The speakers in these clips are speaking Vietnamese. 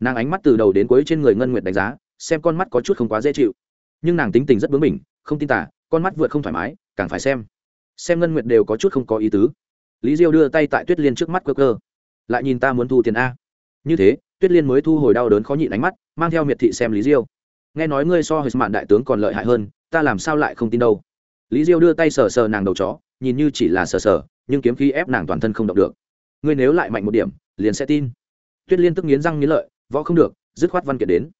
nàng ánh mắt từ đầu đến cuối trên người ngân nguyệt đánh giá, xem con mắt có chút không quá dễ chịu. Nhưng nàng tính tình rất bướng bỉnh, không tin tả con mắt vượt không thoải mái, càng phải xem. Xem ngân nguyệt đều có chút không có ý tứ. Lý diêu đưa tay tại tuyết liên trước mắt cơ cơ lại nhìn ta muốn thu tiền a. Như thế, tuyết liên mới thu hồi đau đớn khó nhịn ánh mắt, mang theo miệt thị xem lý diêu. Nghe nói ngươi so với mạn đại tướng còn lợi hại hơn, ta làm sao lại không tin đâu? Lý diêu đưa tay sờ sờ nàng đầu chó, nhìn như chỉ là sờ sờ, nhưng kiếm khí ép nàng toàn thân không động được. Ngươi nếu lại mạnh một điểm, liền sẽ tin. Tuyết liên tức nghiến răng nghiến lợi võ không được dứt khoát văn kiện đến.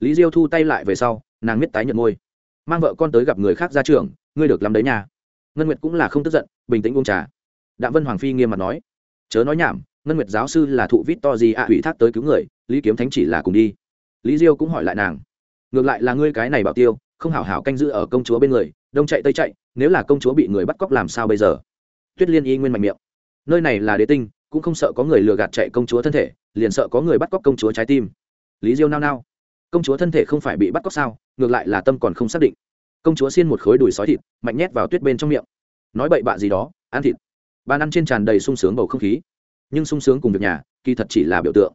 Lý diêu thu tay lại về sau nàng biết tái nhận ngôi mang vợ con tới gặp người khác ra trường ngươi được làm đấy nhà ngân nguyệt cũng là không tức giận bình tĩnh uống trà. Đạm vân hoàng phi nghiêm mặt nói chớ nói nhảm ngân nguyệt giáo sư là thụ vít to gì ạ à, ủy thác tới cứu người lý kiếm thánh chỉ là cùng đi. Lý diêu cũng hỏi lại nàng ngược lại là ngươi cái này bảo tiêu không hảo hảo canh giữ ở công chúa bên người đông chạy tây chạy nếu là công chúa bị người bắt cóc làm sao bây giờ? Tuyết liên y nguyên mạnh miệng nơi này là đế tinh cũng không sợ có người lừa gạt chạy công chúa thân thể liền sợ có người bắt cóc công chúa trái tim. Lý diêu nao nao. Công chúa thân thể không phải bị bắt cóc sao? Ngược lại là tâm còn không xác định. Công chúa xiên một khối đùi sói thịt, mạnh nhét vào tuyết bên trong miệng. Nói bậy bạ gì đó, ăn thịt. Bàn ăn trên tràn đầy sung sướng bầu không khí. Nhưng sung sướng cùng việc nhà, kỳ thật chỉ là biểu tượng.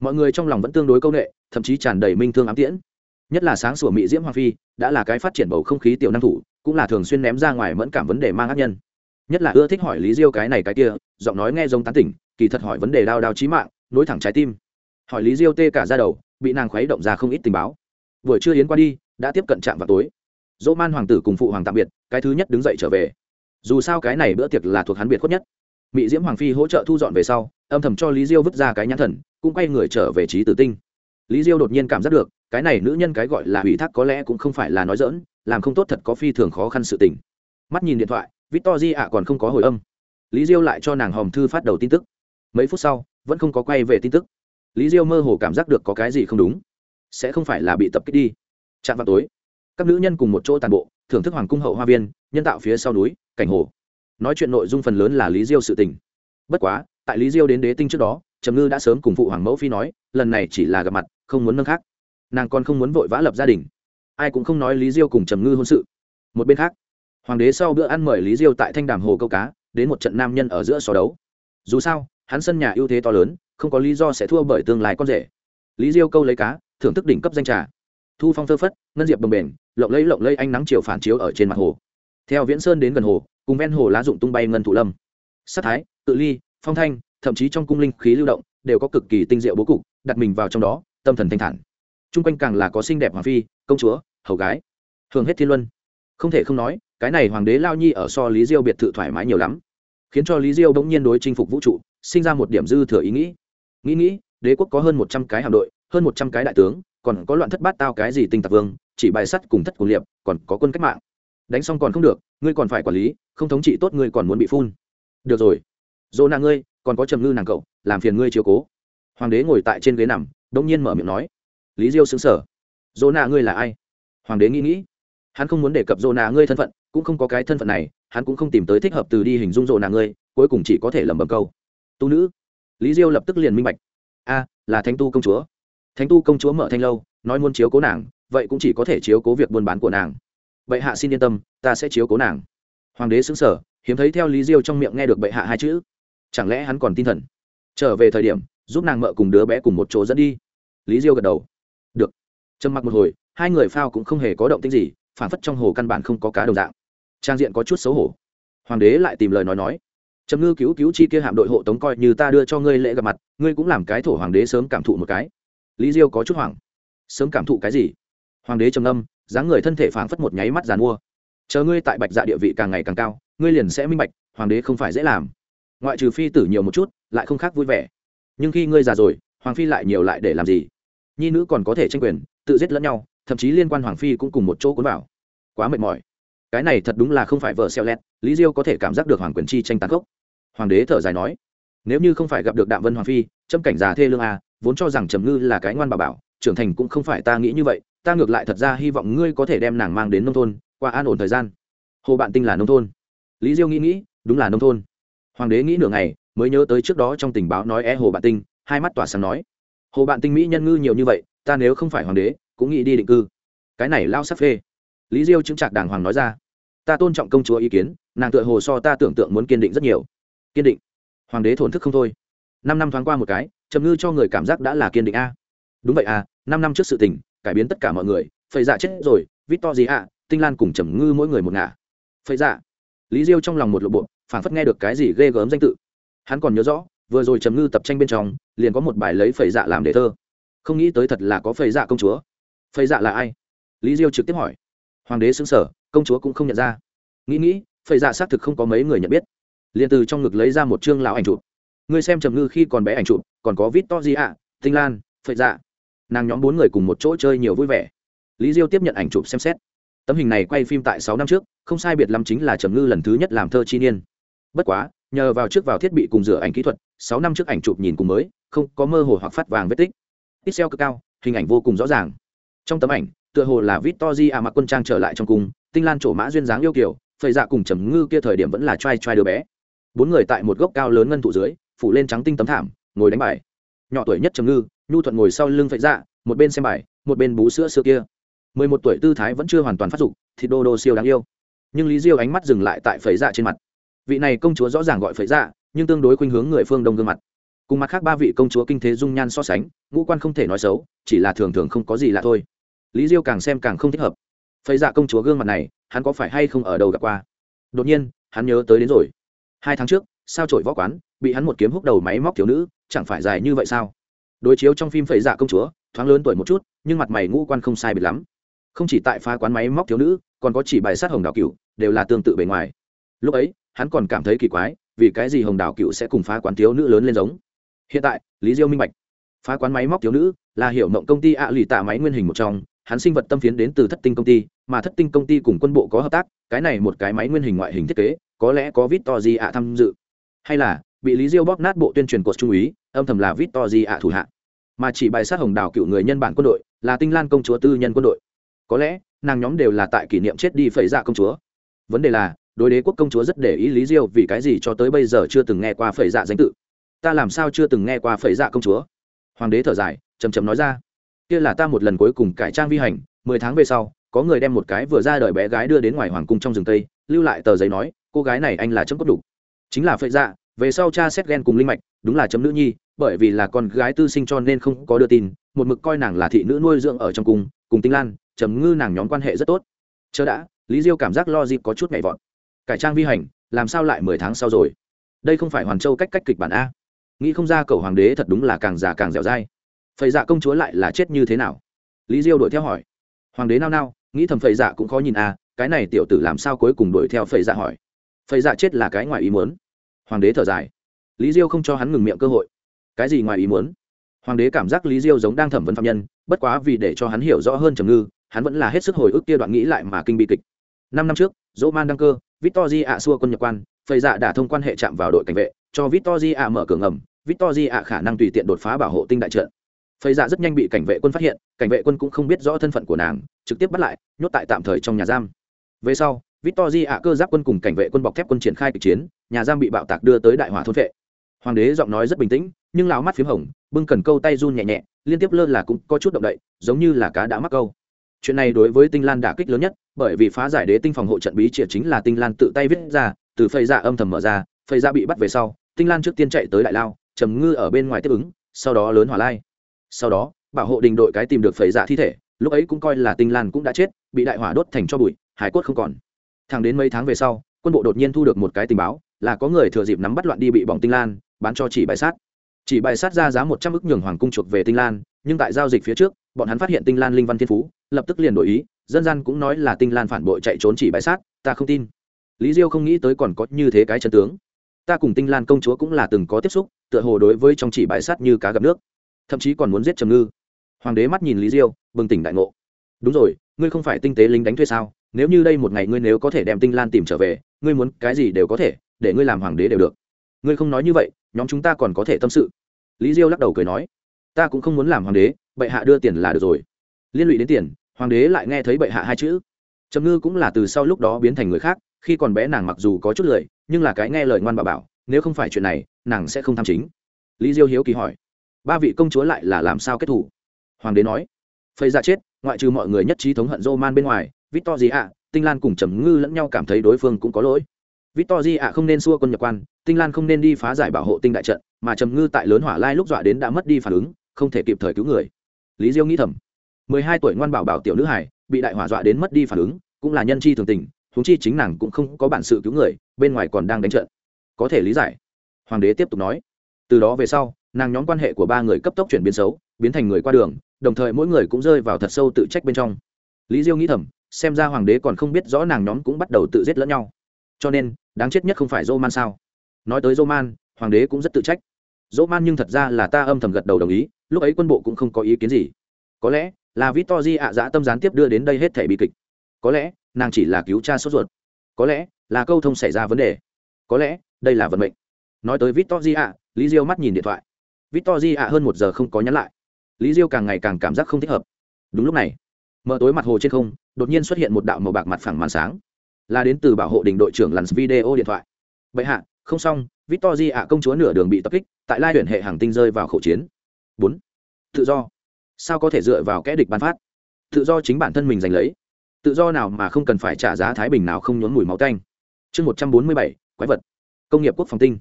Mọi người trong lòng vẫn tương đối c â u n ệ thậm chí tràn đầy minh thương ám tiễn. Nhất là sáng sủa mỹ diễm hoàng phi, đã là cái phát triển bầu không khí tiểu năng thủ, cũng là thường xuyên ném ra ngoài mẫn cảm vấn đề mang ác nhân. Nhất là ưa thích hỏi lý diêu cái này cái kia, giọng nói nghe giống tán tỉnh, kỳ thật hỏi vấn đề đao đao trí mạng nối thẳng trái tim. Hỏi lý diêu tê cả ra đầu, bị nàng khuấy động ra không ít tình báo. Buổi trưa yến qua đi, đã tiếp cận trạm vào tối. Dỗ man hoàng tử cùng phụ hoàng tạm biệt, cái thứ nhất đứng dậy trở về. Dù sao cái này bữa tiệc là thuộc hắn biệt khuất nhất. Mỹ diễm hoàng phi hỗ trợ thu dọn về sau, âm thầm cho lý diêu vứt ra cái nhãn thần, cũng quay người trở về trí tử tinh. Lý diêu đột nhiên cảm giác được, cái này nữ nhân cái gọi là ủy thác có lẽ cũng không phải là nói dỡn làm không tốt thật có phi thường khó khăn sự tình. Mắt nhìn điện thoại victor di à ạ còn không có hồi âm. Lý diêu lại cho nàng hòm thư phát đầu tin tức mấy phút sau, vẫn không có quay về tin tức. Lý diêu mơ hồ cảm giác được có cái gì không đúng. Sẽ không phải là bị tập kích đi. Chạm vào tối, các nữ nhân cùng một chỗ tàn bộ, thưởng thức hoàng cung hậu hoa viên, nhân tạo phía sau núi, cảnh hồ. Nói chuyện nội dung phần lớn là lý diêu sự tình. Bất quá, tại lý diêu đến đế tinh trước đó, trầm ngư đã sớm cùng phụ hoàng mẫu phi nói, lần này chỉ là gặp mặt, không muốn nâng khác. Nàng còn không muốn vội vã lập gia đình. Ai cũng không nói lý diêu cùng trầm ngư hôn sự. Một bên khác, hoàng đế sau bữa ăn mời lý diêu tại thanh đàm hồ câu cá, đến một trận nam nhân ở giữa sò đấu. Dù sao hắn sân nhà ưu thế to lớn, không có lý do sẽ thua bởi tương lai con rể. Lý diêu câu lấy cá, thưởng thức đỉnh cấp danh trà. Thu phong thơ phất, ngân diệp bồng bềnh, lộng lẫy lộng lẫy ánh nắng chiều phản chiếu ở trên mặt hồ. Theo viễn sơn đến gần hồ, cùng ven hồ lá dụng tung bay ngân thủ lâm. Sắc thái, tự ly, phong thanh, thậm chí trong cung linh khí lưu động, đều có cực kỳ tinh diệu bố cục, đặt mình vào trong đó, tâm thần thanh thản. Chung quanh càng là có xinh đẹp hoàng phi, công chúa, hầu gái. Thường hết thiên luân. Không thể không nói, cái này hoàng đế lao nhi ở so lý diêu biệt thự thoải mái nhiều lắm, khiến cho lý diêu bỗng nhiên đối chinh phục vũ trụ sinh ra một điểm dư thừa ý nghĩ. Nghĩ nghĩ, đế quốc có hơn một trăm cái hạm đội, hơn một trăm cái đại tướng, còn có loạn thất bát tao cái gì tinh tạc vương, chỉ bài sắt cùng thất cùng liệp, còn có quân cách mạng. Đánh xong còn không được, ngươi còn phải quản lý, không thống trị tốt ngươi còn muốn bị phun. Được rồi. Dỗ nàng ngươi, còn có trầm ngư nàng cậu, làm phiền ngươi chiều cố. Hoàng đế ngồi tại trên ghế nằm đ nhiên mở miệng nói. Lý diêu xứng sở dỗ nạ ngươi là ai? Hoàng đế nghĩ nghĩ. Hắn không muốn đề cập dỗ nạ ngươi thân phận, cũng không có cái thân phận này, hắn cũng không tìm tới thích hợp từ đi hình dung dỗ nạ ngươi, cuối cùng chỉ có thể lẩm bẩm câu tu nữ. Lý diêu lập tức liền minh bạch. A, là thánh tu công chúa. Thánh tu công chúa mở thanh lâu, nói muốn chiếu cố nàng, vậy cũng chỉ có thể chiếu cố việc buôn bán của nàng. Bệ hạ xin yên tâm, ta sẽ chiếu cố nàng. Hoàng đế xứng sở hiếm thấy theo lý diêu trong miệng nghe được bệ hạ hai chữ. Chẳng lẽ hắn còn tin thần? Trở về thời điểm, giúp nàng mợ cùng đứa bé cùng một chỗ dẫn đi. Lý diêu gật đầu. Được. Trầm mặc một hồi, hai người phao cũng không hề có động tích gì phản phất trong hồ căn bản không có cá đồng dạng. Trang diện có chút xấu hổ. Hoàng đế lại tìm lời nói nói trầm ngư cứu cứu chi kia hạm đội hộ tống coi như ta đưa cho ngươi lễ gặp mặt, ngươi cũng làm cái thổ hoàng đế sớm cảm thụ một cái. Lý diêu có chút hoảng. Sớm cảm thụ cái gì? Hoàng đế trầm âm dáng người thân thể phảng phất một nháy mắt giàn mua. Chờ ngươi tại bạch dạ địa vị càng ngày càng cao, ngươi liền sẽ minh bạch, hoàng đế không phải dễ làm. Ngoại trừ phi tử nhiều một chút, lại không khác vui vẻ. Nhưng khi ngươi già rồi, hoàng phi lại nhiều lại để làm gì? Nhi nữ còn có thể tranh quyền, tự giết lẫn nhau, thậm chí liên quan hoàng phi cũng cùng một chỗ cuốn vào. Quá mệt mỏi. Cái này thật đúng là không phải vợ xeo lét, lý diêu có thể cảm giác được hoàng quyền chi tranh tàn khốc hoàng đế thở dài nói, nếu như không phải gặp được đạm vân hoàng phi trâm cảnh già thê lương a, vốn cho rằng trầm ngư là cái ngoan bà bảo, trưởng thành cũng không phải ta nghĩ như vậy, ta ngược lại thật ra hy vọng ngươi có thể đem nàng mang đến nông thôn, qua an ổn thời gian. Hồ bạn tinh là nông thôn. Lý diêu nghĩ nghĩ, đúng là nông thôn. Hoàng đế nghĩ nửa ngày, mới nhớ tới trước đó trong tình báo nói e hồ bạn tinh, hai mắt tỏa sáng nói, hồ bạn tinh mỹ nhân ngư nhiều như vậy, ta nếu không phải hoàng đế, cũng nghĩ đi định cư. Cái này lao sắc phê. Lý diêu chứng trạc đàng hoàng nói ra, ta tôn trọng công chúa ý kiến, nàng tựa hồ so ta tưởng tượng muốn kiên định rất nhiều kiên định. Hoàng đế thổn thức không thôi. Năm năm thoáng qua một cái trầm ngư cho người cảm giác đã là kiên định a. Đúng vậy à năm năm trước sự tình cải biến tất cả mọi người phầy dạ chết rồi vít to gì ạ à, tinh lan cùng trầm ngư mỗi người một ngả. Phầy dạ lý diêu trong lòng một lộ bộ phản phất nghe được cái gì ghê gớm danh tự. Hắn còn nhớ rõ vừa rồi trầm ngư tập tranh bên trong liền có một bài lấy phầy dạ làm đề thơ. Không nghĩ tới thật là có phầy dạ công chúa. Phầy dạ là ai? Lý diêu trực tiếp hỏi. Hoàng đế xứng sở công chúa cũng không nhận ra. Nghĩ nghĩ phầy dạ xác thực không có mấy người nhận biết liền từ trong ngực lấy ra một chương lão ảnh chụp. Ngươi xem trầm ngư khi còn bé ảnh chụp, còn có vít to gì ạ tinh lan, phệ dạ. Nàng nhóm bốn người cùng một chỗ chơi nhiều vui vẻ. Lý diêu tiếp nhận ảnh chụp xem xét. Tấm hình này quay phim tại sáu năm trước, không sai biệt lắm chính là trầm ngư lần thứ nhất làm thơ chi niên. Bất quá, nhờ vào trước vào thiết bị cùng rửa ảnh kỹ thuật, sáu năm trước ảnh chụp nhìn cùng mới, không có mơ hồ hoặc phát vàng vết tích. Pixel cực cao, hình ảnh vô cùng rõ ràng. Trong tấm ảnh, tựa hồ là vít to di à mặc quân trang trở lại trong cung, tinh lan trổ mã duyên dáng yêu kiểu phệ dạ cùng trầm ngư kia thời điểm vẫn là trai trai đứa bé bốn người tại một gốc cao lớn ngân thụ dưới, phủ lên trắng tinh tấm thảm, ngồi đánh bài. Nhỏ tuổi nhất trầm ngư, nhu thuận ngồi sau lưng phệ dạ một bên xem bài, một bên bú sữa xưa kia. Mười một tuổi tư thái vẫn chưa hoàn toàn phát dục, thì đô đô siêu đáng yêu. Nhưng lý diêu ánh mắt dừng lại tại phệ dạ trên mặt. Vị này công chúa rõ ràng gọi phệ dạ nhưng tương đối khuynh hướng người phương đông gương mặt. Cùng mặt khác ba vị công chúa kinh thế dung nhan so sánh, ngũ quan không thể nói xấu, chỉ là thường thường không có gì lạ thôi. Lý diêu càng xem càng không thích hợp. Phệ dạ công chúa gương mặt này, hắn có phải hay không ở đầu gặp qua? Đột nhiên, hắn nhớ tới đến rồi hai tháng trước, sao trổi võ quán, bị hắn một kiếm hút đầu máy móc thiếu nữ, chẳng phải dài như vậy sao? Đối chiếu trong phim phẩy dạ công chúa, thoáng lớn tuổi một chút, nhưng mặt mày ngũ quan không sai biệt lắm. Không chỉ tại phá quán máy móc thiếu nữ, còn có chỉ bài sát hồng đào cựu đều là tương tự bề ngoài. Lúc ấy, hắn còn cảm thấy kỳ quái, vì cái gì hồng đào cựu sẽ cùng phá quán thiếu nữ lớn lên giống? Hiện tại, lý diêu minh bạch. Phá quán máy móc thiếu nữ là hiểu mộng công ty ạ lì tạ máy nguyên hình một trong, hắn sinh vật tâm phiến đến từ thất tinh công ty, mà thất tinh công ty cùng quân bộ có hợp tác, cái này một cái máy nguyên hình ngoại hình thiết kế có lẽ có vít to gì ạ tham dự, hay là bị Lý Diêu bóp nát bộ tuyên truyền cột trung úy, âm thầm là vít to gì ạ thủ hạ. Mà chỉ bài sát Hồng Đào cựu người nhân bản quân đội, là Tinh Lan công chúa tư nhân quân đội. Có lẽ, nàng nhóm đều là tại kỷ niệm chết đi phẩy dạ công chúa. Vấn đề là, đối đế quốc công chúa rất để ý Lý Diêu vì cái gì cho tới bây giờ chưa từng nghe qua phẩy dạ danh tự. Ta làm sao chưa từng nghe qua phẩy dạ công chúa? Hoàng đế thở dài, chậm chậm nói ra. Kia là ta một lần cuối cùng cải trang vi hành, mười tháng về sau, có người đem một cái vừa ra đời bé gái đưa đến ngoài hoàng cung trong rừng tây lưu lại tờ giấy nói cô gái này anh là chấm cốt đủ, chính là phệ dạ về sau cha xét ghen cùng linh mạch đúng là chấm nữ nhi bởi vì là con gái tư sinh cho nên không có đưa tin một mực coi nàng là thị nữ nuôi dưỡng ở trong cung cùng tinh lan chấm ngư nàng nhóm quan hệ rất tốt. Chờ đã lý diêu cảm giác lo dịp có chút nhảy vọt. Cải trang vi hành làm sao lại mười tháng sau rồi? Đây không phải hoàn châu cách cách kịch bản a. Nghĩ không ra cầu hoàng đế thật đúng là càng già càng dẻo dai. Phầy dạ công chúa lại là chết như thế nào? Lý diêu đuổi theo hỏi. Hoàng đế nao nao nghĩ thầm phầy dạ cũng khó nhìn a cái này tiểu tử làm sao cuối cùng đuổi theo phầy dạ hỏi phầy dạ chết là cái ngoài ý muốn. Hoàng đế thở dài. Lý diêu không cho hắn ngừng miệng cơ hội. Cái gì ngoài ý muốn? Hoàng đế cảm giác lý diêu giống đang thẩm vấn phạm nhân, bất quá vì để cho hắn hiểu rõ hơn trầm ngư, hắn vẫn là hết sức hồi ức kia đoạn nghĩ lại mà kinh bị kịch. Năm năm trước dỗ man đăng cơ victor di ạ xua quân nhập quan phầy dạ đã thông quan hệ chạm vào đội cảnh vệ, cho victor di ạ mở cửa ngầm victor di ạ khả năng tùy tiện đột phá bảo hộ tinh đại trận. Phầy dạ rất nhanh bị cảnh vệ quân phát hiện, cảnh vệ quân cũng không biết rõ thân phận của nàng, trực tiếp bắt lại, nhốt tại tạm thời trong nhà giam. Về sau Victory ạ cơ giáp quân cùng cảnh vệ quân bọc thép quân triển khai kịch chiến, nhà giam bị bạo tạc đưa tới đại hỏa thôn vệ. Hoàng đế giọng nói rất bình tĩnh, nhưng lão mắt phím hồng, bưng cần câu tay run nhẹ nhẹ, liên tiếp lơ là cũng có chút động đậy, giống như là cá đã mắc câu. Chuyện này đối với Tinh Lan đả kích lớn nhất, bởi vì phá giải đế tinh phòng hộ trận bí triệt chính là Tinh Lan tự tay viết ra, từ phây dạ âm thầm mở ra, phây dạ bị bắt về sau, Tinh Lan trước tiên chạy tới đại lao, trầm ngư ở bên ngoài tiếp ứng, sau đó lớn hỏa lai. Sau đó, bảo hộ đình đội cái tìm được phây dạ thi thể, lúc ấy cũng coi là Tinh Lan cũng đã chết, bị đại hỏa đốt thành cho bụi, hải cốt không còn thẳng đến mấy tháng về sau, quân bộ đột nhiên thu được một cái tình báo, là có người thừa dịp nắm bắt loạn đi bị bỏng tinh lan, bán cho chỉ bài sát. Chỉ bài sát ra giá một trăm ức nhường hoàng cung chuộc về tinh lan, nhưng tại giao dịch phía trước, bọn hắn phát hiện tinh lan linh văn thiên phú, lập tức liền đổi ý, dân gian cũng nói là tinh lan phản bội chạy trốn chỉ bài sát, ta không tin. Lý diêu không nghĩ tới còn có như thế cái chân tướng. Ta cùng tinh lan công chúa cũng là từng có tiếp xúc, tựa hồ đối với trong chỉ bài sát như cá gặp nước, thậm chí còn muốn giết trầm ngư. Hoàng đế mắt nhìn lý diêu, bừng tỉnh đại ngộ. Đúng rồi, ngươi không phải tinh tế lính đánh thuê sao? nếu như đây một ngày ngươi nếu có thể đem tinh lan tìm trở về, ngươi muốn cái gì đều có thể, để ngươi làm hoàng đế đều được. Ngươi không nói như vậy, nhóm chúng ta còn có thể tâm sự. Lý diêu lắc đầu cười nói, ta cũng không muốn làm hoàng đế, bệ hạ đưa tiền là được rồi. Liên lụy đến tiền, hoàng đế lại nghe thấy bệ hạ hai chữ. Trầm ngư cũng là từ sau lúc đó biến thành người khác, khi còn bé nàng mặc dù có chút lời nhưng là cái nghe lời ngoan bà bảo, nếu không phải chuyện này, nàng sẽ không tham chính. Lý diêu hiếu kỳ hỏi, ba vị công chúa lại là làm sao kết thủ hoàng đế nói, phây ra chết, ngoại trừ mọi người nhất trí thống hận dô man bên ngoài Vít to gì ạ tinh lan cùng trầm ngư lẫn nhau cảm thấy đối phương cũng có lỗi. Vít to gì ạ không nên xua quân nhập quan, tinh lan không nên đi phá giải bảo hộ tinh đại trận, mà trầm ngư tại lớn hỏa lai lúc dọa đến đã mất đi phản ứng, không thể kịp thời cứu người. Lý diêu nghĩ thầm, mười hai tuổi ngoan bảo bảo tiểu nữ hải bị đại hỏa dọa đến mất đi phản ứng, cũng là nhân chi thường tình, huống chi chính nàng cũng không có bản sự cứu người, bên ngoài còn đang đánh trận. Có thể lý giải. Hoàng đế tiếp tục nói, từ đó về sau, nàng nhóm quan hệ của ba người cấp tốc chuyển biến xấu, biến thành người qua đường, đồng thời mỗi người cũng rơi vào thật sâu tự trách bên trong. Lý diêu nghĩ thầm xem ra hoàng đế còn không biết rõ nàng nhóm cũng bắt đầu tự giết lẫn nhau. Cho nên, đáng chết nhất không phải dô man sao? Nói tới dô man hoàng đế cũng rất tự trách. Dỗ man nhưng thật ra là ta âm thầm gật đầu đồng ý, lúc ấy quân bộ cũng không có ý kiến gì. Có lẽ là vít to di ạ dã tâm gián tiếp đưa đến đây hết thể bi kịch. Có lẽ, nàng chỉ là cứu cha sốt ruột. Có lẽ là câu thông xảy ra vấn đề. Có lẽ đây là vận mệnh. Nói tới vít to di ạ, lý diêu mắt nhìn điện thoại. Vít to di ạ hơn một giờ không có nhắn lại. Lý diêu càng ngày càng cảm giác không thích hợp. Đúng lúc này, mở tối mặt hồ trên không đột nhiên xuất hiện một đạo màu bạc mặt phẳng màn sáng. Là đến từ bảo hộ đình đội trưởng lặn video điện thoại. Vậy hạ, không xong, victor di ạ công chúa nửa đường bị tập kích, tại lai huyện hệ hàng tinh rơi vào khẩu chiến. Bốn. Tự do. Sao có thể dựa vào kẽ địch bán phát? Tự do chính bản thân mình giành lấy. Tự do nào mà không cần phải trả giá thái bình nào không nhốn mùi máu tanh. Chương một trăm bốn mươi bảy, quái vật. Công nghiệp quốc phòng tinh.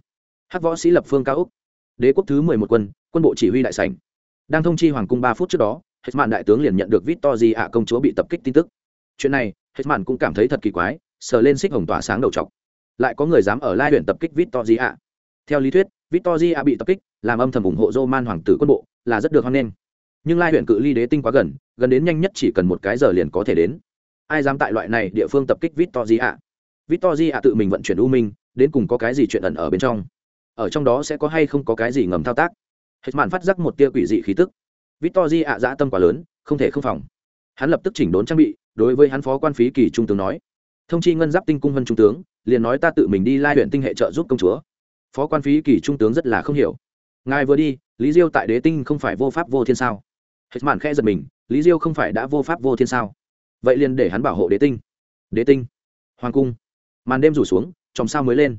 Hắc võ sĩ lập phương cao úc đế quốc thứ mười một quân quân bộ chỉ huy đại sảnh. Đang thông chi hoàng cung ba phút trước đó hết mạn đại tướng liền nhận được vít to di ạ công chúa bị tập kích tin tức chuyện này hết màn cũng cảm thấy thật kỳ quái, sờ lên xích hồng tỏa sáng đầu chọc lại có người dám ở lai luyện tập kích victor di ạ theo lý thuyết victor di ạ bị tập kích, làm âm thầm ủng hộ roman hoàng tử quân bộ, là rất được hoan nghênh. Nhưng lai luyện cự ly đế tinh quá gần gần đến nhanh nhất chỉ cần một cái giờ liền có thể đến. Ai dám tại loại này địa phương tập kích victor di ạ victor di ạ tự mình vận chuyển u minh, đến cùng có cái gì chuyện ẩn ở bên trong? Ở trong đó sẽ có hay không có cái gì ngầm thao tác? Hết màn phát giác một tia quỷ dị khí tức. Victor di ạ dã tâm quá lớn, không thể không phòng. Hắn lập tức chỉnh đốn trang bị đối với hắn phó quan phí kỳ trung tướng nói. Thông chi ngân giáp tinh cung hân trung tướng, liền nói ta tự mình đi lai huyện tinh hệ trợ giúp công chúa. Phó quan phí kỳ trung tướng rất là không hiểu. Ngài vừa đi, lý diêu tại đế tinh không phải vô pháp vô thiên sao? Hết màn khẽ giật mình, lý diêu không phải đã vô pháp vô thiên sao? Vậy liền để hắn bảo hộ đế tinh. Đế tinh. Hoàng cung. Màn đêm rủ xuống, chòm sao mới lên.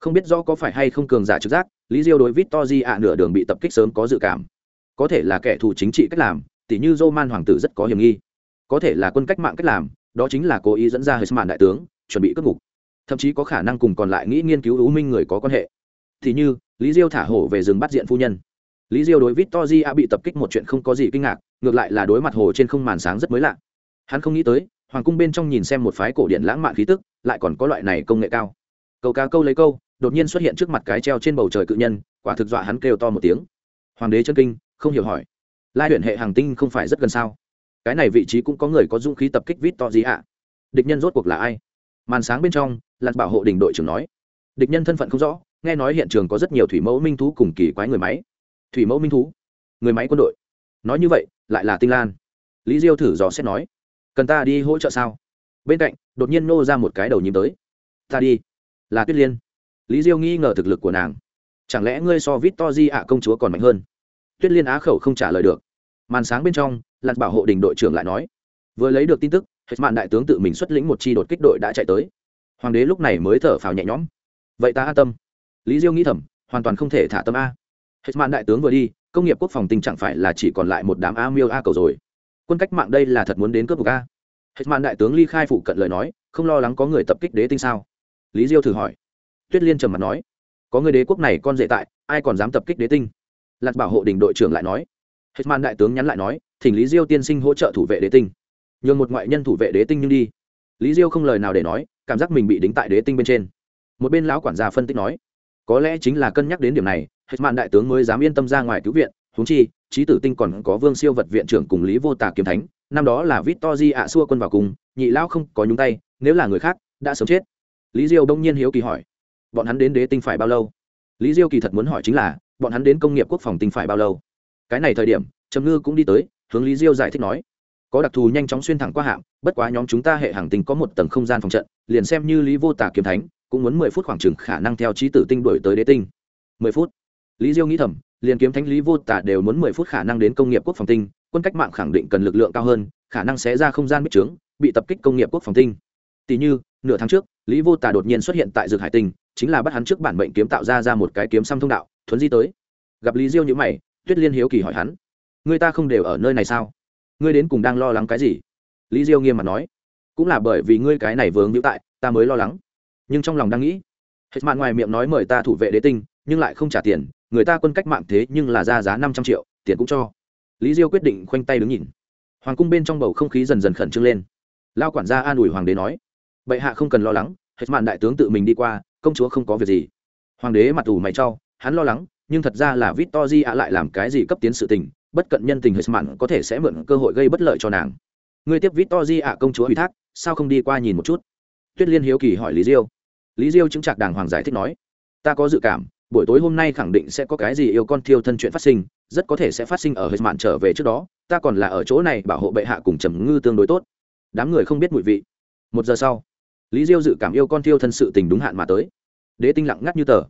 Không biết rõ có phải hay không cường giả trực giác, lý diêu đối vít to di ạ nửa đường bị tập kích sớm có dự cảm. Có thể là kẻ thù chính trị cách làm, tỉ như dô man hoàng tử rất có hiểm nghi có thể là quân cách mạng cách làm, đó chính là cố ý dẫn ra hơi mạn đại tướng, chuẩn bị cất ngục. Thậm chí có khả năng cùng còn lại nghĩ nghiên cứu ưu minh người có quan hệ. Thì như, lý diêu thả hổ về rừng bắt diện phu nhân. Lý diêu đối vít to di a bị tập kích một chuyện không có gì kinh ngạc, ngược lại là đối mặt hồ trên không màn sáng rất mới lạ. Hắn không nghĩ tới, hoàng cung bên trong nhìn xem một phái cổ điện lãng mạn khí tức, lại còn có loại này công nghệ cao. Câu cá câu lấy câu, đột nhiên xuất hiện trước mặt cái treo trên bầu trời cự nhân, quả thực dọa hắn kêu to một tiếng. Hoàng đế chân kinh, không hiểu hỏi. Lai huyện hệ hàng tinh không phải rất gần sao? cái này vị trí cũng có người có dũng khí tập kích vít to gì ạ địch nhân rốt cuộc là ai? Màn sáng bên trong lặn bảo hộ đình đội trưởng nói. Địch nhân thân phận không rõ, nghe nói hiện trường có rất nhiều thủy mẫu minh thú cùng kỳ quái người máy. Thủy mẫu minh thú? Người máy quân đội. Nói như vậy, lại là tinh lan. Lý diêu thử dò xét nói. Cần ta đi hỗ trợ sao? Bên cạnh, đột nhiên nô ra một cái đầu nhím tới. Ta đi. Là tuyết liên. Lý diêu nghi ngờ thực lực của nàng. Chẳng lẽ ngươi so vít to di ạ công chúa còn mạnh hơn? Tuyết liên á khẩu không trả lời được. Màn sáng bên trong là bảo hộ đình đội trưởng lại nói. Vừa lấy được tin tức hết mạn đại tướng tự mình xuất lĩnh một chi đột kích đội đã chạy tới. Hoàng đế lúc này mới thở phào nhẹ nhõm. Vậy ta an tâm. Lý diêu nghĩ thầm, hoàn toàn không thể thả tâm a. Hết mạn đại tướng vừa đi, công nghiệp quốc phòng tình chẳng phải là chỉ còn lại một đám a miêu a cầu rồi. Quân cách mạng đây là thật muốn đến cướp bục a. Hết mạn đại tướng ly khai phụ cận lời nói, không lo lắng có người tập kích đế tinh sao? Lý diêu thử hỏi. Tuyết liên trầm mặt nói. Có người đế quốc này con dễ tại, ai còn dám tập kích đế tinh? Lạc bảo hộ đình đội trưởng lại nói. Hết mạn đại tướng nhắn lại nói thỉnh lý diêu tiên sinh hỗ trợ thủ vệ đế tinh. Nhường một ngoại nhân thủ vệ đế tinh nhưng đi. Lý diêu không lời nào để nói, cảm giác mình bị đính tại đế tinh bên trên. Một bên lão quản gia phân tích nói, có lẽ chính là cân nhắc đến điểm này hết mạn đại tướng mới dám yên tâm ra ngoài cứu viện, huống chi trí tử tinh còn có vương siêu vật viện trưởng cùng lý vô tà kiếm thánh, năm đó là vít to di ạ xua quân vào cùng, nhị lão không có nhúng tay, nếu là người khác, đã sớm chết. Lý diêu đông nhiên hiếu kỳ hỏi, bọn hắn đến đế tinh phải bao lâu? Lý diêu kỳ thật muốn hỏi chính là, bọn hắn đến công nghiệp quốc phòng tinh phải bao lâu? Cái này thời điểm, trầm ngư cũng đi tới hướng lý diêu giải thích nói, có đặc thù nhanh chóng xuyên thẳng qua hạm, bất quá nhóm chúng ta hệ hàng tinh có một tầng không gian phòng trận, liền xem như lý vô tả kiếm thánh, cũng muốn mười phút khoảng chừng khả năng theo trí tử tinh đổi tới đế tinh. Mười phút? Lý diêu nghĩ thầm, liền kiếm thánh lý vô tả đều muốn mười phút khả năng đến công nghiệp quốc phòng tinh, quân cách mạng khẳng định cần lực lượng cao hơn, khả năng sẽ ra không gian bích trướng, bị tập kích công nghiệp quốc phòng tinh. Tỷ như, nửa tháng trước, lý vô tả đột nhiên xuất hiện tại dược hải tinh, chính là bắt hắn trước bản mệnh kiếm tạo ra ra một cái kiếm xăm thông đạo, thuấn di tới. Gặp lý diêu nhữ mày, tuyết liên hiếu kỳ hỏi hắn người ta không đều ở nơi này sao? Ngươi đến cùng đang lo lắng cái gì? Lý diêu nghiêm mặt nói. Cũng là bởi vì ngươi cái này vướng hữu tại, ta mới lo lắng. Nhưng trong lòng đang nghĩ, hết mạn ngoài miệng nói mời ta thủ vệ đế tinh, nhưng lại không trả tiền, người ta quân cách mạng thế nhưng là ra giá năm trăm triệu, tiền cũng cho. Lý diêu quyết định khoanh tay đứng nhìn. Hoàng cung bên trong bầu không khí dần dần khẩn trương lên. Lao quản gia an ủi hoàng đế nói, bệ hạ không cần lo lắng, hết mạn đại tướng tự mình đi qua, công chúa không có việc gì. Hoàng đế mặt mà ủ mày cho, hắn lo lắng, nhưng thật ra là vít to di ạ lại làm cái gì cấp tiến sự tình bất cận nhân tình hệt mặn có thể sẽ mượn cơ hội gây bất lợi cho nàng. Người tiếp vít to di ạ, công chúa ủy thác, sao không đi qua nhìn một chút? Tuyết liên hiếu kỳ hỏi lý diêu. Lý diêu chứng chặt đàng hoàng giải thích nói, ta có dự cảm, buổi tối hôm nay khẳng định sẽ có cái gì yêu con thiêu thân chuyện phát sinh, rất có thể sẽ phát sinh ở hết mạn trở về trước đó, ta còn là ở chỗ này bảo hộ bệ hạ cùng trầm ngư tương đối tốt. Đám người không biết mùi vị. Một giờ sau, lý diêu dự cảm yêu con thiêu thân sự tình đúng hạn mà tới. Đế tinh lặng ngắt như tờ.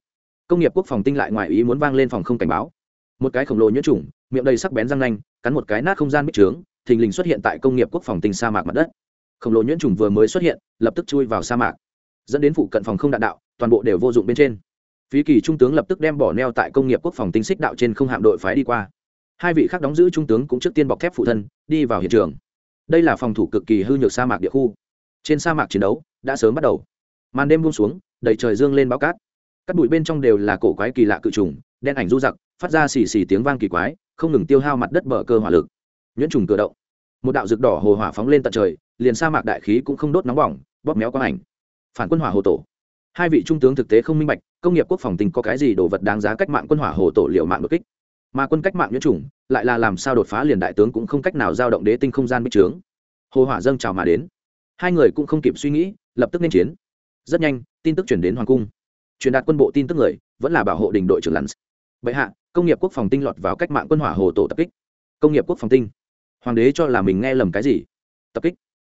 Công nghiệp quốc phòng tinh lại ngoài ý muốn vang lên phòng không cảnh báo. Một cái khổng lồ nhiễm chủng miệng đầy sắc bén răng nanh, cắn một cái nát không gian bích trướng, thình lình xuất hiện tại công nghiệp quốc phòng tinh sa mạc mặt đất. Khổng lồ nhuyễn trùng vừa mới xuất hiện, lập tức chui vào sa mạc, dẫn đến phụ cận phòng không đạn đạo, toàn bộ đều vô dụng bên trên. Phí kỳ trung tướng lập tức đem bỏ neo tại công nghiệp quốc phòng tinh xích đạo trên không hạm đội phái đi qua. Hai vị khác đóng giữ trung tướng cũng trước tiên bọc thép phụ thân, đi vào hiện trường. Đây là phòng thủ cực kỳ hư nhược sa mạc địa khu. Trên sa mạc chiến đấu đã sớm bắt đầu. Màn đêm buông xuống, đầy trời dương lên bao cát. Các bụi bên trong đều là cổ quái kỳ lạ cự trùng, đen ảnh du giặc, phát ra xì xì tiếng vang kỳ quái không ngừng tiêu hao mặt đất bờ cơ hỏa lực. Nhuyễn trùng cửa động. Một đạo rực đỏ hồ hỏa phóng lên tận trời, liền sa mạc đại khí cũng không đốt nóng bỏng, bóp méo quang ảnh. Phản quân hỏa hồ tổ. Hai vị trung tướng thực tế không minh bạch, công nghiệp quốc phòng tình có cái gì đồ vật đáng giá cách mạng quân hỏa hồ tổ liệu mạng đột kích? Mà quân cách mạng nhuyễn trùng, lại là làm sao đột phá liền đại tướng cũng không cách nào giao động đế tinh không gian bích trướng. Hồ hỏa dâng trào mà đến. Hai người cũng không kịp suy nghĩ, lập tức nên chiến. Rất nhanh, tin tức chuyển đến hoàng cung. Truyền đạt quân bộ tin tức người, vẫn là bảo hộ đình đội trưởng lắn bệ hạ công nghiệp quốc phòng tinh lọt vào cách mạng quân hỏa hồ tổ tập kích. Công nghiệp quốc phòng tinh. Hoàng đế cho là mình nghe lầm cái gì? Tập kích.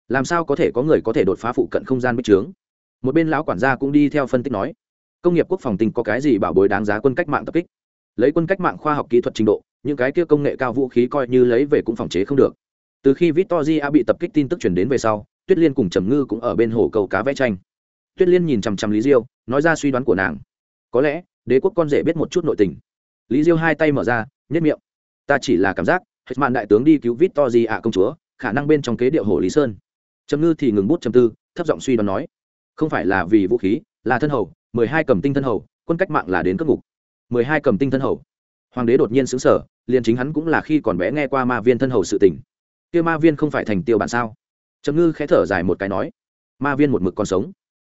Làm sao có thể có người có thể đột phá phụ cận không gian bích trướng? Một bên lão quản gia cũng đi theo phân tích nói, công nghiệp quốc phòng tinh có cái gì bảo bối đáng giá quân cách mạng tập kích? Lấy quân cách mạng khoa học kỹ thuật trình độ, những cái kia công nghệ cao vũ khí coi như lấy về cũng phòng chế không được. Từ khi victoria bị tập kích tin tức chuyển đến về sau, tuyết liên cùng trầm ngư cũng ở bên hồ cầu cá vẽ tranh. Tuyết liên nhìn chằm chằm lý diêu, nói ra suy đoán của nàng. Có lẽ, đế quốc con rể biết một chút nội tình lý diêu hai tay mở ra nhất miệng. Ta chỉ là cảm giác, hết mạn đại tướng đi cứu vít to gì ạ à công chúa, khả năng bên trong kế điệu hồ lý sơn. Trầm ngư thì ngừng bút trầm tư, thấp giọng suy đoán nói. Không phải là vì vũ khí, là thân hầu, mười hai cầm tinh thân hầu, quân cách mạng là đến cất ngục. Mười hai cầm tinh thân hầu. Hoàng đế đột nhiên xứng sở liền chính hắn cũng là khi còn bé nghe qua ma viên thân hầu sự tình. Kia ma viên không phải thành tiêu bản sao? Trầm ngư khẽ thở dài một cái nói. Ma viên một mực còn sống.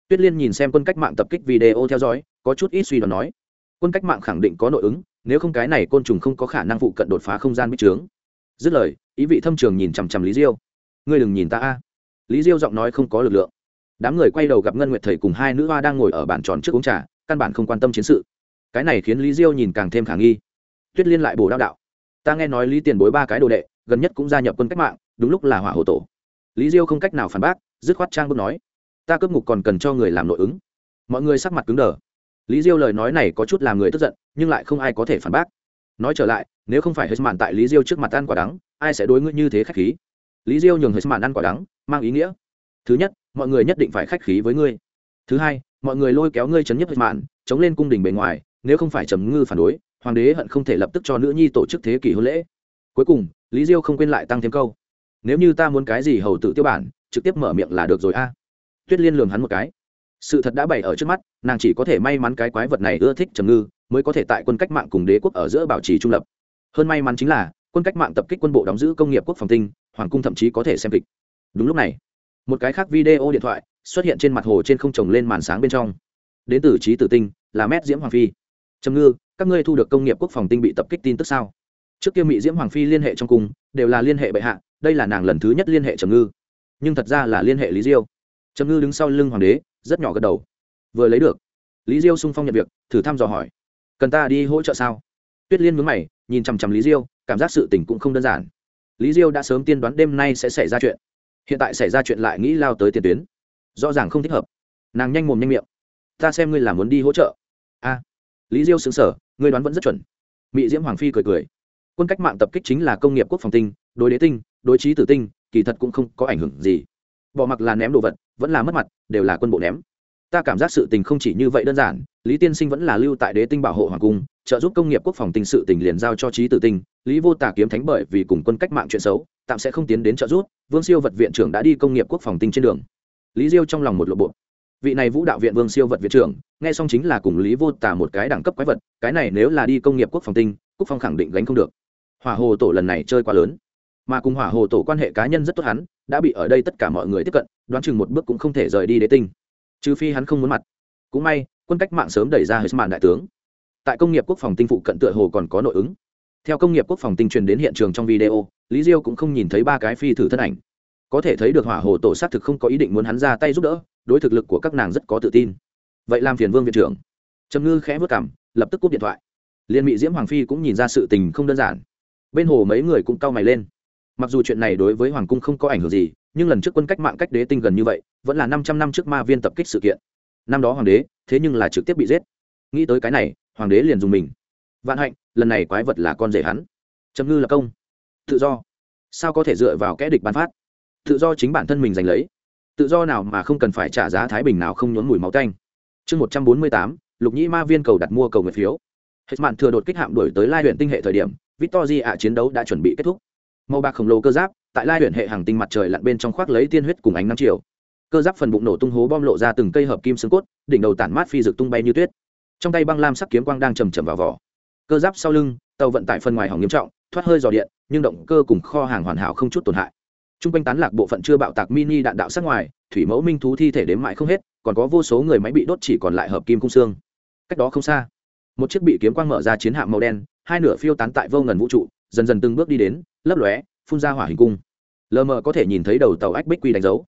Tuyết liên nhìn xem quân cách mạng tập kích video theo dõi, có chút ít suy đoán nói. Quân cách mạng khẳng định có nội ứng nếu không cái này côn trùng không có khả năng phụ cận đột phá không gian bích trướng. Dứt lời, ý vị thâm trường nhìn chằm chằm lý diêu. Ngươi đừng nhìn ta a. Lý diêu giọng nói không có lực lượng. Đám người quay đầu gặp ngân nguyệt thầy cùng hai nữ hoa đang ngồi ở bàn tròn trước uống trà, căn bản không quan tâm chiến sự. Cái này khiến lý diêu nhìn càng thêm khả nghi. Tuyết liên lại bổ đao đạo. Ta nghe nói lý tiền bối ba cái đồ đệ, gần nhất cũng gia nhập quân cách mạng, đúng lúc là hỏa hồ tổ. Lý diêu không cách nào phản bác, dứt khoát trang bước nói. Ta cướp ngục còn cần cho người làm nội ứng. Mọi người sắc mặt cứng đờ. Lý diêu lời nói này có chút làm người tức giận nhưng lại không ai có thể phản bác. Nói trở lại, nếu không phải hết mạn tại lý diêu trước mặt ăn quả đắng, ai sẽ đối ngữ như thế khách khí? Lý diêu nhường hết mạn ăn quả đắng, mang ý nghĩa. Thứ nhất, mọi người nhất định phải khách khí với ngươi. Thứ hai, mọi người lôi kéo ngươi chấn nhất hết mạn chống lên cung đình bề ngoài, nếu không phải trầm ngư phản đối, hoàng đế hận không thể lập tức cho nữ nhi tổ chức thế kỷ hôn lễ. Cuối cùng, lý diêu không quên lại tăng thêm câu, nếu như ta muốn cái gì hầu tự tiêu bản, trực tiếp mở miệng là được rồi a. Tuyết liên lường hắn một cái. Sự thật đã bày ở trước mắt, nàng chỉ có thể may mắn cái quái vật này ưa thích trầm ngư mới có thể tại quân cách mạng cùng đế quốc ở giữa bảo trì trung lập. Hơn may mắn chính là, quân cách mạng tập kích quân bộ đóng giữ công nghiệp quốc phòng tinh, hoàng cung thậm chí có thể xem kịch. Đúng lúc này, một cái khác video điện thoại xuất hiện trên mặt hồ trên không trồng lên màn sáng bên trong. Đến từ trí tử tinh, là mét diễm hoàng phi. Trầm ngư, các ngươi thu được công nghiệp quốc phòng tinh bị tập kích tin tức sao? Trước kia mỹ diễm hoàng phi liên hệ trong cung, đều là liên hệ bệ hạ, đây là nàng lần thứ nhất liên hệ trầm ngư. Nhưng thật ra là liên hệ lý diêu. Trầm ngư đứng sau lưng hoàng đế, rất nhỏ gật đầu. Vừa lấy được. Lý diêu sung phong nhận việc, thử thăm dò hỏi cần ta đi hỗ trợ sao? Tuyết liên mướn mày, nhìn chằm chằm lý diêu, cảm giác sự tình cũng không đơn giản. Lý diêu đã sớm tiên đoán đêm nay sẽ xảy ra chuyện. Hiện tại xảy ra chuyện lại nghĩ lao tới tiền tuyến. Rõ ràng không thích hợp. Nàng nhanh mồm nhanh miệng. Ta xem ngươi là muốn đi hỗ trợ. A. Lý diêu xứng sở ngươi đoán vẫn rất chuẩn. Mỹ diễm hoàng phi cười cười. Quân cách mạng tập kích chính là công nghiệp quốc phòng tinh, đối đế tinh, đối trí tử tinh, kỳ thật cũng không có ảnh hưởng gì. Bỏ mặc là ném đồ vật, vẫn là mất mặt, đều là quân bộ ném ta cảm giác sự tình không chỉ như vậy đơn giản, lý tiên sinh vẫn là lưu tại đế tinh bảo hộ hoàng cung, trợ giúp công nghiệp quốc phòng Tinh sự tình liền giao cho trí tử tinh, lý vô tả kiếm thánh bởi vì cùng quân cách mạng chuyện xấu, tạm sẽ không tiến đến trợ giúp, vương siêu vật viện trưởng đã đi công nghiệp quốc phòng tinh trên đường. Lý diêu trong lòng một lộ bộ. Vị này vũ đạo viện vương siêu vật viện trưởng, nghe xong chính là cùng lý vô tả một cái đẳng cấp quái vật, cái này nếu là đi công nghiệp quốc phòng tinh, quốc phòng khẳng định gánh không được. Hỏa hồ tổ lần này chơi quá lớn. Mà cùng hỏa hồ tổ quan hệ cá nhân rất tốt hắn, đã bị ở đây tất cả mọi người tiếp cận, đoán chừng một bước cũng không thể rời đi đế tinh trừ phi hắn không muốn mặt. Cũng may, quân cách mạng sớm đẩy ra hơi mạn đại tướng. Tại công nghiệp quốc phòng tinh phụ cận tựa hồ còn có nội ứng. Theo công nghiệp quốc phòng tinh truyền đến hiện trường trong video, lý diêu cũng không nhìn thấy ba cái phi thử thân ảnh. Có thể thấy được hỏa hồ tổ xác thực không có ý định muốn hắn ra tay giúp đỡ, đối thực lực của các nàng rất có tự tin. Vậy làm phiền vương viện trưởng. Trầm ngư khẽ vất cảm lập tức cúp điện thoại. Liên mỹ diễm hoàng phi cũng nhìn ra sự tình không đơn giản. Bên hồ mấy người cũng cau mày lên. Mặc dù chuyện này đối với hoàng cung không có ảnh hưởng gì nhưng lần trước quân cách mạng cách đế tinh gần như vậy, vẫn là năm trăm năm trước ma viên tập kích sự kiện. Năm đó hoàng đế, thế nhưng là trực tiếp bị giết. Nghĩ tới cái này, hoàng đế liền dùng mình. Vạn hạnh, lần này quái vật là con rể hắn. Trầm ngư là công. Tự do. Sao có thể dựa vào kẽ địch bán phát? Tự do chính bản thân mình giành lấy. Tự do nào mà không cần phải trả giá thái bình nào không nhốn mùi máu canh chương một trăm bốn mươi tám, lục nhĩ ma viên cầu đặt mua cầu nguyện phiếu. Hết mạn thừa đột kích hạm đổi tới lai huyện tinh hệ thời điểm victor di ạ chiến đấu đã chuẩn bị kết thúc. Màu bạc khổng lồ cơ giáp tại lai huyện hệ hàng tinh mặt trời lặn bên trong khoác lấy tiên huyết cùng ánh năm chiều. Cơ giáp phần bụng nổ tung hố bom lộ ra từng cây hợp kim xương cốt, đỉnh đầu tản mát phi rực tung bay như tuyết. Trong tay băng lam sắc kiếm quang đang chầm chầm vào vỏ. Cơ giáp sau lưng, tàu vận tải phần ngoài hỏng nghiêm trọng, thoát hơi dò điện, nhưng động cơ cùng kho hàng hoàn hảo không chút tổn hại. T r u n g quanh tán lạc bộ phận chưa bạo tạc mini đạn đạo sát ngoài, thủy mẫu minh thú thi thể đếm mãi không hết, còn có vô số người máy bị đốt chỉ còn lại hợp kim cung xương. Cách đó không xa, một chiếc bị kiếm quang mở ra chiến hạm màu đen, hai nửa phiêu tán tại vô ngần vũ trụ, dần dần từng bước đi đến, lấp lóe, phun ra hỏa hình cung lờ mờ có thể nhìn thấy đầu tàu ách bích quy đánh dấu.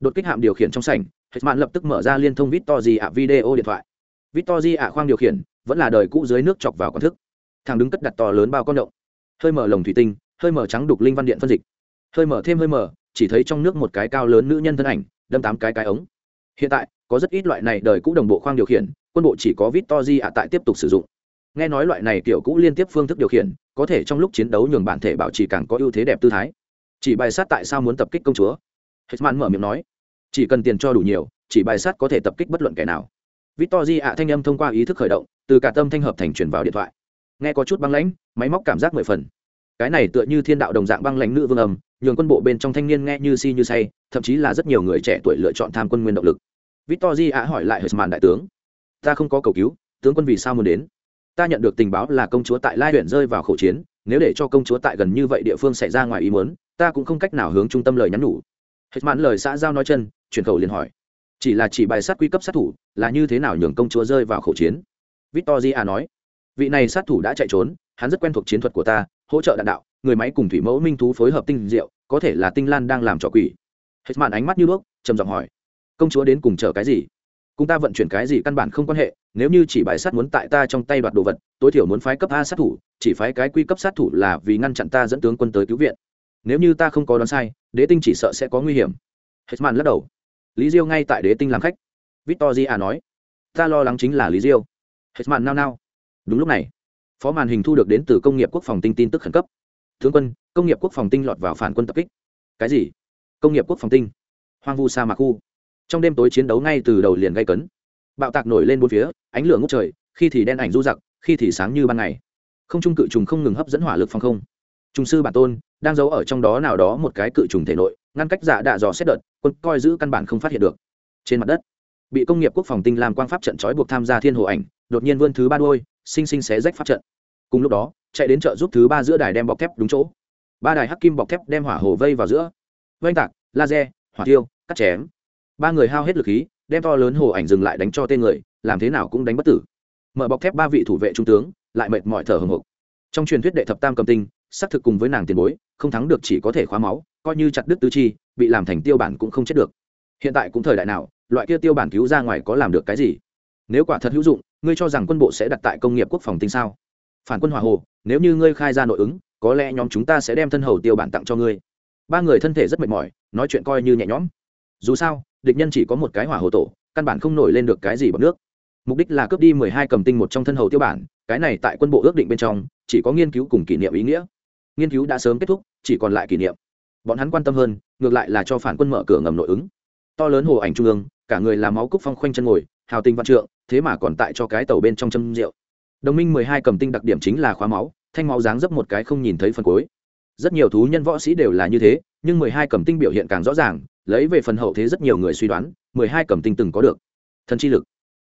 Đột kích hạm điều khiển trong sảnh hết mạn lập tức mở ra liên thông vít to gì ạ video điện thoại. Vít to gì ạ khoang điều khiển, vẫn là đời cũ dưới nước chọc vào con thức. Thằng đứng cất đặt to lớn bao con động. Hơi mở lồng thủy tinh, hơi mở trắng đục linh văn điện phân dịch. Hơi mở thêm hơi mở, chỉ thấy trong nước một cái cao lớn nữ nhân thân ảnh, đâm tám cái cái ống. Hiện tại, có rất ít loại này đời cũ đồng bộ khoang điều khiển, quân bộ chỉ có vít to di ạ tại tiếp tục sử dụng. Nghe nói loại này kiểu cũ liên tiếp phương thức điều khiển, có thể trong lúc chiến đấu nhường bản thể bảo trì càng có ưu thế đẹp tư thái chỉ bài sát tại sao muốn tập kích công chúa? Hitman mở miệng nói. Chỉ cần tiền cho đủ nhiều chỉ bài sát có thể tập kích bất luận kẻ nào. Victor di ạ thanh âm thông qua ý thức khởi động từ cả tâm thanh hợp thành truyền vào điện thoại. Nghe có chút băng lãnh máy móc cảm giác mười phần. Cái này tựa như thiên đạo đồng dạng băng lãnh nữ vương âm, nhường quân bộ bên trong thanh niên nghe như si như say thậm chí là rất nhiều người trẻ tuổi lựa chọn tham quân nguyên động lực. Victor di ạ hỏi lại hitman đại tướng. Ta không có cầu cứu tướng quân vì sao muốn đến? Ta nhận được tình báo là công chúa tại lai huyện rơi vào khẩu chiến nếu để cho công chúa tại gần như vậy địa phương xảy ra ngoài ý muốn ta cũng không cách nào hướng trung tâm lời nhắn đủ. hết mãn lời xã giao nói chân truyền khẩu liền hỏi. Chỉ là chỉ bài sát quy cấp sát thủ, là như thế nào nhường công chúa rơi vào khẩu chiến? Victor a nói. Vị này sát thủ đã chạy trốn, hắn rất quen thuộc chiến thuật của ta, hỗ trợ đạn đạo, người máy cùng thủy mẫu minh thú phối hợp tinh diệu, có thể là tinh lan đang làm trò quỷ. Hết mạn ánh mắt như bước, trầm giọng hỏi. Công chúa đến cùng chờ cái gì? Cùng ta vận chuyển cái gì căn bản không quan hệ, nếu như chỉ bài sát muốn tại ta trong tay đoạt đồ vật, tối thiểu muốn phái cấp a sát thủ, chỉ phái cái quy cấp sát thủ là vì ngăn chặn ta dẫn tướng quân tới cứu viện nếu như ta không có đoán sai, đế tinh chỉ sợ sẽ có nguy hiểm. Hết màn lắc đầu. Lý diêu ngay tại đế tinh làm khách. Victor di à nói. Ta lo lắng chính là lý diêu. Hết màn nao nao. Đúng lúc này, phó màn hình thu được đến từ công nghiệp quốc phòng tinh tin tức khẩn cấp. Tướng quân, công nghiệp quốc phòng tinh lọt vào phản quân tập kích. Cái gì? Công nghiệp quốc phòng tinh. Hoang vu sa mạc khu. Trong đêm tối chiến đấu ngay từ đầu liền gây cấn. Bạo tạc nổi lên bốn phía, ánh lửa ngốc trời, khi thì đen ảnh du giặc, khi thì sáng như ban ngày. Không trung cự trùng không ngừng hấp dẫn hỏa lực phòng không trung sư bản tôn, đang giấu ở trong đó nào đó một cái cự trùng thể nội, ngăn cách giả đạ dò xét đợt, quân coi giữ căn bản không phát hiện được. Trên mặt đất, bị công nghiệp quốc phòng tinh làm quang pháp trận trói buộc tham gia thiên hồ ảnh, đột nhiên vươn thứ ba đôi sinh sinh xé rách pháp trận. Cùng lúc đó, chạy đến chợ giúp thứ ba giữa đài đem bọc thép đúng chỗ. Ba đài hắc kim bọc thép đem hỏa hồ vây vào giữa. Oanh tạc, laser, hỏa tiêu cắt chém. Ba người hao hết lực khí, đem to lớn hồ ảnh dừng lại đánh cho tên người, làm thế nào cũng đánh bất tử. Mở bọc thép ba vị thủ vệ trung tướng, lại mệt mỏi thở hồng hộc. Trong truyền thuyết đệ thập tam cầm tinh xác thực cùng với nàng tiền bối, không thắng được chỉ có thể khóa máu, coi như chặt đứt tứ chi, bị làm thành tiêu bản cũng không chết được. Hiện tại cũng thời đại nào, loại kia tiêu bản cứu ra ngoài có làm được cái gì? Nếu quả thật hữu dụng, ngươi cho rằng quân bộ sẽ đặt tại công nghiệp quốc phòng tinh sao? Phản quân hòa hồ, nếu như ngươi khai ra nội ứng, có lẽ nhóm chúng ta sẽ đem thân hầu tiêu bản tặng cho ngươi. Ba người thân thể rất mệt mỏi, nói chuyện coi như nhẹ nhõm. Dù sao, địch nhân chỉ có một cái hỏa hồ tổ, căn bản không nổi lên được cái gì bằng nước. Mục đích là cướp đi mười hai cầm tinh một trong thân hầu tiêu bản, cái này tại quân bộ ước định bên trong, chỉ có nghiên cứu cùng kỷ niệm ý nghĩa nghiên cứu đã sớm kết thúc, chỉ còn lại kỷ niệm. Bọn hắn quan tâm hơn, ngược lại là cho phản quân mở cửa ngầm nội ứng. To lớn hồ ảnh trung ương, cả người làm máu cúc phong khoanh chân ngồi, hào tình văn trượng, thế mà còn tại cho cái tàu bên trong châm rượu. Đồng minh mười hai cầm tinh đặc điểm chính là khóa máu, thanh máu dáng dấp một cái không nhìn thấy phần cuối. Rất nhiều thú nhân võ sĩ đều là như thế, nhưng mười hai cầm tinh biểu hiện càng rõ ràng, lấy về phần hậu thế rất nhiều người suy đoán, mười hai cầm tinh từng có được. Thần chi lực.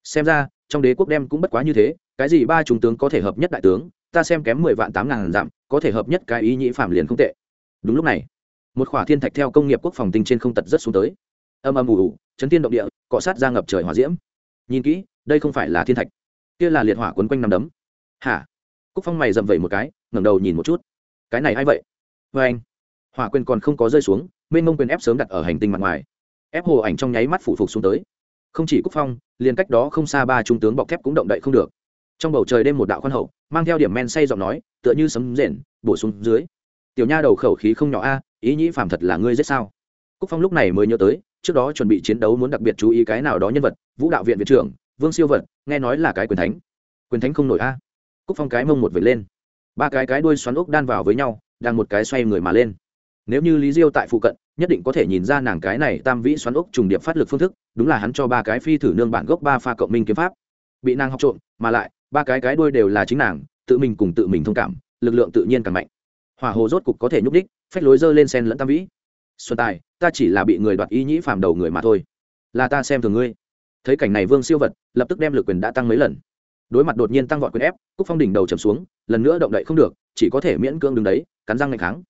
Xem ra, trong đế quốc đem cũng bất quá như thế, cái gì ba trung tướng có thể hợp nhất đại tướng, ta xem kém mười vạn tám ngàn dặm có thể hợp nhất cái ý nhĩ phạm liền không tệ. Đúng lúc này, một khỏa thiên thạch theo công nghiệp quốc phòng tinh trên không tật rất xuống tới. Âm âm ù ù, chấn tiên động địa, cọ sát ra ngập trời hòa diễm. Nhìn kỹ, đây không phải là thiên thạch. Kia là liệt hỏa quấn quanh nằm đấm. Hả? Cúc phong mày dầm vẩy một cái, ngẩng đầu nhìn một chút. Cái này a vậy? Vê anh, hỏa quyền còn không có rơi xuống, mênh mông quyền ép sớm đặt ở hành tinh mặt ngoài. Ép hồ ảnh trong nháy mắt phủ phục xuống tới. Không chỉ cúc phong, liền cách đó không xa ba trung tướng bọc thép cũng động đậy không được trong bầu trời đêm một đạo khoan hậu, mang theo điểm men say giọng nói, tựa như sấm rền, bổ sung dưới. Tiểu nha đầu khẩu khí không nhỏ a, ý nhĩ phàm thật là ngươi giết sao? Cúc phong lúc này mới nhớ tới, trước đó chuẩn bị chiến đấu muốn đặc biệt chú ý cái nào đó nhân vật, vũ đạo viện viện trưởng, vương siêu vật, nghe nói là cái quyền thánh. Quyền thánh không nổi a. Cúc phong cái mông một vệt lên. Ba cái cái đuôi xoắn ốc đan vào với nhau, đang một cái xoay người mà lên. Nếu như lý diêu tại phụ cận, nhất định có thể nhìn ra nàng cái này tam vĩ xoắn ốc trùng điệp phát lực phương thức, đúng là hắn cho ba cái phi thử nương bản gốc ba pha cộng minh kiếm pháp. Bị nàng học trộm, mà lại ba cái cái đuôi đều là chính nàng, tự mình cùng tự mình thông cảm, lực lượng tự nhiên càng mạnh. Hỏa hồ rốt cục có thể nhúc đích phách lối dơ lên sen lẫn tam vĩ. Xuân tài, ta chỉ là bị người đoạt ý nhĩ phàm đầu người mà thôi. Là ta xem thường ngươi. Thấy cảnh này vương siêu vật, lập tức đem lực quyền đã tăng mấy lần. Đối mặt đột nhiên tăng vọt quyền ép, cúc phong đỉnh đầu chầm xuống, lần nữa động đậy không được, chỉ có thể miễn cưỡng đứng đấy, cắn răng ngạnh kháng.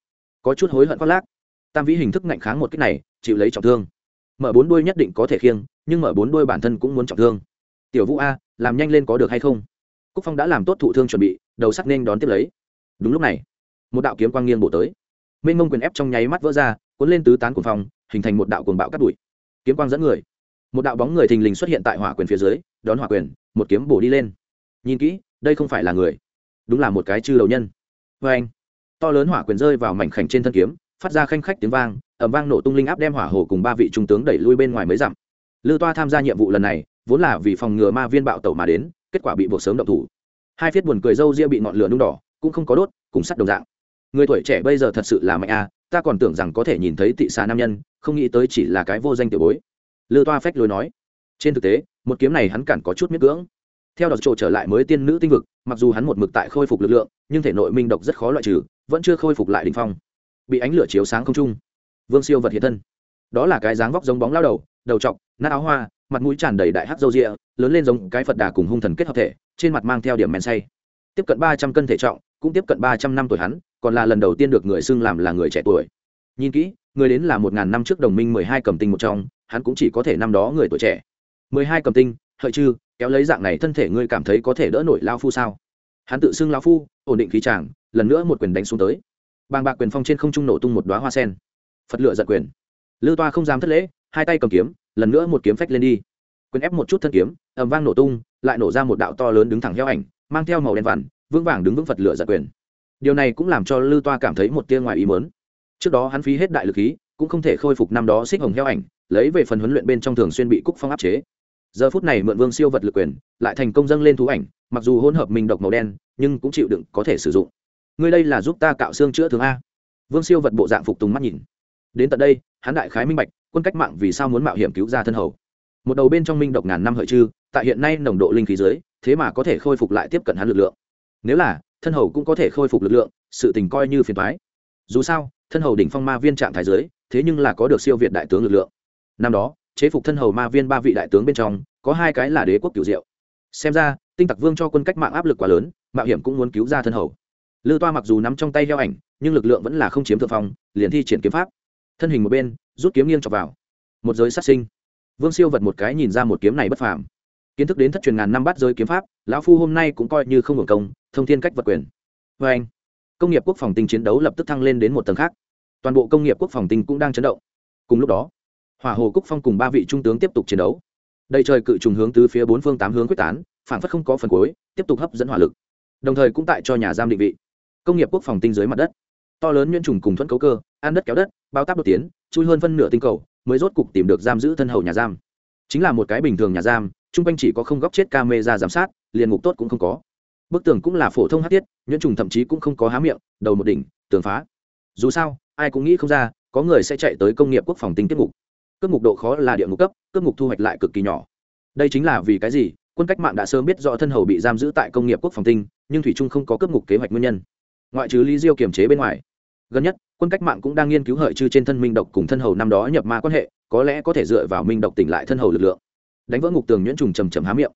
Có chút hối hận khoác lác. Tam vĩ hình thức ngạnh kháng một cách này, chịu lấy trọng thương. Mở bốn đuôi nhất định có thể khiêng, nhưng mở bốn đuôi bản thân cũng muốn trọng thương. Tiểu vũ a, làm nhanh lên có được hay không? cúc phong đã làm tốt thụ thương chuẩn bị, đầu sắc nên đón tiếp lấy. Đúng lúc này, một đạo kiếm quang nghiêng bổ tới. Mênh mông quyền ép trong nháy mắt vỡ ra, cuốn lên tứ tán cuồng phong, hình thành một đạo cuồng bạo cắt đùi kiếm quang dẫn người. Một đạo bóng người thình lình xuất hiện tại hỏa quyền phía dưới, đón hỏa quyền, một kiếm bổ đi lên. Nhìn kỹ, đây không phải là người. Đúng là một cái chư đầu nhân. Vê anh, to lớn hỏa quyền rơi vào mảnh khảnh trên thân kiếm, phát ra khanh khách tiếng vang ẩm vang nổ tung linh áp đem hỏa hồ cùng ba vị trung tướng đẩy lui bên ngoài mấy dặm. Lư toa tham gia nhiệm vụ lần này, vốn là vì phòng ngừa ma viên bạo tẩu mà đến kết quả bị buộc sớm động thủ. Hai phiết buồn cười râu ria bị ngọn lửa nung đỏ, cũng không có đốt, cùng sắt đồng dạng. Người tuổi trẻ bây giờ thật sự là mạnh a, ta còn tưởng rằng có thể nhìn thấy tị xà nam nhân, không nghĩ tới chỉ là cái vô danh tiểu bối. Lư toa phách lối nói. Trên thực tế, một kiếm này hắn cản có chút miết cưỡng. Theo đọc trộ trở lại mới tiên nữ tinh vực, mặc dù hắn một mực tại khôi phục lực lượng, nhưng thể nội minh độc rất khó loại trừ, vẫn chưa khôi phục lại đ phong. Bị ánh lửa chiếu sáng không trung. Vương siêu vật hiện thân đó là cái dáng vóc giống bóng lao đầu đầu t nát áo hoa, mặt mũi tràn đầy đại hát dâu rịa lớn lên giống cái phật đà cùng hung thần kết hợp thể, trên mặt mang theo điểm men say. Tiếp cận ba trăm cân thể trọng, cũng tiếp cận ba trăm năm tuổi hắn, còn là lần đầu tiên được người xưng làm là người trẻ tuổi. Nhìn kỹ, người đến là một ngàn năm trước đồng minh mười hai cầm tinh một trong, hắn cũng chỉ có thể năm đó người tuổi trẻ. mười hai cầm tinh, hợi chư, kéo lấy dạng này thân thể ngươi cảm thấy có thể đỡ nổi lao phu sao? Hắn tự xưng lao phu, ổn định khí tràng lần nữa một quyền đánh xuống tới. Bàng bạc quyền phong trên không trung nổ tung một đoá hoa sen. Phật lựa giật quyền. Lưu toa không dám thất lễ, hai tay cầm kiếm, lần nữa một kiếm phách lên đi. Quyền ép một chút thân kiếm, ầm vang nổ tung, lại nổ ra một đạo to lớn đứng thẳng heo ảnh, mang theo màu đen vằn, vững vàng đứng vững phật lửa giật quyền. Điều này cũng làm cho Lưu toa cảm thấy một tia ngoài ý mớn trước đó hắn phí hết đại lực khí, cũng không thể khôi phục năm đó xích hồng heo ảnh, lấy về phần huấn luyện bên trong thường xuyên bị cúc phong áp chế. Giờ phút này mượn vương siêu vật lực quyền, lại thành công dâng lên thú ảnh, mặc dù hỗn hợp mình độc màu đen, nhưng cũng chịu đựng có thể sử dụng. Người đây là giúp ta cạo xương chữa thương a. Vương siêu vật bộ dạng phục tùng mắt nhìn. Đến tận đây hắn đại khái minh bạch, quân cách mạng vì sao muốn mạo hiểm cứu ra thân hầu. Một đầu bên trong minh độc ngàn năm hợi chư, tại hiện nay nồng độ linh khí dưới, thế mà có thể khôi phục lại tiếp cận hắn lực lượng. Nếu là, thân hầu cũng có thể khôi phục lực lượng, sự tình coi như phiền thoái dù sao, thân hầu đỉnh phong ma viên trạng thái dưới, thế nhưng là có được siêu việt đại tướng lực lượng. Năm đó, chế phục thân hầu ma viên ba vị đại tướng bên trong, có hai cái là đế quốc cửu diệu. Xem ra, tinh tặc vương cho quân cách mạng áp lực quá lớn, mạo hiểm cũng muốn cứu ra thân hầu. Lư toa mặc dù nắm trong tay heo ảnh, nhưng lực lượng vẫn là không chiếm thượng phong, liền thi triển kiếm pháp thân hình một bên, rút kiếm nghiêng chọc vào. Một giới sát sinh. Vương siêu vật một cái nhìn ra một kiếm này bất phàm. Kiến thức đến thất truyền ngàn năm bắt giới kiếm pháp, lão phu hôm nay cũng coi như không hưởng công, thông thiên cách vật quyền. Vê anh, công nghiệp quốc phòng tinh chiến đấu lập tức thăng lên đến một tầng khác. Toàn bộ công nghiệp quốc phòng tinh cũng đang chấn động. Cùng lúc đó, hỏa hồ cúc phong cùng ba vị trung tướng tiếp tục chiến đấu. Đầy trời cự trùng hướng từ phía bốn phương tám hướng quyết tán phản phất không có phần cuối, tiếp tục hấp dẫn hỏa lực. Đồng thời cũng tại cho nhà giam định vị. Công nghiệp quốc phòng tinh dưới mặt đất to lớn nhuyễn trùng cùng thuẫn cấu cơ, ăn đất kéo đất, bao tác đột tiến, chui hơn phân nửa tinh cầu, mới rốt cục tìm được giam giữ thân hầu nhà giam. Chính là một cái bình thường nhà giam, chung quanh chỉ có không góc chết ca mê ra giám sát, liền ngục tốt cũng không có. Bức tường cũng là phổ thông hát tiết nhuyễn trùng thậm chí cũng không có há miệng, đầu một đỉnh, tường phá. Dù sao, ai cũng nghĩ không ra, có người sẽ chạy tới công nghiệp quốc phòng tinh tiết ngục cướp ngục độ khó là địa ngục cấp, cướp ngục thu hoạch lại cực kỳ nhỏ. Đây chính là vì cái gì, quân cách mạng đã sớm biết rõ thân hầu bị giam giữ tại công nghiệp quốc phòng tinh, nhưng thủy trung không có cướp ngục kế hoạch nguyên nhân ngoại trừ lý diêu kiềm chế bên ngoài. Gần nhất, quân cách mạng cũng đang nghiên cứu hợi chư trên thân minh độc cùng thân hầu năm đó nhập ma quan hệ, có lẽ có thể dựa vào minh độc tỉnh lại thân hầu lực lượng. Đánh vỡ ngục tường nhuyễn trùng trầm trầm há miệng.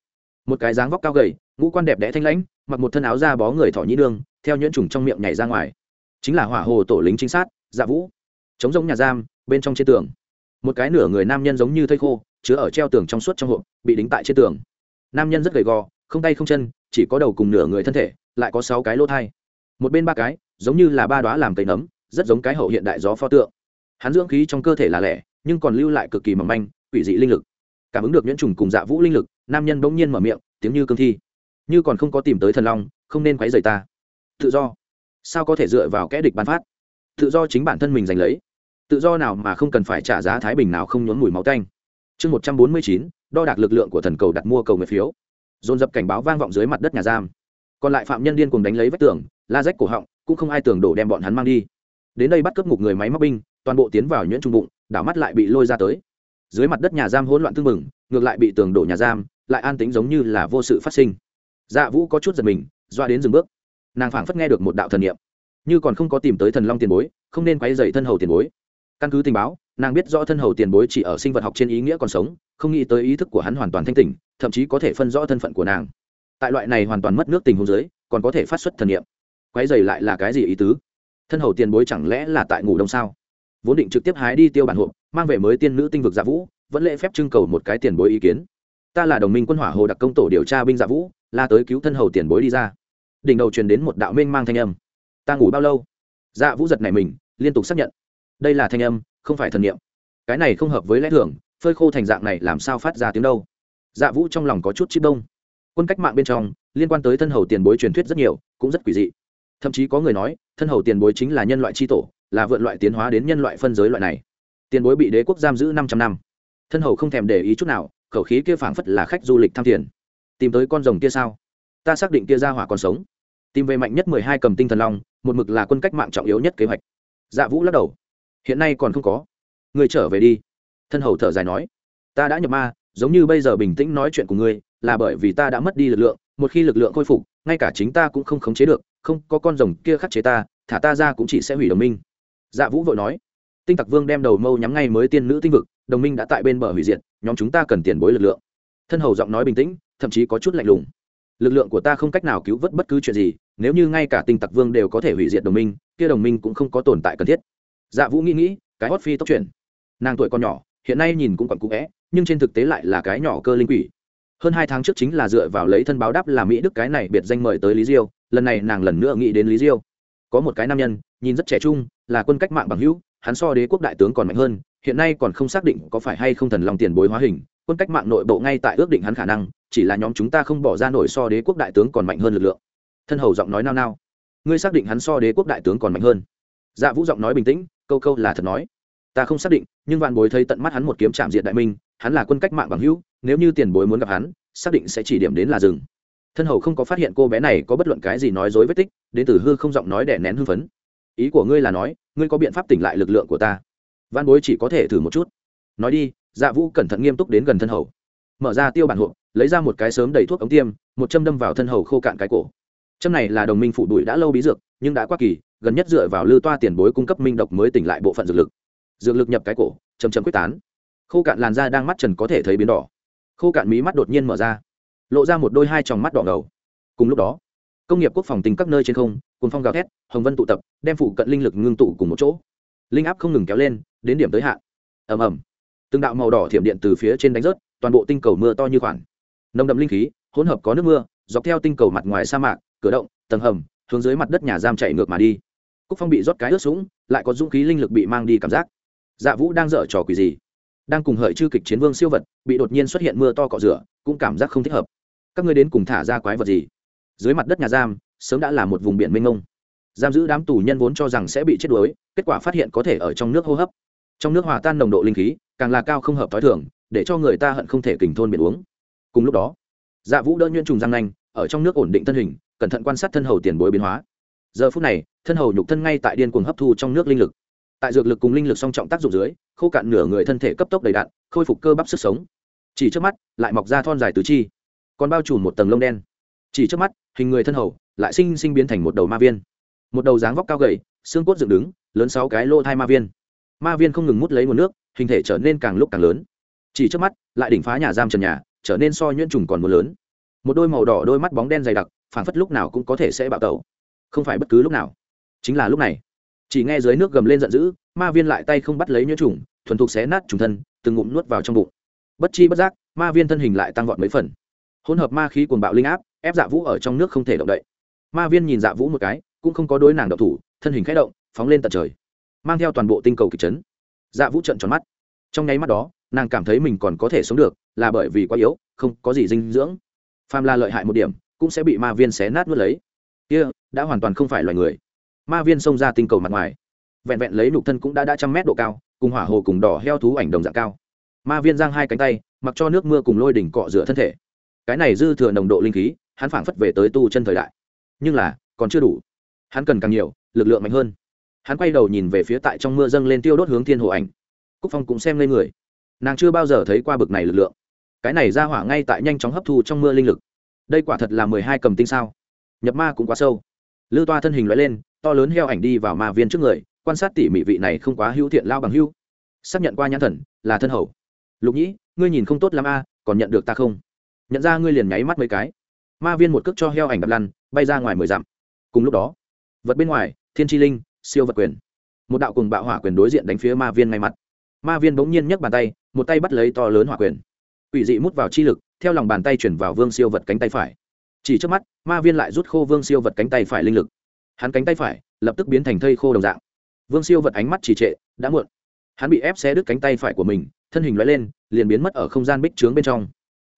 Một cái dáng vóc cao gầy, ngũ quan đẹp đẽ thanh lãnh, mặc một thân áo da bó người thỏ nhĩ đương, theo nhuyễn trùng trong miệng nhảy ra ngoài. Chính là hỏa hồ tổ lính chính sát dạ vũ. Chống giống nhà giam, bên trong trên tường. Một cái nửa người nam nhân giống như thây khô, chứa ở treo tường trong suốt trong hộp, bị đính tại trên tường. Nam nhân rất gầy gò, không tay không chân, chỉ có đầu cùng nửa người thân thể, lại có sáu cái lỗ thai một bên ba cái, giống như là ba đoá làm cây nấm, rất giống cái hậu hiện đại gió pho tượng. Hắn dưỡng khí trong cơ thể là lẻ, nhưng còn lưu lại cực kỳ mỏng manh, quỷ dị linh lực. Cảm ứng được nhuyễn trùng cùng dạ vũ linh lực, nam nhân bỗng nhiên mở miệng, tiếng như cương thi. Như còn không có tìm tới thần long, không nên quấy rầy ta. Tự do. Sao có thể dựa vào kẽ địch bán phát? Tự do chính bản thân mình giành lấy. Tự do nào mà không cần phải trả giá thái bình nào không nhốn mùi máu tanh. Chương một trăm bốn mươi chín, đo đạc lực lượng của thần cầu đặt mua cầu người phiếu. Dồn dập cảnh báo vang vọng dưới mặt đất nhà giam. Còn lại phạm nhân điên cùng đánh lấy vách tường la rách cổ họng, cũng không ai tưởng đổ đem bọn hắn mang đi. Đến đây bắt cướp ngục người máy móc binh, toàn bộ tiến vào nhuyễn trung bụng, đảo mắt lại bị lôi ra tới. Dưới mặt đất nhà giam hỗn loạn thương mừng ngược lại bị tường đổ nhà giam, lại an tính giống như là vô sự phát sinh. Dạ vũ có chút giật mình, doa đến dừng bước. Nàng phảng phất nghe được một đạo thần niệm. Như còn không có tìm tới thần long tiền bối, không nên quay dậy thân hầu tiền bối. Căn cứ tình báo, nàng biết rõ thân hầu tiền bối chỉ ở sinh vật học trên ý nghĩa còn sống, không nghĩ tới ý thức của hắn hoàn toàn thanh tỉnh, thậm chí có thể phân rõ thân phận của nàng. Tại loại này hoàn toàn mất nước tình huống dưới, còn có thể phát xuất thần niệm quái dày lại là cái gì ý tứ? Thân hầu tiền bối chẳng lẽ là tại ngủ đông sao? Vốn định trực tiếp hái đi tiêu bản hộp, mang về mới tiên nữ tinh vực dạ vũ, vẫn lễ phép trưng cầu một cái tiền bối ý kiến. Ta là đồng minh quân hỏa hồ đặc công tổ điều tra binh dạ vũ, la tới cứu thân hầu tiền bối đi ra. Đỉnh đầu truyền đến một đạo minh mang thanh âm. Ta ngủ bao lâu? Dạ vũ giật nảy mình, liên tục xác nhận. Đây là thanh âm, không phải thần niệm. Cái này không hợp với lẽ thường, phơi khô thành dạng này làm sao phát ra tiếng đâu? Dạ vũ trong lòng có chút chip đông. Quân cách mạng bên trong, liên quan tới thân hầu tiền bối truyền thuyết rất nhiều, cũng rất quỷ dị thậm chí có người nói, thân hầu tiền bối chính là nhân loại tri tổ, là vượn loại tiến hóa đến nhân loại phân giới loại này. Tiền bối bị đế quốc giam giữ 500 năm. Thân hầu không thèm để ý chút nào, khẩu khí kia phảng phất là khách du lịch tham thiền. Tìm tới con rồng kia sao? Ta xác định kia ra hỏa còn sống. Tìm về mạnh nhất mười hai cầm tinh thần long, một mực là quân cách mạng trọng yếu nhất kế hoạch. Dạ vũ lắc đầu. Hiện nay còn không có. Người trở về đi. Thân hầu thở dài nói. Ta đã nhập ma, giống như bây giờ bình tĩnh nói chuyện của ngươi, là bởi vì ta đã mất đi lực lượng, một khi lực lượng khôi phục, ngay cả chính ta cũng không khống chế được không có con rồng kia khắc chế ta, thả ta ra cũng chỉ sẽ hủy đồng minh. Dạ vũ vội nói. Tinh tặc vương đem đầu mâu nhắm ngay mới tiên nữ tinh vực, đồng minh đã tại bên bờ hủy diệt, nhóm chúng ta cần tiền bối lực lượng. Thân hầu giọng nói bình tĩnh, thậm chí có chút lạnh lùng. Lực lượng của ta không cách nào cứu vớt bất cứ chuyện gì, nếu như ngay cả tinh tặc vương đều có thể hủy diệt đồng minh, kia đồng minh cũng không có tồn tại cần thiết. Dạ vũ nghĩ nghĩ, cái Hot phi tốc chuyển. Nàng tuổi còn nhỏ, hiện nay nhìn cũng còn cũ vẽ nhưng trên thực tế lại là cái nhỏ cơ linh quỷ. Hơn hai tháng trước chính là dựa vào lấy thân báo đáp là mỹ đức cái này biệt danh mời tới lý diêu lần này nàng lần nữa nghĩ đến lý diêu. Có một cái nam nhân, nhìn rất trẻ trung, là quân cách mạng bằng hữu, hắn so đế quốc đại tướng còn mạnh hơn, hiện nay còn không xác định có phải hay không thần lòng tiền bối hóa hình, quân cách mạng nội bộ ngay tại ước định hắn khả năng, chỉ là nhóm chúng ta không bỏ ra nổi so đế quốc đại tướng còn mạnh hơn lực lượng. Thân hầu giọng nói nao nao. Ngươi xác định hắn so đế quốc đại tướng còn mạnh hơn. Dạ vũ giọng nói bình tĩnh, câu câu là thật nói. Ta không xác định, nhưng vạn bối thấy tận mắt hắn một kiếm chạm diện đại minh, hắn là quân cách mạng bằng hữu, nếu như tiền bối muốn gặp hắn, xác định sẽ chỉ điểm đến là rừng thân hầu không có phát hiện cô bé này có bất luận cái gì nói dối vết tích, đến từ hư không giọng nói đẻ nén hư phấn. Ý của ngươi là nói, ngươi có biện pháp tỉnh lại lực lượng của ta. Văn bối chỉ có thể thử một chút. Nói đi dạ vũ cẩn thận nghiêm túc đến gần thân hầu. Mở ra tiêu bản hộp, lấy ra một cái sớm đầy thuốc ống tiêm, một châm đâm vào thân hầu khô cạn cái cổ. Châm này là đồng minh phụ đuổi đã lâu bí dược, nhưng đã qua kỳ, gần nhất dựa vào lư toa tiền bối cung cấp minh độc mới tỉnh lại bộ phận dược lực. Dược lực nhập cái cổ chầm chầm quyết tán. Khô cạn làn da đang mắt trần có thể thấy biến đỏ. Khô cạn mí mắt đột nhiên mở ra lộ ra một đôi hai tròng mắt đỏ ngầu. Cùng lúc đó, công nghiệp quốc phòng tình các nơi trên không cùng phong gào thét, hồng vân tụ tập, đem phụ cận linh lực ngưng tụ cùng một chỗ. Linh áp không ngừng kéo lên, đến điểm tới hạn. Ầm ầm. Từng đạo màu đỏ thiểm điện từ phía trên đánh rớt, toàn bộ tinh cầu mưa to như khoản. Nồng đậm linh khí, hỗn hợp có nước mưa, dọc theo tinh cầu mặt ngoài sa mạc, cửa động, tầng hầm xuống dưới mặt đất nhà giam chạy ngược mà đi. Cúc phong bị rót cái ướt sũng, lại có dũng khí linh lực bị mang đi cảm giác. Dạ vũ đang dở trò quỷ gì? Đang cùng hợi chư kịch chiến vương siêu vật, bị đột nhiên xuất hiện mưa to cọ rửa, cũng cảm giác không thích hợp các ngươi đến cùng thả ra quái vật gì? Dưới mặt đất nhà giam, sớm đã là một vùng biển mênh mông. Giam giữ đám tù nhân vốn cho rằng sẽ bị chết đuối, kết quả phát hiện có thể ở trong nước hô hấp. Trong nước hòa tan nồng độ linh khí, càng là cao không hợp t h o i thường, để cho người ta hận không thể kình thôn biển uống. Cùng lúc đó dạ vũ đỡ nhuyễn trùng răng nanh, ở trong nước ổn định thân hình, cẩn thận quan sát thân hầu tiền bối biến hóa. Giờ phút này, thân hầu nhục thân ngay tại điên cuồng hấp thu trong nước linh lực. Tại dược lực cùng linh lực song trọng tác dụng dưới, khô cạn nửa người thân thể cấp tốc đầy đạn khôi phục cơ bắp sức sống. Chỉ trước mắt, lại mọc ra thon dài tứ chi còn bao trùm một tầng lông đen. Chỉ trước mắt, hình người thân hầu lại sinh sinh biến thành một đầu ma viên. Một đầu dáng vóc cao gầy, xương cốt dựng đứng, lớn sáu cái lô thai ma viên. Ma viên không ngừng mút lấy nguồn nước, hình thể trở nên càng lúc càng lớn. Chỉ trước mắt, lại đỉnh phá nhà giam trần nhà, trở nên so nhuyễn trùng còn một lớn. Một đôi màu đỏ đôi mắt bóng đen dày đặc phản phất lúc nào cũng có thể sẽ bạo tẩu. Không phải bất cứ lúc nào. Chính là lúc này. Chỉ nghe dưới nước gầm lên giận dữ, ma viên lại tay không bắt lấy nhuyễn trùng, thuần thục xé nát trùng thân, từng ngụm nuốt vào trong bụng. Bất chi bất giác, ma viên thân hình lại tăng vọt mấy phần hỗn hợp ma khí cuồng bạo linh áp ép dạ vũ ở trong nước không thể động đậy. Ma viên nhìn dạ vũ một cái cũng không có đối nàng động thủ thân hình khẽ động phóng lên tận trời mang theo toàn bộ tinh cầu kịch chấn. Dạ vũ trợn tròn mắt. Trong nháy mắt đó nàng cảm thấy mình còn có thể sống được là bởi vì quá yếu không có gì dinh dưỡng. Phàm la lợi hại một điểm cũng sẽ bị ma viên xé nát nuốt lấy. Kia、yeah, đã hoàn toàn không phải loài người. Ma viên xông ra tinh cầu mặt ngoài. Vẹn vẹn lấy nục thân cũng đã đã trăm mét độ cao cùng hỏa hồ cùng đỏ heo thú ảnh đồng dạng cao. Ma viên giang hai cánh tay mặc cho nước mưa cùng lôi đỉnh cọ rửa thân thể cái này dư thừa nồng độ linh khí, hắn phảng phất về tới tu chân thời đại. Nhưng là, còn chưa đủ. Hắn cần càng nhiều, lực lượng mạnh hơn. Hắn quay đầu nhìn về phía tại trong mưa dâng lên tiêu đốt hướng thiên hồ ảnh. Cúc phong cũng xem lên người. Nàng chưa bao giờ thấy qua bực này lực lượng. Cái này ra hỏa ngay tại nhanh chóng hấp thu trong mưa linh lực. Đây quả thật là mười hai cầm tinh sao. Nhập ma cũng quá sâu. Lư toa thân hình loại lên, to lớn heo ảnh đi vào ma viên trước người, quan sát tỉ mỉ vị này không quá hữu thiện lao bằng hữu. Xác nhận qua nhãn thần, là thân hầu. Lục nhĩ, ngươi nhìn không tốt l ắ m a, còn nhận được ta không? nhận ra ngươi liền nháy mắt mấy cái. Ma viên một cước cho heo ảnh đập lăn, bay ra ngoài mười dặm. Cùng lúc đó, vật bên ngoài, thiên tri linh, siêu vật quyền. Một đạo cùng bạo hỏa quyền đối diện đánh phía ma viên ngay mặt. Ma viên bỗng nhiên nhấc bàn tay, một tay bắt lấy to lớn hỏa quyền. Ủy dị mút vào chi lực, theo lòng bàn tay chuyển vào vương siêu vật cánh tay phải. Chỉ trước mắt, ma viên lại rút khô vương siêu vật cánh tay phải linh lực. Hắn cánh tay phải lập tức biến thành thây khô đồng dạng. Vương siêu vật ánh mắt trì trệ, đã muộn. Hắn bị ép xé đứt cánh tay phải của mình, thân hình loại lên, liền biến mất ở không gian bích trướng bên trong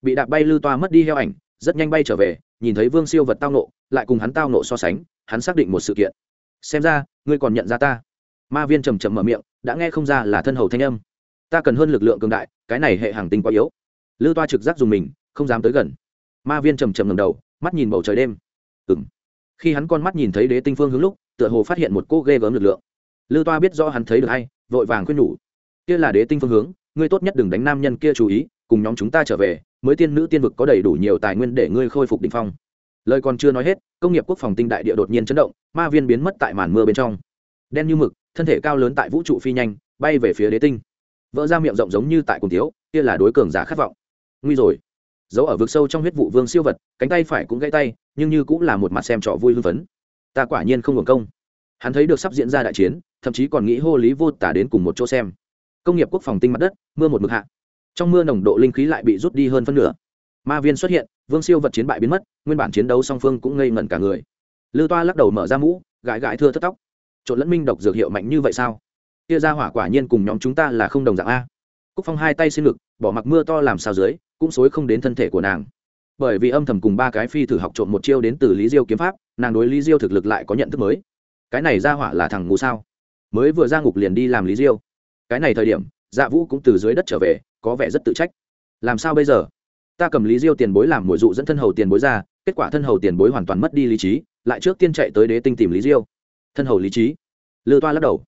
bị đạp bay lư toa mất đi heo ảnh, rất nhanh bay trở về, nhìn thấy vương siêu vật tao nộ lại cùng hắn tao nộ so sánh, hắn xác định một sự kiện. Xem ra, ngươi còn nhận ra ta. Ma viên trầm trầm mở miệng, đã nghe không ra là thân hầu thanh âm. Ta cần hơn lực lượng cường đại, cái này hệ hàng tinh quá yếu. Lư toa trực giác dùng mình, không dám tới gần. Ma viên trầm trầm ngầm đầu, mắt nhìn bầu trời đêm. Ừng khi hắn con mắt nhìn thấy đế tinh phương hướng lúc, tựa hồ phát hiện một cô ghê gớm lực lượng. Lư toa biết do hắn thấy được hay, vội vàng khuyên nhủ. Kia là đế tinh phương hướng, ngươi tốt nhất đừng đánh nam nhân kia chú ý cùng nhóm chúng ta trở về, mới tiên nữ tiên vực có đầy đủ nhiều tài nguyên để ngươi khôi phục đ ỉ n h phong. Lời còn chưa nói hết, công nghiệp quốc phòng tinh đại địa đột nhiên chấn động, ma viên biến mất tại màn mưa bên trong. Đen như mực, thân thể cao lớn tại vũ trụ phi nhanh, bay về phía đế tinh. Vỡ ra miệng rộng giống như tại cùng thiếu, kia là đối cường giả khát vọng. Nguy rồi. Giấu ở vực sâu trong huyết vụ vương siêu vật, cánh tay phải cũng gãy tay, nhưng như cũng là một mặt xem trò vui hưng phấn. Ta quả nhiên không hưởng công. Hắn thấy được sắp diễn ra đại chiến, thậm chí còn nghĩ hô lý vô tả đến cùng một chỗ xem. Công nghiệp quốc phòng tinh mặt đất, mưa một mực hạ trong mưa nồng độ linh khí lại bị rút đi hơn phân nửa. Ma viên xuất hiện, vương siêu vật chiến bại biến mất, nguyên bản chiến đấu song phương cũng ngây ngẩn cả người. Lư toa lắc đầu mở ra mũ, gãi gãi thưa thất tóc. Trộn lẫn minh độc dược hiệu mạnh như vậy sao? Kia ra hỏa quả nhiên cùng nhóm chúng ta là không đồng dạng a. Cúc phong hai tay xin ngực, bỏ mặc mưa to làm sao dưới, cũng xối không đến thân thể của nàng. Bởi vì âm thầm cùng ba cái phi thử học trộn một chiêu đến từ lý diêu kiếm pháp, nàng đối lý diêu thực lực lại có nhận thức mới. Cái này ra hỏa là thằng ngủ sao? Mới vừa ra ngục liền đi làm lý diêu. Cái này thời điểm dạ vũ cũng từ dưới đất trở về có vẻ rất tự trách. Làm sao bây giờ? Ta cầm lý diêu tiền bối làm mồi dụ dẫn thân hầu tiền bối ra, kết quả thân hầu tiền bối hoàn toàn mất đi lý trí, lại trước tiên chạy tới đế tinh tìm lý diêu. Thân hầu lý trí. Lư toa lắc đầu.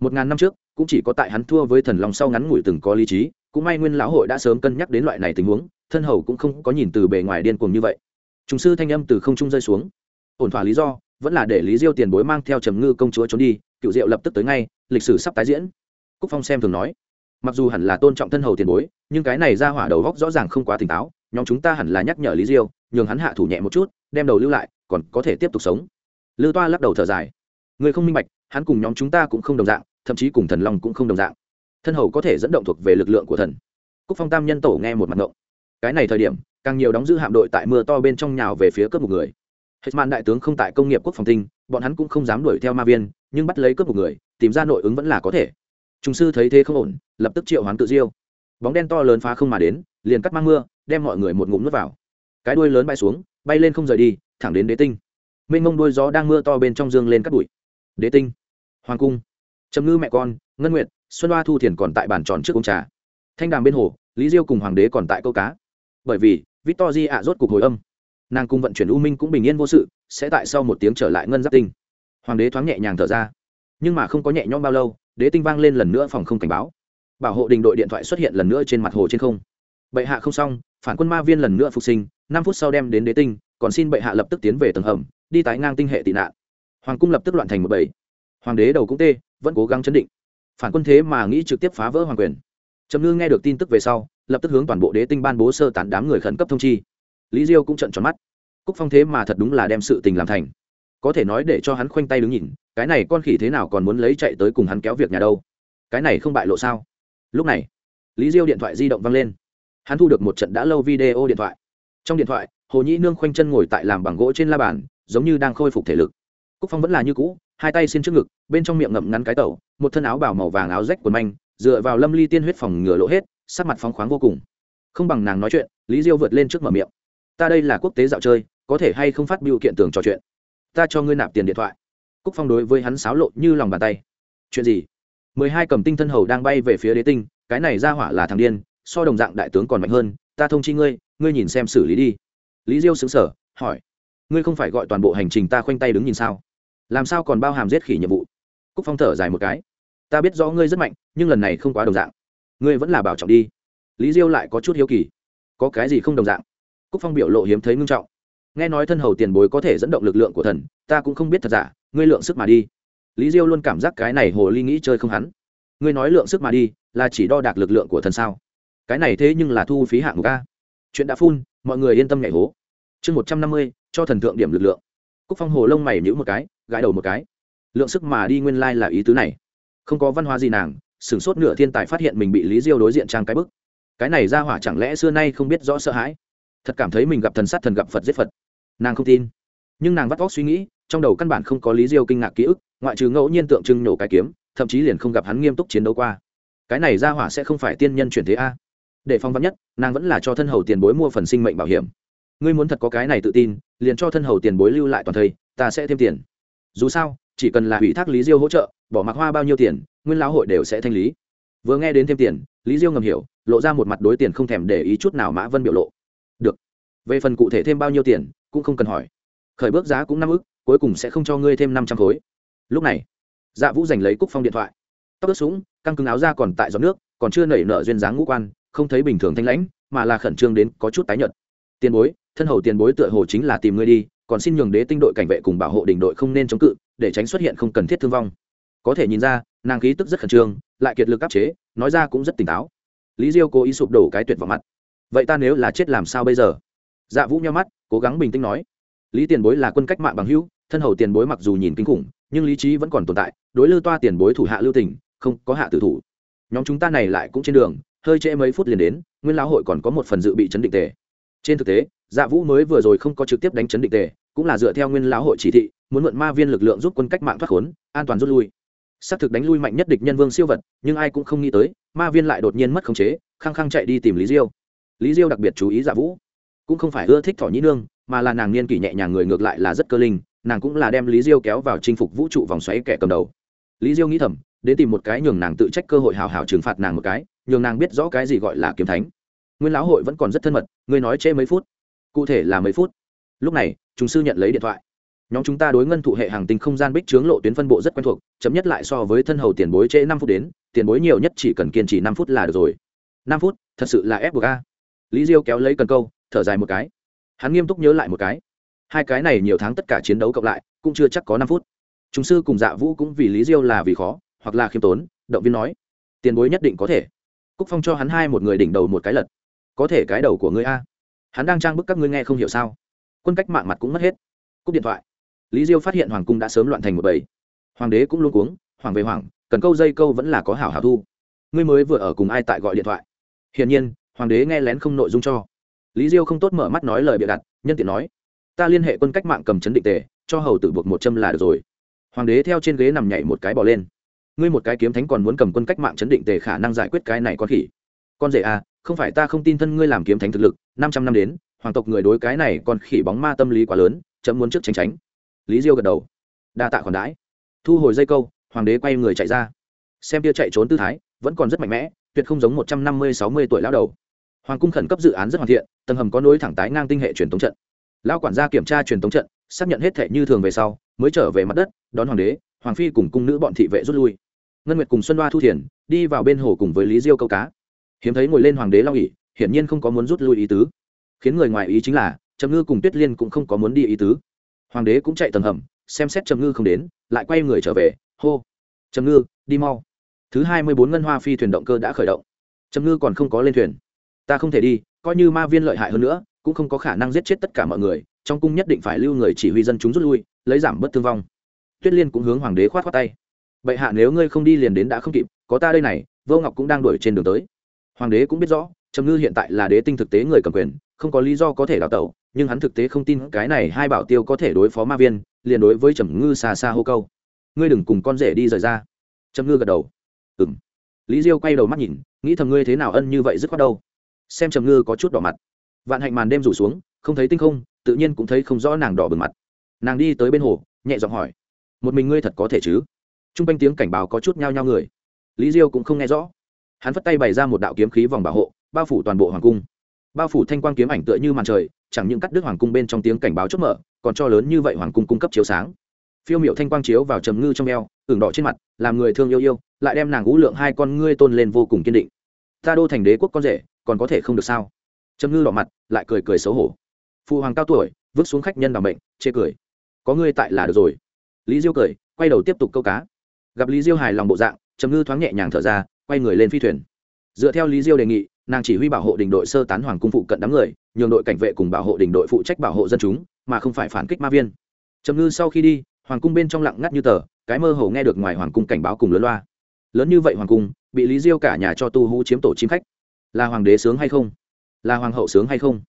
Một ngàn năm trước, cũng chỉ có tại hắn thua với thần long sau ngắn ngủi từng có lý trí, cũng may nguyên lão hội đã sớm cân nhắc đến loại này tình huống, thân hầu cũng không có nhìn từ bề ngoài điên cuồng như vậy. Chúng sư thanh âm từ không trung rơi xuống. Ổn thỏa lý do, vẫn là để lý diêu tiền bối mang theo trầm ngư công chúa trốn đi, cựu diệu lập tức tới ngay, lịch sử sắp tái diễn. Cúc phong xem thường nói mặc dù hẳn là tôn trọng thân hầu tiền bối, nhưng cái này ra hỏa đầu góc rõ ràng không quá tỉnh táo, nhóm chúng ta hẳn là nhắc nhở lý diêu, nhường hắn hạ thủ nhẹ một chút, đem đầu lưu lại, còn có thể tiếp tục sống. Lưu toa lắc đầu thở dài. Người không minh bạch, hắn cùng nhóm chúng ta cũng không đồng dạng, thậm chí cùng thần long cũng không đồng dạng. Thân hầu có thể dẫn động thuộc về lực lượng của thần. Cúc phong tam nhân tổ nghe một mặt ngộng. Cái này thời điểm, càng nhiều đóng giữ hạm đội tại mưa to bên trong nhào về phía cướp một người. Hết man đại tướng không tại công nghiệp quốc phòng tinh, bọn hắn cũng không dám đuổi theo ma viên, nhưng bắt lấy cướp một người, tìm ra nội ứng vẫn là có thể trung sư thấy thế không ổn, lập tức triệu hoán cự diêu. Bóng đen to lớn phá không mà đến, liền cắt mang mưa, đem mọi người một ngụm nước vào. Cái đuôi lớn bay xuống, bay lên không rời đi, thẳng đến đế tinh. Mênh mông đuôi gió đang mưa to bên trong dương lên cắt bụi. Đế tinh. Hoàng cung. Trầm ngư mẹ con, ngân nguyện xuân hoa thu thiền còn tại bàn tròn trước ông trà. Thanh đàm bên hồ, lý diêu cùng hoàng đế còn tại câu cá. Bởi vì victor di ạ rốt cục hồi âm. Nàng cung vận chuyển u minh cũng bình yên vô sự, sẽ tại sau một tiếng trở lại ngân giáp tinh. Hoàng đế thoáng nhẹ nhàng thở ra. Nhưng mà không có nhẹ nhõm bao lâu đế tinh vang lên lần nữa phòng không cảnh báo. Bảo hộ đình đội điện thoại xuất hiện lần nữa trên mặt hồ trên không. Bệ hạ không xong, phản quân ma viên lần nữa phục sinh, năm phút sau đem đến đế tinh, còn xin bệ hạ lập tức tiến về tầng hầm, đi tái ngang tinh hệ tị nạn. Hoàng cung lập tức loạn thành một bầy. Hoàng đế đầu cũng tê, vẫn cố gắng chấn định. Phản quân thế mà nghĩ trực tiếp phá vỡ hoàng quyền. Trầm ngư nghe được tin tức về sau, lập tức hướng toàn bộ đế tinh ban bố sơ tán đám người khẩn cấp thông chi. Lý diêu cũng trận tròn mắt. Cúc phong thế mà thật đúng là đem sự tình làm thành có thể nói để cho hắn khoanh tay đứng nhìn, cái này con khỉ thế nào còn muốn lấy chạy tới cùng hắn kéo việc nhà đâu? Cái này không bại lộ sao? Lúc này, lý diêu điện thoại di động văng lên. Hắn thu được một trận đã lâu video điện thoại. Trong điện thoại, hồ nhĩ nương khoanh chân ngồi tại làm bằng gỗ trên la bàn, giống như đang khôi phục thể lực. Cúc phong vẫn là như cũ, hai tay xin trước ngực, bên trong miệng ngậm ngắn cái tẩu, một thân áo bảo màu vàng áo rách quần manh, dựa vào lâm ly tiên huyết phòng ngừa lỗ hết, sắc mặt phóng khoáng vô cùng. Không bằng nàng nói chuyện, lý diêu vượt lên trước mở miệng. Ta đây là quốc tế dạo chơi, có thể hay không phát biểu kiện tường trò chuyện? ta cho ngươi nạp tiền điện thoại. Cúc phong đối với hắn xáo lộ như lòng bàn tay. Chuyện gì? Mười hai cầm tinh thân hầu đang bay về phía đế tinh, cái này ra hỏa là thằng điên, so đồng dạng đại tướng còn mạnh hơn, ta thông chi ngươi ngươi nhìn xem xử lý đi. Lý diêu xứng sở hỏi, ngươi không phải gọi toàn bộ hành trình ta khoanh tay đứng nhìn sao? Làm sao còn bao hàm giết khỉ nhiệm vụ? Cúc phong thở dài một cái, ta biết rõ ngươi rất mạnh, nhưng lần này không quá đồng dạng. Ngươi vẫn là bảo trọng đi. Lý diêu lại có chút hiếu kỳ, có cái gì không đồng dạng? Cúc phong biểu lộ hiếm thấy ngưng trọng nghe nói thân hầu tiền bối có thể dẫn động lực lượng của thần, ta cũng không biết thật giả, ngươi lượng sức mà đi. Lý diêu luôn cảm giác cái này hồ ly nghĩ chơi không hắn. Ngươi nói lượng sức mà đi, là chỉ đo đạc lực lượng của thần sao? Cái này thế nhưng là thu phí hạng mục chuyện đã phun, mọi người yên tâm nhảy hố. Chương một trăm năm mươi, cho thần thượng điểm lực lượng. Cúc phong hồ lông mày nhữ một cái, gãi đầu một cái. Lượng sức mà đi nguyên lai、like、là ý tứ này. Không có văn hóa gì nàng, sửng sốt nửa thiên tài phát hiện mình bị lý diêu đối diện trang cái bức. Cái này ra hỏa chẳng lẽ xưa nay không biết rõ sợ hãi? Thật cảm thấy mình gặp thần sát thần gặp phật giết phật nàng không tin. Nhưng nàng vắt óc suy nghĩ, trong đầu căn bản không có lý diêu kinh ngạc ký ức, ngoại trừ ngẫu nhiên tượng trưng nhổ cái kiếm, thậm chí liền không gặp hắn nghiêm túc chiến đấu qua. Cái này ra hỏa sẽ không phải tiên nhân chuyển thế a. Để phong vắn nhất, nàng vẫn là cho thân hầu tiền bối mua phần sinh mệnh bảo hiểm. Ngươi muốn thật có cái này tự tin, liền cho thân hầu tiền bối lưu lại toàn thây ta sẽ thêm tiền. Dù sao, chỉ cần là ủy thác lý diêu hỗ trợ, bỏ mặc hoa bao nhiêu tiền, nguyên lão hội đều sẽ thanh lý. Vừa nghe đến thêm tiền, lý diêu ngầm hiểu, lộ ra một mặt đối tiền không thèm để ý chút nào mã vân biểu lộ. Được. Về phần cụ thể thêm bao nhiêu tiền cũng không cần hỏi. Khởi bước giá cũng năm ức, cuối cùng sẽ không cho ngươi thêm năm trăm khối. Lúc này dạ vũ giành lấy cúc phong điện thoại. Tóc ướt sũng, căng cứng áo ra còn tại giọt nước, còn chưa nảy nở duyên dáng ngũ quan, không thấy bình thường thanh lãnh, mà là khẩn trương đến có chút tái nhợt. Tiền bối, thân hầu tiền bối tựa hồ chính là tìm ngươi đi, còn xin nhường đế tinh đội cảnh vệ cùng bảo hộ đỉnh đội không nên chống cự, để tránh xuất hiện không cần thiết thương vong. Có thể nhìn ra, nàng khí tức rất khẩn trương, lại kiệt lực áp chế, nói ra cũng rất tỉnh táo. Lý diêu cố ý sụp đổ cái tuyệt vào mặt. Vậy ta nếu là chết làm sao bây giờ? Dạ vũ nhau mắt cố gắng bình tĩnh nói. Lý tiền bối là quân cách mạng bằng hữu, thân hầu tiền bối mặc dù nhìn kinh khủng, nhưng lý trí vẫn còn tồn tại, đối lưu toa tiền bối thủ hạ lưu tỉnh không có hạ tử thủ. Nhóm chúng ta này lại cũng trên đường, hơi trễ mấy phút liền đến, nguyên lão hội còn có một phần dự bị chấn định tề. Trên thực tế dạ vũ mới vừa rồi không có trực tiếp đánh chấn định tề, cũng là dựa theo nguyên lão hội chỉ thị, muốn mượn ma viên lực lượng giúp quân cách mạng thoát khốn, an toàn rút lui. Xác thực đánh lui mạnh nhất địch nhân vương siêu vật, nhưng ai cũng không nghĩ tới, ma viên lại đột nhiên mất khống chế, khăng khăng chạy đi tìm lý diêu. Lý diêu đặc biệt chú ý dạ vũ cũng không phải ưa thích thỏ nhĩ nương, mà là nàng niên kỷ nhẹ nhàng người ngược lại là rất cơ linh, nàng cũng là đem lý diêu kéo vào chinh phục vũ trụ vòng xoáy kẻ cầm đầu. Lý diêu nghĩ thầm, đến tìm một cái nhường nàng tự trách cơ hội hào hào trừng phạt nàng một cái, nhường nàng biết rõ cái gì gọi là kiếm thánh. Nguyên lão hội vẫn còn rất thân mật, ngươi nói chê mấy phút? Cụ thể là mấy phút? Lúc này chúng sư nhận lấy điện thoại. Nhóm chúng ta đối ngân thụ hệ hàng tinh không gian bích trướng lộ tuyến phân bộ rất quen thuộc, chấm nhất lại so với thân hầu tiền bối trễ năm phút đến, tiền bối nhiều nhất chỉ cần kiên trì năm phút là được rồi. Năm phút, thật sự là ép buộc a. Lý diêu kéo lấy cần câu thở dài một cái. Hắn nghiêm túc nhớ lại một cái. Hai cái này nhiều tháng tất cả chiến đấu cộng lại, cũng chưa chắc có năm phút. Chúng sư cùng dạ vũ cũng vì lý diêu là vì khó, hoặc là khiêm tốn, động viên nói, tiền bối nhất định có thể. Cúc phong cho hắn hai một người đỉnh đầu một cái lật. Có thể cái đầu của ngươi a. Hắn đang trang bức các ngươi nghe không hiểu sao. Quân cách mạng mặt cũng mất hết. Cúc điện thoại. Lý diêu phát hiện hoàng cung đã sớm loạn thành một bầy. Hoàng đế cũng luôn cuống, hoàng về hoàng, cần câu dây câu vẫn là có hảo hảo thu. Ngươi mới vừa ở cùng ai tại gọi điện thoại? Hiển nhiên, hoàng đế nghe lén không nội dung cho lý diêu không tốt mở mắt nói lời bịa đặt, nhân tiện nói, ta liên hệ quân cách mạng cầm chấn định tề, cho hầu tử buộc một châm là được rồi. Hoàng đế theo trên ghế nằm nhảy một cái bỏ lên. Ngươi một cái kiếm thánh còn muốn cầm quân cách mạng chấn định tề khả năng giải quyết cái này con khỉ. Con rể à không phải ta không tin thân ngươi làm kiếm thánh thực lực, năm trăm năm đến, hoàng tộc người đối cái này còn khỉ bóng ma tâm lý quá lớn, chấm muốn trước tránh tránh. Lý diêu gật đầu. Đa tạ còn đãi. Thu hồi dây câu, hoàng đế quay người chạy ra. Xem tia chạy trốn tư thái, vẫn còn rất mạnh mẽ, tuyệt không giống một trăm năm mươi, sáu mươi tuổi lao đầu hoàng cung khẩn cấp dự án rất hoàn thiện, tầng hầm có nối thẳng tái ngang tinh hệ truyền tống trận. Lão quản gia kiểm tra truyền tống trận, xác nhận hết thệ như thường về sau, mới trở về mặt đất, đón hoàng đế, hoàng phi cùng cung nữ bọn thị vệ rút lui. Ngân nguyệt cùng xuân đoa thu thiền đi vào bên hồ cùng với lý diêu câu cá. Hiếm thấy ngồi lên hoàng đế long ỉ hiển nhiên không có muốn rút lui ý tứ. Khiến người ngoài ý chính là, trầm ngư cùng tuyết liên cũng không có muốn đi ý tứ. Hoàng đế cũng chạy tầng hầm, xem xét trầm ngư không đến, lại quay người trở về, hô. Trầm ngư, đi mau. Thứ hai mươi bốn ngân hoa phi thuyền động cơ đã khởi động. Trầm ngư còn không có lên thuyền ta không thể đi, coi như ma viên lợi hại hơn nữa, cũng không có khả năng giết chết tất cả mọi người, trong cung nhất định phải lưu người chỉ huy dân chúng rút lui, lấy giảm bớt thương vong. Tuyết liên cũng hướng hoàng đế khoát khoát tay. Bệ hạ, nếu ngươi không đi liền đến đã không kịp, có ta đây này, vô ngọc cũng đang đuổi trên đường tới. Hoàng đế cũng biết rõ, trầm ngư hiện tại là đế tinh thực tế người cầm quyền, không có lý do có thể đào tẩu, nhưng hắn thực tế không tin cái này hai bảo tiêu có thể đối phó ma viên, liền đối với trầm ngư xa xa hô câu. Ngươi đừng cùng con rể đi rời ra. Trầm ngư gật đầu. Ừng lý diêu quay đầu mắt nhìn, nghĩ thầm ngươi thế nào ân như vậy dứt khoát đâu? xem trầm ngư có chút đỏ mặt. Vạn hạnh màn đêm rủ xuống, không thấy tinh không, tự nhiên cũng thấy không rõ nàng đỏ bừng mặt. Nàng đi tới bên hồ, nhẹ giọng hỏi, một mình ngươi thật có thể chứ? T r u n g quanh tiếng cảnh báo có chút nhao nhao người. Lý diêu cũng không nghe rõ. Hắn phất tay bày ra một đạo kiếm khí vòng bảo hộ, bao phủ toàn bộ hoàng cung. Bao phủ thanh quang kiếm ảnh tựa như màn trời, chẳng những cắt đứt hoàng cung bên trong tiếng cảnh báo chớp mở, còn cho lớn như vậy hoàng cung cung cấp chiếu sáng. Phiêu m i ệ u thanh quang chiếu vào trầm ngư trong e o ửng đỏ trên mặt, làm người thương yêu yêu, lại đem nàng ngũ lượng hai con ngươi tôn lên vô cùng kiên định. Ta đô thành đế quốc con rể còn có thể không được sao? Trâm ngư đỏ mặt, lại cười cười xấu hổ. Phụ hoàng cao tuổi, vứt xuống khách nhân bằng bệnh chê cười. Có ngươi tại là được rồi. Lý diêu cười, quay đầu tiếp tục câu cá. Gặp lý diêu hài lòng bộ dạng Trâm ngư thoáng nhẹ nhàng thở ra, quay người lên phi thuyền. Dựa theo lý diêu đề nghị, nàng chỉ huy bảo hộ đình đội sơ tán hoàng cung phụ cận đám người, nhường đội cảnh vệ cùng bảo hộ đình đội phụ trách bảo hộ dân chúng, mà không phải phản kích ma viên. Trâm ngư sau khi đi, hoàng cung bên trong lặng ngắt như tờ, cái mơ hồ nghe được ngoài hoàng cung cảnh báo cùng lớn loa. Lớn như vậy hoàng cung, bị lý diêu cả nhà cho tu hú chiếm tổ chim khách là hoàng đế sướng hay không? Là hoàng hậu sướng hay không?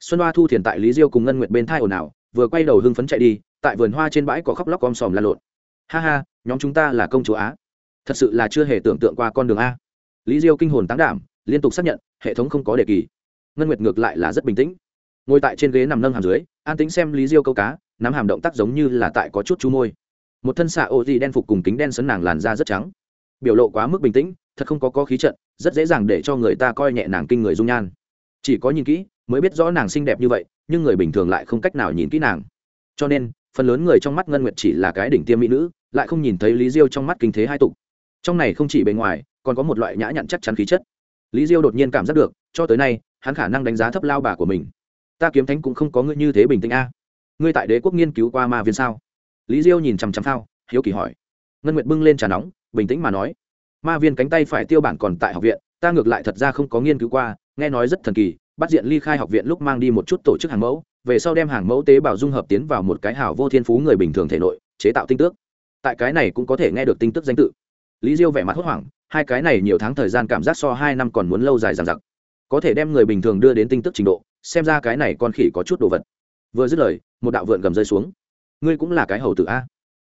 Xuân hoa thu thiền tại lý diêu cùng ngân nguyệt bên thai ồn ào, vừa quay đầu hưng phấn chạy đi, tại vườn hoa trên bãi có khóc lóc om sòm lan lộn. Ha ha, nhóm chúng ta là công chúa á. Thật sự là chưa hề tưởng tượng qua con đường a. Lý diêu kinh hồn táng đảm, liên tục xác nhận, hệ thống không có đề kỳ. Ngân nguyệt ngược lại là rất bình tĩnh. Ngồi tại trên ghế nằm nâng hàm dưới, an tính xem lý diêu câu cá, nắm hàm động tác giống như là tại có chút chú môi. Một thân xạ ô gì đen phục cùng kính đen sấn nàng làn da rất trắng. Biểu lộ quá mức bình tĩnh, thật không có có khí trận rất dễ dàng để cho người ta coi nhẹ nàng kinh người dung nhan. Chỉ có nhìn kỹ, mới biết rõ nàng xinh đẹp như vậy, nhưng người bình thường lại không cách nào nhìn kỹ nàng. Cho nên, phần lớn người trong mắt ngân nguyệt chỉ là cái đỉnh tiêm mỹ nữ, lại không nhìn thấy lý diêu trong mắt kinh thế hai tục. Trong này không chỉ bề ngoài, còn có một loại nhã nhặn chắc chắn khí chất. Lý diêu đột nhiên cảm giác được, cho tới nay, hắn khả năng đánh giá thấp lao bà của mình. Ta kiếm thánh cũng không có ngươi như thế bình tĩnh a. Ngươi tại đế quốc nghiên cứu qua ma viên sao? Lý diêu nhìn chằm chằm phao hiếu kỳ hỏi. Ngân nguyệt bưng lên trà nóng, bình tĩnh mà nói ma viên cánh tay phải tiêu bản còn tại học viện, ta ngược lại thật ra không có nghiên cứu qua, nghe nói rất thần kỳ, bắt diện ly khai học viện lúc mang đi một chút tổ chức hàng mẫu, về sau đem hàng mẫu tế bào dung hợp tiến vào một cái hảo vô thiên phú người bình thường thể nội, chế tạo tinh tước. Tại cái này cũng có thể nghe được tinh tước danh tự. Lý diêu vẻ mặt hốt hoảng, hai cái này nhiều tháng thời gian cảm giác so hai năm còn muốn lâu dài dằng dặc. Có thể đem người bình thường đưa đến tinh tức trình độ, xem ra cái này con khỉ có chút đồ vật. Vừa dứt lời, một đạo vượn gầm rơi xuống. Ngươi cũng là cái hầu tử a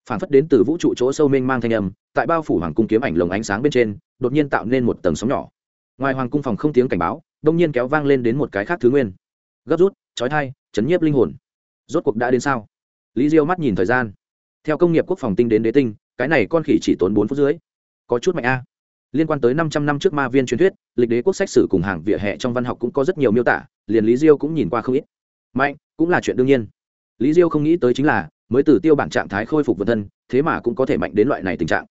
phản phất đến từ vũ trụ chỗ sâu mênh mang thanh âm, tại bao phủ hoàng cung kiếm ảnh lồng ánh sáng bên trên, đột nhiên tạo nên một tầng sóng nhỏ. Ngoài hoàng cung phòng không tiếng cảnh báo, đông nhiên kéo vang lên đến một cái khác thứ nguyên. Gấp rút trói thai chấn nhiếp linh hồn. Rốt cuộc đã đến sao? Lý diêu mắt nhìn thời gian. Theo công nghiệp quốc phòng tinh đến đế tinh, cái này con khỉ chỉ tốn bốn phút dưới. Có chút mạnh a. Liên quan tới năm trăm năm trước ma viên truyền thuyết, lịch đế quốc sách sử cùng hàng vỉa hè trong văn học cũng có rất nhiều miêu tả, liền lý diêu cũng nhìn qua không ít. Mạnh, cũng là chuyện đương nhiên. Lý diêu không nghĩ tới chính là mới từ tiêu bản trạng thái khôi phục vân thân, thế mà cũng có thể mạnh đến loại này tình trạng.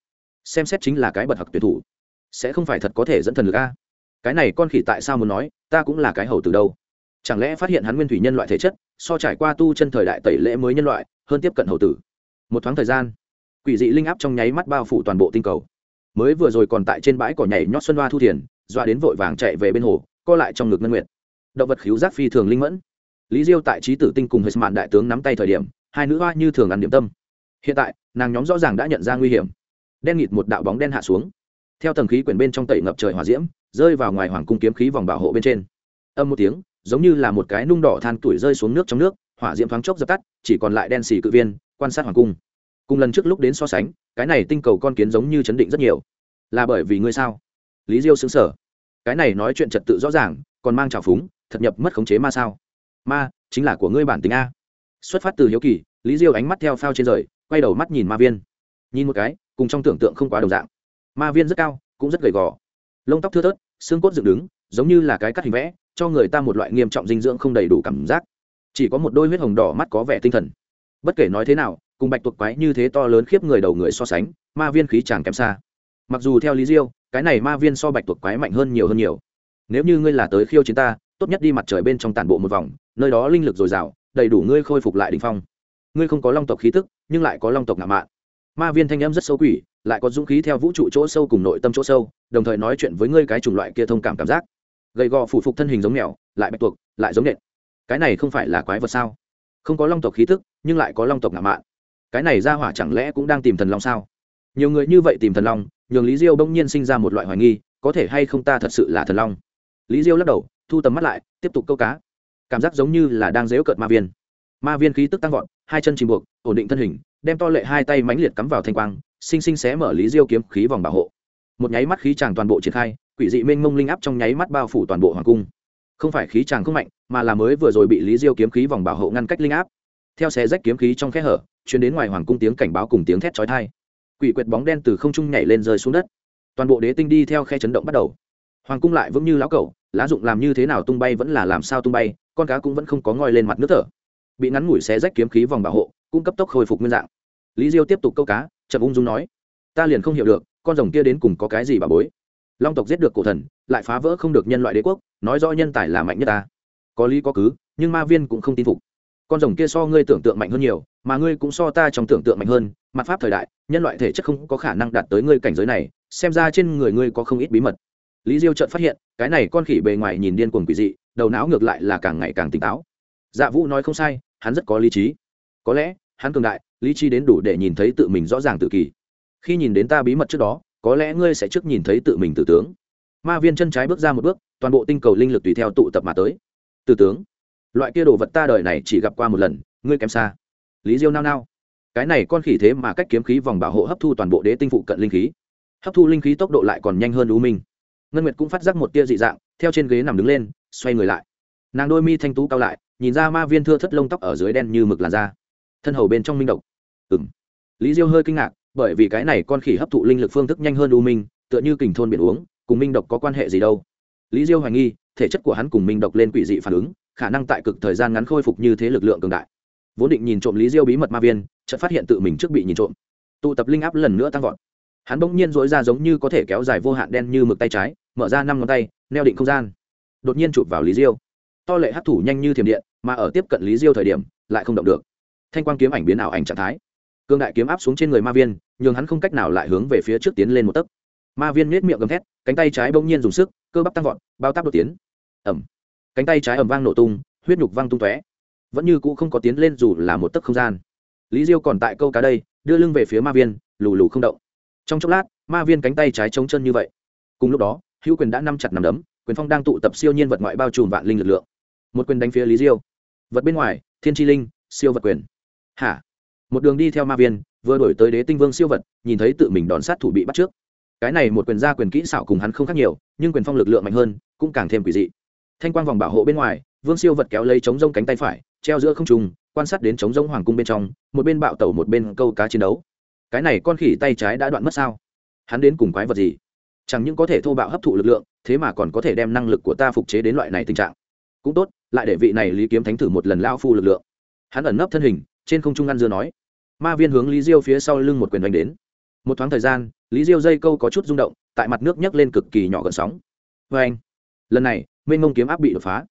Xem xét chính là cái bật hặc tuyển thủ, sẽ không phải thật có thể dẫn thần lực a. Cái này con khỉ tại sao muốn nói, ta cũng là cái hầu từ đâu. Chẳng lẽ phát hiện hắn nguyên thủy nhân loại thể chất, so trải qua tu chân thời đại tẩy lễ mới nhân loại, hơn tiếp cận hầu tử. Một thoáng thời gian, quỷ dị linh áp trong nháy mắt bao phủ toàn bộ tinh cầu. Mới vừa rồi còn tại trên bãi cỏ nhảy nhót xuân hoa thu thiền, dọa đến vội vàng chạy về bên hồ, co lại trong ngực ngân nguyệt. Động vật khíu giác phi thường linh mẫn. Lý diêu tại trí tử tinh cùng hệ mạn đại tướng nắm tay thời điểm hai nữ hoa như thường ăn điểm tâm. Hiện tại, nàng nhóm rõ ràng đã nhận ra nguy hiểm. Đen nghịt một đạo bóng đen hạ xuống. Theo tầng khí quyển bên trong tẩy ngập trời hỏa diễm, rơi vào ngoài hoàng cung kiếm khí vòng bảo hộ bên trên. Âm một tiếng, giống như là một cái nung đỏ than tuổi rơi xuống nước trong nước, hỏa diễm thoáng chốc dập tắt, chỉ còn lại đen xì cự viên, quan sát hoàng cung. Cùng lần trước lúc đến so sánh, cái này tinh cầu con kiến giống như chấn định rất nhiều. Là bởi vì ngươi sao? Lý diêu xứng sở cái này nói chuyện trật tự rõ ràng, còn mang trào phúng, thật nhập mất khống chế ma sao? Ma, chính là của ngươi bản tính a xuất phát từ hiếu kỳ, lý diêu ánh mắt theo phao trên rời, quay đầu mắt nhìn ma viên. Nhìn một cái, cùng trong tưởng tượng không quá đồng dạng. Ma viên rất cao, cũng rất gầy gò. Lông tóc thưa thớt, xương cốt dựng đứng, giống như là cái cắt hình vẽ, cho người ta một loại nghiêm trọng dinh dưỡng không đầy đủ cảm giác. Chỉ có một đôi huyết hồng đỏ mắt có vẻ tinh thần. Bất kể nói thế nào, cùng bạch tuộc quái như thế to lớn khiếp người đầu người so sánh, ma viên khí chàng kém xa. Mặc dù theo lý diêu, cái này ma viên so bạch tuộc quái mạnh hơn nhiều hơn nhiều. Nếu như ngươi là tới khiêu chiến ta, tốt nhất đi mặt trời bên trong tản bộ một vòng, nơi đó linh lực dồi dào đầy đủ ngươi khôi phục lại đỉnh phong. Ngươi không có long tộc khí tức, nhưng lại có long tộc ngạo mạn. Ma viên thanh em rất sâu quỷ, lại có dũng khí theo vũ trụ chỗ sâu cùng nội tâm chỗ sâu, đồng thời nói chuyện với ngươi cái chủng loại kia thông cảm cảm giác. Gầy gò phủ phục thân hình giống mèo, lại bạch tuộc, lại giống nện. Cái này không phải là quái vật sao? Không có long tộc khí tức, nhưng lại có long tộc ngạo mạn. Cái này ra hỏa chẳng lẽ cũng đang tìm thần long sao? Nhiều người như vậy tìm thần long, nhường lý diêu bỗng nhiên sinh ra một loại hoài nghi, có thể hay không ta thật sự là thần long? Lý diêu lắc đầu, thu tầm mắt lại, tiếp tục câu cá cảm giác giống như là đang dếu cợt ma viên. Ma viên khí tức tăng vọt, hai chân chìm buộc, ổn định thân hình, đem to lệ hai tay mãnh liệt cắm vào thanh quang xinh xinh xé mở lý diêu kiếm khí vòng bảo hộ. Một nháy mắt khí tràng toàn bộ triển khai, quỷ dị mênh mông linh áp trong nháy mắt bao phủ toàn bộ hoàng cung. Không phải khí tràng không mạnh, mà là mới vừa rồi bị lý diêu kiếm khí vòng bảo hộ ngăn cách linh áp. Theo xe rách kiếm khí trong khe hở chuyến đến ngoài hoàng cung tiếng cảnh báo cùng tiếng thét chói tai. Quỷ quyệt bóng đen từ không trung nhảy lên rơi xuống đất. Toàn bộ đế tinh đi theo khe chấn động bắt đầu. Hoàng cung lại vững như lão cẩu lá dụng làm như thế nào tung bay vẫn là làm sao tung bay, con cá cũng vẫn không có ngoi lên mặt nước thở. Bị ngắn ngủi xé rách kiếm khí vòng bảo hộ, cũng cấp tốc hồi phục nguyên dạng. Lý diêu tiếp tục câu cá, chậm ung dung nói, ta liền không hiểu được, con rồng kia đến cùng có cái gì bà bối? Long tộc giết được cổ thần, lại phá vỡ không được nhân loại đế quốc, nói rõ nhân tài là mạnh nhất ta. Có lý có cứ, nhưng ma viên cũng không tin phục. Con rồng kia so ngươi tưởng tượng mạnh hơn nhiều, mà ngươi cũng so ta trong tưởng tượng mạnh hơn. Mặt pháp thời đại, nhân loại thể chất không có khả năng đạt tới ngươi cảnh giới này, xem ra trên người ngươi có không ít bí mật lý diêu trợn phát hiện, cái này con khỉ bề ngoài nhìn điên cuồng quỷ dị, đầu não ngược lại là càng ngày càng tỉnh táo. Dạ vũ nói không sai, hắn rất có lý trí. Có lẽ, hắn cường đại, lý trí đến đủ để nhìn thấy tự mình rõ ràng tự kỳ. Khi nhìn đến ta bí mật trước đó, có lẽ ngươi sẽ trước nhìn thấy tự mình tử tướng. Ma viên chân trái bước ra một bước, toàn bộ tinh cầu linh lực tùy theo tụ tập mà tới. Tử tướng, loại kia đồ vật ta đời này chỉ gặp qua một lần, ngươi kém xa. Lý diêu nao nao. Cái này con khỉ thế mà cách kiếm khí vòng bảo hộ hấp thu toàn bộ đế tinh phụ cận linh khí. Hấp thu linh khí tốc độ lại còn nhanh hơn u minh ngân nguyệt cũng phát giác một tia dị dạng, theo trên ghế nằm đứng lên, xoay người lại. Nàng đôi mi thanh tú cao lại, nhìn ra ma viên thưa thất lông tóc ở dưới đen như mực làn da. Thân hầu bên trong minh độc. Ừng lý diêu hơi kinh ngạc, bởi vì cái này con khỉ hấp thụ linh lực phương thức nhanh hơn u minh, tựa như kình thôn biển uống, cùng minh độc có quan hệ gì đâu. Lý diêu hoài nghi, thể chất của hắn cùng minh độc lên quỷ dị phản ứng, khả năng tại cực thời gian ngắn khôi phục như thế lực lượng cường đại. Vốn định nhìn trộm lý diêu bí mật ma viên, chợt phát hiện tự mình trước bị nhìn trộm. Tụ tập linh áp lần nữa tăng vọt hắn bỗng nhiên dỗi ra giống như có thể kéo dài vô hạn đen như mực tay trái, mở ra năm ngón tay, neo định không gian. Đột nhiên chụp vào lý diêu. To lệ hấp thủ nhanh như thiểm điện, mà ở tiếp cận lý diêu thời điểm, lại không động được. Thanh quang kiếm ảnh biến ảo ảnh trạng thái. Cương đại kiếm áp xuống trên người ma viên, nhường hắn không cách nào lại hướng về phía trước tiến lên một tấc. Ma viên nết miệng gầm thét, cánh tay trái bỗng nhiên dùng sức, cơ bắp tăng vọt, bao tác đột tiến. Ẩm cánh tay trái ẩm vang nổ tung, huyết nhục vang tung tóe. Vẫn như cũ không có tiến lên dù là một tấc không gian. Lý diêu còn tại câu cá đây, đưa lưng về phía ma viên, lù lù không động trong chốc lát, ma viên cánh tay trái trống chân như vậy. Cùng lúc đó, hữu quyền đã nắm chặt nằm đấm, quyền phong đang tụ tập siêu nhiên vật ngoại bao trùm vạn linh lực lượng. Một quyền đánh phía lý diêu. Vật bên ngoài, thiên tri linh, siêu vật quyền. Hả? Một đường đi theo ma viên, vừa đổi tới đế tinh vương siêu vật, nhìn thấy tự mình đón sát thủ bị bắt trước. Cái này một quyền ra quyền kỹ xảo cùng hắn không khác nhiều, nhưng quyền phong lực lượng mạnh hơn, cũng càng thêm quỷ dị. Thanh quang vòng bảo hộ bên ngoài, vương siêu vật kéo lấy chống rông cánh tay phải, treo giữa không trùng quan sát đến chống rông hoàng cung bên trong, một bên bạo tẩu một bên câu cá chiến đấu cái này con khỉ tay trái đã đoạn mất sao? Hắn đến cùng quái vật gì? Chẳng những có thể thô bạo hấp thụ lực lượng, thế mà còn có thể đem năng lực của ta phục chế đến loại này tình trạng. Cũng tốt, lại để vị này lý kiếm thánh thử một lần lao phu lực lượng. Hắn ẩn nấp thân hình, trên không trung ăn dưa nói. Ma viên hướng lý diêu phía sau lưng một quyền đánh đến. Một thoáng thời gian, lý diêu dây câu có chút rung động, tại mặt nước nhấc lên cực kỳ nhỏ gần sóng. Vê anh lần này, mênh mông kiếm áp bị đột phá.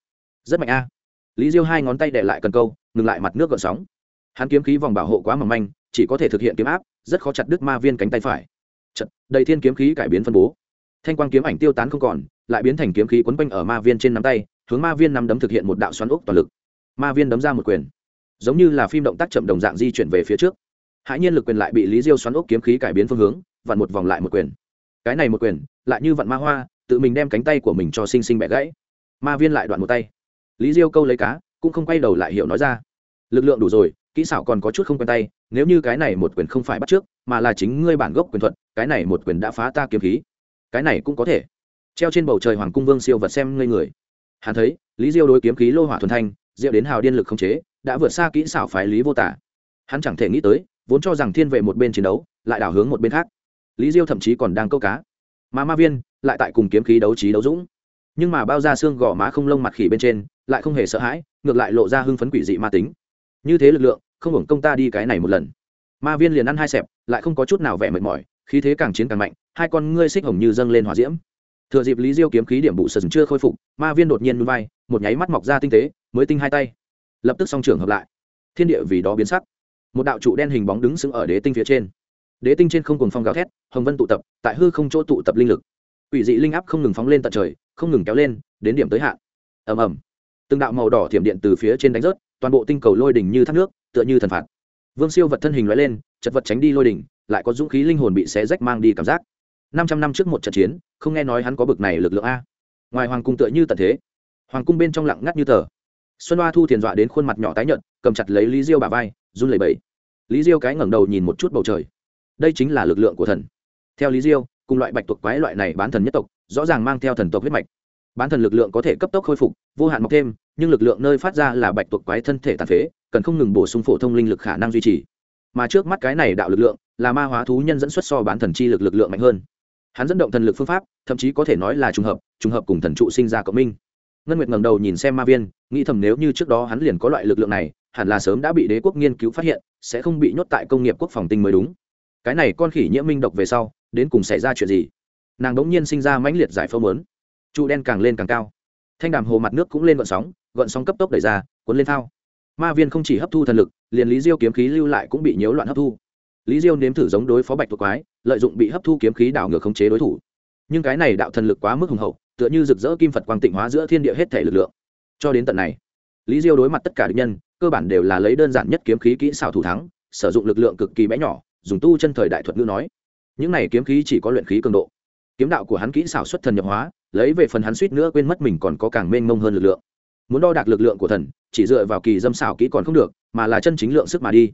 Rất mạnh a. Lý diêu hai ngón tay để lại cần câu, ngừng lại mặt nước gợn sóng. Hắn kiếm khí vòng bảo hộ quá mỏng manh chỉ có thể thực hiện kiếm áp rất khó chặt đứt ma viên cánh tay phải. Chật, đầy thiên kiếm khí cải biến phân bố. Thanh quang kiếm ảnh tiêu tán không còn lại biến thành kiếm khí quấn quanh ở ma viên trên nắm tay hướng ma viên nắm đấm thực hiện một đạo xoắn ốc toàn lực. Ma viên đấm ra một quyền. Giống như là phim động tác chậm đồng dạng di chuyển về phía trước. Hãi nhiên lực quyền lại bị lý diêu xoắn ốc kiếm khí cải biến phương hướng vặn một vòng lại một quyền. Cái này một quyền lại như vặn ma hoa tự mình đem cánh tay của mình cho sinh sinh bẻ gãy. Ma viên lại đoạn một tay. Lý diêu câu lấy cá cũng không quay đầu lại hiểu nói ra. Lực lượng đủ rồi kỹ xảo còn có chút không quen tay nếu như cái này một quyền không phải bắt trước, mà là chính ngươi bản gốc quyền thuật, cái này một quyền đã phá ta kiếm khí. Cái này cũng có thể. Treo trên bầu trời hoàng cung vương siêu vật xem ngây người. Hắn thấy, lý diêu đối kiếm khí lô hỏa thuần thanh, diệu đến hào điên lực không chế, đã vượt xa kỹ xảo phái lý vô tả. Hắn chẳng thể nghĩ tới, vốn cho rằng thiên vệ một bên chiến đấu, lại đảo hướng một bên khác. Lý diêu thậm chí còn đang câu cá. Mà ma viên lại tại cùng kiếm khí đấu trí đấu dũng. Nhưng mà bao da xương gò má không lông mặt khỉ bên trên, lại không hề sợ hãi, ngược lại lộ ra hưng phấn quỷ dị ma tính. Như thế lực lượng không hưởng công ta đi cái này một lần. Ma viên liền ăn hai xẹp, lại không có chút nào vẻ mệt mỏi, khí thế càng chiến càng mạnh, hai con ngươi xích hồng như dâng lên hòa diễm. Thừa dịp lý diêu kiếm khí điểm bụ sần chưa khôi phục, ma viên đột nhiên núi vai, một nháy mắt mọc ra tinh tế, mới tinh hai tay. Lập tức song trưởng hợp lại. Thiên địa vì đó biến sắc. Một đạo trụ đen hình bóng đứng sững ở đế tinh phía trên. Đế tinh trên không cùng phong gào thét, hồng vân tụ tập, tại hư không chỗ tụ tập linh lực. Ủy dị linh áp không ngừng phóng lên tận trời, không ngừng kéo lên, đến điểm tới hạn. Ầm ầm. Từng đạo màu đỏ thiểm điện từ phía trên đánh rớt toàn bộ tinh cầu lôi đỉnh như thác nước, tựa như thần phạt. Vương siêu vật thân hình loại lên, chật vật tránh đi lôi đỉnh, lại có dũng khí linh hồn bị xé rách mang đi cảm giác. Năm trăm năm trước một trận chiến, không nghe nói hắn có bực này lực lượng a. Ngoài hoàng cung tựa như tận thế. Hoàng cung bên trong lặng ngắt như tờ. Xuân hoa thu thiền dọa đến khuôn mặt nhỏ tái nhợt, cầm chặt lấy lý diêu bà vai, run lẩy bẩy. Lý diêu cái ngẩng đầu nhìn một chút bầu trời. Đây chính là lực lượng của thần. Theo lý diêu, cùng loại bạch tuộc quái loại này bán thần nhất tộc, rõ ràng mang theo thần tộc huyết mạch bán thần lực lượng có thể cấp tốc khôi phục, vô hạn mọc thêm, nhưng lực lượng nơi phát ra là bạch tuộc quái thân thể tàn phế, cần không ngừng bổ sung phổ thông linh lực khả năng duy trì. Mà trước mắt cái này đạo lực lượng, là ma hóa thú nhân dẫn xuất so bán thần chi lực lực lượng mạnh hơn. Hắn dẫn động thần lực phương pháp, thậm chí có thể nói là trùng hợp trùng hợp cùng thần trụ sinh ra cộng minh. Ngân nguyệt ngẩng đầu nhìn xem ma viên, nghĩ thầm nếu như trước đó hắn liền có loại lực lượng này, hẳn là sớm đã bị đế quốc nghiên cứu phát hiện, sẽ không bị nhốt tại công nghiệp quốc phòng tinh mới đúng. Cái này con khỉ nhiễm minh độc về sau, đến cùng xảy ra chuyện gì? Nàng đ ố n g nhiên sinh ra mãnh liệt giải phẫu mớn trụ đen càng lên càng cao. Thanh đàm hồ mặt nước cũng lên gọn sóng gọn sóng cấp tốc đẩy ra, cuốn lên thao ma viên không chỉ hấp thu thần lực, liền lý diêu kiếm khí lưu lại cũng bị nhiễu loạn hấp thu. Lý diêu nếm thử giống đối phó bạch thuộc quái, lợi dụng bị hấp thu kiếm khí đảo ngược khống chế đối thủ. Nhưng cái này đạo thần lực quá mức hùng hậu, tựa như rực rỡ kim phật quang tịnh hóa giữa thiên địa hết thể lực lượng. Cho đến tận này, lý diêu đối mặt tất cả địch nhân, cơ bản đều là lấy đơn giản nhất kiếm khí kỹ xảo thủ thắng, sử dụng lực lượng cực kỳ bé nhỏ, dùng tu chân thời đại thuật ngữ nói. Những này kiếm khí chỉ có luyện khí cường độ. Kiếm đạo của hắn kỹ xảo xuất thần nhập hóa lấy về phần hắn suýt nữa quên mất mình còn có càng mênh mông hơn lực lượng. Muốn đo đạc lực lượng của thần, chỉ dựa vào kỳ dâm xảo kỹ còn không được, mà là chân chính lượng sức mà đi.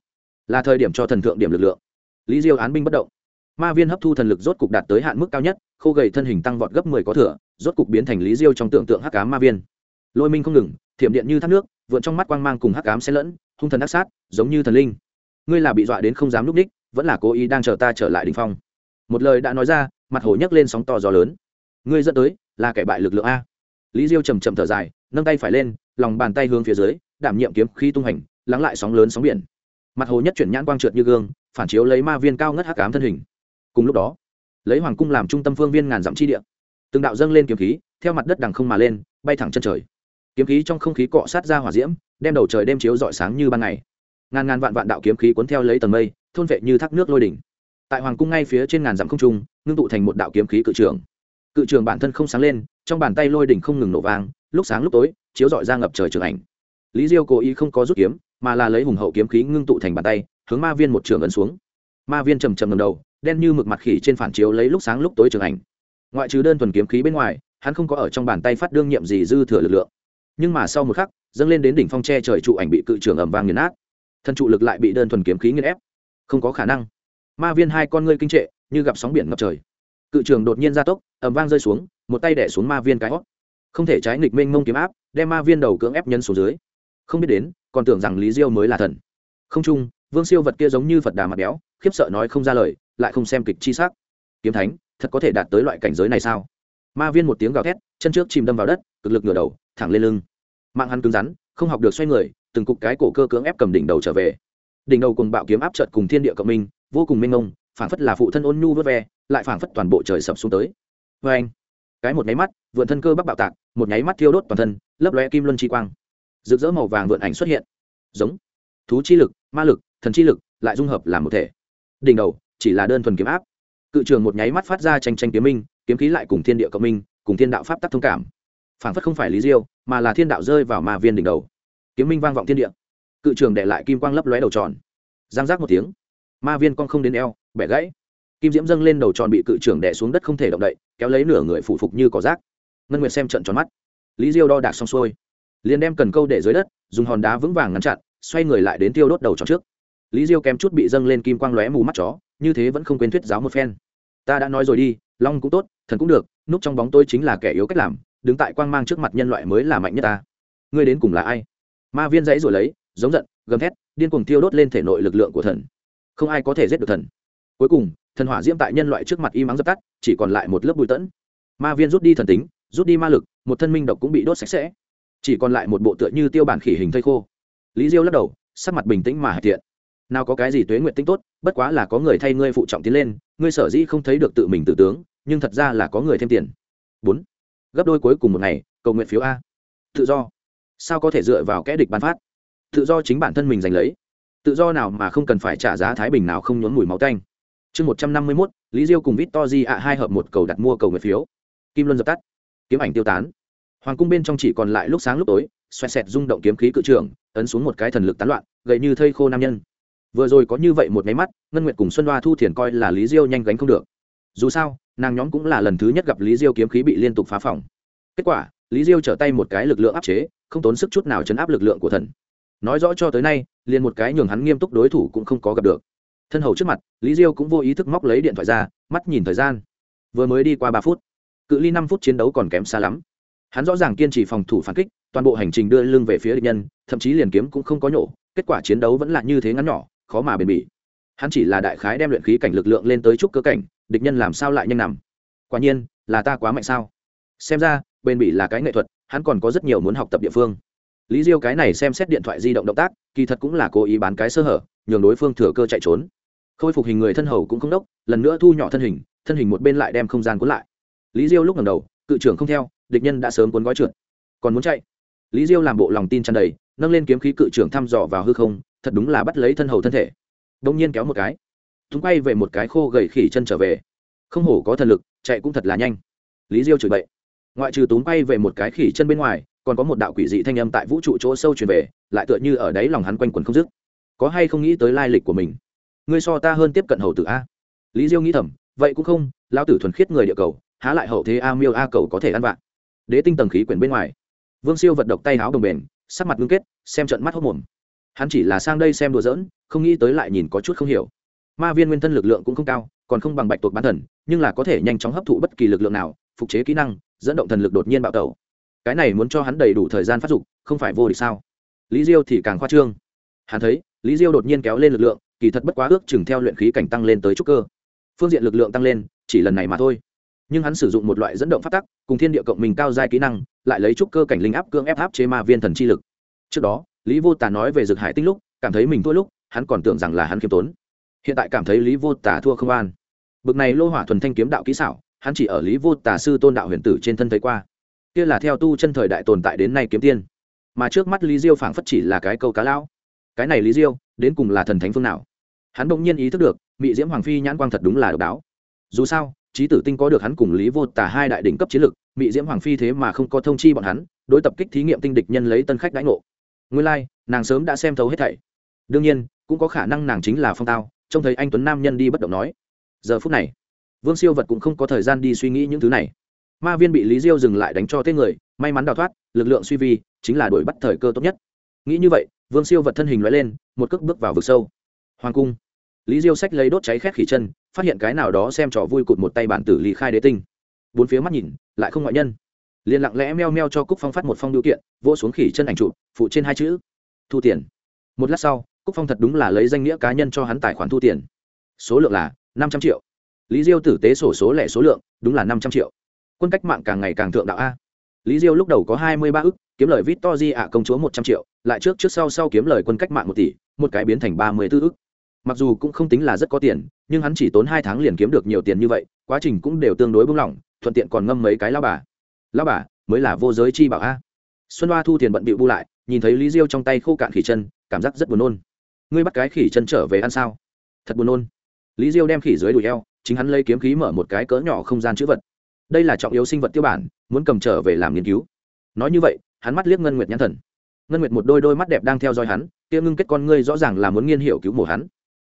Là thời điểm cho thần thượng điểm lực lượng. Lý diêu án binh bất động. Ma viên hấp thu thần lực rốt cục đạt tới hạn mức cao nhất, khô gầy thân hình tăng vọt gấp mười có thừa, rốt cục biến thành lý diêu trong tượng tượng hắc ám ma viên. Lôi minh không ngừng, thiểm điện như thác nước, vượn trong mắt quang mang cùng hắc ám xen lẫn, hung thần đắc sát, giống như thần linh. Ngươi là bị dọa đến không dám núp ních vẫn là cố ý đang chờ ta trở lại đỉnh phong. Một lời đã nói ra, mặt hồ nhấc lên sóng to gió lớn. Ngươi dẫn tới là kẻ bại lực lượng a. Lý diêu trầm trầm thở dài, nâng tay phải lên, lòng bàn tay hướng phía dưới, đảm nhiệm kiếm khí tung hành, lắng lại sóng lớn sóng biển. Mặt hồ nhất chuyển nhãn quang trượt như gương, phản chiếu lấy ma viên cao ngất hắc cám thân hình. Cùng lúc đó, lấy hoàng cung làm trung tâm phương viên ngàn dặm chi địa, từng đạo dâng lên kiếm khí, theo mặt đất đằng không mà lên, bay thẳng chân trời. Kiếm khí trong không khí cọ sát ra hỏa diễm, đem đầu trời đêm chiếu rọi sáng như ban ngày. Ngàn ngàn vạn vạn đạo kiếm khí cuốn theo lấy tầng mây, thôn vệ như thác nước lôi đỉnh. Tại hoàng cung ngay phía trên ngàn dặm không trung, ngưng tụ thành một đạo kiếm khí cự trường cự trường bản thân không sáng lên, trong bàn tay lôi đỉnh không ngừng nổ vang, lúc sáng lúc tối, chiếu dọi ra ngập trời trường ảnh. Lý diêu cố ý không có rút kiếm, mà là lấy hùng hậu kiếm khí ngưng tụ thành bàn tay, hướng ma viên một trường ấn xuống. Ma viên trầm trầm ngầm đầu, đen như mực mặt khỉ trên phản chiếu lấy lúc sáng lúc tối trường ảnh. Ngoại trừ đơn thuần kiếm khí bên ngoài, hắn không có ở trong bàn tay phát đương nhiệm gì dư thừa lực lượng. Nhưng mà sau một khắc, dâng lên đến đỉnh phong tre trời trụ ảnh bị cự trường ẩm vang nghiền nát. Thân trụ lực lại bị đơn thuần kiếm khí nghiền ép. Không có khả năng. Ma viên hai con ngươi kinh trệ, như gặp sóng biển ngập trời cự trường đột nhiên ra tốc, ầm vang rơi xuống, một tay đẻ xuống ma viên cái hót. Không thể trái nghịch minh mông kiếm áp, đem ma viên đầu cưỡng ép nhân xuống dưới. Không biết đến, còn tưởng rằng lý diêu mới là thần. Không trung vương siêu vật kia giống như phật đà mặt béo, khiếp sợ nói không ra lời, lại không xem kịch chi s kiếm thánh, thật có thể đạt tới loại cảnh giới này sao? Ma viên một tiếng gào thét, chân trước chìm đâm vào đất, cực lực ngửa đầu, thẳng lên lưng. Mạng hắn cứng rắn, không học được xoay người, từng cục cái cổ cơ cưỡng ép cầm đỉnh đầu trở về. Đỉnh đầu cùng bạo kiếm áp trợt cùng thiên địa cộng minh, vô cùng minh ngông phảng phất là phụ thân ôn nhu vớt ve, lại phảng phất toàn bộ trời sập xuống tới. Vê anh, cái một nháy mắt, vượn thân cơ bắc bạo tạc, một nháy mắt thiêu đốt toàn thân, lấp lóe kim luân chi quang. Rực rỡ màu vàng vượn ảnh xuất hiện. Giống, thú chi lực, ma lực, thần chi lực, lại dung hợp làm một thể. Đỉnh đầu, chỉ là đơn thuần kiếm áp. Cự trường một nháy mắt phát ra tranh tranh kiếm minh, kiếm khí lại cùng thiên địa cộng minh, cùng thiên đạo pháp tắc thông cảm. Phảng phất không phải lý diêu, mà là thiên đạo rơi vào ma viên đỉnh đầu. Kiếm minh vang vọng thiên địa. Cự trường để lại kim quang lấp lóe đầu tròn. Giang giác một tiếng. Ma viên con không đến eo bẻ gãy. Kim diễm dâng lên đầu tròn bị cự trưởng đè xuống đất không thể động đậy, kéo lấy nửa người phủ phục như cỏ rác. Ngân nguyệt xem trận tròn mắt. Lý diêu đo đạc xong xuôi, liền đem cần câu để dưới đất, dùng hòn đá vững vàng ngăn chặn, xoay người lại đến tiêu đốt đầu tròn trước. Lý diêu kém chút bị dâng lên kim quang lóe mù mắt chó, như thế vẫn không quên thuyết giáo một phen. Ta đã nói rồi đi, long cũng tốt, thần cũng được, núp trong bóng tôi chính là kẻ yếu cách làm, đứng tại quang mang trước mặt nhân loại mới là mạnh nhất ta. Ngươi đến cùng là ai? Ma viên dãy rồi lấy, giống giận, gầm thét, điên cuồng tiêu đốt lên thể nội lực lượng của thần. Không ai có thể giết được thần cuối cùng, thần hỏa diễm tại nhân loại trước mặt y mắng dập tắt, chỉ còn lại một lớp bụi tẫn. Ma viên rút đi thần tính, rút đi ma lực, một thân minh độc cũng bị đốt sạch sẽ. Chỉ còn lại một bộ tựa như tiêu bản khỉ hình thây khô. Lý diêu lắc đầu, sắc mặt bình tĩnh mà hạ thiện. nào có cái gì tuế nguyện tính tốt, bất quá là có người thay ngươi phụ trọng tiến lên, ngươi sở dĩ không thấy được tự mình tử tướng, nhưng thật ra là có người thêm tiền. Bốn. Gấp đôi cuối cùng một ngày, cầu nguyện phiếu a. Tự do. Sao có thể dựa vào kẽ địch bán phát? Tự do chính bản thân mình giành lấy. Tự do nào mà không cần phải trả giá thái bình nào không nhốn mùi máu tanh chương một trăm năm mươi mốt, lý diêu cùng vít to ạ hai hợp một cầu đặt mua cầu người phiếu. Kim luân dập tắt. Kiếm ảnh tiêu tán. Hoàng cung bên trong chỉ còn lại lúc sáng lúc tối, xoẹt xẹt rung động kiếm khí cự trường, ấn xuống một cái thần lực tán loạn gậy như thây khô nam nhân. Vừa rồi có như vậy một máy mắt, ngân nguyệt cùng xuân đoa thu thiền coi là lý diêu nhanh gánh không được. Dù sao, nàng nhóm cũng là lần thứ nhất gặp lý diêu kiếm khí bị liên tục phá phòng kết quả, lý diêu trở tay một cái lực lượng áp chế, không tốn sức chút nào chấn áp lực lượng của thần. Nói rõ cho tới nay, liền một cái nhường hắn nghiêm túc đối thủ cũng không có gặp được thân hầu trước mặt, lý diêu cũng vô ý thức móc lấy điện thoại ra, mắt nhìn thời gian. Vừa mới đi qua ba phút, cự ly năm phút chiến đấu còn kém xa lắm. Hắn rõ ràng kiên trì phòng thủ phản kích, toàn bộ hành trình đưa lưng về phía địch nhân, thậm chí liền kiếm cũng không có nhổ, kết quả chiến đấu vẫn là như thế ngắn nhỏ, khó mà bền bỉ. Hắn chỉ là đại khái đem luyện khí cảnh lực lượng lên tới chút cơ cảnh, địch nhân làm sao lại nhanh nằm? Quả nhiên, là ta quá mạnh sao? Xem ra, bền bỉ là cái nghệ thuật, hắn còn có rất nhiều muốn học tập địa phương. Lý diêu cái này xem xét điện thoại di động động tác, kỳ thật cũng là cố ý bán cái sơ hở, nhường đối phương thừa cơ chạy trốn khôi phục hình người thân hầu cũng không đốc, lần nữa thu nhỏ thân hình thân hình một bên lại đem không gian cuốn lại. Lý diêu lúc ngầm đầu, cự trưởng không theo, địch nhân đã sớm cuốn gói trượt. Còn muốn chạy? Lý diêu làm bộ lòng tin tràn đầy, nâng lên kiếm khí cự trưởng thăm dò vào hư không, thật đúng là bắt lấy thân hầu thân thể. Đông nhiên kéo một cái. Thúng quay về một cái khô gầy khỉ chân trở về. Không hổ có thần lực, chạy cũng thật là nhanh. Lý diêu chửi bậy. Ngoại trừ túng quay về một cái khỉ chân bên ngoài, còn có một đạo quỷ dị thanh âm tại vũ trụ chỗ sâu truyền về, lại tựa như ở đáy lòng hắn quanh quần không dứt. Có hay không nghĩ tới lai lịch của mình? ngươi so ta hơn tiếp cận hầu tử a. Lý diêu nghĩ thầm, vậy cũng không, lão tử thuần khiết người địa cầu, há lại hậu thế a miêu a cầu có thể ăn vạn đế tinh tầng khí quyển bên ngoài. Vương siêu vật độc tay háo đồng bền, sắc mặt ngưng kết, xem trận mắt hốc mồm. Hắn chỉ là sang đây xem đùa giỡn, không nghĩ tới lại nhìn có chút không hiểu. Ma viên nguyên thân lực lượng cũng không cao, còn không bằng bạch tuộc bán thần, nhưng là có thể nhanh chóng hấp thụ bất kỳ lực lượng nào, phục chế kỹ năng, dẫn động thần lực đột nhiên bạo tẩu. Cái này muốn cho hắn đầy đủ thời gian phát dục, không phải vô địch sao? Lý diêu thì càng khoa trương. Hắn thấy, lý diêu đột nhiên kéo lên lực lượng kỳ thật bất quá ước chừng theo luyện khí cảnh tăng lên tới trúc cơ. Phương diện lực lượng tăng lên, chỉ lần này mà thôi. Nhưng hắn sử dụng một loại dẫn động phát tắc, cùng thiên địa cộng mình cao giai kỹ năng, lại lấy trúc cơ cảnh linh áp cương ép áp chế ma viên thần chi lực. Trước đó, lý vô tả nói về dược hải tinh lúc, cảm thấy mình thua lúc, hắn còn tưởng rằng là hắn khiêm tốn. Hiện tại cảm thấy lý vô tả thua không an. Bực này lô hỏa thuần thanh kiếm đạo kỹ xảo, hắn chỉ ở lý vô tả sư tôn đạo huyền tử trên thân thấy qua. Kia là theo tu chân thời đại tồn tại đến nay kiếm tiên. Mà trước mắt lý diêu phảng phất chỉ là cái câu cá lão cái này lý diêu đến cùng là thần thánh phương nào hắn bỗng nhiên ý thức được mỹ diễm hoàng phi nhãn quang thật đúng là độc đáo dù sao trí tử tinh có được hắn cùng lý vô tả hai đại đỉnh cấp chiến lực mỹ diễm hoàng phi thế mà không có thông chi bọn hắn đối tập kích thí nghiệm tinh địch nhân lấy tân khách đãi ngộ nguyên lai、like, nàng sớm đã xem thấu hết thảy đương nhiên cũng có khả năng nàng chính là phong tao trông thấy anh tuấn nam nhân đi bất động nói giờ phút này vương siêu vật cũng không có thời gian đi suy nghĩ những thứ này ma viên bị lý diêu dừng lại đánh cho tên người may mắn đào thoát lực lượng suy vi chính là đuổi bắt thời cơ tốt nhất nghĩ như vậy vương siêu vật thân hình loại lên, một cước bước vào vực sâu. Hoàng cung. Lý diêu sách lấy đốt cháy khét khỉ chân, phát hiện cái nào đó xem trò vui cụt một tay bản tử lý khai đế tinh. Bốn phía mắt nhìn, lại không ngoại nhân. Liền lặng lẽ meo meo cho cúc phong phát một phong điều kiện, vỗ xuống khỉ chân ảnh chụp, phụ trên hai chữ, thu tiền. Một lát sau, cúc phong thật đúng là lấy danh nghĩa cá nhân cho hắn tài khoản thu tiền. Số lượng là năm trăm triệu. Lý diêu tử tế sổ số lẻ số lượng, đúng là năm trăm triệu. Quân cách mạng càng ngày càng thượng đạo a lý diêu lúc đầu có hai mươi ba ức, kiếm lời vít to di ạ, công chúa một trăm triệu, lại trước trước sau sau kiếm lời quân cách mạng một tỷ, một cái biến thành ba mươi b ức. Mặc dù cũng không tính là rất có tiền, nhưng hắn chỉ tốn hai tháng liền kiếm được nhiều tiền như vậy, quá trình cũng đều tương đối bung lỏng, thuận tiện còn ngâm mấy cái lão bà. Lão bà, mới là vô giới chi bảo a. Xuân hoa thu tiền bận bịu bu lại, nhìn thấy lý diêu trong tay khô cạn khỉ chân, cảm giác rất buồn nôn. Ngươi bắt cái khỉ chân trở về ăn sao? Thật buồn nôn. Lý diêu đem khỉ dưới đùi eo, chính hắn lấy kiếm khí mở một cái cỡ nhỏ không gian chữ vật đây là trọng yếu sinh vật tiêu bản, muốn cầm trở về làm nghiên cứu. Nói như vậy, hắn mắt liếc ngân nguyệt nhãn thần. Ngân nguyệt một đôi đôi mắt đẹp đang theo dõi hắn tiêu ngưng kết con ngươi rõ ràng là muốn nghiên hiệu cứu mổ hắn.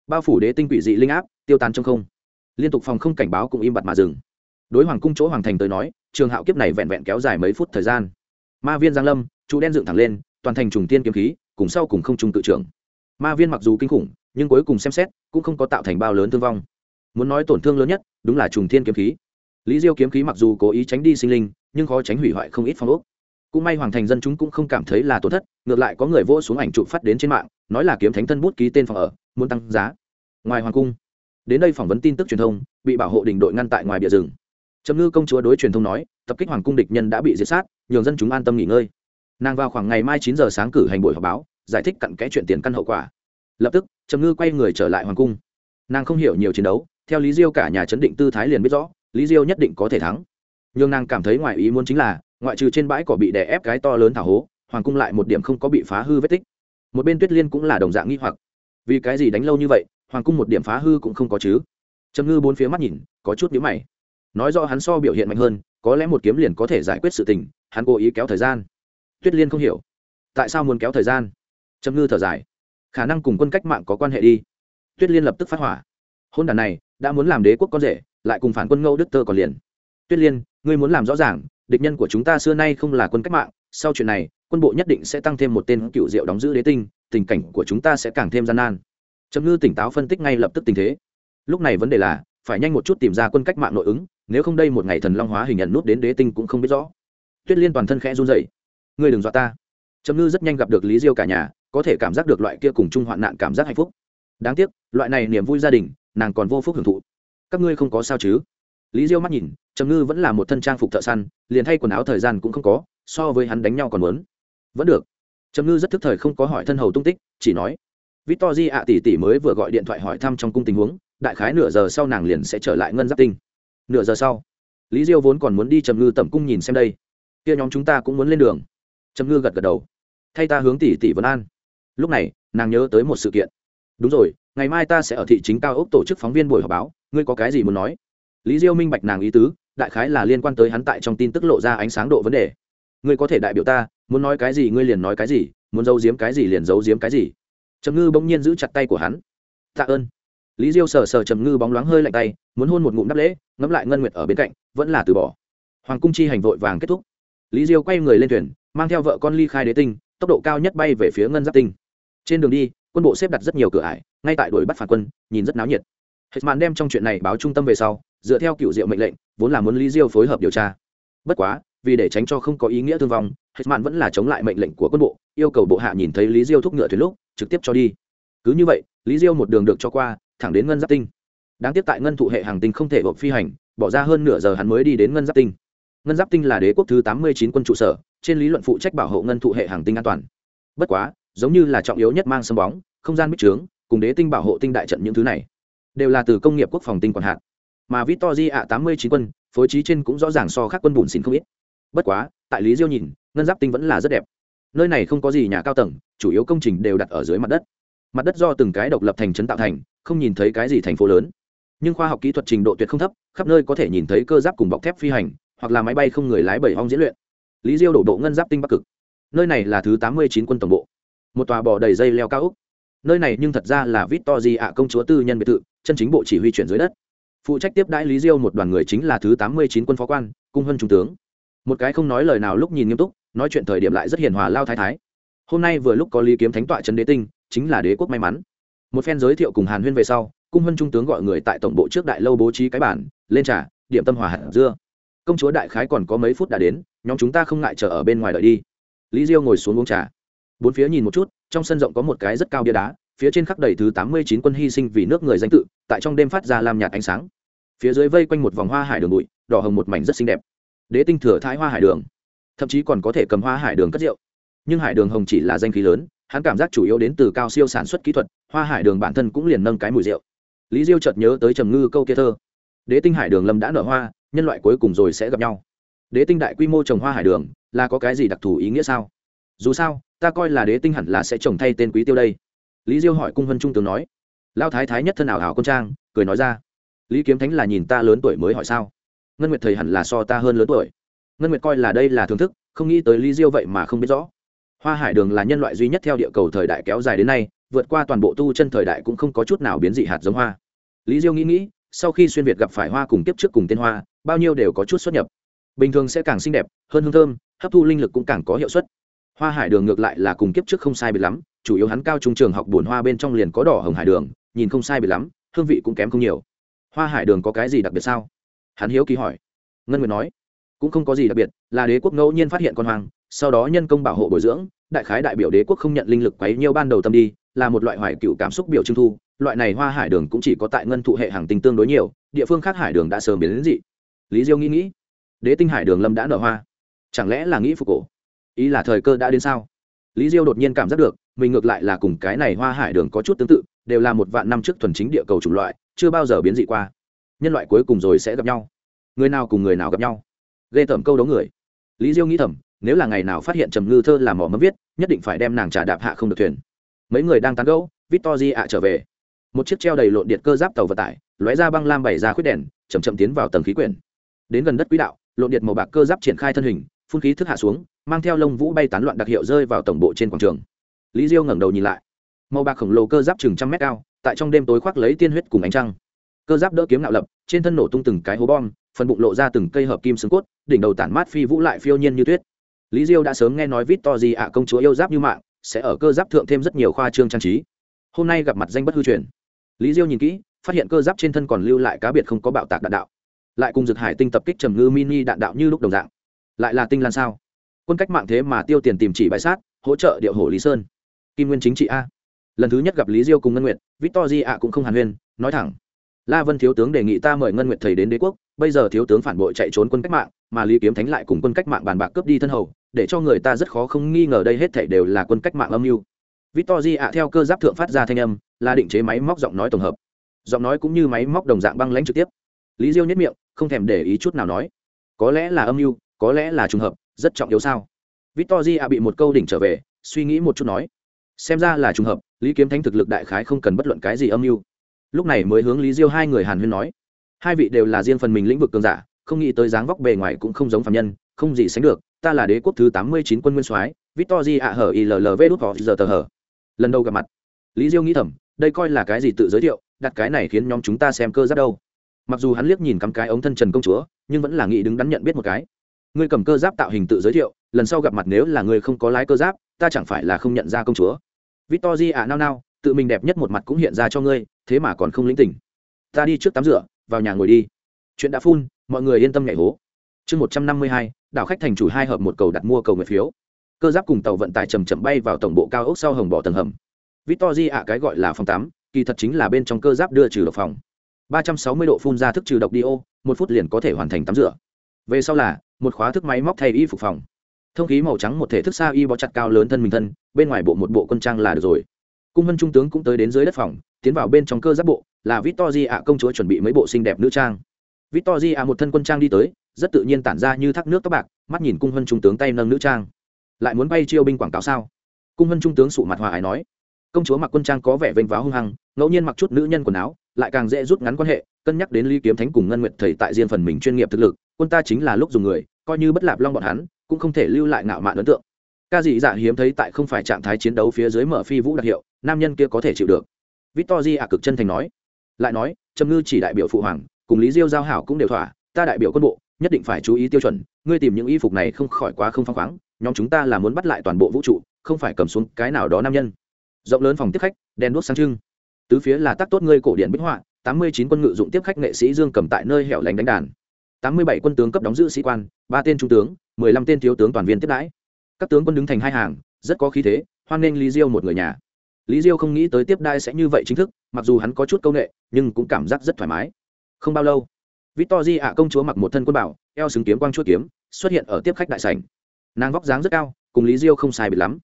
Bao phủ đế tinh quỷ dị linh áp, tiêu tan trong không. Liên tục phòng không cảnh báo cũng im bặt mà dừng. Đối hoàng cung chỗ hoàng thành tới nói, trường hạo kiếp này vẹn vẹn kéo dài mấy phút thời gian. Ma viên giang lâm, trụ đen dựng thẳng lên, toàn thành trùng tiên kiếm khí, cùng sau cùng không trùng tự trưởng. Ma viên mặc dù kinh khủng, nhưng cuối cùng xem xét, cũng không có tạo thành bao lớn thương vong. Muốn nói tổn thương lớn nhất, đúng là trùng thiên kiếm khí lý diêu kiếm khí mặc dù cố ý tránh đi sinh linh, nhưng khó tránh hủy hoại không ít phong ốc. Cũng may hoàng thành dân chúng cũng không cảm thấy là tổn thất, ngược lại có người vỗ xuống ảnh trụ phát đến trên mạng, nói là kiếm thánh thân bút ký tên phòng ở, muốn tăng giá. Ngoài hoàng cung, đến đây phỏng vấn tin tức truyền thông, bị bảo hộ đình đội ngăn tại ngoài bìa rừng. Trầm ngư công chúa đối truyền thông nói, tập kích hoàng cung địch nhân đã bị diệt sát, nhường dân chúng an tâm nghỉ ngơi. Nàng vào khoảng ngày mai chín giờ sáng cử hành buổi họp báo, giải thích cặn kẽ chuyện tiền căn hậu quả. Lập tức, trầm ngư quay người trở lại hoàng cung. Nàng không hiểu nhiều chiến đấu, theo lý diêu cả nhà chấn định tư thái liền biết rõ lý diêu nhất định có thể thắng. Nhưng nàng cảm thấy ngoài ý muốn chính là, ngoại trừ trên bãi cỏ bị đè ép cái to lớn thảo hố, hoàng cung lại một điểm không có bị phá hư vết tích. Một bên tuyết liên cũng là đồng dạng nghi hoặc. Vì cái gì đánh lâu như vậy, hoàng cung một điểm phá hư cũng không có chứ? Trầm ngư bốn phía mắt nhìn, có chút nhíu mày. Nói do hắn so biểu hiện mạnh hơn, có lẽ một kiếm liền có thể giải quyết sự tình, hắn cố ý kéo thời gian. Tuyết liên không hiểu. Tại sao muốn kéo thời gian? Trầm ngư thở dài. Khả năng cùng quân cách mạng có quan hệ đi. Tuyết liên lập tức phát hỏa. Hôn đàn này, đã muốn làm đế quốc con rể lại cùng phản quân Ngô đức tơ còn liền. Tuyết liên, ngươi muốn làm rõ ràng, địch nhân của chúng ta xưa nay không là quân cách mạng, sau chuyện này, quân bộ nhất định sẽ tăng thêm một tên cựu diệu đóng giữ đế tinh, tình cảnh của chúng ta sẽ càng thêm gian nan. Trầm ngư tỉnh táo phân tích ngay lập tức tình thế. Lúc này vấn đề là, phải nhanh một chút tìm ra quân cách mạng nội ứng, nếu không đây một ngày thần long hóa hình nhận nút đến đế tinh cũng không biết rõ. Tuyết liên toàn thân khẽ run dậy ngươi đừng dọa ta. Trầm ngư rất nhanh gặp được lý diêu cả nhà, có thể cảm giác được loại kia cùng chung hoạn nạn cảm giác hạnh phúc. Đáng tiếc, loại này niềm vui gia đình, nàng còn vô phúc hưởng thụ các ngươi không có sao chứ? Lý diêu mắt nhìn, trầm ngư vẫn là một thân trang phục thợ săn, liền thay quần áo thời gian cũng không có, so với hắn đánh nhau còn muốn. Vẫn được. Trầm ngư rất thức thời không có hỏi thân hầu tung tích, chỉ nói Vít To di ạ, tỷ tỷ mới vừa gọi điện thoại hỏi thăm trong cung tình huống, đại khái nửa giờ sau nàng liền sẽ trở lại ngân giáp tinh. Nửa giờ sau, lý diêu vốn còn muốn đi trầm ngư tẩm cung nhìn xem đây. Kia nhóm chúng ta cũng muốn lên đường. Trầm ngư gật gật đầu. Thay ta hướng tỷ tỷ vấn an. Lúc này, nàng nhớ tới một sự kiện. Đúng rồi, ngày mai ta sẽ ở thị chính cao ốc tổ chức phóng viên buổi họp báo ngươi có cái gì muốn nói? Lý diêu minh bạch nàng ý tứ, đại khái là liên quan tới hắn tại trong tin tức lộ ra ánh sáng độ vấn đề. Ngươi có thể đại biểu ta, muốn nói cái gì ngươi liền nói cái gì, muốn giấu giếm cái gì liền giấu giếm cái gì. Trầm ngư bỗng nhiên giữ chặt tay của hắn. Tạ ơn. Lý diêu sờ sờ trầm ngư bóng loáng hơi lạnh tay, muốn hôn một ngụm đắp lễ, ngẫm lại ngân nguyệt ở bên cạnh, vẫn là từ bỏ. Hoàng cung chi hành vội vàng kết thúc. Lý diêu quay người lên thuyền, mang theo vợ con ly khai đế tinh, tốc độ cao nhất bay về phía ngân giáp tinh. Trên đường đi, quân bộ xếp đặt rất nhiều cửa ải, ngay tại đuổi bắt phản quân, nhìn rất náo nhiệt hết màn đem trong chuyện này báo trung tâm về sau, dựa theo cựu diệu mệnh lệnh, vốn là muốn lý diêu phối hợp điều tra. Bất quá, vì để tránh cho không có ý nghĩa thương vong, hết màn vẫn là chống lại mệnh lệnh của quân bộ, yêu cầu bộ hạ nhìn thấy lý diêu thúc ngựa thuyền lúc, trực tiếp cho đi. Cứ như vậy, lý diêu một đường được cho qua, thẳng đến ngân giáp tinh. Đáng tiếc tại ngân thụ hệ hàng tinh không thể gộp phi hành, bỏ ra hơn nửa giờ hắn mới đi đến ngân giáp tinh. Ngân giáp tinh là đế quốc thứ tám mươi chín quân trụ sở, trên lý luận phụ trách bảo hộ ngân thụ hệ hàng tinh an toàn. Bất quá, giống như là trọng yếu nhất mang sân bóng, không gian bích trướng, cùng đế tinh bảo hộ tinh đại trận những thứ này đều là từ công nghiệp quốc phòng tinh còn hạn mà victory ạ tám mươi chín quân, phối trí trên cũng rõ ràng so khác quân bùn xịn không ít. Bất quá, tại lý diêu nhìn, ngân giáp tinh vẫn là rất đẹp. Nơi này không có gì nhà cao tầng, chủ yếu công trình đều đặt ở dưới mặt đất. Mặt đất do từng cái độc lập thành trấn tạo thành, không nhìn thấy cái gì thành phố lớn. Nhưng khoa học kỹ thuật trình độ tuyệt không thấp, khắp nơi có thể nhìn thấy cơ giáp cùng bọc thép phi hành, hoặc là máy bay không người lái bảy hong diễn luyện. Lý diêu đổ bộ ngân giáp tinh bắc cực. Nơi này là thứ tám mươi chín quân tổng bộ. Một tòa bò đầy dây leo cao úc nơi này nhưng thật ra là vít to gì ạ công chúa tư nhân biệt thự, chân chính bộ chỉ huy chuyển dưới đất. Phụ trách tiếp đãi lý diêu một đoàn người chính là thứ tám mươi chín quân phó quan, cung hân trung tướng. Một cái không nói lời nào lúc nhìn nghiêm túc, nói chuyện thời điểm lại rất hiền hòa lao thái thái. Hôm nay vừa lúc có lý kiếm thánh tọa trấn đế tinh, chính là đế quốc may mắn. Một phen giới thiệu cùng hàn huyên về sau, cung hân trung tướng gọi người tại tổng bộ trước đại lâu bố trí cái bản, lên trà, điểm tâm hòa hạt dưa. Công chúa đại khái còn có mấy phút đã đến, nhóm chúng ta không ngại chờ ở bên ngoài đợi đi. Lý diêu ngồi xuống uống trà bốn phía nhìn một chút, trong sân rộng có một cái rất cao bia đá, phía trên khắc đầy thứ tám mươi chín quân hy sinh vì nước người danh tự, tại trong đêm phát ra làm nhạt ánh sáng. Phía dưới vây quanh một vòng hoa hải đường bụi, đỏ hồng một mảnh rất xinh đẹp. Đế tinh thừa thái hoa hải đường, thậm chí còn có thể cầm hoa hải đường cất rượu. Nhưng hải đường hồng chỉ là danh khí lớn, hắn cảm giác chủ yếu đến từ cao siêu sản xuất kỹ thuật, hoa hải đường bản thân cũng liền nâng cái mùi rượu. Lý diêu chợt nhớ tới trầm ngư câu kia thơ. Đế tinh hải đường lâm đã nở hoa, nhân loại cuối cùng rồi sẽ gặp nhau. Đế tinh đại quy mô trồng hoa hải đường, là có cái gì đặc thù ý nghĩa sao? Dù sao ta coi là đế tinh hẳn là sẽ trồng thay tên quý tiêu đây. Lý diêu hỏi cung hân trung tướng nói. Lao thái thái nhất thân ảo hảo công trang, cười nói ra. Lý kiếm thánh là nhìn ta lớn tuổi mới hỏi sao? Ngân nguyệt thầy hẳn là so ta hơn lớn tuổi. Ngân nguyệt coi là đây là thưởng thức, không nghĩ tới lý diêu vậy mà không biết rõ. Hoa hải đường là nhân loại duy nhất theo địa cầu thời đại kéo dài đến nay, vượt qua toàn bộ tu chân thời đại cũng không có chút nào biến dị hạt giống hoa. Lý diêu nghĩ nghĩ, sau khi xuyên việt gặp phải hoa cùng tiếp trước cùng tên hoa, bao nhiêu đều có chút xuất nhập. Bình thường sẽ càng xinh đẹp, hơn hương thơm, hấp thu linh lực cũng càng có hiệu suất hoa hải đường ngược lại là cùng kiếp trước không sai bị lắm, chủ yếu hắn cao trung trường học bồn hoa bên trong liền có đỏ hồng hải đường, nhìn không sai bị lắm, hương vị cũng kém không nhiều. Hoa hải đường có cái gì đặc biệt sao? Hắn hiếu kỳ hỏi. Ngân nguyệt nói, cũng không có gì đặc biệt, là đế quốc ngẫu nhiên phát hiện con hoàng sau đó nhân công bảo hộ bồi dưỡng, đại khái đại biểu đế quốc không nhận linh lực quấy nhiêu ban đầu tâm đi, là một loại hoài cựu cảm xúc biểu trưng thu, loại này hoa hải đường cũng chỉ có tại ngân thụ hệ hàng tinh tương đối nhiều, địa phương khác hải đường đã sớm biến đến dị. Lý diêu nghĩ nghĩ, đế tinh hải đường lâm đã nở hoa. Chẳng lẽ là nghĩ phục cổ? ý là thời cơ đã đến sao? Lý diêu đột nhiên cảm giác được, mình ngược lại là cùng cái này hoa hải đường có chút tương tự, đều là một vạn năm trước thuần chính địa cầu chủng loại, chưa bao giờ biến dị qua. Nhân loại cuối cùng rồi sẽ gặp nhau. Người nào cùng người nào gặp nhau? Ghê tởm câu đấu người. Lý diêu nghĩ thầm, nếu là ngày nào phát hiện trầm ngư thơ làm mỏ mâm viết, nhất định phải đem nàng trà đạp hạ không được thuyền. Mấy người đang tán gẫu victor di ạ trở về. Một chiếc treo đầy lộn điện cơ giáp tàu vận tải, lóe ra băng lam bày ra khuyết đèn chầm chậm tiến vào tầng khí quyển. Đến gần đất quỹ đạo, lộn điện màu bạc cơ giáp triển khai thân hình, phun khí thức hạ xuống mang theo lông vũ bay tán loạn đặc hiệu rơi vào tổng bộ trên quảng trường. Lý diêu ngẩng đầu nhìn lại. Màu bạc khổng lồ cơ giáp chừng trăm mét cao, tại trong đêm tối khoác lấy tiên huyết cùng ánh trăng. Cơ giáp đỡ kiếm nạo lập, trên thân nổ tung từng cái hố bom, phần bụng lộ ra từng cây hợp kim xương cốt, đỉnh đầu tản mát phi vũ lại phiêu nhiên như tuyết. Lý diêu đã sớm nghe nói vít to gì ạ, công chúa yêu giáp như mạng, sẽ ở cơ giáp thượng thêm rất nhiều khoa trương trang trí. Hôm nay gặp mặt danh bất hư truyền. Lý diêu nhìn kỹ, phát hiện cơ giáp trên thân còn lưu lại cá biệt không có bạo tạc đạn đạo. Lại cùng dược hải tinh tập kích trầm ngư mini đạn đạo như lúc đồng dạng. Lại là tinh lan sao? quân cách mạng thế mà tiêu tiền tìm chỉ bãi sát, hỗ trợ điệu hổ lý sơn. Kim nguyên chính trị a. Lần thứ nhất gặp lý diêu cùng ngân nguyệt, victor di ạ cũng không hàn huyên, nói thẳng. La vân thiếu tướng đề nghị ta mời ngân nguyệt thầy đến đế quốc, bây giờ thiếu tướng phản bội chạy trốn quân cách mạng, mà lý kiếm thánh lại cùng quân cách mạng bàn bạc cướp đi thân hầu, để cho người ta rất khó không nghi ngờ đây hết thảy đều là quân cách mạng âm mưu. Victor di ạ theo cơ giáp thượng phát ra thanh âm, là định chế máy móc giọng nói tổng hợp. Giọng nói cũng như máy móc đồng dạng băng lãnh trực tiếp. Lý diêu nhất miệng, không thèm để ý chút nào nói. Có lẽ là âm mưu, có lẽ là trùng hợp rất trọng yếu sao? Victory a bị một câu đỉnh trở về, suy nghĩ một chút nói, xem ra là trùng hợp, lý kiếm thánh thực lực đại khái không cần bất luận cái gì âm mưu. Lúc này mới hướng lý diêu hai người hàn huyên nói, hai vị đều là riêng phần mình lĩnh vực cường giả, không nghĩ tới dáng vóc bề ngoài cũng không giống phàm nhân, không gì sánh được, ta là đế quốc thứ tám mươi chín quân nguyên soái victory a hở v đút họ giờ tờ hở lần đầu gặp mặt, lý diêu nghĩ thầm, đây coi là cái gì tự giới thiệu, đặt cái này khiến nhóm chúng ta xem cơ giáp đâu. Mặc dù hắn liếc nhìn cắm cái ống thân trần công chúa, nhưng vẫn là nghĩ đứng đắn nhận biết một cái ngươi cầm cơ giáp tạo hình tự giới thiệu lần sau gặp mặt nếu là ngươi không có lái cơ giáp ta chẳng phải là không nhận ra công chúa. Victor di ạ nao nao tự mình đẹp nhất một mặt cũng hiện ra cho ngươi thế mà còn không lĩnh tình. Ta đi trước tắm rửa vào nhà ngồi đi. Chuyện đã phun mọi người yên tâm nhảy hố. Chương một trăm năm mươi hai đảo khách thành chủ hai hợp một cầu đặt mua cầu người phiếu. Cơ giáp cùng tàu vận tải chầm chậm bay vào tổng bộ cao ốc sau hồng bỏ tầng hầm. Victor di ạ cái gọi là phòng tắm, kỳ thật chính là bên trong cơ giáp đưa trừ độc phòng. ba trăm sáu mươi độ phun ra thức trừ độc đi ô một phút liền có thể hoàn thành tắm rửa. Về sau là một khóa thức máy móc thay y phục phòng. Thông khí màu trắng một thể thức xa y bó chặt cao lớn thân mình thân, bên ngoài bộ một bộ quân trang là được rồi. Cung hân trung tướng cũng tới đến dưới đất phòng, tiến vào bên trong cơ giáp bộ, là victory ạ công chúa chuẩn bị mấy bộ xinh đẹp nữ trang. Victory ạ một thân quân trang đi tới, rất tự nhiên tản ra như thác nước tóc bạc, mắt nhìn cung hân trung tướng tay nâng nữ trang. Lại muốn bay chiêu binh quảng cáo sao? Cung hân trung tướng sụ mặt hòa ái nói. Công chúa mặc quân trang có vẻ vênh váo hung hăng, ngẫu nhiên mặc chút nữ nhân quần áo, lại càng dễ rút ngắn quan hệ, cân nhắc đến ly kiếm thánh cùng ngân nguyệt thầy tại riêng phần mình chuyên nghiệp thực lực quân ta chính là lúc dùng người, coi như bất lạp long bọn hắn, cũng không thể lưu lại ngạo mạn ấn tượng. Ca dị dạ hiếm thấy tại không phải trạng thái chiến đấu phía dưới mở phi vũ đặc hiệu, nam nhân kia có thể chịu được. Victor di ạ cực chân thành nói. Lại nói, trầm ngư chỉ đại biểu phụ hoàng, cùng lý diêu giao hảo cũng đều thỏa, ta đại biểu quân bộ, nhất định phải chú ý tiêu chuẩn, ngươi tìm những y phục này không khỏi quá không phăng khoáng, nhóm chúng ta là muốn bắt lại toàn bộ vũ trụ, không phải cầm xuống cái nào đó nam nhân. Rộng lớn phòng tiếp khách, đèn đuốc sang trưng. Tứ phía là tác tốt ngươi cổ điển bích họa, tám mươi chín quân ngự dụng tiếp khách nghệ sĩ dương cầm tại nơi hẻo lánh đánh đàn tám mươi bảy quân tướng cấp đóng giữ sĩ quan, ba tên trung tướng, mười lăm tên thiếu tướng toàn viên tiếp đãi. Các tướng quân đứng thành hai hàng, rất có khí thế, hoan nghênh lý diêu một người nhà. Lý diêu không nghĩ tới tiếp đãi sẽ như vậy chính thức, mặc dù hắn có chút câu nệ, nhưng cũng cảm giác rất thoải mái. Không bao lâu, victor di công chúa mặc một thân quân bảo, eo xứng kiếm quang chuỗi kiếm, xuất hiện ở tiếp khách đại sảnh. Nàng vóc dáng rất cao, cùng lý diêu không sai bịt lắm.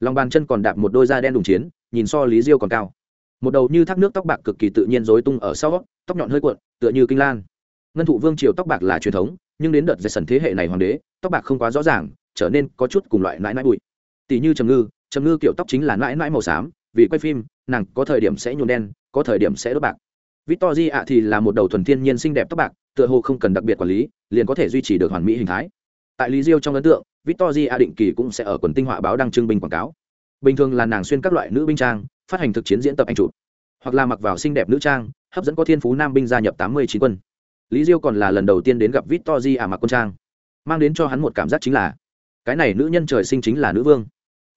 Lòng bàn chân còn đạp một đôi da đen đùng chiến, nhìn so lý diêu còn cao. Một đầu như thác nước tóc bạc cực kỳ tự nhiên rối tung ở sau, tóc nhọn hơi cuộn, tựa như kinh lan ngân thụ vương triều tóc bạc là truyền thống, nhưng đến đợt dây sần thế hệ này hoàng đế, tóc bạc không quá rõ ràng, trở nên có chút cùng loại nãi nãi bụi. Tỷ như trầm ngư trầm ngư kiểu tóc chính là nãi nãi màu xám, vì quay phim, nàng có thời điểm sẽ nhuộm đen, có thời điểm sẽ đốt bạc. Victory ạ thì là một đầu thuần thiên nhiên xinh đẹp tóc bạc, tựa hồ không cần đặc biệt quản lý, liền có thể duy trì được hoàn mỹ hình thái. Tại lý diêu trong ấn tượng, victory ạ định kỳ cũng sẽ ở quần tinh họa báo đăng trưng bình quảng cáo. Bình thường là nàng xuyên các loại nữ binh trang, phát hành thực chiến diễn tập anh chụp, hoặc là mặc vào xinh đẹp nữ trang, hấp dẫn có thiên phú nam binh gia nhập tám mươi chín quân lý diêu còn là lần đầu tiên đến gặp vít à mặc quân trang, mang đến cho hắn một cảm giác chính là, cái này nữ nhân trời sinh chính là nữ vương.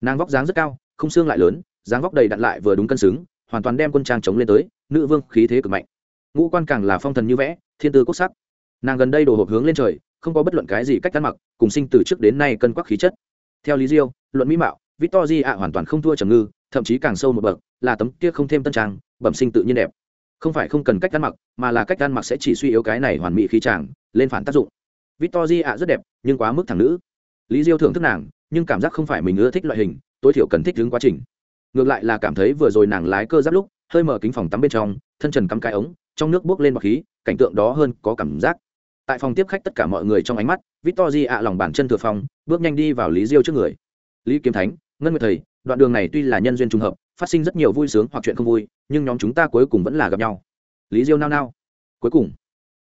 Nàng vóc dáng rất cao, không xương lại lớn, dáng vóc đầy đặn lại vừa đúng cân xứng, hoàn toàn đem quân trang chống lên tới, nữ vương khí thế cực mạnh. Ngũ quan càng là phong thần như vẽ, thiên tư cốt sắc. Nàng gần đây đồ hộp hướng lên trời, không có bất luận cái gì cách ăn mặc, cùng sinh từ trước đến nay cân quắc khí chất. Theo lý diêu, luận mỹ mạo victor di à hoàn toàn không thua trầm ngư, thậm chí càng sâu một bậc, là tấm kia không thêm tân trang, bẩm sinh tự nhiên đẹp không phải không cần cách ăn mặc, mà là cách ăn mặc sẽ chỉ suy yếu cái này hoàn mỹ khí tràng lên phản tác dụng. Victory ạ rất đẹp, nhưng quá mức thẳng nữ. Lý diêu thưởng thức nàng, nhưng cảm giác không phải mình ưa thích loại hình, tối thiểu cần thích đứng quá trình. Ngược lại là cảm thấy vừa rồi nàng lái cơ giáp lúc, hơi mở kính phòng tắm bên trong, thân trần cắm cái ống, trong nước bốc lên bọc khí, cảnh tượng đó hơn có cảm giác. Tại phòng tiếp khách tất cả mọi người trong ánh mắt victory ạ lòng bàn chân thừa phòng bước nhanh đi vào lý diêu trước người. Lý kiếm thánh, ngân nguyệt thầy đoạn đường này tuy là nhân duyên trùng hợp, phát sinh rất nhiều vui sướng hoặc chuyện không vui, nhưng nhóm chúng ta cuối cùng vẫn là gặp nhau. Lý diêu nao nao. Cuối cùng,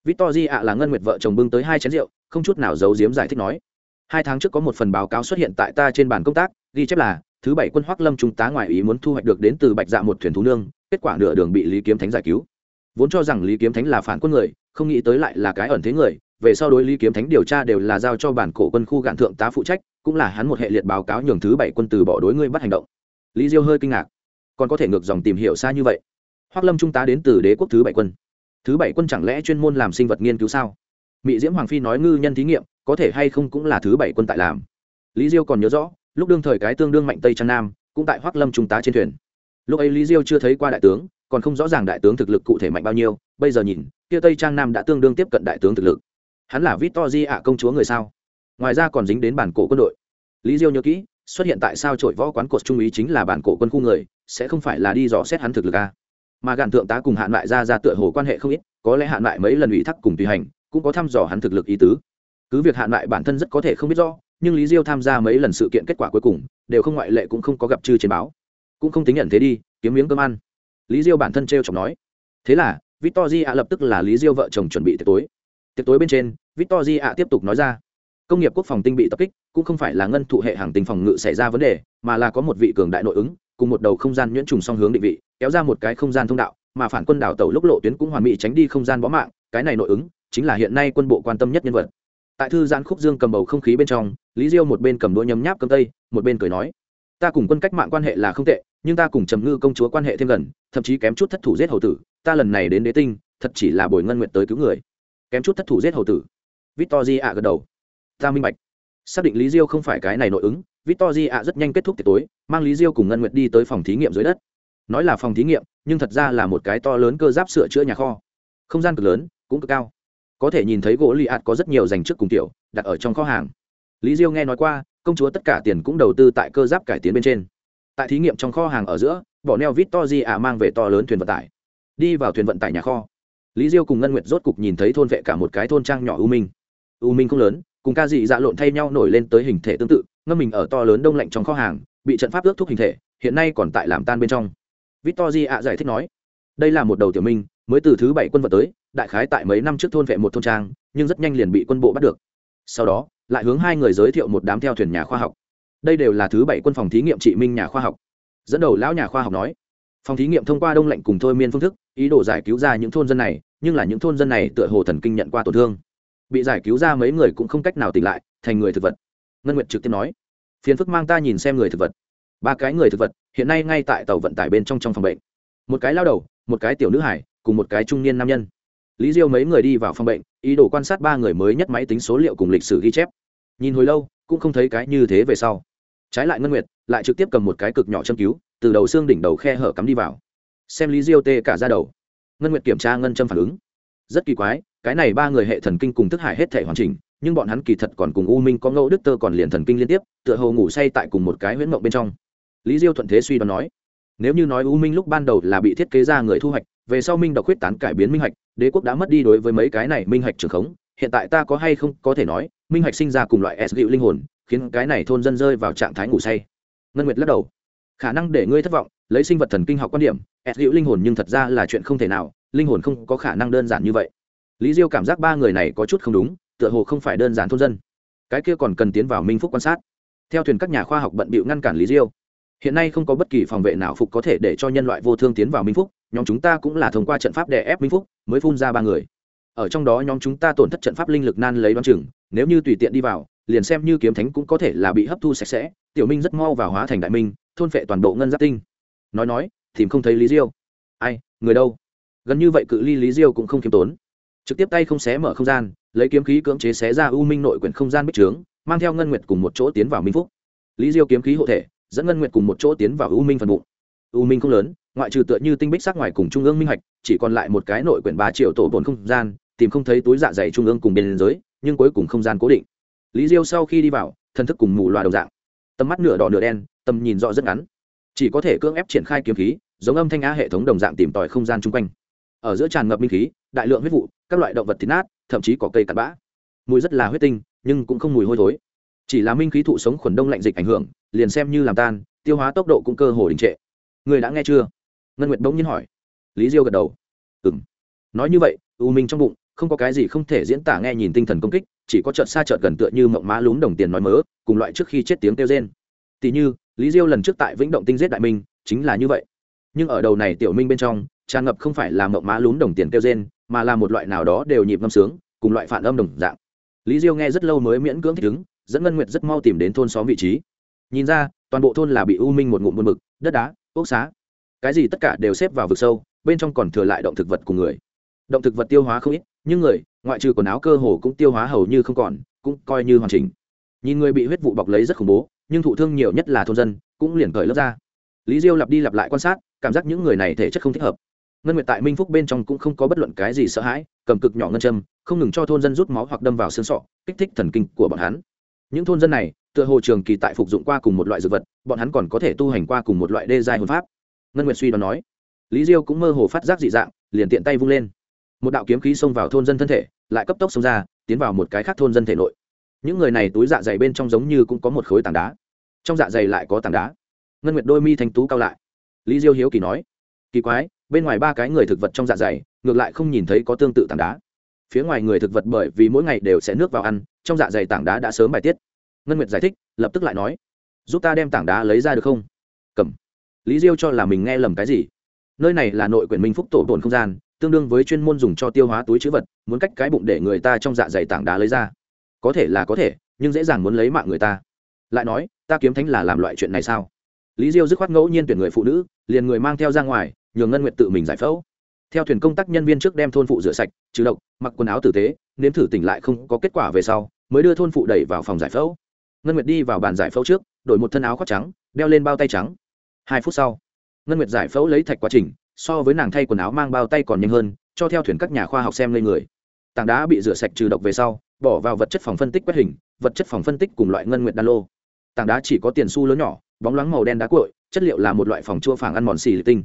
victor ạ là ngân nguyệt vợ chồng bưng tới hai chén rượu, không chút nào giấu giếm giải thích nói, hai tháng trước có một phần báo cáo xuất hiện tại ta trên bàn công tác, ghi chép là, thứ bảy quân hoắc lâm trung tá ngoại ý muốn thu hoạch được đến từ bạch dạ một thuyền thú nương, kết quả nửa đường bị lý kiếm thánh giải cứu. Vốn cho rằng lý kiếm thánh là phản quân người không nghĩ tới lại là cái ẩn thế người, về sau đối lý kiếm thánh điều tra đều là giao cho bản cổ quân khu gạn thượng tá phụ trách, cũng là hắn một hệ liệt báo cáo nhường thứ bảy quân từ bỏ đối ngươi bắt hành động. Lý diêu hơi kinh ngạc. Còn có thể ngược dòng tìm hiểu xa như vậy? Hoác lâm trung tá đến từ đế quốc thứ bảy quân. Thứ bảy quân chẳng lẽ chuyên môn làm sinh vật nghiên cứu sao? Mỹ diễm hoàng phi nói ngư nhân thí nghiệm, có thể hay không cũng là thứ bảy quân tại làm. Lý diêu còn nhớ rõ, lúc đương thời cái tương đương mạnh tây trang nam, cũng tại hoác lâm trung tá trên thuyền. Lúc ấy lý diêu chưa thấy qua đại tướng, còn không rõ ràng đại tướng thực lực cụ thể mạnh bao nhiêu bây giờ nhìn, kia tây trang nam đã tương đương tiếp cận đại tướng thực lực. Hắn là victoria công chúa người sao? Ngoài ra còn dính đến bản cổ quân đội. Lý diêu nhớ kỹ, xuất hiện tại sao trội võ quán cột trung ý chính là bản cổ quân khu người, sẽ không phải là đi dò xét hắn thực lực a mà gạn thượng tá cùng hạn lại ra ra tựa hồ quan hệ không ít, có lẽ hạn lại mấy lần ủy thác cùng tùy hành, cũng có thăm dò hắn thực lực ý tứ. Cứ việc hạn lại bản thân rất có thể không biết rõ, nhưng lý diêu tham gia mấy lần sự kiện kết quả cuối cùng, đều không ngoại lệ cũng không có gặp chư trên báo. Cũng không tính nhận thế đi, kiếm miếng cơm ăn. Lý diêu bản thân t r chọc nói. Thế là Victory ạ lập tức là Lý Diêu vợ chồng chuẩn bị tiệc tối. Tiệc tối bên trên, Victory ạ tiếp tục nói ra, công nghiệp quốc phòng tinh bị tập kích, cũng không phải là ngân thụ hệ hàng tinh phòng ngự xảy ra vấn đề, mà là có một vị cường đại nội ứng, cùng một đầu không gian nhuyễn trùng song hướng định vị, kéo ra một cái không gian thông đạo, mà phản quân đảo tàu lúc lộ tuyến cũng hoàn mỹ tránh đi không gian bó mạng, cái này nội ứng chính là hiện nay quân bộ quan tâm nhất nhân vật. Tại thư giãn khúc dương cầm bầu không khí bên trong, Lý Diêu một bên cầm đũa nhấm nháp cơm tây, một bên cười nói: "Ta cùng quân cách mạng quan hệ là không tệ, nhưng ta cùng Trầm Ngư công chúa quan hệ thêm gần, thậm chí kém chút thất thủ giết hầu tử, ta lần này đến đế tinh, thật chỉ là bồi ngân nguyện tới cứu người. Kém chút thất thủ giết hầu tử. Victor di ạ gật đầu. Ta minh bạch. Xác định lý diêu không phải cái này nội ứng victor di ạ rất nhanh kết thúc tiệc tối, mang lý diêu cùng ngân nguyện đi tới phòng thí nghiệm dưới đất. Nói là phòng thí nghiệm, nhưng thật ra là một cái to lớn cơ giáp sửa chữa nhà kho. Không gian cực lớn, cũng cực cao. Có thể nhìn thấy gỗ lì ạt có rất nhiều dành trước cùng tiểu, đặt ở trong kho hàng. Lý diêu nghe nói qua, công chúa tất cả tiền cũng đầu tư tại cơ giáp cải tiến bên trên. Tại thí nghiệm trong kho hàng ở giữa, bỏ neo vít to di ạ mang về to lớn thuyền vận tải đi vào thuyền vận tải nhà kho. Lý diêu cùng ngân nguyệt rốt cục nhìn thấy thôn vệ cả một cái thôn trang nhỏ u minh. U minh không lớn, cùng ca dị dạ lộn thay nhau nổi lên tới hình thể tương tự, ngâm mình ở to lớn đông lạnh trong kho hàng, bị trận pháp ước thúc hình thể, hiện nay còn tại làm tan bên trong. Victor di ạ giải thích nói, đây là một đầu tiểu minh, mới từ thứ bảy quân vật tới, đại khái tại mấy năm trước thôn vệ một thôn trang, nhưng rất nhanh liền bị quân bộ bắt được. Sau đó, lại hướng hai người giới thiệu một đám theo thuyền nhà khoa học. Đây đều là thứ bảy quân phòng thí nghiệm trị minh nhà khoa học. Dẫn đầu lão nhà khoa học nói phòng thí nghiệm thông qua đông lạnh cùng thôi miên phương thức, ý đồ giải cứu ra những thôn dân này, nhưng là những thôn dân này tựa hồ thần kinh nhận qua tổn thương. Bị giải cứu ra mấy người cũng không cách nào tỉnh lại, thành người thực vật. Ngân nguyệt trực tiếp nói, phiền phức mang ta nhìn xem người thực vật. Ba cái người thực vật, hiện nay ngay tại tàu vận tải bên trong trong phòng bệnh. Một cái lao đầu, một cái tiểu nữ hải, cùng một cái trung niên nam nhân. Lý diêu mấy người đi vào phòng bệnh, ý đồ quan sát ba người mới nhất máy tính số liệu cùng lịch sử ghi chép. Nhìn hồi lâu, cũng không thấy cái như thế về sau. Trái lại ngân nguyệt, lại trực tiếp cầm một cái cực nhỏ châm cứu từ đầu xương đỉnh đầu khe hở cắm đi vào. Xem lý diêu tê cả ra đầu. Ngân nguyệt kiểm tra ngân châm phản ứng. Rất kỳ quái, cái này ba người hệ thần kinh cùng thức hải hết thể hoàn chỉnh, nhưng bọn hắn kỳ thật còn cùng u minh có ngẫu đức tơ còn liền thần kinh liên tiếp, tựa hồ ngủ say tại cùng một cái huyễn mộng bên trong. Lý diêu thuận thế suy đoán nói, nếu như nói u minh lúc ban đầu là bị thiết kế ra người thu hoạch, về sau minh đọc huyết tán cải biến minh hạch, đế quốc đã mất đi đối với mấy cái này minh hạch trường khống, hiện tại ta có hay không có thể nói, minh hạch sinh ra cùng loại s dịu linh hồn, khiến cái này thôn dân rơi vào trạng thái ngủ say. Ngân nguyệt lắc đầu khả năng để ngươi thất vọng, lấy sinh vật thần kinh học quan điểm ép hữu linh hồn nhưng thật ra là chuyện không thể nào, linh hồn không có khả năng đơn giản như vậy. Lý diêu cảm giác ba người này có chút không đúng, tựa hồ không phải đơn giản thôn dân. Cái kia còn cần tiến vào minh phúc quan sát. Theo thuyền các nhà khoa học bận bịu ngăn cản lý diêu. Hiện nay không có bất kỳ phòng vệ nào phục có thể để cho nhân loại vô thương tiến vào minh phúc, nhóm chúng ta cũng là thông qua trận pháp đè ép minh phúc, mới phun ra ba người. Ở trong đó nhóm chúng ta tổn thất trận pháp linh lực nan lấy đoán chừng, nếu như tùy tiện đi vào, liền xem như kiếm thánh cũng có thể là bị hấp thu sạch sẽ, tiểu minh rất mau và hóa thành đại minh thôn phệ toàn bộ ngân giáp tinh. Nói nói tìm không thấy lý diêu. Ai người đâu? Gần như vậy cự ly lý diêu cũng không khiêm tốn. Trực tiếp tay không xé mở không gian lấy kiếm khí cưỡng chế xé ra u minh nội quyển không gian bích trướng mang theo ngân nguyệt cùng một chỗ tiến vào minh phúc. Lý diêu kiếm khí hộ thể dẫn ngân nguyệt cùng một chỗ tiến vào u minh phần bụng. U minh không lớn ngoại trừ tựa như tinh bích sắc ngoài cùng trung ương minh hạch chỉ còn lại một cái nội quyển ba triệu tổ bồn không gian tìm không thấy túi dạ dày trung ương cùng bên dưới, nhưng cuối cùng không gian cố định. Lý diêu sau khi đi vào thân thức cùng mù loà đầu dạng. Tầm mắt nửa đỏ nửa đen tầm nhìn rõ rất ngắn. Chỉ có thể cưỡng ép triển khai kiếm khí, giống âm thanh á hệ thống đồng dạng tìm tòi không gian chung quanh. Ở giữa tràn ngập minh khí, đại lượng huyết vụ, các loại động vật thịt nát, thậm chí có cây tạt bã. Mùi rất là huyết tinh, nhưng cũng không mùi hôi thối. Chỉ là minh khí thụ sống khuẩn đông lạnh dịch ảnh hưởng, liền xem như làm tan, tiêu hóa tốc độ cũng cơ hồ đình trệ. Người đã nghe chưa? Ngân nguyệt bỗng nhiên hỏi. Lý diêu gật đầu. Ừ m nói như vậy, u minh trong bụng, không có cái gì không thể diễn tả nghe nhìn tinh thần công kích, chỉ có trợt xa trợt gần tựa như mộng má lún đồng tiền nói mớ, cùng loại trước khi chết tiếng kêu rên. Tỉ như lý diêu lần trước tại vĩnh động tinh giết đại minh, chính là như vậy. Nhưng ở đầu này tiểu minh bên trong, tràn ngập không phải là mộng má lún đồng tiền kêu gen mà là một loại nào đó đều nhịp ngâm sướng, cùng loại phản âm đồng dạng. Lý diêu nghe rất lâu mới miễn cưỡng thích ứng, dẫn ngân nguyệt rất mau tìm đến thôn xóm vị trí. Nhìn ra, toàn bộ thôn là bị u minh một ngụm buôn mực đất đá, ốc xá. Cái gì tất cả đều xếp vào vực sâu, bên trong còn thừa lại động thực vật của người. Động thực vật tiêu hóa không ít, nhưng người, ngoại trừ quần áo cơ hồ cũng tiêu hóa hầu như không còn, cũng coi như hoàn chỉnh. Nhìn người bị huyết vụ bọc lấy rất khủng bố nhưng thụ thương nhiều nhất là thôn dân, cũng liền cởi lớp ra. Lý diêu lặp đi lặp lại quan sát, cảm giác những người này thể chất không thích hợp. Ngân nguyệt tại minh phúc bên trong cũng không có bất luận cái gì sợ hãi, cầm cực nhỏ ngân châm, không ngừng cho thôn dân rút máu hoặc đâm vào xương sọ, kích thích thần kinh của bọn hắn. Những thôn dân này, tựa hồ trường kỳ tại phục dụng qua cùng một loại dược vật, bọn hắn còn có thể tu hành qua cùng một loại đê dài hồn pháp. Ngân nguyệt suy đoán nói. Lý diêu cũng mơ hồ phát giác dị dạng, liền tiện tay vung lên. Một đạo kiếm khí xông vào thôn dân thân thể, lại cấp tốc xông ra, tiến vào một cái khác thôn dân thể nội những người này túi dạ dày bên trong giống như cũng có một khối tảng đá. Trong dạ dày lại có tảng đá. Ngân nguyệt đôi mi thanh tú cao lại. Lý diêu hiếu kỳ nói, kỳ quái, bên ngoài ba cái người thực vật trong dạ dày, ngược lại không nhìn thấy có tương tự tảng đá. Phía ngoài người thực vật bởi vì mỗi ngày đều sẽ nước vào ăn, trong dạ dày tảng đá đã sớm bài tiết. Ngân nguyệt giải thích, lập tức lại nói, giúp ta đem tảng đá lấy ra được không? Cầm. Lý diêu cho là mình nghe lầm cái gì. Nơi này là nội quyển minh phúc tổ tồn không gian, tương đương với chuyên môn dùng cho tiêu hóa túi chữ vật, muốn cách cái bụng để người ta trong dạ dày tảng đá lấy ra có thể là có thể, nhưng dễ dàng muốn lấy mạng người ta. Lại nói, ta kiếm thánh là làm loại chuyện này sao? Lý diêu dứt khoát ngẫu nhiên tuyển người phụ nữ, liền người mang theo ra ngoài, nhường ngân nguyện tự mình giải phẫu. Theo thuyền công tác nhân viên trước đem thôn phụ rửa sạch, trừ độc, mặc quần áo tử tế, nếm thử tỉnh lại không có kết quả về sau, mới đưa thôn phụ đẩy vào phòng giải phẫu. Ngân nguyệt đi vào bàn giải phẫu trước, đổi một thân áo khoác trắng, đeo lên bao tay trắng. Hai phút sau, ngân nguyệt giải phẫu lấy thạch quá trình, so với nàng thay quần áo mang bao tay còn nhanh hơn, cho theo thuyền các nhà khoa học xem lên người. Tảng đá bị rửa sạch trừ độc về sau bỏ vào vật chất phòng phân tích quét hình vật chất phòng phân tích cùng loại ngân nguyện đan lô. Tảng đá chỉ có tiền xu lớn nhỏ bóng loáng màu đen đá cuội, chất liệu là một loại phòng chua phảng ăn mòn xì lì tinh.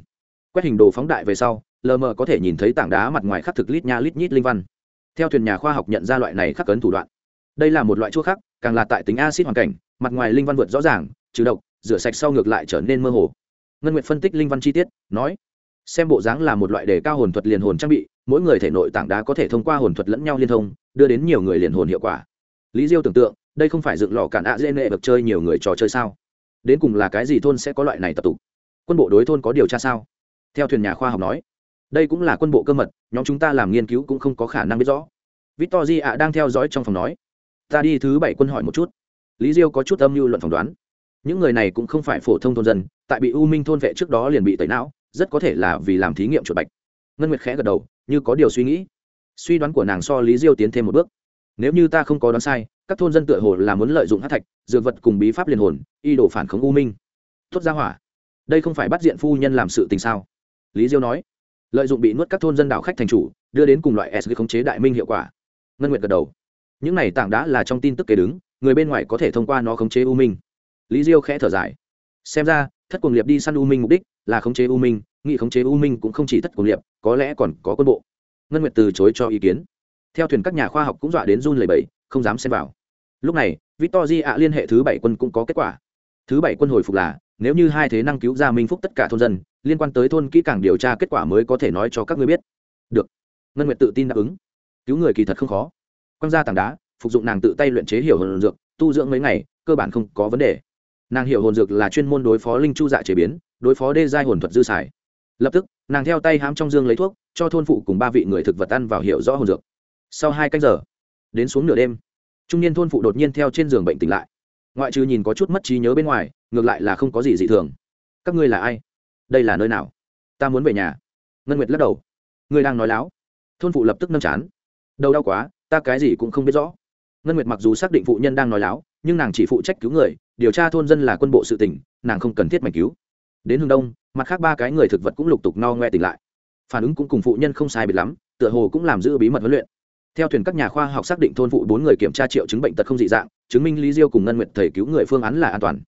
Quét hình đồ phóng đại về sau lờ mờ có thể nhìn thấy tảng đá mặt ngoài khắc thực lít nha lít nhít linh văn. Theo thuyền nhà khoa học nhận ra loại này khắc cấn thủ đoạn. Đây là một loại chua khắc càng là tại tính axit hoàn cảnh mặt ngoài linh văn vượt rõ ràng trừ độc rửa sạch sau ngược lại trở nên mơ hồ. Ngân nguyện phân tích linh văn chi tiết nói xem bộ dáng là một loại đề cao hồn thuật liền hồn trang bị mỗi người thể nội tảng đá có thể thông qua hồn thuật lẫn nhau liên thông đưa đến nhiều người liền hồn hiệu quả. Lý diêu tưởng tượng, đây không phải dựng lò cản ạ dễ nệ bậc chơi nhiều người trò chơi sao? Đến cùng là cái gì thôn sẽ có loại này tập tục? Quân bộ đối thôn có điều tra sao? Theo thuyền nhà khoa học nói, đây cũng là quân bộ cơ mật, nhóm chúng ta làm nghiên cứu cũng không có khả năng biết rõ. Victor di ạ đang theo dõi trong phòng nói, ta đi thứ bảy quân hỏi một chút. Lý diêu có chút âm mưu luận phỏng đoán, những người này cũng không phải phổ thông thôn dân, tại bị u minh thôn vệ trước đó liền bị tẩy não, rất có thể là vì làm thí nghiệm chuột bạch. Ngân nguyệt khẽ gật đầu, như có điều suy nghĩ suy đoán của nàng so lý diêu tiến thêm một bước. Nếu như ta không có đoán sai, các thôn dân tựa hồ là muốn lợi dụng hát thạch, dược vật cùng bí pháp liền hồn, y đổ phản khống u minh. Tốt ra hỏa. Đây không phải bắt diện phu nhân làm sự tình sao? Lý diêu nói. Lợi dụng bị nuốt các thôn dân đảo khách thành chủ, đưa đến cùng loại s khống chế đại minh hiệu quả. Ngân nguyệt gật đầu. Những này tảng đá là trong tin tức kể đứng, người bên ngoài có thể thông qua nó khống chế u minh. Lý diêu khẽ thở dài. Xem ra, thất cuồng liệp đi săn u minh mục đích là khống chế u minh, nghị khống chế u minh cũng không chỉ thất cuồng liệp, có lẽ còn có quân bộ ngân nguyệt từ chối cho ý kiến. Theo thuyền các nhà khoa học cũng dọa đến run lầy bẫy không dám xem vào. Lúc này, victor di ạ liên hệ thứ bảy quân cũng có kết quả. Thứ bảy quân hồi phục là, nếu như hai thế năng cứu ra minh phúc tất cả thôn dân, liên quan tới thôn kỹ càng điều tra kết quả mới có thể nói cho các ngươi biết. Được. Ngân nguyệt tự tin đáp ứng. Cứu người kỳ thật không khó. Quăng ra tảng đá, phục dụng nàng tự tay luyện chế hiểu hồn dược, tu dưỡng mấy ngày, cơ bản không có vấn đề. Nàng hiểu hồn dược là chuyên môn đối phó linh chu dạ chế biến, đối phó đê giai hồn thuật dư xài. Lập tức, nàng theo tay hám trong dương lấy thuốc cho thôn phụ cùng ba vị người thực vật ăn vào hiểu rõ hồn dược. Sau hai canh giờ, đến xuống nửa đêm, trung niên thôn phụ đột nhiên theo trên giường bệnh tỉnh lại. Ngoại trừ nhìn có chút mất trí nhớ bên ngoài, ngược lại là không có gì dị thường. Các ngươi là ai? Đây là nơi nào? Ta muốn về nhà. Ngân nguyệt lắc đầu. Ngươi đang nói láo. Thôn phụ lập tức nâm chán. Đầu đau quá, ta cái gì cũng không biết rõ. Ngân nguyệt mặc dù xác định phụ nhân đang nói láo, nhưng nàng chỉ phụ trách cứu người, điều tra thôn dân là quân bộ sự tỉnh nàng không cần thiết mảnh cứu. Đến hương đông, mặt khác ba cái người thực vật cũng lục tục no ngoe tỉnh lại phản ứng cũng cùng phụ nhân không sai biệt lắm, tựa hồ cũng làm giữ bí mật huấn luyện. Theo thuyền các nhà khoa học xác định thôn phụ bốn người kiểm tra triệu chứng bệnh tật không dị dạng, chứng minh lý diêu cùng ngân nguyện thầy cứu người phương án là an toàn.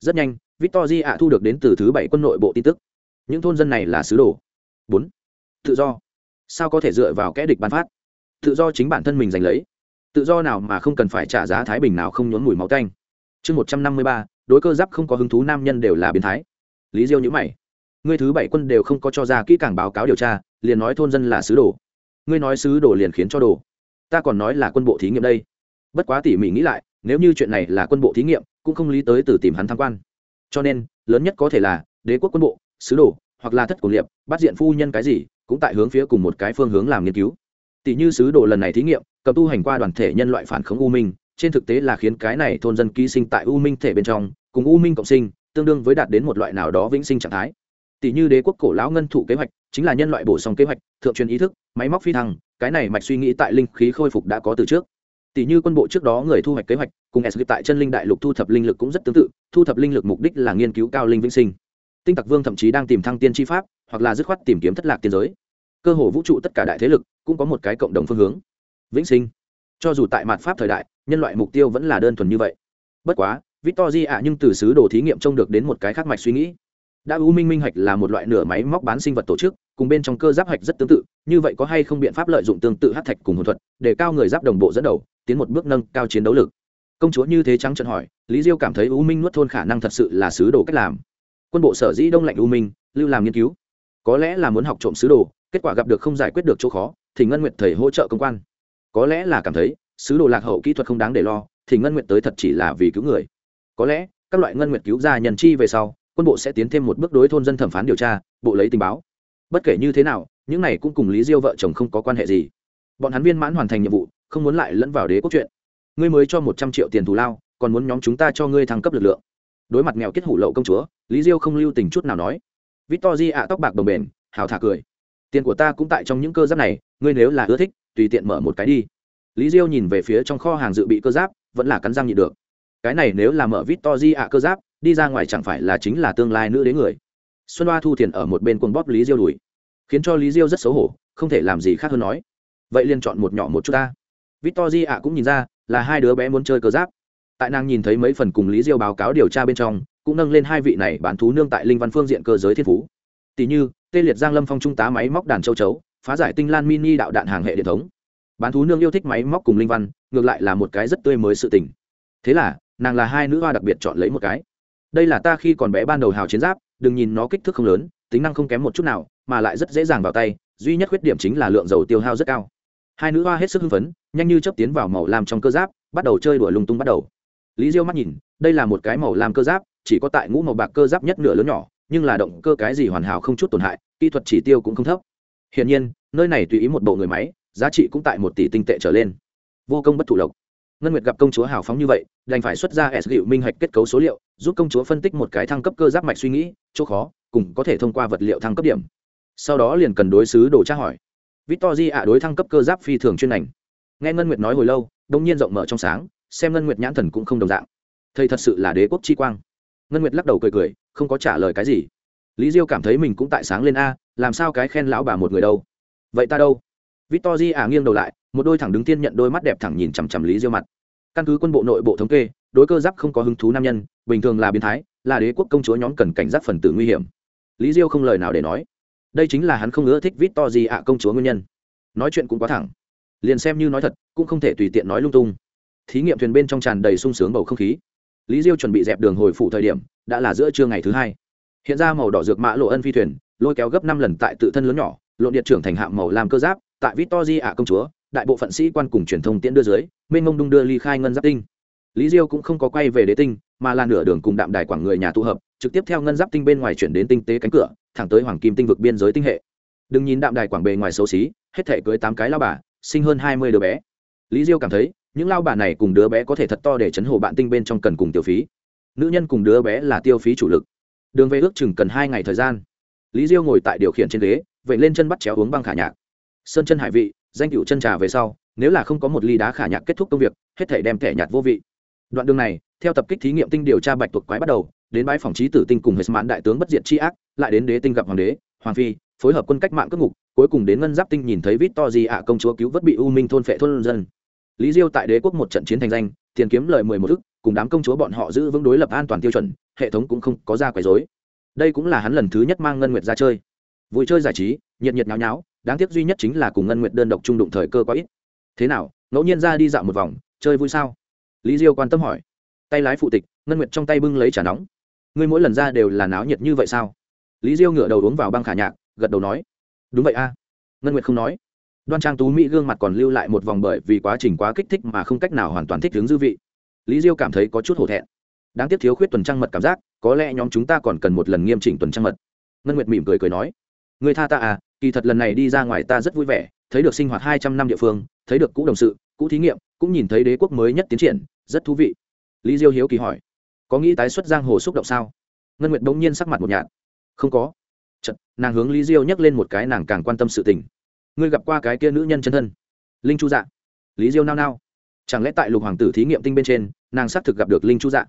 Rất nhanh victor di ạ thu được đến từ thứ bảy quân nội bộ tin tức. Những thôn dân này là sứ đồ. Bốn. Tự do. Sao có thể dựa vào kẽ địch bán phát? Tự do chính bản thân mình giành lấy. Tự do nào mà không cần phải trả giá thái bình nào không nhốn mùi máu canh chương một trăm năm mươi ba, đối cơ giáp không có hứng thú nam nhân đều là biến thái. Lý diêu nhữ mày ngươi thứ bảy quân đều không có cho ra kỹ càng báo cáo điều tra, liền nói thôn dân là sứ đồ. Ngươi nói sứ đồ liền khiến cho đồ. Ta còn nói là quân bộ thí nghiệm đây. Bất quá tỉ mỉ nghĩ lại, nếu như chuyện này là quân bộ thí nghiệm, cũng không lý tới từ tìm hắn tham quan. Cho nên, lớn nhất có thể là, đế quốc quân bộ, sứ đồ, hoặc là thất cổ liệp, bắt diện phu nhân cái gì, cũng tại hướng phía cùng một cái phương hướng làm nghiên cứu. Tỷ như sứ đồ lần này thí nghiệm, cầm tu hành qua đoàn thể nhân loại phản khống u minh, trên thực tế là khiến cái này thôn dân ký sinh tại u minh thể bên trong, cùng u minh cộng sinh, tương đương với đạt đến một loại nào đó vĩnh sinh trạng thái tỷ như đế quốc cổ lão ngân thủ kế hoạch, chính là nhân loại bổ sung kế hoạch, thượng truyền ý thức, máy móc phi thăng, cái này mạch suy nghĩ tại linh khí khôi phục đã có từ trước. Tỷ như quân bộ trước đó người thu hoạch kế hoạch, cùng s tại chân linh đại lục thu thập linh lực cũng rất tương tự, thu thập linh lực mục đích là nghiên cứu cao linh vĩnh sinh. Tinh tặc vương thậm chí đang tìm thăng tiên tri pháp, hoặc là dứt khoát tìm kiếm thất lạc tiên giới. Cơ hồ vũ trụ tất cả đại thế lực cũng có một cái cộng đồng phương hướng. Vĩnh sinh. Cho dù tại mặt pháp thời đại, nhân loại mục tiêu vẫn là đơn thuần như vậy. Bất quá victor di ạ, nhưng từ sứ đồ thí nghiệm trông được đến một cái khác mạch suy nghĩ đã u minh minh hạch là một loại nửa máy móc bán sinh vật tổ chức, cùng bên trong cơ giáp hạch rất tương tự, như vậy có hay không biện pháp lợi dụng tương tự hát thạch cùng hồn thuật, để cao người giáp đồng bộ dẫn đầu, tiến một bước nâng cao chiến đấu lực? Công chúa như thế trắng trận hỏi, lý diêu cảm thấy u minh nuốt thôn khả năng thật sự là sứ đồ cách làm. Quân bộ sở dĩ đông lạnh u minh, lưu làm nghiên cứu. Có lẽ là muốn học trộm sứ đồ, kết quả gặp được không giải quyết được chỗ khó, thì ngân nguyệt thầy hỗ trợ công quan. Có lẽ là cảm thấy, sứ đồ lạc hậu kỹ thuật không đáng để lo, thì ngân nguyệt tới thật chỉ là vì cứu người. Có lẽ, các loại ngân nguyệt cứu ra nhân chi về sau quân bộ sẽ tiến thêm một bước đối thôn dân thẩm phán điều tra bộ lấy tình báo. Bất kể như thế nào những này cũng cùng lý diêu vợ chồng không có quan hệ gì. Bọn hắn viên mãn hoàn thành nhiệm vụ không muốn lại lẫn vào đế quốc chuyện. Ngươi mới cho một trăm triệu tiền thù lao còn muốn nhóm chúng ta cho ngươi thăng cấp lực lượng. Đối mặt nghèo kết hủ lậu công chúa lý diêu không lưu tình chút nào nói. Victor di ạ tóc bạc đồng bền, hào thả cười. Tiền của ta cũng tại trong những cơ giáp này ngươi nếu là ưa thích tùy tiện mở một cái đi. Lý diêu nhìn về phía trong kho hàng dự bị cơ giáp vẫn là cắn răng nhịn được. Cái này nếu là mở victor di ạ cơ giáp đi ra ngoài chẳng phải là chính là tương lai nữ đến người. Xuân hoa thu thiền ở một bên cuồng bóp lý diêu đùi, khiến cho lý diêu rất xấu hổ, không thể làm gì khác hơn nói, vậy liền chọn một nhỏ một chút ta. Victor di ạ cũng nhìn ra là hai đứa bé muốn chơi cờ giáp. Tại nàng nhìn thấy mấy phần cùng lý diêu báo cáo điều tra bên trong, cũng nâng lên hai vị này bán thú nương tại linh văn phương diện cơ giới thiên phú. Tỷ như, tê liệt giang lâm phong trung tá máy móc đàn châu chấu, phá giải tinh lan mini đạo đạn hàng hệ điện thống. Bán thú nương yêu thích máy móc cùng linh văn, ngược lại là một cái rất tươi mới sự tình. Thế là, nàng là hai nữ hoa đặc biệt chọn lấy một cái đây là ta khi còn bé ban đầu hào chiến giáp, đừng nhìn nó kích thước không lớn, tính năng không kém một chút nào, mà lại rất dễ dàng vào tay, duy nhất khuyết điểm chính là lượng dầu tiêu hao rất cao. Hai nữ hoa hết sức hưng phấn, nhanh như chấp tiến vào màu làm trong cơ giáp, bắt đầu chơi đuổi lung tung bắt đầu. Lý diêu mắt nhìn, đây là một cái màu làm cơ giáp, chỉ có tại ngũ màu bạc cơ giáp nhất nửa lớn nhỏ, nhưng là động cơ cái gì hoàn hảo không chút tổn hại, kỹ thuật chỉ tiêu cũng không thấp. Hiển nhiên, nơi này tùy ý một bộ người máy, giá trị cũng tại một tỷ tinh tệ trở lên. Vô công bất thủ lộc ngân nguyệt gặp công chúa hào phóng như vậy, đành phải xuất ra s liệu minh hạch kết cấu số liệu, giúp công chúa phân tích một cái thăng cấp cơ giáp mạch suy nghĩ, chỗ khó cũng có thể thông qua vật liệu thăng cấp điểm. Sau đó liền cần đối xứ đồ tra hỏi. Victory di ạ đối thăng cấp cơ giáp phi thường chuyên ngành. Nghe ngân nguyệt nói hồi lâu, đông nhiên rộng mở trong sáng, xem ngân nguyệt nhãn thần cũng không đồng dạng. Thầy thật sự là đế quốc chi quang. Ngân nguyệt lắc đầu cười cười, không có trả lời cái gì. Lý diêu cảm thấy mình cũng tại sáng lên a, làm sao cái khen lão bà một người đâu? Vậy ta đâu? Victory di ạ nghiêng đầu lại một đôi thẳng đứng tiên nhận đôi mắt đẹp thẳng nhìn chằm chằm lý diêu mặt căn cứ quân bộ nội bộ thống kê đối cơ giáp không có hứng thú nam nhân bình thường là biến thái là đế quốc công chúa nhóm cần cảnh giác phần tử nguy hiểm lý diêu không lời nào để nói đây chính là hắn không ưa thích vít to gì ạ công chúa nguyên nhân nói chuyện cũng quá thẳng liền xem như nói thật cũng không thể tùy tiện nói lung tung thí nghiệm thuyền bên trong tràn đầy sung sướng bầu không khí lý diêu chuẩn bị dẹp đường hồi phủ thời điểm đã là giữa trưa ngày thứ hai hiện ra màu đỏ dược mã lộ ân phi thuyền lôi kéo gấp năm lần tại tự thân lớn nhỏ lộn điện trưởng thành hạm màu làm cơ giáp tại vít to di ạ công chúa đại bộ phận sĩ quan cùng truyền thông tiễn đưa dưới, mênh mông đung đưa ly khai ngân giáp tinh. Lý diêu cũng không có quay về đế tinh, mà là nửa đường cùng đạm đài quảng người nhà tụ hợp, trực tiếp theo ngân giáp tinh bên ngoài chuyển đến tinh tế cánh cửa, thẳng tới hoàng kim tinh vực biên giới tinh hệ. Đừng nhìn đạm đài quảng bề ngoài xấu xí, hết thể cưới tám cái lao bà, sinh hơn hai mươi đứa bé. Lý diêu cảm thấy, những lao bà này cùng đứa bé có thể thật to để chấn hồ bạn tinh bên trong cần cùng tiêu phí. Nữ nhân cùng đứa bé là tiêu phí chủ lực. Đường về ước chừng cần hai ngày thời gian. Lý diêu ngồi tại điều khiển trên ghế vậy lên chân bắt chéo uống băng khả nhạc. Sơn chân hải vị danh cựu chân trà về sau, nếu là không có một ly đá khả nhạc kết thúc công việc, hết thể đem thẻ nhạt vô vị. Đoạn đường này, theo tập kích thí nghiệm tinh điều tra bạch tuộc quái bắt đầu, đến bãi phòng trí tử tinh cùng hệ mãn đại tướng bất diệt tri ác, lại đến đế tinh gặp hoàng đế, hoàng phi, phối hợp quân cách mạng cất ngục, cuối cùng đến ngân giáp tinh nhìn thấy vít to gì ạ công chúa cứu vớt bị u minh thôn phệ thôn dân. Lý diêu tại đế quốc một trận chiến thành danh, tiền kiếm lời mười một ức, cùng đám công chúa bọn họ giữ vững đối lập an toàn tiêu chuẩn, hệ thống cũng không có ra quấy rối. Đây cũng là hắn lần thứ nhất mang ngân nguyệt ra chơi. Vui chơi giải trí, nhiệt nhiệt nháo nháo đáng tiếc duy nhất chính là cùng ngân nguyệt đơn độc trung đụng thời cơ quá ít. Thế nào, ngẫu nhiên ra đi dạo một vòng, chơi vui sao? Lý diêu quan tâm hỏi. Tay lái phụ tịch, ngân nguyệt trong tay bưng lấy trà nóng. Ngươi mỗi lần ra đều là náo nhiệt như vậy sao? Lý diêu ngửa đầu uống vào băng khả nhạc, gật đầu nói. Đúng vậy a. Ngân nguyệt không nói. Đoan trang tú mỹ gương mặt còn lưu lại một vòng bởi vì quá trình quá kích thích mà không cách nào hoàn toàn thích hướng dư vị. Lý diêu cảm thấy có chút hổ thẹn. Đáng tiếc thiếu khuyết tuần trăng mật cảm giác, có lẽ nhóm chúng ta còn cần một lần nghiêm chỉnh tuần trăng mật. Ngân nguyệt mỉm cười cười nói. Người tha ta à kỳ thật lần này đi ra ngoài ta rất vui vẻ thấy được sinh hoạt hai trăm năm địa phương thấy được cũ đồng sự cũ thí nghiệm cũng nhìn thấy đế quốc mới nhất tiến triển rất thú vị. Lý diêu hiếu kỳ hỏi có nghĩ tái xuất giang hồ xúc động sao? Ngân nguyệt bỗng nhiên sắc mặt một nhạt không có. Chật, nàng hướng lý diêu nhắc lên một cái nàng càng quan tâm sự tình. Ngươi gặp qua cái kia nữ nhân chân thân? Linh chu dạ. Lý diêu nao nao chẳng lẽ tại lục hoàng tử thí nghiệm tinh bên trên nàng xác thực gặp được linh chu dạ?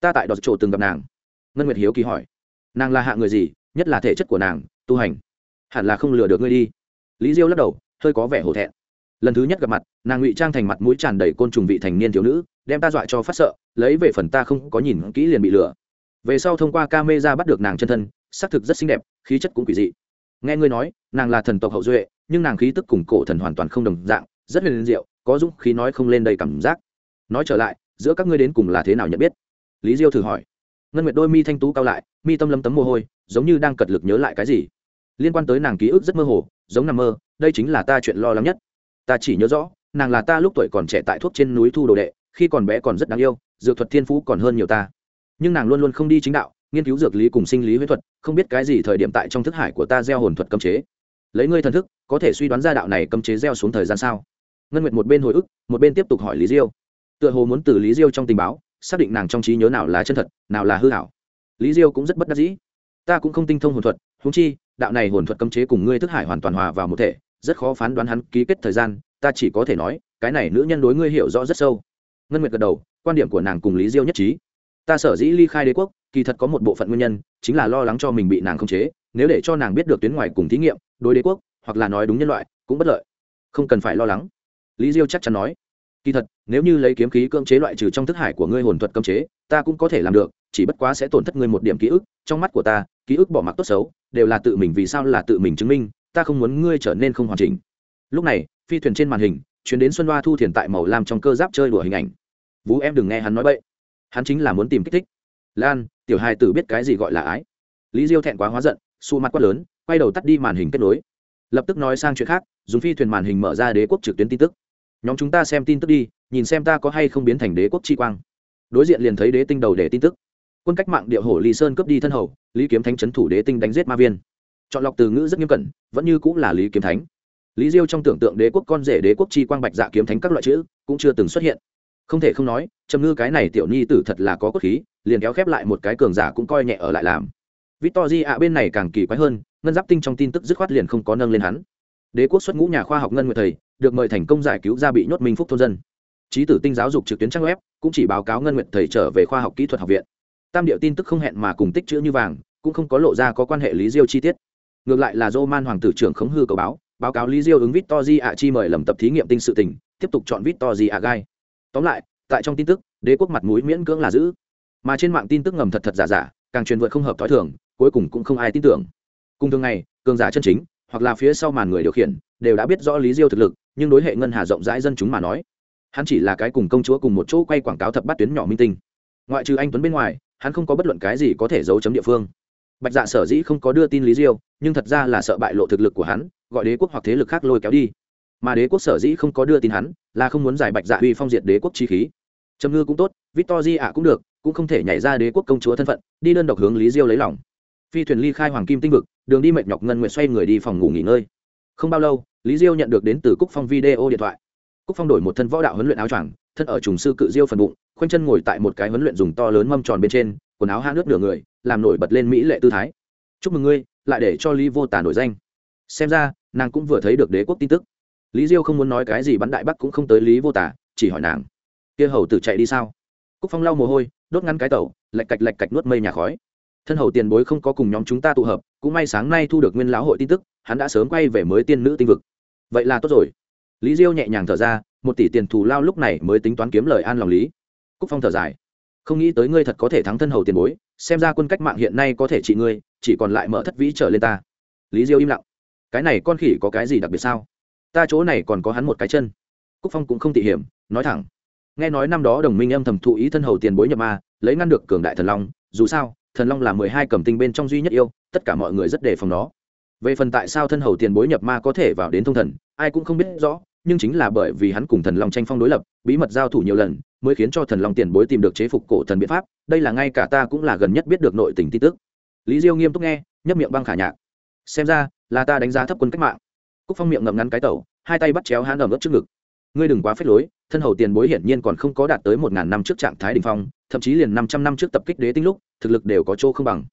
Ta tại đọt chỗ từng gặp nàng. Ngân nguyệt hiếu kỳ hỏi nàng là hạ người gì nhất là thể chất của nàng tu hành? hẳn là không lừa được ngươi đi. Lý diêu lắc đầu, hơi có vẻ hổ thẹn. Lần thứ nhất gặp mặt, nàng ngụy trang thành mặt mũi tràn đầy côn trùng vị thành niên thiếu nữ, đem ta dọa cho phát sợ, lấy về phần ta không có nhìn kỹ liền bị lừa. Về sau thông qua ca mê ra bắt được nàng chân thân, xác thực rất xinh đẹp, khí chất cũng quỷ dị. Nghe ngươi nói, nàng là thần tộc hậu duệ, nhưng nàng khí tức cùng cổ thần hoàn toàn không đồng dạng, rất huyền diệu, có dũng khí nói không lên đầy cảm giác. Nói trở lại, giữa các ngươi đến cùng là thế nào nhận biết? Lý diêu thử hỏi. Ngân nguyệt đôi mi thanh tú cao lại, mi tâm lâm tấm mồ hôi, giống như đang cật lực nhớ lại cái gì liên quan tới nàng ký ức rất mơ hồ, giống nằm mơ, đây chính là ta chuyện lo lắng nhất. Ta chỉ nhớ rõ, nàng là ta lúc tuổi còn trẻ tại thuốc trên núi thu đồ đệ, khi còn bé còn rất đáng yêu, dược thuật thiên phú còn hơn nhiều ta. Nhưng nàng luôn luôn không đi chính đạo, nghiên cứu dược lý cùng sinh lý huyết thuật, không biết cái gì thời điểm tại trong thức hải của ta gieo hồn thuật cấm chế. Lấy ngươi thần thức, có thể suy đoán ra đạo này cấm chế gieo xuống thời gian sao? Ngân nguyệt một bên hồi ức, một bên tiếp tục hỏi lý diêu. Tựa hồ muốn từ lý diêu trong tình báo, xác định nàng trong trí nhớ nào là chân thật, nào là hư hảo lý diêu cũng rất bất đắc dĩ. Ta cũng không tinh thông hồn thuật, huống chi đạo này hồn thuật cấm chế cùng ngươi thức hải hoàn toàn hòa vào một thể, rất khó phán đoán hắn ký kết thời gian, ta chỉ có thể nói, cái này nữ nhân đối ngươi hiểu rõ rất sâu. Ngân nguyệt gật đầu, quan điểm của nàng cùng lý diêu nhất trí. Ta sở dĩ ly khai đế quốc, kỳ thật có một bộ phận nguyên nhân, chính là lo lắng cho mình bị nàng khống chế, nếu để cho nàng biết được tuyến ngoài cùng thí nghiệm, đối đế quốc, hoặc là nói đúng nhân loại, cũng bất lợi. Không cần phải lo lắng. Lý diêu chắc chắn nói. Kỳ thật, nếu như lấy kiếm khí cưỡng chế loại trừ trong thức hải của ngươi hồn thuật cấm chế, ta cũng có thể làm được, chỉ bất quá sẽ tổn thất ngươi một điểm ký ức, trong mắt của ta ký ức bỏ mặc tốt xấu, đều là tự mình vì sao là tự mình chứng minh, ta không muốn ngươi trở nên không hoàn chỉnh. Lúc này, phi thuyền trên màn hình, chuyến đến xuân hoa thu thiền tại màu làm trong cơ giáp chơi đùa hình ảnh. Vũ em đừng nghe hắn nói b hắn chính là muốn tìm kích thích. Lan, tiểu hai tử biết cái gì gọi là ái. Lý diêu thẹn quá hóa giận xù mặt quát lớn, quay đầu tắt đi màn hình kết nối. Lập tức nói sang chuyện khác, dùng phi thuyền màn hình mở ra đế quốc trực tuyến tin tức. Nhóm chúng ta xem tin tức đi, nhìn xem ta có hay không biến thành đế quốc chi quang. Đối diện liền thấy đế tinh đầu để tin tức quân cách mạng Địa hổ lý sơn cướp đi thân hầu, lý kiếm thánh c h ấ n thủ đế tinh đánh giết ma viên. Chọn lọc từ ngữ rất nghiêm cẩn, vẫn như cũng là lý kiếm thánh. Lý diêu trong tưởng tượng đế quốc con rể đế quốc chi quang bạch dạ kiếm thánh các loại chữ, cũng chưa từng xuất hiện. Không thể không nói, trầm ngư cái này tiểu nhi tử thật là có cốt khí, liền kéo khép lại một cái cường giả cũng coi nhẹ ở lại làm. Vít to di ạ bên này càng kỳ quái hơn, ngân giáp tinh trong tin tức dứt khoát liền không có nâng lên hắn. Đế quốc xuất ngũ nhà khoa học ngân nguyệt thầy, được mời thành công giải cứu ra bị nhốt minh phúc thôn dân. Trí tử tinh giáo dục trực tuyến trang web, cũng chỉ báo cáo ngân nguyệt thầy trở về khoa học kỹ thuật học viện tam điệu tin tức không hẹn mà cùng tích chữ như vàng, cũng không có lộ ra có quan hệ lý diêu chi tiết. Ngược lại là dô man hoàng tử trưởng khống hư cầu báo báo cáo lý diêu ứng vít to di ạ chi mời lầm tập thí nghiệm tinh sự tình, tiếp tục chọn vít to di ạ gai. Tóm lại, tại trong tin tức, đế quốc mặt mũi miễn cưỡng là giữ. Mà trên mạng tin tức ngầm thật thật giả giả, càng truyền vượt không hợp t h o i thường, cuối cùng cũng không ai tin tưởng. Cùng thường ngày, cường giả chân chính, hoặc là phía sau màn người điều khiển, đều đã biết rõ lý diêu thực lực, nhưng đối hệ ngân hà rộng rãi dân chúng mà nói, hắn chỉ là cái cùng công chúa cùng một chỗ quay quảng cáo thập bắt tuyến nhỏ minh tinh. Ngoại trừ anh tuấn bên ngoài hắn không có bất luận cái gì có thể giấu chấm địa phương. Bạch dạ sở dĩ không có đưa tin lý diêu, nhưng thật ra là sợ bại lộ thực lực của hắn, gọi đế quốc hoặc thế lực khác lôi kéo đi. Mà đế quốc sở dĩ không có đưa tin hắn, là không muốn giải bạch dạ uy phong diệt đế quốc chi khí. Trầm ngư cũng tốt, victor di ạ cũng được, cũng không thể nhảy ra đế quốc công chúa thân phận, đi đơn độc hướng lý diêu lấy lòng. Phi thuyền ly khai hoàng kim tinh vực, đường đi mệt nhọc ngân nguyện xoay người đi phòng ngủ nghỉ ngơi. Không bao lâu, lý diêu nhận được đến từ cúc phong video điện thoại cúc phong đổi một thân võ đạo huấn luyện áo choàng, thân ở trùng sư cự diêu phần bụng, khoanh chân ngồi tại một cái huấn luyện dùng to lớn mâm tròn bên trên, quần áo hạ nước nửa người, làm nổi bật lên mỹ lệ tư thái. Chúc mừng ngươi, lại để cho lý vô tả nổi danh. Xem ra, nàng cũng vừa thấy được đế quốc tin tức. Lý diêu không muốn nói cái gì bắn đại bắc cũng không tới lý vô tả chỉ hỏi nàng, kia hầu tử chạy đi sao? Cúc phong lau mồ hôi, đốt ngắn cái tẩu, lạch cạch lạch cạch nuốt mây nhà khói. Thân hầu tiền bối không có cùng nhóm chúng ta tụ hợp, cũng may sáng nay thu được nguyên lão hội tin tức, hắn đã sớm quay về mới tiên nữ tinh vực. Vậy là tốt rồi lý diêu nhẹ nhàng thở ra, một tỷ tiền thù lao lúc này mới tính toán kiếm lời an lòng lý. Cúc phong thở dài, không nghĩ tới ngươi thật có thể thắng thân hầu tiền bối, xem ra quân cách mạng hiện nay có thể trị ngươi, chỉ còn lại mở thất vĩ trở lên ta. Lý diêu im lặng, cái này con khỉ có cái gì đặc biệt sao? Ta chỗ này còn có hắn một cái chân. Cúc phong cũng không tỉ hiểm, nói thẳng. Nghe nói năm đó đồng minh âm thầm thụ ý thân hầu tiền bối nhập ma, lấy ngăn được cường đại thần long, dù sao, thần long là mười hai cầm tinh bên trong duy nhất yêu, tất cả mọi người rất đề phòng nó về phần tại sao thân hầu tiền bối nhập ma có thể vào đến thông thần, ai cũng không biết rõ, nhưng chính là bởi vì hắn cùng thần long tranh phong đối lập, bí mật giao thủ nhiều lần, mới khiến cho thần long tiền bối tìm được chế phục cổ thần biện pháp, đây là ngay cả ta cũng là gần nhất biết được nội tình tin tức. Lý diêu nghiêm túc nghe, nhấp miệng băng khả nhạc. Xem ra, là ta đánh giá thấp quân cách mạng. Cúc phong miệng ngậm ngắn cái tẩu, hai tay bắt chéo hãn ẩm ướt trước ngực. Ngươi đừng quá phết lối, thân hầu tiền bối hiển nhiên còn không có đạt tới một ngàn năm trước trạng thái đ phong, thậm chí liền năm trăm năm trước tập kích đế tinh lúc, thực lực đều có chỗ không bằng.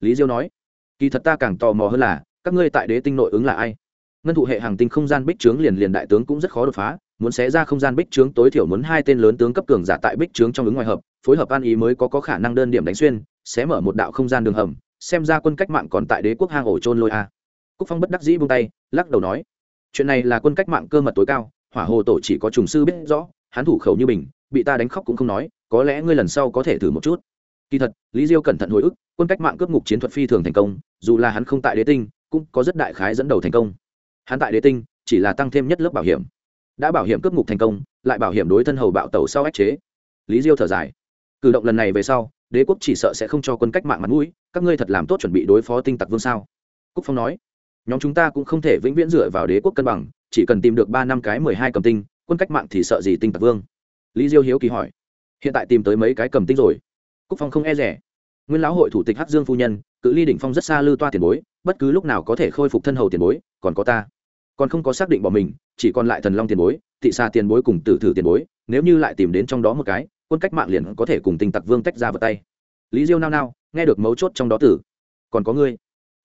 Lý diêu nói, kỳ thật ta càng tò mò hơn là các ngươi tại đế tinh nội ứng là ai? Ngân thụ hệ hàng tinh không gian bích trướng liền liền đại tướng cũng rất khó đột phá muốn xé ra không gian bích trướng tối thiểu muốn hai tên lớn tướng cấp cường giả tại bích trướng trong ứng ngoài hợp phối hợp an ý mới có, có khả năng đơn điểm đánh xuyên xé mở một đạo không gian đường hầm xem ra quân cách mạng còn tại đế quốc hang ổ trôn lôi a. Cúc phong bất đắc dĩ buông tay lắc đầu nói chuyện này là quân cách mạng cơ mật tối cao hỏa hồ tổ chỉ có trùng sư biết rõ hắn thủ khẩu như bình bị ta đánh khóc cũng không nói có lẽ ngươi lần sau có thể thử một chút. Kỳ thật lý diêu cẩn thận hồi ức quân cách mạng cướp ngục chiến thuật phi thường thành công dù là hắn không tại đế tinh cũng có rất đại khái dẫn đầu thành công. Hắn tại đế tinh, chỉ là tăng thêm nhất lớp bảo hiểm. Đã bảo hiểm cướp ngục thành công, lại bảo hiểm đối thân hầu bạo tẩu sau ách chế. Lý diêu thở dài. Cử động lần này về sau, đế quốc chỉ sợ sẽ không cho quân cách mạng mặt mũi, các ngươi thật làm tốt chuẩn bị đối phó tinh tặc vương sao? Cúc phong nói. Nhóm chúng ta cũng không thể vĩnh viễn dựa vào đế quốc cân bằng, chỉ cần tìm được ba năm cái mười hai cầm tinh, quân cách mạng thì sợ gì tinh tặc vương? Lý diêu hiếu kỳ hỏi. Hiện tại tìm tới mấy cái cầm tinh rồi? Cúc phong không e rẻ nguyên lão hội thủ tịch hắc dương phu nhân, cự ly đỉnh phong rất xa lư toa tiền bối, bất cứ lúc nào có thể khôi phục thân hầu tiền bối, còn có ta. Còn không có xác định bỏ mình, chỉ còn lại thần long tiền bối thị xa tiền bối cùng tử thử tiền bối, nếu như lại tìm đến trong đó một cái, quân cách mạng liền có thể cùng tình tặc vương tách ra vật tay. Lý diêu nao nao, nghe được mấu chốt trong đó tử. Còn có ngươi.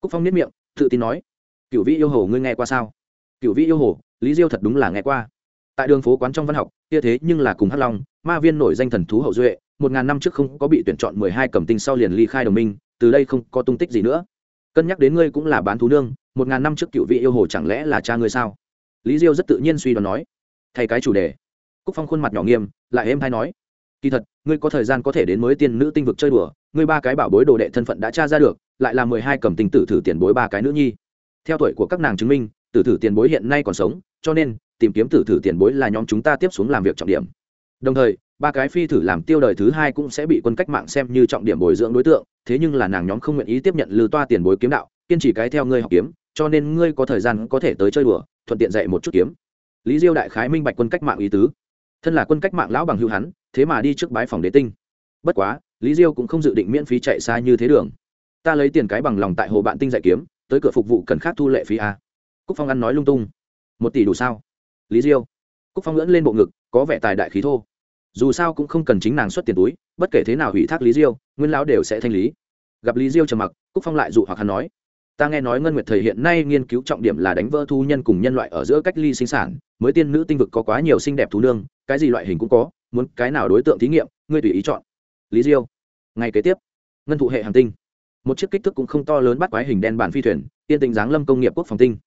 Cúc phong niết miệng, tự tin nói. Cựu vĩ yêu hồ ngươi nghe qua sao? Cựu vĩ yêu hồ, lý diêu thật đúng là nghe qua. Tại đường phố quán trong văn học, kia thế nhưng là cùng hắc long, ma viên nổi danh thần thú hậu duệ một ngàn năm trước không có bị tuyển chọn mười hai cầm tinh sau liền ly khai đồng minh, từ đây không có tung tích gì nữa. Cân nhắc đến ngươi cũng là bán thú nương, một ngàn năm trước cựu vị yêu hồ chẳng lẽ là cha ngươi sao? Lý diêu rất tự nhiên suy đoán nói. Thay cái chủ đề. Cúc phong khuôn mặt nhỏ nghiêm, lại êm hay nói. Kỳ thật, ngươi có thời gian có thể đến mới tiên nữ tinh vực chơi đùa, ngươi ba cái bảo bối đồ đệ thân phận đã tra ra được, lại là mười hai cầm tinh tử thử tiền bối ba cái nữ nhi. Theo tuổi của các nàng chứng minh, tử thử tiền bối hiện nay còn sống, cho nên, tìm kiếm tử thử tiền bối là nhóm chúng ta tiếp xuống làm việc trọng điểm. Đồng thời ba cái phi thử làm tiêu đời thứ hai cũng sẽ bị quân cách mạng xem như trọng điểm bồi dưỡng đối tượng, thế nhưng là nàng nhóm không nguyện ý tiếp nhận lư toa tiền bối kiếm đạo, kiên trì cái theo ngươi học kiếm, cho nên ngươi có thời gian có thể tới chơi đùa, thuận tiện dạy một chút kiếm. Lý diêu đại khái minh bạch quân cách mạng ý tứ. Thân là quân cách mạng lão bằng hữu hắn, thế mà đi trước bái phòng đế tinh. Bất quá, lý diêu cũng không dự định miễn phí chạy xa như thế đường. Ta lấy tiền cái bằng lòng tại hồ bạn tinh dạy kiếm, tới cửa phục vụ cần khác thu lệ phí a. Cúc phong ăn nói lung tung. Một tỷ đủ sao? Lý diêu. Cúc phong lưỡn lên bộ ngực, có vẻ tài đại khí thô dù sao cũng không cần chính nàng xuất tiền túi, bất kể thế nào hủy thác lý diêu, nguyên lão đều sẽ thanh lý. Gặp lý diêu trầm mặc, cúc phong lại dụ hoặc hắn nói, ta nghe nói ngân nguyệt thời hiện nay nghiên cứu trọng điểm là đánh vỡ thu nhân cùng nhân loại ở giữa cách ly sinh sản, mới tiên nữ tinh vực có quá nhiều xinh đẹp thú nương, cái gì loại hình cũng có, muốn cái nào đối tượng thí nghiệm, ngươi tùy ý chọn. Lý diêu, ngày kế tiếp, ngân thụ hệ hàng tinh. Một chiếc kích thước cũng không to lớn bắt quái hình đen bản phi thuyền, tiên tình giáng lâm công nghiệp quốc phòng tinh.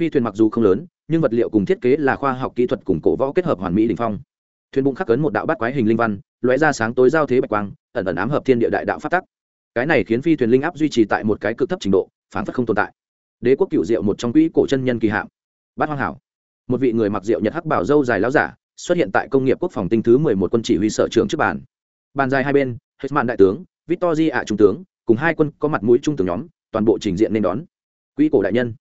Phi thuyền mặc dù không lớn, nhưng vật liệu cùng thiết kế là khoa học kỹ thuật cùng cổ võ kết hợp hoàn mỹ đ phong thuyền bụng khắc cấn một đạo bát quái hình linh văn, lóe ra sáng tối giao thế bạch quang, ẩn ẩn ám hợp thiên địa đại đạo phát tắc. Cái này khiến phi thuyền linh áp duy trì tại một cái cực thấp trình độ phán phất không tồn tại. Đế quốc cựu diệu một trong quỹ cổ chân nhân kỳ hạm. Bát hoang hảo. Một vị người mặc diệu nhật hắc bảo dâu dài láo giả, xuất hiện tại công nghiệp quốc phòng tinh thứ mười một quân chỉ huy sở trưởng trước bàn. Bàn dài hai bên hết mạn đại tướng victor di ạ trung tướng, cùng hai quân có mặt mũi trung tướng nhóm, toàn bộ trình diện nên đón. Quỹ cổ đại nhân.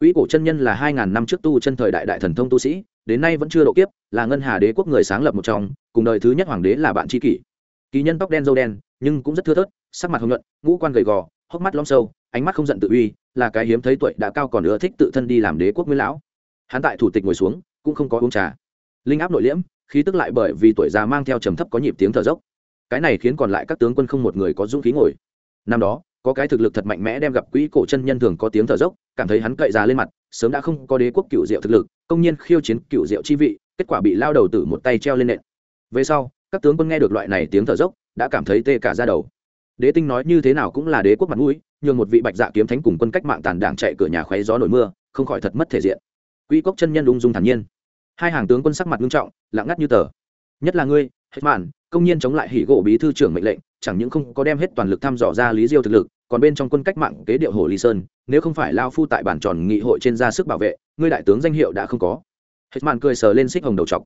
Quỹ cổ chân nhân là hai ngàn năm trước tu chân thời đại đại thần thông tu sĩ đến nay vẫn chưa độ kiếp, là ngân hà đế quốc người sáng lập một trong, cùng đời thứ nhất hoàng đế là bạn tri kỷ. Kỳ nhân tóc đen râu đen, nhưng cũng rất thưa thớt, sắc mặt hồng nhuận, ngũ quan gầy gò, hốc mắt lõm sâu, ánh mắt không giận tự uy, là cái hiếm thấy tuổi đã cao còn ưa thích tự thân đi làm đế quốc nguyên lão. Hắn tại thủ tịch ngồi xuống, cũng không có uống trà. Linh áp nội liễm, khí tức lại bởi vì tuổi già mang theo trầm thấp có nhịp tiếng thở dốc. Cái này khiến còn lại các tướng quân không một người có dũng khí ngồi. Năm đó, có cái thực lực thật mạnh mẽ đem gặp quỹ cổ chân nhân thường có tiếng thở dốc, cảm thấy hắn cậy già lên mặt, sớm đã không có đế quốc cựu diệu thực lực công nhiên khiêu chiến cựu diệu chi vị kết quả bị lao đầu tử một tay treo lên nện. Về sau các tướng quân nghe được loại này tiếng thở dốc đã cảm thấy tê cả ra đầu. Đế tinh nói như thế nào cũng là đế quốc mặt mũi nhường một vị bạch dạ kiếm thánh cùng quân cách mạng tàn đảng chạy cửa nhà khoé gió nổi mưa không khỏi thật mất thể diện. Quy cốc chân nhân ung dung thản nhiên. Hai hàng tướng quân sắc mặt nghiêm trọng lặng ngắt như tờ. Nhất là ngươi hết mạn, công nhiên chống lại hỉ gỗ bí thư trưởng mệnh lệnh chẳng những không có đem hết toàn lực thăm dò ra lý diêu thực lực còn bên trong quân cách mạng kế điệu hồ ly sơn, nếu không phải lao phu tại bản tròn nghị hội trên ra sức bảo vệ, ngươi đại tướng danh hiệu đã không có. Hết mạn cười sờ lên xích hồng đầu chọc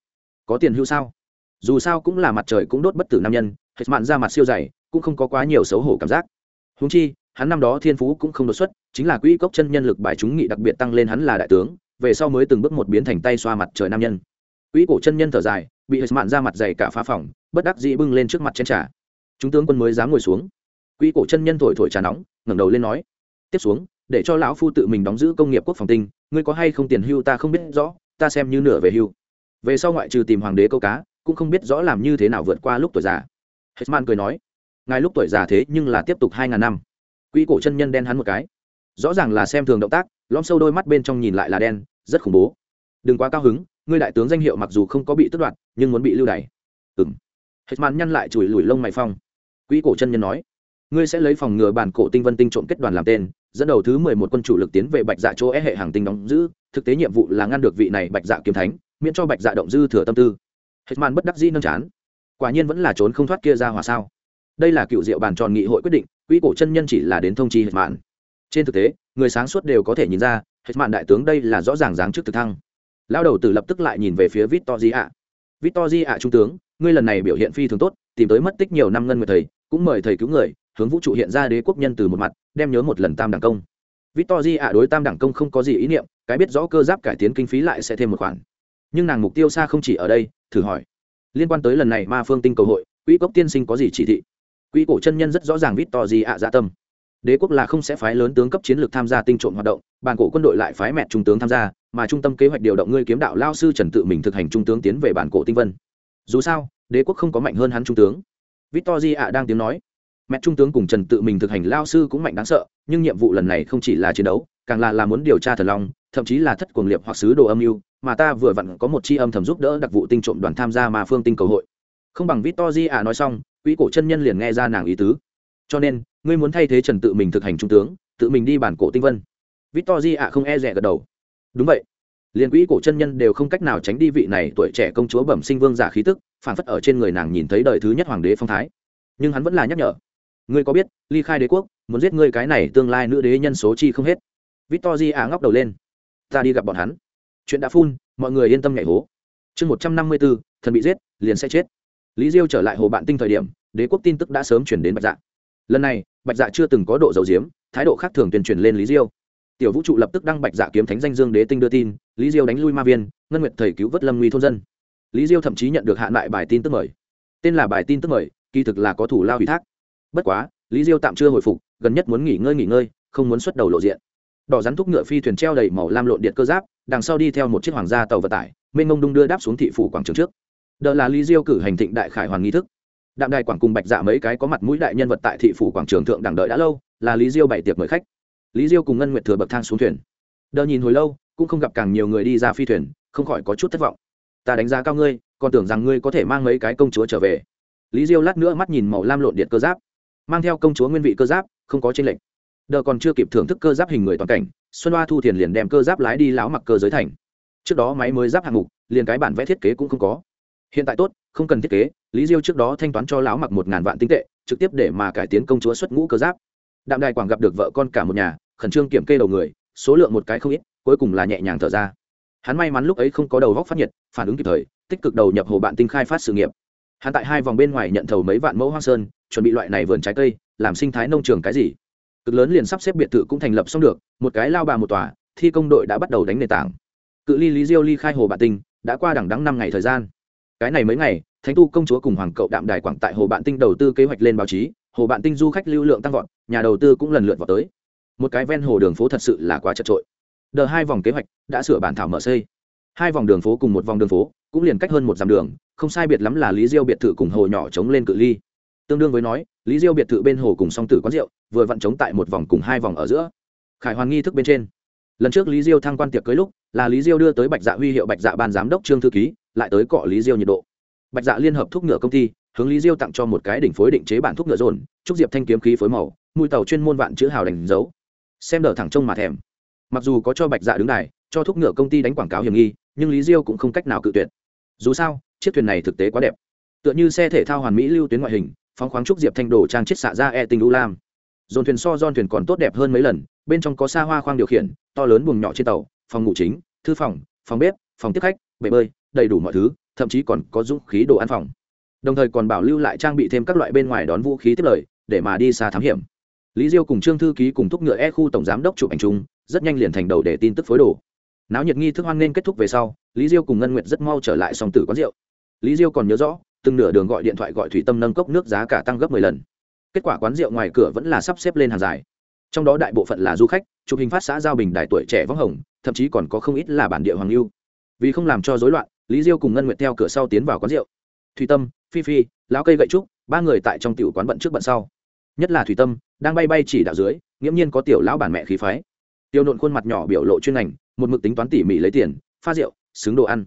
có tiền hữu sao? Dù sao cũng là mặt trời cũng đốt bất tử nam nhân, hết mạn ra mặt siêu dày, cũng không có quá nhiều xấu hổ cảm giác. Húng chi, hắn năm đó thiên phú cũng không đột xuất, chính là quỹ cốc chân nhân lực bài chúng nghị đặc biệt tăng lên hắn là đại tướng, về sau mới từng bước một biến thành tay xoa mặt trời nam nhân. Quỹ cổ chân nhân thở dài, bị hết mạn ra mặt dày cả phá phòng, bất đắc dĩ bưng lên trước mặt chén trà. Chúng tướng quân mới dám ngồi xuống quỹ cổ chân nhân thổi thổi trà nóng, ngẩng đầu lên nói, tiếp xuống, để cho lão phu tự mình đóng giữ công nghiệp quốc phòng tinh, ngươi có hay không tiền hưu ta không biết rõ, ta xem như nửa về hưu. Về sau ngoại trừ tìm hoàng đế câu cá, cũng không biết rõ làm như thế nào vượt qua lúc tuổi già. Hitman cười nói, ngài lúc tuổi già thế nhưng là tiếp tục hai ngàn năm. Quỹ cổ chân nhân đen hắn một cái. Rõ ràng là xem thường động tác lom sâu đôi mắt bên trong nhìn lại là đen, rất khủng bố. Đừng quá cao hứng, ngươi đại tướng danh hiệu mặc dù không có bị tước đoạt, nhưng muốn bị lưu đày. Ừng hitman nhăn lại chùi lùi lông mày phong. Quỹ cổ chân nhân nói ngươi sẽ lấy phòng ngừa bản cổ tinh vân tinh trộm kết đoàn làm tên, dẫn đầu thứ mười một quân chủ lực tiến về bạch dạ chỗ é hệ hàng tinh đóng giữ, thực tế nhiệm vụ là ngăn được vị này bạch dạ kiếm thánh, miễn cho bạch dạ động dư thừa tâm tư. Hết màn bất đắc dĩ nâng chán. Quả nhiên vẫn là trốn không thoát kia ra hòa sao. Đây là cựu diệu bàn tròn nghị hội quyết định quỹ cổ chân nhân chỉ là đến thông chi hết màn. Trên thực tế, người sáng suốt đều có thể nhìn ra, hết màn đại tướng đây là rõ ràng dáng trước thực thăng. Lao đầu từ lập tức lại nhìn về phía vít to di ạ vít to di ạ trung tướng, ngươi lần này biểu hiện phi thường tốt, tìm tới mất tích nhiều năm ngân người thầy, cũng mời thầy cứu người hướng vũ trụ hiện ra đế quốc nhân từ một mặt, đem nhớ một lần tam đẳng công. Victor ạ đối tam đẳng công không có gì ý niệm, cái biết rõ cơ giáp cải tiến kinh phí lại sẽ thêm một khoản. Nhưng nàng mục tiêu xa không chỉ ở đây, thử hỏi. Liên quan tới lần này ma phương tinh cầu hội, quỹ cốc tiên sinh có gì chỉ thị? Quỹ cổ chân nhân rất rõ ràng victor ạ dạ tâm. Đế quốc là không sẽ phái lớn tướng cấp chiến lược tham gia tinh trộm hoạt động bản cổ quân đội lại phái mẹ trung tướng tham gia, mà trung tâm kế hoạch điều động ngươi kiếm đạo lao sư trần tự mình thực hành trung tướng tiến về bản cổ tinh vân. Dù sao, đế quốc không có mạnh hơn hắn trung tướng. Victor ạ đang tiếng nói mẹ trung tướng cùng trần tự mình thực hành lao sư cũng mạnh đáng sợ, nhưng nhiệm vụ lần này không chỉ là chiến đấu, càng là là muốn điều tra thần long, thậm chí là thất cuồng liệp hoặc sứ đồ âm mưu, mà ta vừa vặn có một chi âm thầm giúp đỡ đặc vụ tinh trộm đoàn tham gia mà phương tinh cầu hội. Không bằng vít to di à nói xong quỹ cổ chân nhân liền nghe ra nàng ý tứ. Cho nên, ngươi muốn thay thế trần tự mình thực hành trung tướng, tự mình đi bản cổ tinh vân. Vít to di à không e rẻ gật đầu. Đúng vậy. Liền quỹ cổ chân nhân đều không cách nào tránh đi vị này tuổi trẻ công chúa bẩm sinh vương giả khí tức phản phất ở trên người nàng nhìn thấy đời thứ nhất hoàng đế phong thái. Nhưng hắn vẫn là nhắc nhở ngươi có biết, ly khai đế quốc, muốn giết ngươi cái này tương lai nữ đế nhân số chi không hết. Victor di à ngóc đầu lên. Ta đi gặp bọn hắn. Chuyện đã phun, mọi người yên tâm nhảy hố. Chương một trăm năm mươi bốn thần bị giết, liền sẽ chết. Lý diêu trở lại hồ bạn tinh thời điểm, đế quốc tin tức đã sớm chuyển đến bạch dạ. Lần này, bạch dạ chưa từng có độ dầu diếm, thái độ khác thường tuyên truyền lên lý diêu. Tiểu vũ trụ lập tức đăng bạch dạ kiếm thánh danh dương đế tinh đưa tin, lý diêu đánh lui ma viên, ngân nguyện thầy cứu vớt lâm nguy thôn dân. Lý diêu thậm chí nhận được hạn lại bài tin tức mời. Tên là bài tin tức mời, kỳ thực là có thủ lao ủy thác bất quá, lý diêu tạm chưa hồi phục, gần nhất muốn nghỉ ngơi nghỉ ngơi, không muốn xuất đầu lộ diện. Đỏ rắn thúc ngựa phi thuyền treo đầy màu lam lộn điện cơ giáp, đằng sau đi theo một chiếc hoàng gia tàu vận tải, mênh mông đung đưa đáp xuống thị phủ quảng trường trước. Đợt là lý diêu cử hành thịnh đại khải hoàng nghi thức. Đạm đài quảng cùng bạch dạ mấy cái có mặt mũi đại nhân vật tại thị phủ quảng trường thượng đẳng đợi đã lâu, là lý diêu bày tiệc mời khách. Lý diêu cùng ngân nguyệt thừa bậc thang xuống thuyền. Đờ nhìn hồi lâu, cũng không gặp càng nhiều người đi ra phi thuyền, không khỏi có chút thất vọng. Ta đánh giá cao ngươi, còn tưởng rằng ngươi có thể mang mấy cái công chúa trở về. Lý diêu lát nữa mắt nhìn màu lam lộn điện cơ giáp mang theo công chúa nguyên vị cơ giáp, không có tranh lệch. Đờ còn chưa kịp thưởng thức cơ giáp hình người toàn cảnh, xuân hoa thu thiền liền đem cơ giáp lái đi láo mặc cơ giới thành. Trước đó máy mới giáp hạng mục, liền cái bản vẽ thiết kế cũng không có. Hiện tại tốt, không cần thiết kế, lý diêu trước đó thanh toán cho láo mặc một ngàn vạn tinh tệ, trực tiếp để mà cải tiến công chúa xuất ngũ cơ giáp. Đạm đài quảng gặp được vợ con cả một nhà, khẩn trương kiểm kê đầu người, số lượng một cái không ít, cuối cùng là nhẹ nhàng thở ra. Hắn may mắn lúc ấy không có đầu góc phát nhiệt, phản ứng kịp thời, tích cực đầu nhập hồ bạn tinh khai phát sự nghiệp. Hắn tại hai vòng bên ngoài nhận thầu mấy vạn mẫu hoa sơn chuẩn bị loại này vườn trái cây, làm sinh thái nông trường cái gì? Cực lớn liền sắp xếp biệt thự cũng thành lập xong được, một cái lao bà một tòa, thi công đội đã bắt đầu đánh nền tảng. Cự ly lý diêu ly khai hồ bà tinh, đã qua đẳng đắng năm ngày thời gian. Cái này mấy ngày, thánh tu công chúa cùng hoàng cậu đạm đài quảng tại hồ bạn tinh đầu tư kế hoạch lên báo chí, hồ bạn tinh du khách lưu lượng tăng vọt, nhà đầu tư cũng lần lượt vào tới. Một cái ven hồ đường phố thật sự là quá chật trội. Đợt hai vòng kế hoạch đã sửa bản thảo mở xây. Hai vòng đường phố cùng một vòng đường phố, cũng liền cách hơn một dặm đường, không sai biệt lắm là lý diêu biệt thự cùng hồ nhỏ chống lên cự ly tương đương với nói, lý diêu biệt thự bên hồ cùng song tử quán rượu, vừa vặn chống tại một vòng cùng hai vòng ở giữa. Khải hoàn nghi thức bên trên. Lần trước lý diêu thăng quan tiệc cưới lúc, là lý diêu đưa tới bạch dạ huy hiệu bạch dạ ban giám đốc trương thư ký, lại tới cọ lý diêu nhiệt độ. Bạch dạ liên hợp thuốc ngựa công ty, hướng lý diêu tặng cho một cái đỉnh phối định chế bản thuốc ngựa rồn trúc diệp thanh kiếm khí phối màu mũi tàu chuyên môn vạn chữ hào đánh dấu. Xem đỡ thẳng trông mà thèm. Mặc dù có cho bạch dạ đứng này cho thuốc ngựa công ty đánh quảng cáo hiểm nghi, nhưng lý diêu cũng không cách nào cự tuyệt. Dù sao, chiếc thuyền này thực tế quá đẹp. Tựa như xe thể thao hoàn mỹ lưu tuyến ngoại hình phóng khoáng trúc diệp thanh đổ trang chiết xạ ra e tình u lam. Dồn thuyền so don thuyền còn tốt đẹp hơn mấy lần, bên trong có xa hoa khoang điều khiển, to lớn buồng nhỏ trên tàu, phòng ngủ chính, thư phòng phòng bếp, phòng tiếp khách, bể bơi, đầy đủ mọi thứ, thậm chí còn có dũng khí đồ ăn phòng. Đồng thời còn bảo lưu lại trang bị thêm các loại bên ngoài đón vũ khí tiếp lời, để mà đi xa thám hiểm. Lý diêu cùng trương thư ký cùng thúc ngựa e khu tổng giám đốc chụp ảnh chung, rất nhanh liền thành đầu để tin tức phối đồ. Náo nhiệt nghi thức hoan nên kết thúc về sau, lý diêu cùng ngân nguyệt rất mau trở lại song tử quán rượu. Lý diêu còn nhớ rõ từng nửa đường gọi điện thoại gọi thủy tâm nâng cốc nước giá cả tăng gấp 10 lần. Kết quả quán rượu ngoài cửa vẫn là sắp xếp lên hàng dài. Trong đó đại bộ phận là du khách, chụp hình phát xã giao bình đại tuổi trẻ võng hồng, thậm chí còn có không ít là bản địa hoàng lưu. Vì không làm cho rối loạn, lý diêu cùng ngân nguyệt theo cửa sau tiến vào quán rượu. Thủy tâm, phi phi, lão cây gậy trúc, ba người tại trong tiểu quán bận trước bận sau. Nhất là thủy tâm, đang bay bay chỉ đạo dưới, nghiễm nhiên có tiểu lão bản mẹ khí phái. Tiêu nộn khuôn mặt nhỏ biểu lộ chuyên ngành, một mực tính toán tỉ mỉ lấy tiền, pha rượu sướng đồ ăn.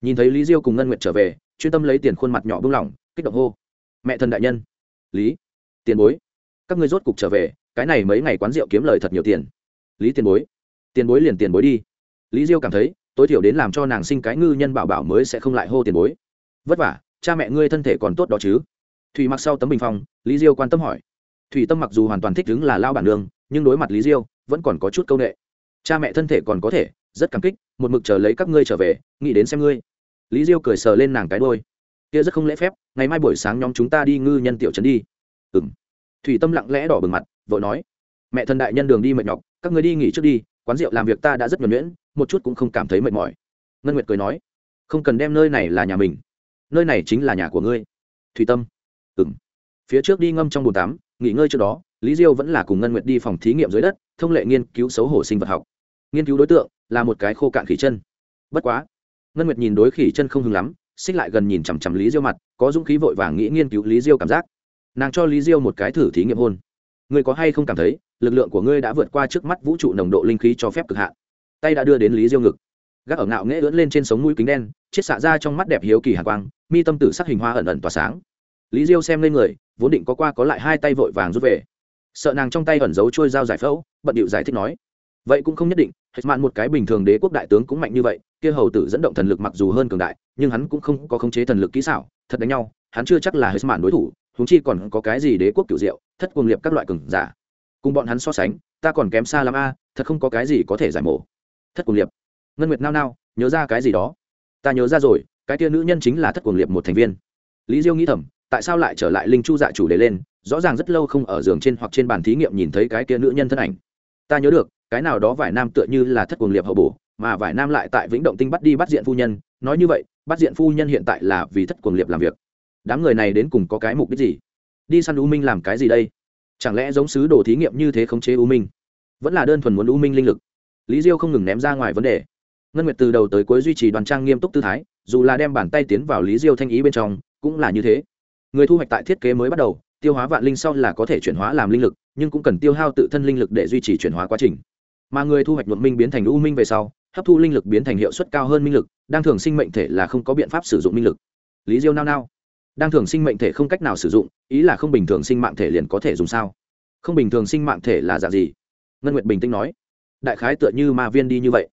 Nhìn thấy lý diêu cùng ngân nguyệt trở về chuyên tâm lấy tiền khuôn mặt nhỏ bưng lỏng kích động hô. Mẹ thần đại nhân. Lý. Tiền bối. Các ngươi rốt cục trở về cái này mấy ngày quán rượu kiếm lời thật nhiều tiền. Lý tiền bối. Tiền bối liền tiền bối đi. Lý diêu cảm thấy tối thiểu đến làm cho nàng sinh cái ngư nhân bảo bảo mới sẽ không lại hô tiền bối. Vất vả cha mẹ ngươi thân thể còn tốt đó chứ. Thủy mặc sau tấm bình phong lý diêu quan tâm hỏi. Thủy tâm mặc dù hoàn toàn thích đứng là lao bản đường, nhưng đối mặt lý diêu vẫn còn có chút c â u n ệ cha mẹ thân thể còn có thể rất cảm kích một mực chờ lấy các ngươi trở về nghĩ đến xem ngươi lý diêu cười sờ lên nàng cái đôi kia rất không lễ phép, ngày mai buổi sáng nhóm chúng ta đi ngư nhân tiểu trấn đi. Ừ m thủy tâm lặng lẽ đỏ bừng mặt, vội nói, mẹ thần đại nhân đường đi mệt nhọc, các người đi nghỉ trước đi, quán rượu làm việc ta đã rất nhuẩn nhuyễn, một chút cũng không cảm thấy mệt mỏi. Ngân nguyệt cười nói, không cần đem nơi này là nhà mình, nơi này chính là nhà của ngươi. Thủy tâm ừ m phía trước đi ngâm trong bồn tám nghỉ ngơi trước đó, lý diêu vẫn là cùng ngân nguyệt đi phòng thí nghiệm dưới đất, thông lệ nghiên cứu xấu hổ sinh vật học. Nghiên cứu đối tượng là một cái khô cạn khỉ chân. Bất quá ngân nguyệt nhìn đối khỉ chân không hứng lắm, xích lại gần nhìn chằm chằm lý diêu mặt, có dũng khí vội vàng nghĩ nghiên cứu lý diêu cảm giác. Nàng cho lý diêu một cái thử thí nghiệm hôn. Ngươi có hay không cảm thấy, lực lượng của ngươi đã vượt qua trước mắt vũ trụ nồng độ linh khí cho phép cực hạn? Tay đã đưa đến lý diêu ngực. Gác ở ngạo nghễ ưỡn lên trên sống mũi kính đen, chiết xạ ra trong mắt đẹp hiếu kỳ hạ quang, mi tâm tử sắc hình hoa ẩn ẩn tỏa sáng. Lý diêu xem lên người, vốn định có qua có lại hai tay vội vàng rút về. Sợ nàng trong tay ẩn giấu trôi dao giải phẫu, bận điệu giải thích nói vậy cũng không nhất định hệt mạn một cái bình thường đế quốc đại tướng cũng mạnh như vậy, kia hầu tử dẫn động thần lực mặc dù hơn cường đại, nhưng hắn cũng không có khống chế thần lực kỹ xảo, thật đánh nhau, hắn chưa chắc là hệt mạn đối thủ húng chi còn có cái gì đế quốc cựu diệu, thất cuồng liệp các loại cường giả. Cùng bọn hắn so sánh, ta còn kém xa lắm a, thật không có cái gì có thể giải mổ. Thất cuồng liệp ngân nguyệt nao nao, nhớ ra cái gì đó? Ta nhớ ra rồi, cái tia nữ nhân chính là thất cuồng liệp một thành viên. Lý diêu nghĩ thầm, tại sao lại trở lại linh chu dạ chủ đề lên, rõ ràng rất lâu không ở giường trên hoặc trên bàn thí nghiệm nhìn thấy cái tia nữ nhân thân ảnh. Ta nhớ được cái nào đó vải nam tựa như là thất cuồng liệp hậu bổ, mà vải nam lại tại vĩnh động tinh bắt đi bắt diện phu nhân. Nói như vậy, bắt diện phu nhân hiện tại là vì thất cuồng liệp làm việc. Đám người này đến cùng có cái mục đích gì? Đi săn u minh làm cái gì đây? Chẳng lẽ giống sứ đồ thí nghiệm như thế khống chế u minh? Vẫn là đơn thuần muốn u minh linh lực. Lý diêu không ngừng ném ra ngoài vấn đề. Ngân nguyệt từ đầu tới cuối duy trì đoàn trang nghiêm túc tư thái, dù là đem bàn tay tiến vào lý diêu thanh ý bên trong, cũng là như thế. Người thu hoạch tại thiết kế mới bắt đầu, tiêu hóa vạn linh sau là có thể chuyển hóa làm linh lực, nhưng cũng cần tiêu hao tự thân linh lực để duy trì chuyển hóa quá trình mà người thu hoạch nhuộm minh biến thành u minh về sau, hấp thu linh lực biến thành hiệu suất cao hơn minh lực, đang thường sinh mệnh thể là không có biện pháp sử dụng minh lực. Lý diêu nao nao. Đang thường sinh mệnh thể không cách nào sử dụng, ý là không bình thường sinh mạng thể liền có thể dùng sao? Không bình thường sinh mạng thể là dạng gì? Ngân nguyệt bình tĩnh nói. Đại khái tựa như ma viên đi như vậy.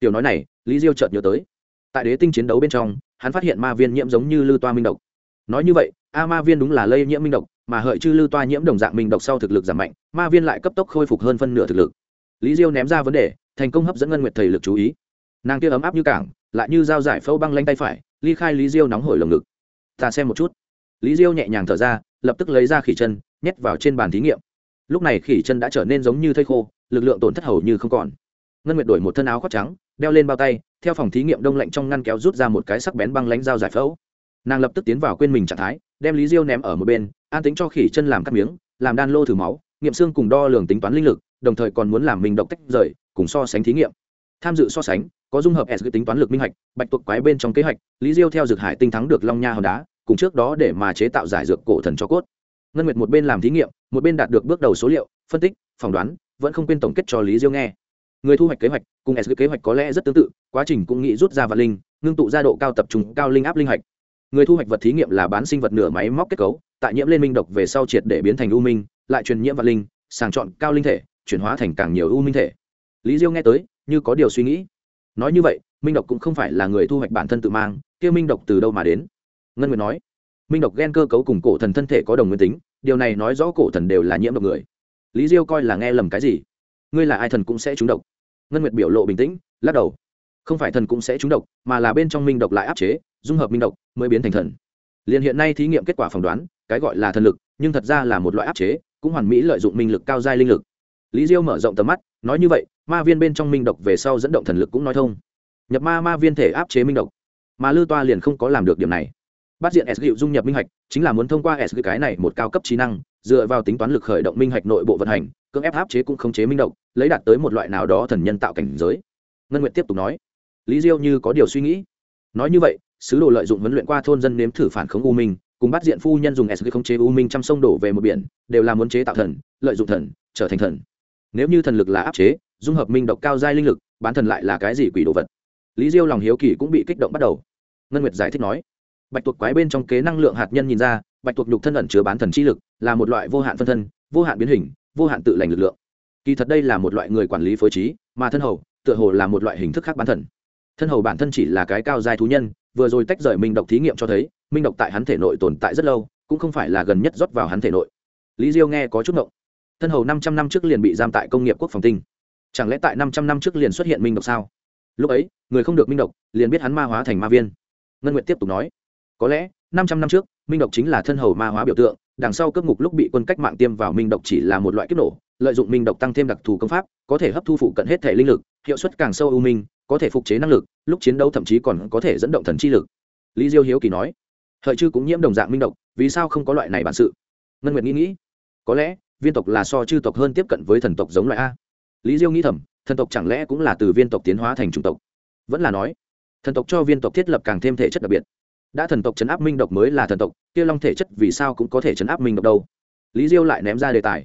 Tiểu nói này, lý diêu chợt nhớ tới. Tại đế tinh chiến đấu bên trong, hắn phát hiện ma viên nhiễm giống như lư toa minh độc. Nói như vậy, a ma viên đúng là lây nhiễm minh độc, mà hợi chư lư toa nhiễm đồng dạng minh độc sau thực lực giảm mạnh, ma viên lại cấp tốc khôi phục hơn phân nửa thực lực lý diêu ném ra vấn đề, thành công hấp dẫn ngân nguyệt thầy lực chú ý. Nàng kia ấm áp như cảng, lại như dao giải phâu băng lanh tay phải, ly khai lý diêu nóng hổi lồng ngực. Ta xem một chút. Lý diêu nhẹ nhàng thở ra, lập tức lấy ra khỉ chân, nhét vào trên bàn thí nghiệm. Lúc này khỉ chân đã trở nên giống như thây khô, lực lượng tổn thất hầu như không còn. Ngân nguyệt đổi một thân áo khoác trắng, đeo lên bao tay, theo phòng thí nghiệm đông lạnh trong ngăn kéo rút ra một cái sắc bén băng lánh dao giải phẫu. Nàng lập tức tiến vào quên mình trạng thái, đem lý diêu ném ở một bên, an tính cho khỉ chân làm cắt miếng, làm đan lô thử máu, nghiệm xương cùng đo lường tính toán linh lực đồng thời còn muốn làm mình độc tách rời, cùng so sánh thí nghiệm. Tham dự so sánh, có dung hợp s tính toán lực minh hạch, bạch tuộc quái bên trong kế hoạch, lý diêu theo dược hải tinh thắng được long nha hòn đá, cùng trước đó để mà chế tạo giải dược cổ thần cho cốt. Ngân nguyệt một bên làm thí nghiệm, một bên đạt được bước đầu số liệu, phân tích, phỏng đoán, vẫn không quên tổng kết cho lý diêu nghe. Người thu hoạch kế hoạch, cùng s kế hoạch có lẽ rất tương tự, quá trình cũng nghĩ rút ra vạn linh, ngưng tụ ra độ cao tập trung, cao linh áp linh hạch. Người thu hoạch vật thí nghiệm là bán sinh vật nửa máy móc kết cấu, tại nhiễm lên minh độc về sau triệt để biến thành u minh, lại truyền nhiễm vạn linh, sàng chọn cao linh thể chuyển hóa thành càng nhiều u minh thể. Lý diêu nghe tới, như có điều suy nghĩ. Nói như vậy, minh độc cũng không phải là người thu hoạch bản thân tự mang, kia minh độc từ đâu mà đến? Ngân nguyệt nói. Minh độc ghen cơ cấu cùng cổ thần thân thể có đồng nguyên tính, điều này nói rõ cổ thần đều là nhiễm độc người. Lý diêu coi là nghe lầm cái gì? Ngươi là ai thần cũng sẽ trúng độc. Ngân nguyệt biểu lộ bình tĩnh, lắc đầu. Không phải thần cũng sẽ trúng độc, mà là bên trong minh độc lại áp chế, dung hợp minh độc mới biến thành thần. Liền hiện nay thí nghiệm kết quả phỏng đoán, cái gọi là thần lực, nhưng thật ra là một loại áp chế, cũng hoàn mỹ lợi dụng minh lực cao giai linh lực lý diêu mở rộng tầm mắt, nói như vậy, ma viên bên trong minh độc về sau dẫn động thần lực cũng nói thông. Nhập ma ma viên thể áp chế minh độc. Mà lư toa liền không có làm được điểm này. Bắt diện s gịu dung nhập minh hạch, chính là muốn thông qua s cái này một cao cấp trí năng, dựa vào tính toán lực khởi động minh hạch nội bộ vận hành, cưỡng ép áp chế cũng không chế minh độc, lấy đạt tới một loại nào đó thần nhân tạo cảnh giới. Ngân Nguyệt tiếp tục nói. Lý diêu như có điều suy nghĩ. Nói như vậy, sứ đồ lợi dụng huấn luyện qua thôn dân nếm thử phản khống u minh, cùng bắt diện phu nhân dùng s không chế u minh chăm sông đổ về một biển, đều là muốn chế tạo thần, lợi dụng thần, trở thành thần nếu như thần lực là áp chế, dung hợp minh độc cao giai linh lực, bán thần lại là cái gì quỷ đồ vật? Lý diêu lòng hiếu kỳ cũng bị kích động bắt đầu. Ngân nguyệt giải thích nói, bạch tuộc quái bên trong kế năng lượng hạt nhân nhìn ra, bạch tuộc nhục thân ẩn chứa bán thần chi lực, là một loại vô hạn phân thân, vô hạn biến hình, vô hạn tự lành lực lượng. Kỳ thật đây là một loại người quản lý phối trí, mà thân hầu, tựa hồ là một loại hình thức khác bán thần. Thân hầu bản thân chỉ là cái cao giai thú nhân, vừa rồi tách rời minh độc thí nghiệm cho thấy, minh độc tại hắn thể nội tồn tại rất lâu, cũng không phải là gần nhất rót vào hắn thể nội. Lý diêu nghe có chút ngộng thân hầu năm trăm năm trước liền bị giam tại công nghiệp quốc phòng tinh. Chẳng lẽ tại năm trăm năm trước liền xuất hiện minh độc sao? Lúc ấy, người không được minh độc, liền biết hắn ma hóa thành ma viên. Ngân Nguyệt tiếp tục nói, có lẽ, năm trăm năm trước, minh độc chính là thân hầu ma hóa biểu tượng, đằng sau cướp ngục lúc bị quân cách mạng tiêm vào minh độc chỉ là một loại kích nổ, lợi dụng minh độc tăng thêm đặc thù công pháp, có thể hấp thu phụ cận hết thể linh lực, hiệu suất càng sâu ưu minh, có thể phục chế năng lực, lúc chiến đấu thậm chí còn có thể dẫn động thần chi lực. Lý diêu hiếu kỳ nói, hợi chư cũng nhiễm đồng dạng minh độc, vì sao không có loại này bản sự? Ngân nguyệt nghĩ nghĩ, có lẽ viên tộc là so chư tộc hơn tiếp cận với thần tộc giống loại a. Lý diêu nghĩ thầm, thần tộc chẳng lẽ cũng là từ viên tộc tiến hóa thành chủng tộc? Vẫn là nói, thần tộc cho viên tộc thiết lập càng thêm thể chất đặc biệt. Đã thần tộc chấn áp minh độc mới là thần tộc, kia long thể chất vì sao cũng có thể chấn áp minh độc đâu? Lý diêu lại ném ra đề tài.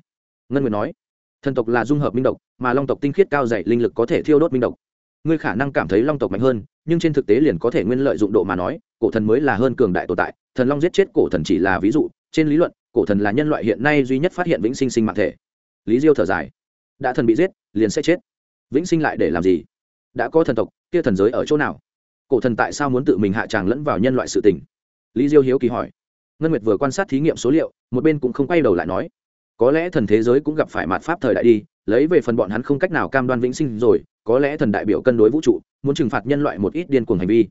Ngân nguyệt nói, thần tộc là dung hợp minh độc, mà long tộc tinh khiết cao dạy linh lực có thể thiêu đốt minh độc. Ngươi khả năng cảm thấy long tộc mạnh hơn, nhưng trên thực tế liền có thể nguyên lợi dụng độ mà nói, cổ thần mới là hơn cường đại tồn tại, thần long giết chết cổ thần chỉ là ví dụ, trên lý luận cổ thần là nhân loại hiện nay duy nhất phát hiện vĩnh sinh sinh mạng thể. Lý diêu thở dài. Đã thần bị giết, liền sẽ chết. Vĩnh sinh lại để làm gì? Đã có thần tộc, kia thần giới ở chỗ nào? Cổ thần tại sao muốn tự mình hạ tràng lẫn vào nhân loại sự tình? Lý diêu hiếu kỳ hỏi. Ngân nguyệt vừa quan sát thí nghiệm số liệu, một bên cũng không quay đầu lại nói. Có lẽ thần thế giới cũng gặp phải mạt pháp thời đại đi, lấy về phần bọn hắn không cách nào cam đoan vĩnh sinh rồi, có lẽ thần đại biểu cân đối vũ trụ, muốn trừng phạt nhân loại một ít điên cuồng hành vi.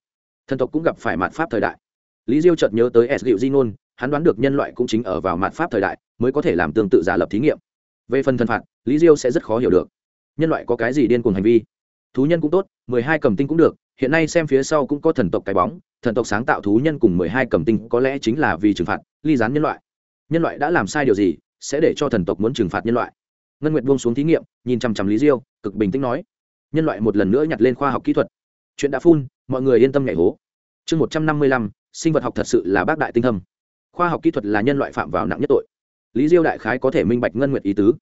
Thần tộc cũng gặp phải mạt pháp thời đại. Lý diêu chợt nhớ tới s dịu di ngôn hắn đoán được nhân loại cũng chính ở vào mạt pháp thời đại, mới có thể làm tương tự giả lập thí nghiệm. Về phần thân phạt, lý diêu sẽ rất khó hiểu được. Nhân loại có cái gì điên cuồng hành vi? Thú nhân cũng tốt, mười hai cầm tinh cũng được, hiện nay xem phía sau cũng có thần tộc cái bóng, thần tộc sáng tạo thú nhân cùng mười hai cầm tinh có lẽ chính là vì trừng phạt, ly gián nhân loại. Nhân loại đã làm sai điều gì, sẽ để cho thần tộc muốn trừng phạt nhân loại? Ngân nguyệt buông xuống thí nghiệm, nhìn chằm chằm lý diêu, cực bình tĩnh nói. Nhân loại một lần nữa nhặt lên khoa học kỹ thuật. Chuyện đã phun, mọi người yên tâm nhảy hố. Chương một trăm năm mươi lăm, sinh vật học thật sự là bác đại tinh thâm khoa học kỹ thuật là nhân loại phạm vào nặng nhất tội. Lý diêu đại khái có thể minh bạch ngân nguyện ý tứ.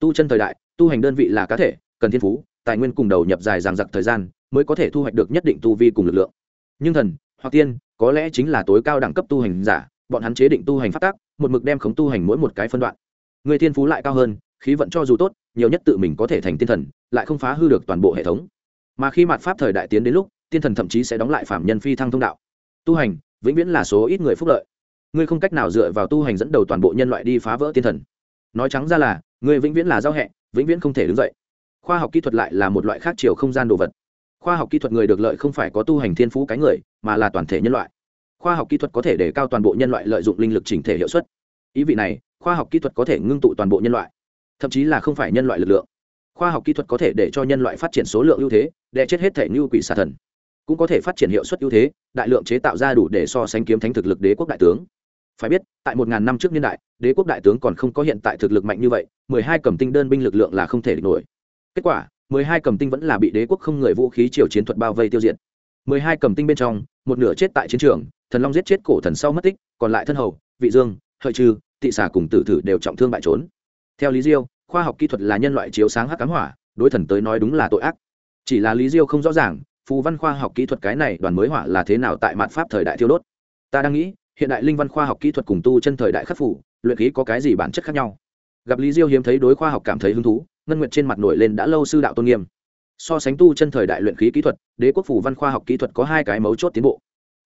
Tu chân thời đại, tu hành đơn vị là cá thể, cần thiên phú, tài nguyên cùng đầu nhập dài ràng dặc thời gian mới có thể thu hoạch được nhất định tu vi cùng lực lượng. Nhưng thần, hoặc tiên, có lẽ chính là tối cao đẳng cấp tu hành giả, bọn hắn chế định tu hành phát tác một mực đem khống tu hành mỗi một cái phân đoạn. Người thiên phú lại cao hơn, khí vận cho dù tốt, nhiều nhất tự mình có thể thành tiên thần, lại không phá hư được toàn bộ hệ thống. Mà khi mặt pháp thời đại tiến đến lúc, tiên thần thậm chí sẽ đóng lại phạm nhân phi thăng thông đạo. Tu hành, vĩnh viễn là số ít người phúc lợi ngươi không cách nào dựa vào tu hành dẫn đầu toàn bộ nhân loại đi phá vỡ tiên thần. Nói trắng ra là, ngươi vĩnh viễn là giao hẹ, vĩnh viễn không thể đứng dậy. Khoa học kỹ thuật lại là một loại khác chiều không gian đồ vật. Khoa học kỹ thuật người được lợi không phải có tu hành thiên phú cái người, mà là toàn thể nhân loại. Khoa học kỹ thuật có thể để cao toàn bộ nhân loại lợi dụng linh lực chỉnh thể hiệu suất. Ý vị này, khoa học kỹ thuật có thể ngưng tụ toàn bộ nhân loại, thậm chí là không phải nhân loại lực lượng. Khoa học kỹ thuật có thể để cho nhân loại phát triển số lượng ưu thế để chết hết thể như quỷ xà thần. Cũng có thể phát triển hiệu suất ưu thế, đại lượng chế tạo ra đủ để so sánh kiếm thánh thực lực đế quốc đại tướng phải biết, tại một ngàn năm trước niên đại, đế quốc đại tướng còn không có hiện tại thực lực mạnh như vậy, mười hai cầm tinh đơn binh lực lượng là không thể địch nổi. Kết quả, mười hai cầm tinh vẫn là bị đế quốc không người vũ khí chiều chiến thuật bao vây tiêu diệt. mười hai cầm tinh bên trong, một nửa chết tại chiến trường, thần long giết chết cổ thần sau mất tích, còn lại thân hầu, vị dương, hợi trừ thị xà cùng tử thử đều trọng thương bại trốn. Theo lý diêu, khoa học kỹ thuật là nhân loại chiếu sáng hắc cám hỏa, đối thần tới nói đúng là tội ác. Chỉ là lý diêu không rõ ràng, phù văn khoa học kỹ thuật cái này đoàn mới hỏa là thế nào tại mặt pháp thời đại thiêu đốt. Ta đang nghĩ hiện đại linh văn khoa học kỹ thuật cùng tu chân thời đại khắc phủ, luyện khí có cái gì bản chất khác nhau? Gặp lý diêu hiếm thấy đối khoa học cảm thấy hứng thú, ngân nguyện trên mặt nổi lên đã lâu sư đạo tôn nghiêm. So sánh tu chân thời đại luyện khí kỹ thuật, đế quốc phủ văn khoa học kỹ thuật có hai cái mấu chốt tiến bộ.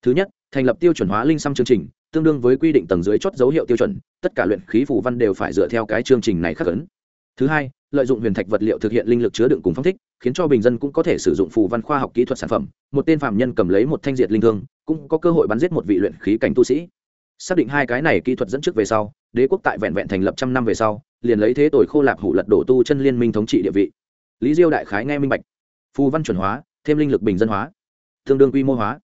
Thứ nhất, thành lập tiêu chuẩn hóa linh xăm chương trình, tương đương với quy định tầng dưới chốt dấu hiệu tiêu chuẩn, tất cả luyện khí phủ văn đều phải dựa theo cái chương trình này khắc ấn. Thứ hai lợi dụng huyền thạch vật liệu thực hiện linh lực chứa đựng cùng phong thích, khiến cho bình dân cũng có thể sử dụng phù văn khoa học kỹ thuật sản phẩm. Một tên phạm nhân cầm lấy một thanh diệt linh thương, cũng có cơ hội bắn giết một vị luyện khí cảnh tu sĩ. Xác định hai cái này kỹ thuật dẫn trước về sau, đế quốc tại vẹn vẹn thành lập trăm năm về sau, liền lấy thế tội khô lạc hủ lật đổ tu chân liên minh thống trị địa vị. Lý diêu đại khái nghe minh bạch. Phù văn chuẩn hóa, thêm linh lực bình dân hóa. Tương đương quy mô hóa.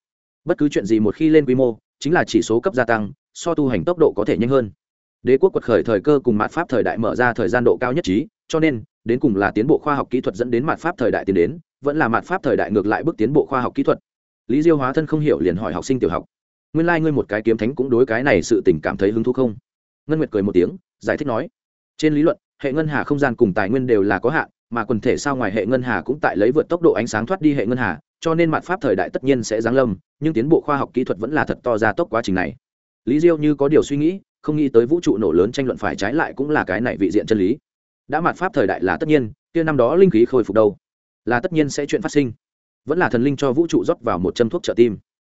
Bất cứ chuyện gì một khi lên quy mô, chính là chỉ số cấp gia tăng, so tu hành tốc độ có thể nhanh hơn. Đế quốc quật khởi thời cơ cùng mạt pháp thời đại mở ra thời gian độ cao nhất trí cho nên, đến cùng là tiến bộ khoa học kỹ thuật dẫn đến mặt pháp thời đại tiến đến, vẫn là mặt pháp thời đại ngược lại bước tiến bộ khoa học kỹ thuật. Lý diêu hóa thân không hiểu liền hỏi học sinh tiểu học. Nguyên lai、like、ngươi một cái kiếm thánh cũng đối cái này sự tình cảm thấy hứng thú không? Ngân nguyệt cười một tiếng, giải thích nói. Trên lý luận, hệ ngân hà không gian cùng tài nguyên đều là có hạn, mà quần thể sao ngoài hệ ngân hà cũng tại lấy vượt tốc độ ánh sáng thoát đi hệ ngân hà, cho nên mặt pháp thời đại tất nhiên sẽ giáng lâm, nhưng tiến bộ khoa học kỹ thuật vẫn là thật to ra tốc quá trình này. Lý diêu như có điều suy nghĩ, không nghĩ tới vũ trụ nổ lớn tranh luận phải trái lại cũng là cái này vị diện chân lý đã mạt pháp thời đại là tất nhiên, kia năm đó linh khí khôi phục đâu? Là tất nhiên sẽ chuyện phát sinh. Vẫn là thần linh cho vũ trụ rót vào một châm thuốc trợ tim.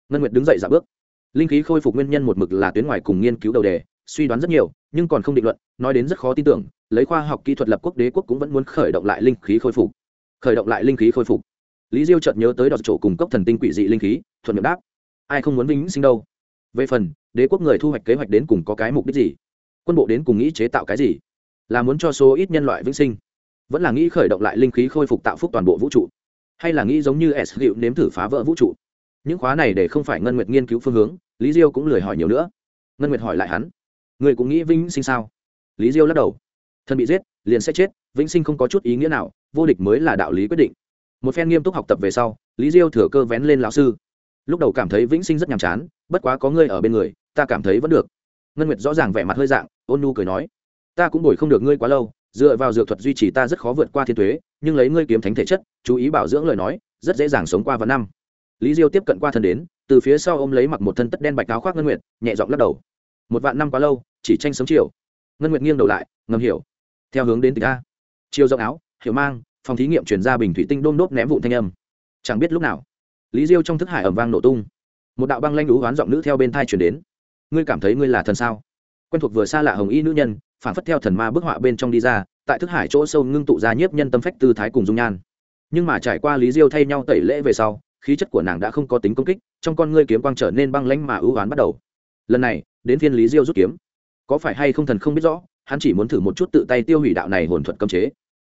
Ngân nguyệt đứng dậy giả bước. Linh khí khôi phục nguyên nhân một mực là tuyến ngoài cùng nghiên cứu đầu đề, suy đoán rất nhiều, nhưng còn không định luận, nói đến rất khó tin tưởng, lấy khoa học kỹ thuật lập quốc đế quốc cũng vẫn muốn khởi động lại linh khí khôi phục. Khởi động lại linh khí khôi phục. Lý diêu chợt nhớ tới đọt chỗ cùng cấp thần tinh quỷ dị linh khí, thuận miệng đáp. Ai không muốn vĩnh sinh đâu? Về phần, đế quốc người thu hoạch kế hoạch đến cùng có cái mục đích gì? Quân bộ đến cùng nghĩ chế tạo cái gì? là muốn cho số ít nhân loại vĩnh sinh. Vẫn là nghĩ khởi động lại linh khí khôi phục tạo phúc toàn bộ vũ trụ. Hay là nghĩ giống như s hiệu nếm thử phá vỡ vũ trụ. Những khóa này để không phải ngân nguyệt nghiên cứu phương hướng, lý diêu cũng lười hỏi nhiều nữa. Ngân nguyệt hỏi lại hắn. Người cũng nghĩ vĩnh sinh sao? Lý diêu lắc đầu. Thân bị giết, liền sẽ chết, vĩnh sinh không có chút ý nghĩa nào, vô địch mới là đạo lý quyết định. Một phen nghiêm túc học tập về sau, lý diêu thừa cơ vén lên lão sư. Lúc đầu cảm thấy vĩnh sinh rất nhàm chán, bất quá có ngươi ở bên người, ta cảm thấy vẫn được. Ngân nguyệt rõ ràng vẻ mặt hơi dạng, ôn nu cười nói ta cũng bồi không được ngươi quá lâu, dựa vào dược thuật duy trì ta rất khó vượt qua thiên thuế, nhưng lấy ngươi kiếm thánh thể chất, chú ý bảo dưỡng lời nói, rất dễ dàng sống qua vào năm. Lý diêu tiếp cận qua thân đến, từ phía sau ôm lấy mặc một thân tất đen bạch áo khoác ngân nguyệt, nhẹ giọng lắc đầu. Một vạn năm quá lâu, chỉ tranh sống chiều. Ngân nguyệt nghiêng đầu lại, ngầm hiểu. Theo hướng đến tỉnh a. Chiều rộng áo, hiểu mang, phòng thí nghiệm chuyển ra bình thủy tinh đôm đốt ném vụn thanh âm. Chẳng biết lúc nào, lý diêu trong thức hải ẩm vang nổ tung. Một đạo băng lanh lũ hoán giọng nữ theo bên thai chuyển đến. Ngươi cảm thấy ngươi là thần sao? Quen thuộc vừa xa lạ hồng y nữ nhân phản phất theo thần ma bức họa bên trong đi ra, tại thức hải chỗ sâu ngưng tụ ra nhiếp nhân tâm phách tư thái cùng dung nhan. Nhưng mà trải qua lý diêu thay nhau tẩy lễ về sau, khí chất của nàng đã không có tính công kích, trong con ngươi kiếm quang trở nên băng lánh mà ưu oán bắt đầu. Lần này, đến phiên lý diêu rút kiếm. Có phải hay không thần không biết rõ, hắn chỉ muốn thử một chút tự tay tiêu hủy đạo này hồn thuật cấm chế.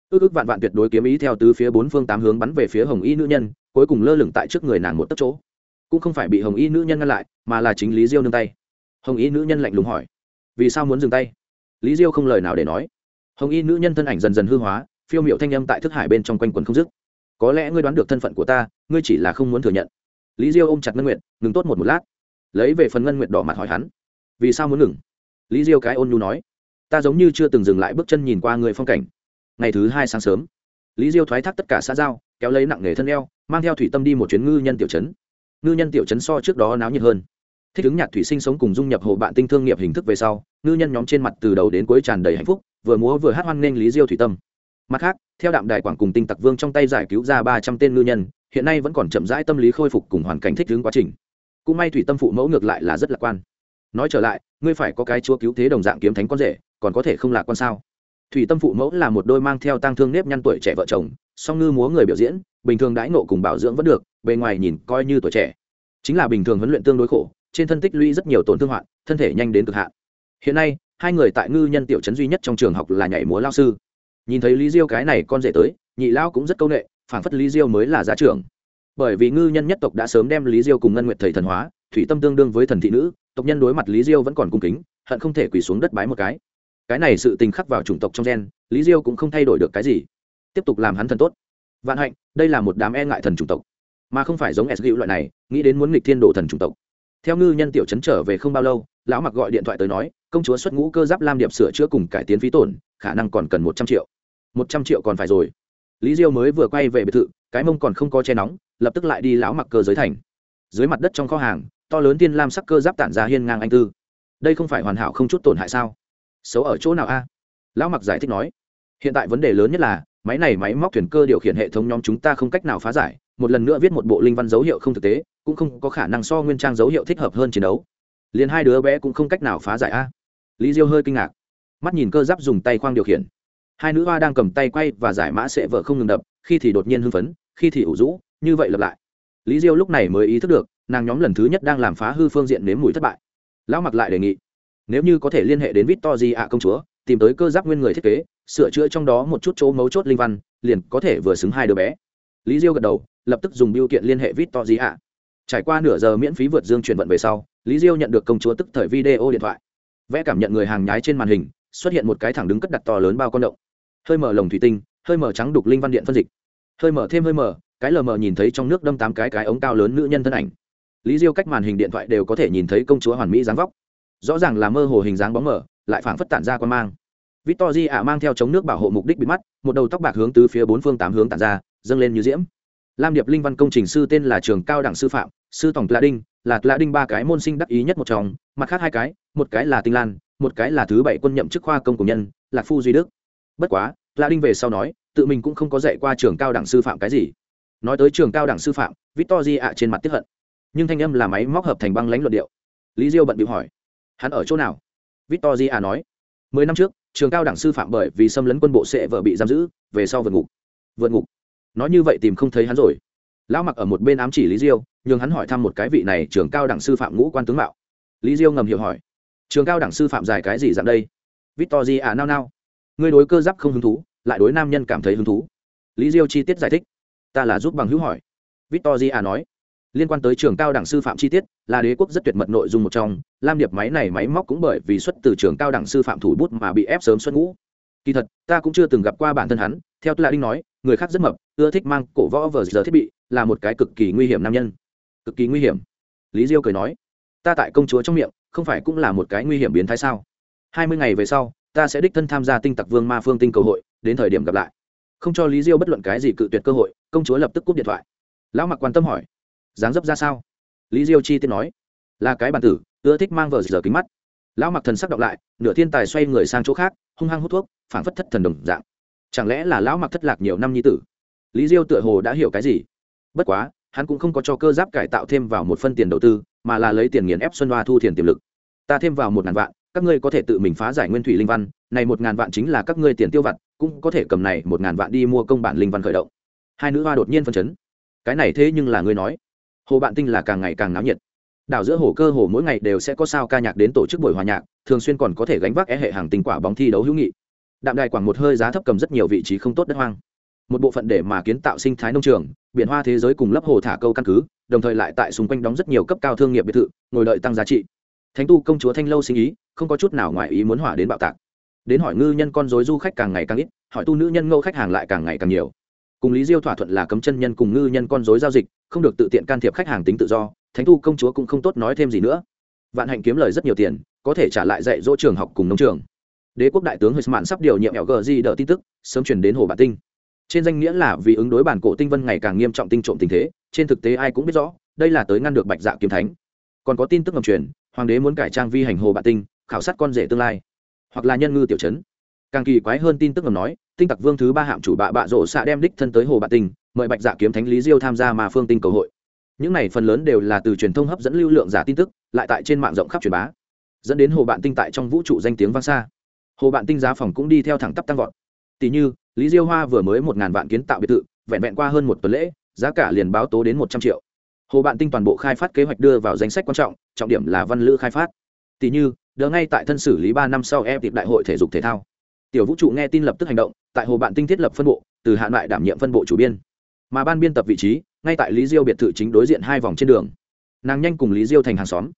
Ước ước vạn vạn tuyệt đối kiếm ý theo tứ phía bốn phương tám hướng bắn về phía hồng y nữ nhân, cuối cùng lơ lửng tại trước người nàng một tấc chỗ. Cũng không phải bị hồng y nữ nhân ngăn lại, mà là chính lý diêu nương tay. Hồng y nữ nhân lạnh lùng hỏi, vì sao muốn dừng tay? lý diêu không lời nào để nói. Hồng y nữ nhân thân ảnh dần dần hư hóa, phiêu m i ệ u thanh âm tại thức hải bên trong quanh quần không dứt. Có lẽ ngươi đoán được thân phận của ta, ngươi chỉ là không muốn thừa nhận. Lý diêu ôm chặt ngân nguyện ngừng tốt một một lát. Lấy về phần ngân nguyện đỏ mặt hỏi hắn. Vì sao muốn ngừng? Lý diêu cái ôn nhu nói. Ta giống như chưa từng dừng lại bước chân nhìn qua người phong cảnh. Ngày thứ hai sáng sớm, lý diêu thoái thác tất cả xã giao, kéo lấy nặng nghề thân eo, mang theo thủy tâm đi một chuyến ngư nhân tiểu trấn. Ngư nhân tiểu trấn so trước đó náo nhiệt hơn thích ứng nhạc thủy sinh sống cùng dung nhập hồ bạn tinh thương nghiệp hình thức về sau, ngư nhân nhóm trên mặt từ đầu đến cuối tràn đầy hạnh phúc, vừa múa vừa hát hoan nghênh lý diêu thủy tâm. Mặt khác, theo đạm đài quảng cùng tinh tặc vương trong tay giải cứu ra ba trăm tên ngư nhân, hiện nay vẫn còn chậm rãi tâm lý khôi phục cùng hoàn cảnh thích ứng quá trình. Cũng may thủy tâm phụ mẫu ngược lại là rất lạc quan. Nói trở lại, ngươi phải có cái chúa cứu thế đồng dạng kiếm thánh con rể, còn có thể không là quan sao? Thủy tâm phụ mẫu là một đôi mang theo tang thương nếp nhăn tuổi trẻ vợ chồng, song ngư múa người biểu diễn, bình thường đãi nộ cùng bảo dưỡng vẫn được, bề ngoài nhìn coi như tuổi trẻ. Chính là bình thường huấn luyện tương đối khổ trên thân tích lũy rất nhiều tổn thương hoạn, thân thể nhanh đến cực hạn. Hiện nay, hai người tại ngư nhân tiểu trấn duy nhất trong trường học là nhảy múa lao sư. Nhìn thấy lý diêu cái này con rể tới, nhị lao cũng rất c â u n ệ phản phất lý diêu mới là giá trưởng. Bởi vì ngư nhân nhất tộc đã sớm đem lý diêu cùng ngân nguyệt thầy thần hóa, thủy tâm tương đương với thần thị nữ, tộc nhân đối mặt lý diêu vẫn còn cung kính, hận không thể quỳ xuống đất bái một cái. Cái này sự tình khắc vào chủng tộc trong gen, lý diêu cũng không thay đổi được cái gì. Tiếp tục làm hắn thần tốt. Vạn hạnh, đây là một đám e ngại thần chủng tộc. Mà không phải giống s loại này, nghĩ đến muốn nghịch thiên độ thần chủng tộc theo ngư nhân tiểu trấn trở về không bao lâu, lão mặc gọi điện thoại tới nói, công chúa xuất ngũ cơ giáp lam điệp sửa chữa cùng cải tiến phí tổn, khả năng còn cần một trăm triệu. Một trăm triệu còn phải rồi. Lý diêu mới vừa quay về biệt thự, cái mông còn không có che nóng, lập tức lại đi lão mặc cơ giới thành. Dưới mặt đất trong kho hàng, to lớn tiên lam sắc cơ giáp tản ra hiên ngang anh tư. Đây không phải hoàn hảo không chút tổn hại sao? Xấu ở chỗ nào a? Lão mặc giải thích nói. Hiện tại vấn đề lớn nhất là, máy này máy móc thuyền cơ điều khiển hệ thống nhóm chúng ta không cách nào phá giải một lần nữa viết một bộ linh văn dấu hiệu không thực tế, cũng không có khả năng so nguyên trang dấu hiệu thích hợp hơn chiến đấu. Liền hai đứa bé cũng không cách nào phá giải a. Lý diêu hơi kinh ngạc. Mắt nhìn cơ giáp dùng tay khoang điều khiển. Hai nữ hoa đang cầm tay quay và giải mã sệ vợ không ngừng đập, khi thì đột nhiên hưng phấn, khi thì ủ rũ, như vậy lặp lại. Lý diêu lúc này mới ý thức được, nàng nhóm lần thứ nhất đang làm phá hư phương diện nếm mùi thất bại. Lão mặc lại đề nghị, nếu như có thể liên hệ đến vít to di ạ công chúa, tìm tới cơ giáp nguyên người thiết kế, sửa chữa trong đó một chút chỗ mấu chốt linh văn, liền có thể vừa xứng hai đứa bé lý diêu gật đầu lập tức dùng biêu kiện liên hệ vít to gì ạ trải qua nửa giờ miễn phí vượt dương chuyển vận về sau lý diêu nhận được công chúa tức thời video điện thoại. Vẽ cảm nhận người hàng nhái trên màn hình xuất hiện một cái thẳng đứng cất đặt to lớn bao con động. Hơi mở lồng thủy tinh hơi mở trắng đục linh văn điện phân dịch. Hơi mở thêm hơi mở cái lờ mờ nhìn thấy trong nước đâm tám cái cái ống cao lớn nữ nhân thân ảnh. Lý diêu cách màn hình điện thoại đều có thể nhìn thấy công chúa hoàn mỹ dáng vóc. Rõ ràng là mơ hồ hình dáng bóng mờ, lại phảng phất tản ra quan mang. Victory ạ mang theo chống nước bảo hộ mục đích bị mắt, một đầu tóc bạc hướng từ phía bốn phương tám hướng tản ra, dâng lên như diễm. Lam Điệp Linh Văn công trình sư tên là trường cao đẳng sư phạm, sư tổng Tla Đinh, là Tla Đinh ba cái môn sinh đắc ý nhất một trong, mặt khác hai cái, một cái là Tinh Lan, một cái là thứ bảy quân nhậm chức khoa công của nhân, là Phu Duy Đức. Bất quá, Tla Đinh về sau nói, tự mình cũng không có dạy qua trường cao đẳng sư phạm cái gì. Nói tới trường cao đẳng sư phạm, Victory ạ trên mặt tiếc hận. Nhưng thanh âm là máy móc hợp thành băng lãnh luận điệu. Lý Diêu bận bịu hỏi, hắn ở chỗ nào? Victory ạ nói, mười năm trước, trường cao đẳng sư phạm bởi vì xâm lấn quân bộ sẽ vợ bị giam giữ, về sau vượt ngục. Vượt ngục? Nói như vậy tìm không thấy hắn rồi. Lão mặc ở một bên ám chỉ lý diêu, nhường hắn hỏi thăm một cái vị này trường cao đẳng sư phạm ngũ quan tướng mạo. Lý diêu ngầm hiểu hỏi, trường cao đẳng sư phạm dài cái gì dạng đây? Victor di à nao nao. Người đối cơ giáp không hứng thú, lại đối nam nhân cảm thấy hứng thú. Lý diêu chi tiết giải thích, ta là giúp bằng hữu hỏi. Victor di à nói liên quan tới trường cao đẳng sư phạm chi tiết là đế quốc rất tuyệt mật nội dung một trong, lam điệp máy này máy móc cũng bởi vì xuất từ trường cao đẳng sư phạm thủ bút mà bị ép sớm xuất ngũ. Kỳ thật, ta cũng chưa từng gặp qua bản thân hắn, theo tôi là đinh nói, người khác rất mập, ưa thích mang cổ võ vờ giờ thiết bị, là một cái cực kỳ nguy hiểm nam nhân. Cực kỳ nguy hiểm. Lý diêu cười nói, ta tại công chúa trong miệng, không phải cũng là một cái nguy hiểm biến thái sao? Hai mươi ngày về sau, ta sẽ đích thân tham gia tinh tặc vương ma phương tinh cầu hội, đến thời điểm gặp lại. Không cho lý diêu bất luận cái gì cự tuyệt cơ hội, công chúa lập tức cúp điện thoại. Lão mặc quan tâm hỏi dáng dấp ra sao? Lý diêu chi tiết nói. Là cái bản tử, ưa thích mang vợ giờ kính mắt. Lão mặc thần sắc đọc lại, nửa thiên tài xoay người sang chỗ khác, hung hăng hút thuốc, phảng phất thất thần đồng dạng. Chẳng lẽ là lão mặc thất lạc nhiều năm nhi tử? Lý diêu tựa hồ đã hiểu cái gì? Bất quá, hắn cũng không có cho cơ giáp cải tạo thêm vào một phân tiền đầu tư, mà là lấy tiền nghiền ép xuân hoa thu tiền tiềm lực. Ta thêm vào một ngàn vạn, các ngươi có thể tự mình phá giải nguyên thủy linh văn, này một ngàn vạn chính là các ngươi tiền tiêu vặt, cũng có thể cầm này một ngàn vạn đi mua công bản linh văn khởi động. Hai nữ hoa đột nhiên phân chấn. Cái này thế nhưng là ngươi nói hồ bạn tinh là càng ngày càng náo nhiệt. Đảo giữa hồ cơ hồ mỗi ngày đều sẽ có sao ca nhạc đến tổ chức buổi hòa nhạc, thường xuyên còn có thể gánh vác é hệ hàng tình quả bóng thi đấu hữu nghị. Đạm đài quảng một hơi giá thấp cầm rất nhiều vị trí không tốt đất hoang. Một bộ phận để mà kiến tạo sinh thái nông trường, biển hoa thế giới cùng lấp hồ thả câu căn cứ, đồng thời lại tại xung quanh đóng rất nhiều cấp cao thương nghiệp biệt thự, ngồi đợi tăng giá trị. Thánh tu công chúa thanh lâu sinh ý, không có chút nào ngoài ý muốn hỏa đến bạo tạc. Đến hỏi ngư nhân con dối du khách càng ngày càng ít, hỏi tu nữ nhân ngâu khách hàng lại càng ngày càng nhiều. Cùng lý diêu thỏa thuận là cấm chân nhân cùng ngư nhân con dối giao dịch không được tự tiện can thiệp khách hàng tính tự do, thánh thu công chúa cũng không tốt nói thêm gì nữa. Vạn hạnh kiếm lời rất nhiều tiền, có thể trả lại dạy dỗ trường học cùng nông trường. Đế quốc đại tướng mạn sắp điều nhiệm lg di đỡ tin tức, sớm chuyển đến hồ bản tinh. Trên danh nghĩa là vì ứng đối bản cổ tinh vân ngày càng nghiêm trọng tinh trộm tình thế, trên thực tế ai cũng biết rõ, đây là tới ngăn được bạch dạ kiếm thánh. Còn có tin tức ngầm truyền, hoàng đế muốn cải trang vi hành hồ bản tinh, khảo sát con rể tương lai, hoặc là nhân ngư tiểu chấn càng kỳ quái hơn tin tức ngầm nói, tinh tặc vương thứ ba hạm chủ bạ bạ rổ xạ đem đích thân tới hồ bản tinh mời bạch dạ kiếm thánh lý diêu tham gia mà phương tinh cầu hội. Những này phần lớn đều là từ truyền thông hấp dẫn lưu lượng giả tin tức, lại tại trên mạng rộng khắp truyền bá. Dẫn đến hồ bạn tinh tại trong vũ trụ danh tiếng vang xa. Hồ bạn tinh giá phòng cũng đi theo thẳng tắp tăng vọt. Tỷ như, lý diêu hoa vừa mới một ngàn vạn kiến tạo biệt thự, vẹn vẹn qua hơn một tuần lễ, giá cả liền báo tố đến một trăm triệu. Hồ bạn tinh toàn bộ khai phát kế hoạch đưa vào danh sách quan trọng trọng điểm là văn lữ khai phát. Tỷ như, đỡ ngay tại thân xử lý ba năm sau e tiệp đại hội thể dục thể thao. Tiểu vũ trụ nghe tin lập tức hành động, tại hồ bạn tinh thiết lập phân bộ, từ hạn lại đảm nhiệm phân bộ chủ biên mà ban biên tập vị trí ngay tại lý diêu biệt thự chính đối diện hai vòng trên đường. Nàng nhanh cùng lý diêu thành hàng xóm.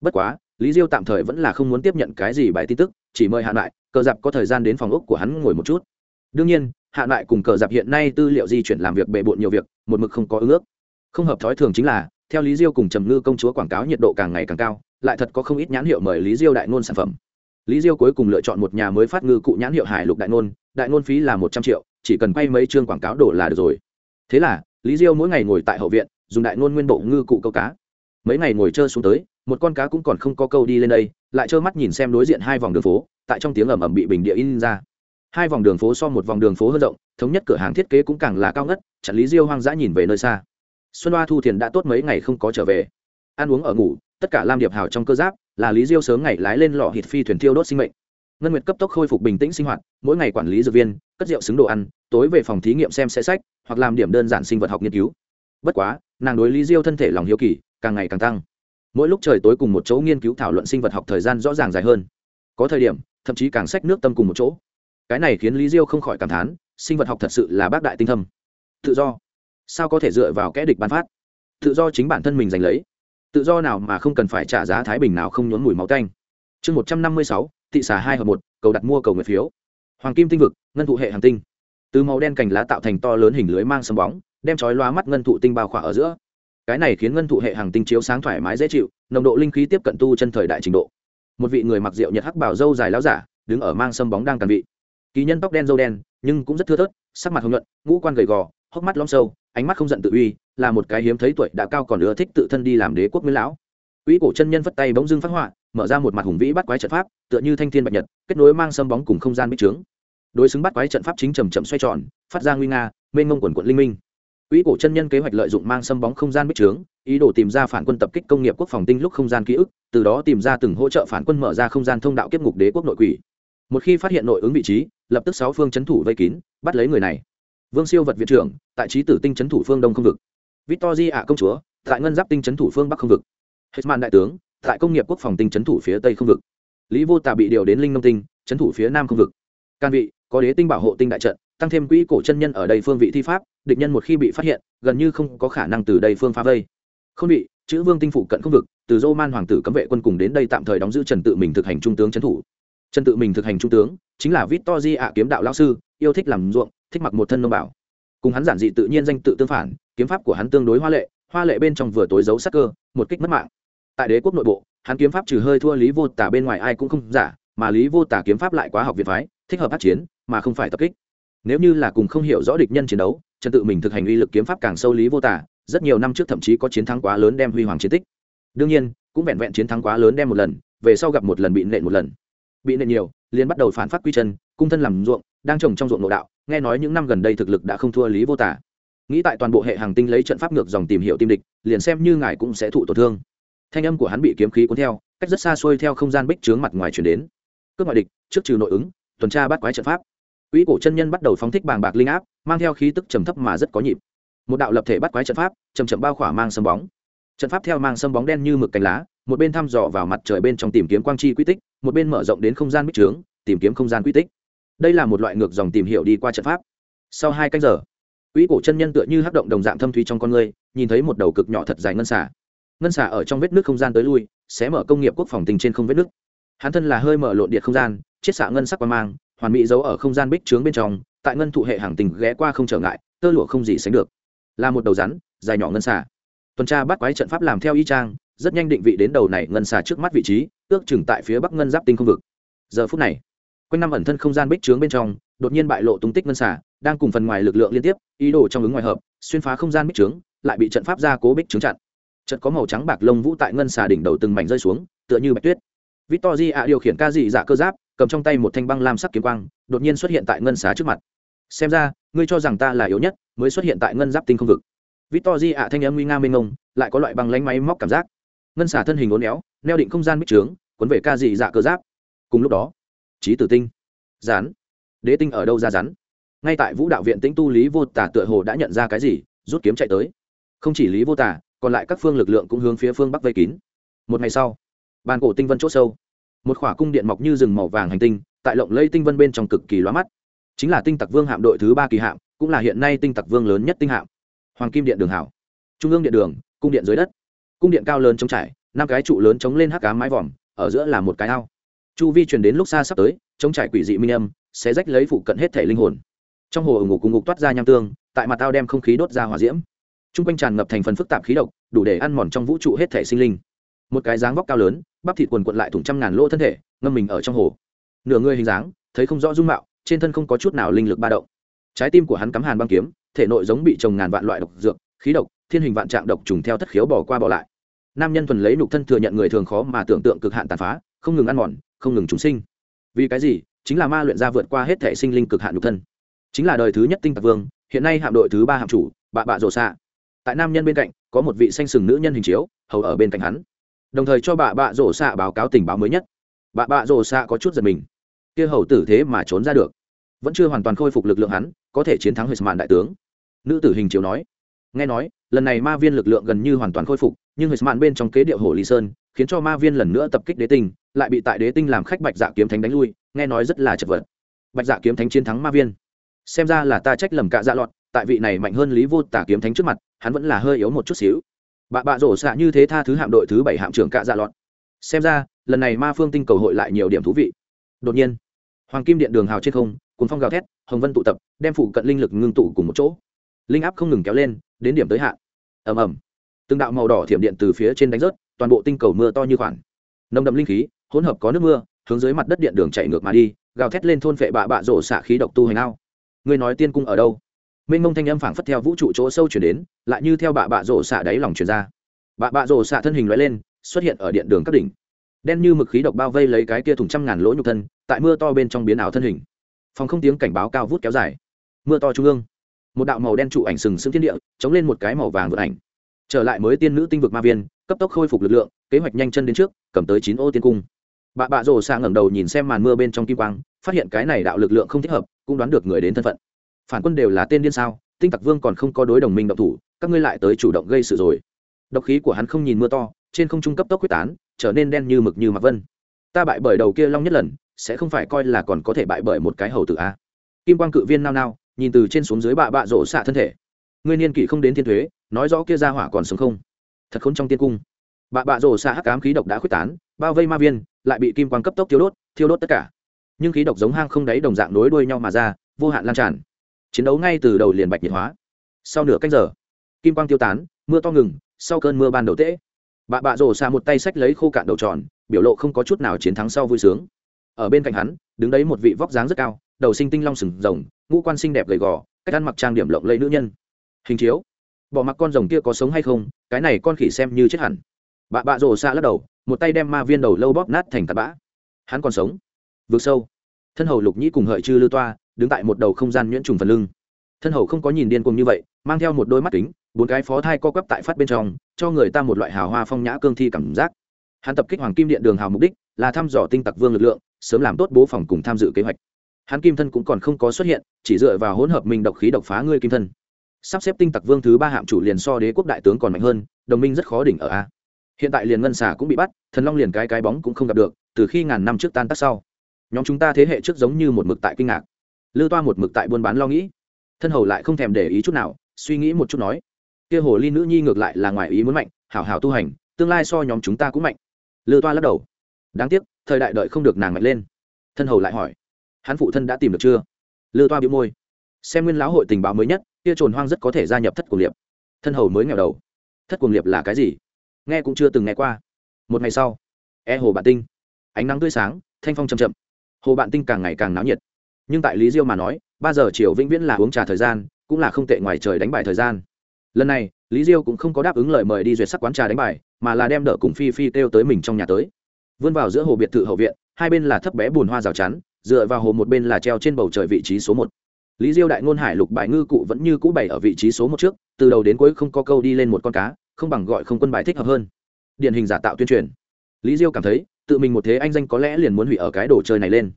Bất quá lý diêu tạm thời vẫn là không muốn tiếp nhận cái gì bài tin tức chỉ mời hạ lại cờ Dạp có thời gian đến phòng ốc của hắn ngồi một chút. Đương nhiên hạ lại cùng cờ Dạp hiện nay tư liệu di chuyển làm việc bề bộn nhiều việc một mực không có ứng ước. Không hợp thói thường chính là theo lý diêu cùng trầm ngư công chúa quảng cáo nhiệt độ càng ngày càng cao lại thật có không ít nhãn hiệu mời lý diêu đại nôn sản phẩm. Lý diêu cuối cùng lựa chọn một nhà mới phát ngư cụ nhãn hiệu hải lục đại Nôn, đại Nôn phí là một trăm triệu chỉ cần quay mấy chương quảng cáo đổ là được rồi thế là, lý diêu mỗi ngày ngồi tại hậu viện, dùng đại ngôn nguyên bộ ngư cụ câu cá. Mấy ngày ngồi chơi xuống tới, một con cá cũng còn không có câu đi lên đây, lại trơ mắt nhìn xem đối diện hai vòng đường phố, tại trong tiếng ầm ầm bị bình địa in ra. Hai vòng đường phố so một vòng đường phố hơn rộng, thống nhất cửa hàng thiết kế cũng càng là cao ngất, chặn lý diêu hoang dã nhìn về nơi xa. Xuân hoa thu thiền đã tốt mấy ngày không có trở về. Ăn uống ở ngủ, tất cả lam điệp hào trong cơ giáp, là lý diêu sớm ngày lái lên lò hít phi thuyền thiêu đốt sinh mệnh. Ngân nguyệt cấp tốc khôi phục bình tĩnh sinh hoạt, mỗi ngày quản lý dược viên, cất rượu xứng đồ ăn tối về phòng thí nghiệm xem xe sách, hoặc làm điểm đơn giản sinh vật học nghiên cứu. Bất quá, nàng đối lý diêu thân thể lòng hiếu kỳ, càng ngày càng tăng. Mỗi lúc trời tối cùng một chỗ nghiên cứu thảo luận sinh vật học thời gian rõ ràng dài hơn. Có thời điểm, thậm chí càng sách nước tâm cùng một chỗ. Cái này khiến lý diêu không khỏi cảm thán, sinh vật học thật sự là bác đại tinh thâm. Tự do. Sao có thể dựa vào kẽ địch bán phát? Tự do chính bản thân mình giành lấy. Tự do nào mà không cần phải trả giá thái bình nào không nhốn mùi máu canh chương một trăm năm mươi sáu, thị xà hai hợp một, cầu đặt mua cầu người phiếu. Hoàng kim tinh vực, ngân thụ hệ hàng tinh từ màu đen cành lá tạo thành to lớn hình lưới mang sâm bóng, đem chói loa mắt ngân thụ tinh bao khỏa ở giữa. Cái này khiến ngân thụ hệ hàng tinh chiếu sáng thoải mái dễ chịu, nồng độ linh khí tiếp cận tu chân thời đại trình độ. Một vị người mặc rượu nhật hắc bảo dâu dài láo giả, đứng ở mang sâm bóng đang tàn vị. Kỳ nhân tóc đen dâu đen, nhưng cũng rất thưa thớt, sắc mặt hồng nhuận, ngũ quan gầy gò, hốc mắt lom sâu, ánh mắt không giận tự uy, là một cái hiếm thấy tuổi đã cao còn ưa thích tự thân đi làm đế quốc nguyên lão. Quý cổ chân nhân phất tay bỗng dưng phát họa, mở ra một mặt hùng vĩ bắt quái trận pháp, tựa như thanh thiên bạch nhật, kết nối mang sâm bóng cùng không gian bích trướng đối xứng bắt quái trận pháp chính chầm chậm xoay tròn, phát ra nguy nga, mênh mông quần quận linh minh. Quỹ cổ chân nhân kế hoạch lợi dụng mang xâm bóng không gian bích trướng, ý đồ tìm ra phản quân tập kích công nghiệp quốc phòng tinh lúc không gian ký ức, từ đó tìm ra từng hỗ trợ phản quân mở ra không gian thông đạo kiếp ngục đế quốc nội quỷ. Một khi phát hiện nội ứng vị trí, lập tức sáu phương c thủ vây kín, bắt lấy người này. Vương siêu vật viện trưởng, tại trí tử tinh c thủ phương đông không vực. Victor di ạ công chúa, tại ngân giáp tinh c thủ phương bắc không vực. Hết mạn đại tướng, tại công nghiệp quốc phòng tinh c thủ phía tây không vực. Lý vô tà bị điều đến linh nông tinh c thủ phía nam không vực. Can vị có đế tinh bảo hộ tinh đại trận, tăng thêm quỹ cổ chân nhân ở đây phương vị thi pháp, địch nhân một khi bị phát hiện, gần như không có khả năng từ đây phương phá vây. Không bị, chữ vương tinh phủ cận khu vực, từ dô man hoàng tử cấm vệ quân cùng đến đây tạm thời đóng giữ trần tự mình thực hành trung tướng trấn thủ. Trần tự mình thực hành trung tướng, chính là vít to di ạ kiếm đạo lao sư, yêu thích làm ruộng, thích mặc một thân nông bảo. Cùng hắn giản dị tự nhiên danh tự tương phản, kiếm pháp của hắn tương đối hoa lệ hoa lệ bên trong vừa tối giấu sắc cơ, một kích mất mạng. Tại đế quốc nội bộ, hắn kiếm pháp trừ hơi thua lý vô tả bên ngoài ai cũng không giả, mà lý vô tả kiếm pháp lại quá học việt phái, thích hợp tác chiến mà không phải tập kích. Nếu như là cùng không hiểu rõ địch nhân chiến đấu chân tự mình thực hành uy lực kiếm pháp càng sâu lý vô tả, rất nhiều năm trước thậm chí có chiến thắng quá lớn đem huy hoàng chiến tích. Đương nhiên, cũng vẹn vẹn chiến thắng quá lớn đem một lần, về sau gặp một lần bị nện một lần. Bị nện nhiều, liền bắt đầu phản phát quy chân, cung thân làm ruộng, đang trồng trong ruộng nội đạo, nghe nói những năm gần đây thực lực đã không thua lý vô tả. Nghĩ tại toàn bộ hệ hàng tinh lấy trận pháp ngược dòng tìm hiểu tim địch, liền xem như ngài cũng sẽ thụ tổn thương. Thanh âm của hắn bị kiếm khí cuốn theo, cách rất xa xôi theo không gian bích trướng mặt ngoài truyền đến. Cướp ngoại địch, trước trừ nội ứng, tuần tra bắt quái trận pháp quỹ cổ chân nhân bắt đầu phóng thích bàng bạc linh áp, mang theo khí tức trầm thấp mà rất có nhịp. Một đạo lập thể bắt quái trận pháp chầm chậm bao khỏa mang sâm bóng. Trận pháp theo mang sâm bóng đen như mực cánh lá, một bên thăm dò vào mặt trời bên trong tìm kiếm quang chi quy tích, một bên mở rộng đến không gian bích trướng, tìm kiếm không gian quy tích. Đây là một loại ngược dòng tìm hiểu đi qua trận pháp. Sau hai canh giờ quỹ cổ chân nhân tựa như hắc động đồng dạng thâm thúy trong con người, nhìn thấy một đầu cực nhỏ thật dài ngân xả ngân xả ở trong vết nước không gian tới lui xé mở công nghiệp quốc phòng tình trên không vết nước. Hắn thân là hơi mở lộn điện không gian, chiết xạ ngân sắc qua mang hoàn mỹ giấu ở không gian bích trướng bên trong, tại ngân thụ hệ hàng tình ghé qua không trở ngại, tơ lụa không gì sánh được. Là một đầu rắn, dài nhỏ ngân xà. Tuần tra bắt quái trận pháp làm theo y trang rất nhanh định vị đến đầu này ngân xà trước mắt vị trí, ước chừng tại phía bắc ngân giáp tinh không vực. Giờ phút này, quanh năm ẩn thân không gian bích trướng bên trong, đột nhiên bại lộ tung tích ngân xà, đang cùng phần ngoài lực lượng liên tiếp, ý đồ trong ứng ngoài hợp, xuyên phá không gian bích trướng, lại bị trận pháp ra cố bích trướng chặn. Trận có màu trắng bạc lông vũ tại ngân xà đỉnh đầu từng mảnh rơi xuống, tựa như bạch tuyết. Victor di ạ điều khiển ca dị dạ cơ giáp cầm trong tay một thanh băng lam sắc kiếm quang đột nhiên xuất hiện tại ngân xá trước mặt. Xem ra ngươi cho rằng ta là yếu nhất mới xuất hiện tại ngân giáp tinh không vực. Victory ạ thanh âm nguy nga mênh mông, lại có loại băng lánh máy móc cảm giác. Ngân xả thân hình uốn éo neo định không gian bích trướng cuốn về ca dị dạ cơ giáp. Cùng lúc đó trí tử tinh rán đế tinh ở đâu ra rắn? Ngay tại vũ đạo viện tĩnh tu lý vô tà tựa hồ đã nhận ra cái gì rút kiếm chạy tới. Không chỉ lý vô tà, còn lại các phương lực lượng cũng hướng phía phương bắc vây kín. Một ngày sau bàn cổ tinh vân chỗ sâu một khỏa cung điện mọc như rừng màu vàng hành tinh, tại lộng lây tinh vân bên trong cực kỳ loa mắt. Chính là tinh tặc vương hạm đội thứ ba kỳ hạm, cũng là hiện nay tinh tặc vương lớn nhất tinh hạm. Hoàng kim điện đường hảo. Trung ương điện đường, cung điện dưới đất. Cung điện cao lớn chống trải, năm cái trụ lớn chống lên hắc cá mái vòm, ở giữa là một cái ao. Chu vi truyền đến lúc xa sắp tới chống trải quỷ dị minh âm, sẽ rách lấy phụ cận hết thể linh hồn. Trong hồ ở ngục cùng ngục toát ra nham tương, tại mặt tao đem không khí đốt ra hòa diễm. T r quanh tràn ngập thành phần phức tạp khí độc, đủ để ăn mòn trong vũ trụ hết thể sinh linh một cái dáng vóc cao lớn, bắp thịt quần quận lại thủng trăm ngàn lỗ thân thể, ngâm mình ở trong hồ. Nửa người hình dáng, thấy không rõ dung mạo, trên thân không có chút nào linh lực ba động. Trái tim của hắn cắm hàn băng kiếm, thể nội giống bị trồng ngàn vạn loại độc dược, khí độc, thiên hình vạn trạng độc trùng theo thất khiếu bỏ qua bỏ lại. Nam nhân thuần lấy nục thân thừa nhận người thường khó mà tưởng tượng cực hạn tàn phá, không ngừng ăn mòn, không ngừng chúng sinh. Vì cái gì? Chính là ma luyện ra vượt qua hết thể sinh linh cực hạn nhục thân. Chính là đời thứ nhất tinh tạc vương, hiện nay hạm đội thứ ba hạm chủ, bạ bạ rồ xạ. Tại nam nhân bên cạnh, có một vị xanh sừng nữ nhân hình chiếu, hầu ở bên cạnh hắn đồng thời cho bà bạ rổ xạ báo cáo tình báo mới nhất. Bà bạ rổ xạ có chút giật mình. Kia hầu tử thế mà trốn ra được. Vẫn chưa hoàn toàn khôi phục lực lượng hắn, có thể chiến thắng hệ mạn đại tướng. Nữ tử hình chiếu nói. Nghe nói, lần này ma viên lực lượng gần như hoàn toàn khôi phục, nhưng hệ mạn bên trong kế điệu hồ lý sơn, khiến cho ma viên lần nữa tập kích đế tinh, lại bị tại đế tinh làm khách bạch dạ kiếm thánh đánh lui, nghe nói rất là chật vật. Bạch dạ kiếm thánh chiến thắng ma viên. Xem ra là ta trách lầm cả dạ lọt, tại vị này mạnh hơn lý vô tả kiếm thánh trước mặt, hắn vẫn là hơi yếu một chút xíu bạ bạ rổ xạ như thế tha thứ hạm đội thứ bảy hạm trưởng cạ dạ lọt. Xem ra, lần này ma phương tinh cầu hội lại nhiều điểm thú vị. Đột nhiên, hoàng kim điện đường hào trên không cùng phong gào thét, hồng vân tụ tập, đem phụ cận linh lực ngưng tụ cùng một chỗ. Linh áp không ngừng kéo lên, đến điểm tới hạn. Ầm ầm. Từng đạo màu đỏ thiểm điện từ phía trên đánh rớt, toàn bộ tinh cầu mưa to như khoản. Nồng đậm linh khí, hỗn hợp có nước mưa, hướng dưới mặt đất điện đường chạy ngược mà đi, gào thét lên thôn vệ bạ bạ rổ xạ khí độc tu hành ao. Người nói tiên cung ở đâu? mênh mông thanh âm phảng phất theo vũ trụ chỗ sâu chuyển đến, lại như theo bà bạ rổ xạ đáy lòng chuyển ra. Bà bạ rổ xạ thân hình loại lên, xuất hiện ở điện đường các đỉnh. Đen như mực khí độc bao vây lấy cái kia thùng trăm ngàn lỗ nhục thân, tại mưa to bên trong biến ảo thân hình. Phòng không tiếng cảnh báo cao vút kéo dài. Mưa to trung ương. Một đạo màu đen trụ ảnh sừng sững thiên địa, chống lên một cái màu vàng vượt ảnh. Trở lại mới tiên nữ tinh vực ma viên, cấp tốc khôi phục lực lượng, kế hoạch nhanh chân đến trước, cầm tới chín ô tiên cung. Bà bạ rổ xạ ngẩng đầu nhìn xem màn mưa bên trong kim quang, phát hiện cái này đạo lực lượng không thích hợp, cũng đoán được người đến thân phận phản quân đều là tên điên sao? Tinh tặc vương còn không có đối đồng minh động thủ, các ngươi lại tới chủ động gây sự rồi. Độc khí của hắn không nhìn mưa to, trên không trung cấp tốc quyết tán, trở nên đen như mực như mặc vân. Ta bại bởi đầu kia long nhất lần, sẽ không phải coi là còn có thể bại bởi một cái hầu tử a. Kim quang cự viên nao nao, nhìn từ trên xuống dưới bạ bạ rổ xạ thân thể. Ngươi niên kỷ không đến thiên thuế, nói rõ kia ra hỏa còn sống không? Thật khốn trong tiên cung. Bạ bạ rổ xạ hắc cám khí độc đã quyết tán, bao vây ma viên, lại bị kim quang cấp tốc thiêu đốt thiêu đốt tất cả. Nhưng khí độc giống hang không đáy đồng dạng nối đuôi nhau mà ra, vô hạn lan tràn chiến đấu ngay từ đầu liền bạch nhiệt hóa. Sau nửa canh giờ, kim quang tiêu tán, mưa to ngừng, sau cơn mưa ban đầu tễ. Bà bạ rổ xa một tay sách lấy khô cạn đầu tròn, biểu lộ không có chút nào chiến thắng sau vui sướng. Ở bên cạnh hắn, đứng đấy một vị vóc dáng rất cao, đầu sinh tinh long sừng rồng, ngũ quan xinh đẹp gầy gò, cách ăn mặc trang điểm lộng lẫy nữ nhân. Hình chiếu, bỏ mặc con rồng kia có sống hay không, cái này con khỉ xem như chết hẳn. Bà bạ rổ xa lắc đầu, một tay đem ma viên đầu lâu bóp nát thành tạt bã. Hắn còn sống. Vượt sâu. Thân hầu lục nhĩ cùng hợi chư lư toa đứng tại một đầu không gian nhuyễn trùng phần lưng. Thân hầu không có nhìn điên cuồng như vậy, mang theo một đôi mắt kính, bốn cái phó thai co quắp tại phát bên trong, cho người ta một loại hào hoa phong nhã cương thi cảm giác. Hắn tập kích hoàng kim điện đường hào mục đích là thăm dò tinh tặc vương lực lượng, sớm làm tốt bố phòng cùng tham dự kế hoạch. Hắn kim thân cũng còn không có xuất hiện, chỉ dựa vào hỗn hợp mình độc khí độc phá ngươi kim thân. Sắp xếp tinh tặc vương thứ ba hạm chủ liền so đế quốc đại tướng còn mạnh hơn, đồng minh rất khó đỉnh ở a. Hiện tại liền ngân xà cũng bị bắt, thần long liền cái cái bóng cũng không gặp được, từ khi ngàn năm trước tan tác sau. Nhóm chúng ta thế hệ trước giống như một mực tại kinh ngạc lư toa một mực tại buôn bán lo nghĩ. Thân hầu lại không thèm để ý chút nào, suy nghĩ một chút nói, kia hồ ly nữ nhi ngược lại là ngoài ý muốn mạnh, hảo hảo tu hành, tương lai so nhóm chúng ta cũng mạnh. Lư toa lắc đầu. Đáng tiếc, thời đại đợi không được nàng mạnh lên. Thân hầu lại hỏi, hắn phụ thân đã tìm được chưa? Lư toa bị môi, xem nguyên lão hội tình báo mới nhất, kia trồn hoang rất có thể gia nhập thất cuồng liệp. Thân hầu mới nghèo đầu, thất cuồng liệp là cái gì? Nghe cũng chưa từng nghe qua. Một ngày sau e hồ bạn tinh, ánh nắng tươi sáng, thanh phong chầm chậm. Hồ bạn tinh càng ngày càng náo nhiệt nhưng tại lý diêu mà nói, ba giờ chiều vĩnh viễn là uống trà thời gian, cũng là không tệ ngoài trời đánh bài thời gian. Lần này, lý diêu cũng không có đáp ứng lời mời đi duyệt sắc quán trà đánh bài, mà là đem đỡ cùng phi phi kêu tới mình trong nhà tới. Vươn vào giữa hồ biệt thự hậu viện, hai bên là thấp bé bùn hoa rào chắn, dựa vào hồ một bên là treo trên bầu trời vị trí số một. Lý diêu đại ngôn hải lục bài ngư cụ vẫn như cũ bày ở vị trí số một trước, từ đầu đến cuối không có câu đi lên một con cá, không bằng gọi không quân bài thích hợp hơn. Điển hình giả tạo tuyên truyền. Lý diêu cảm thấy, tự mình một thế anh danh có lẽ liền muốn hủy ở cái đồ chơi này lên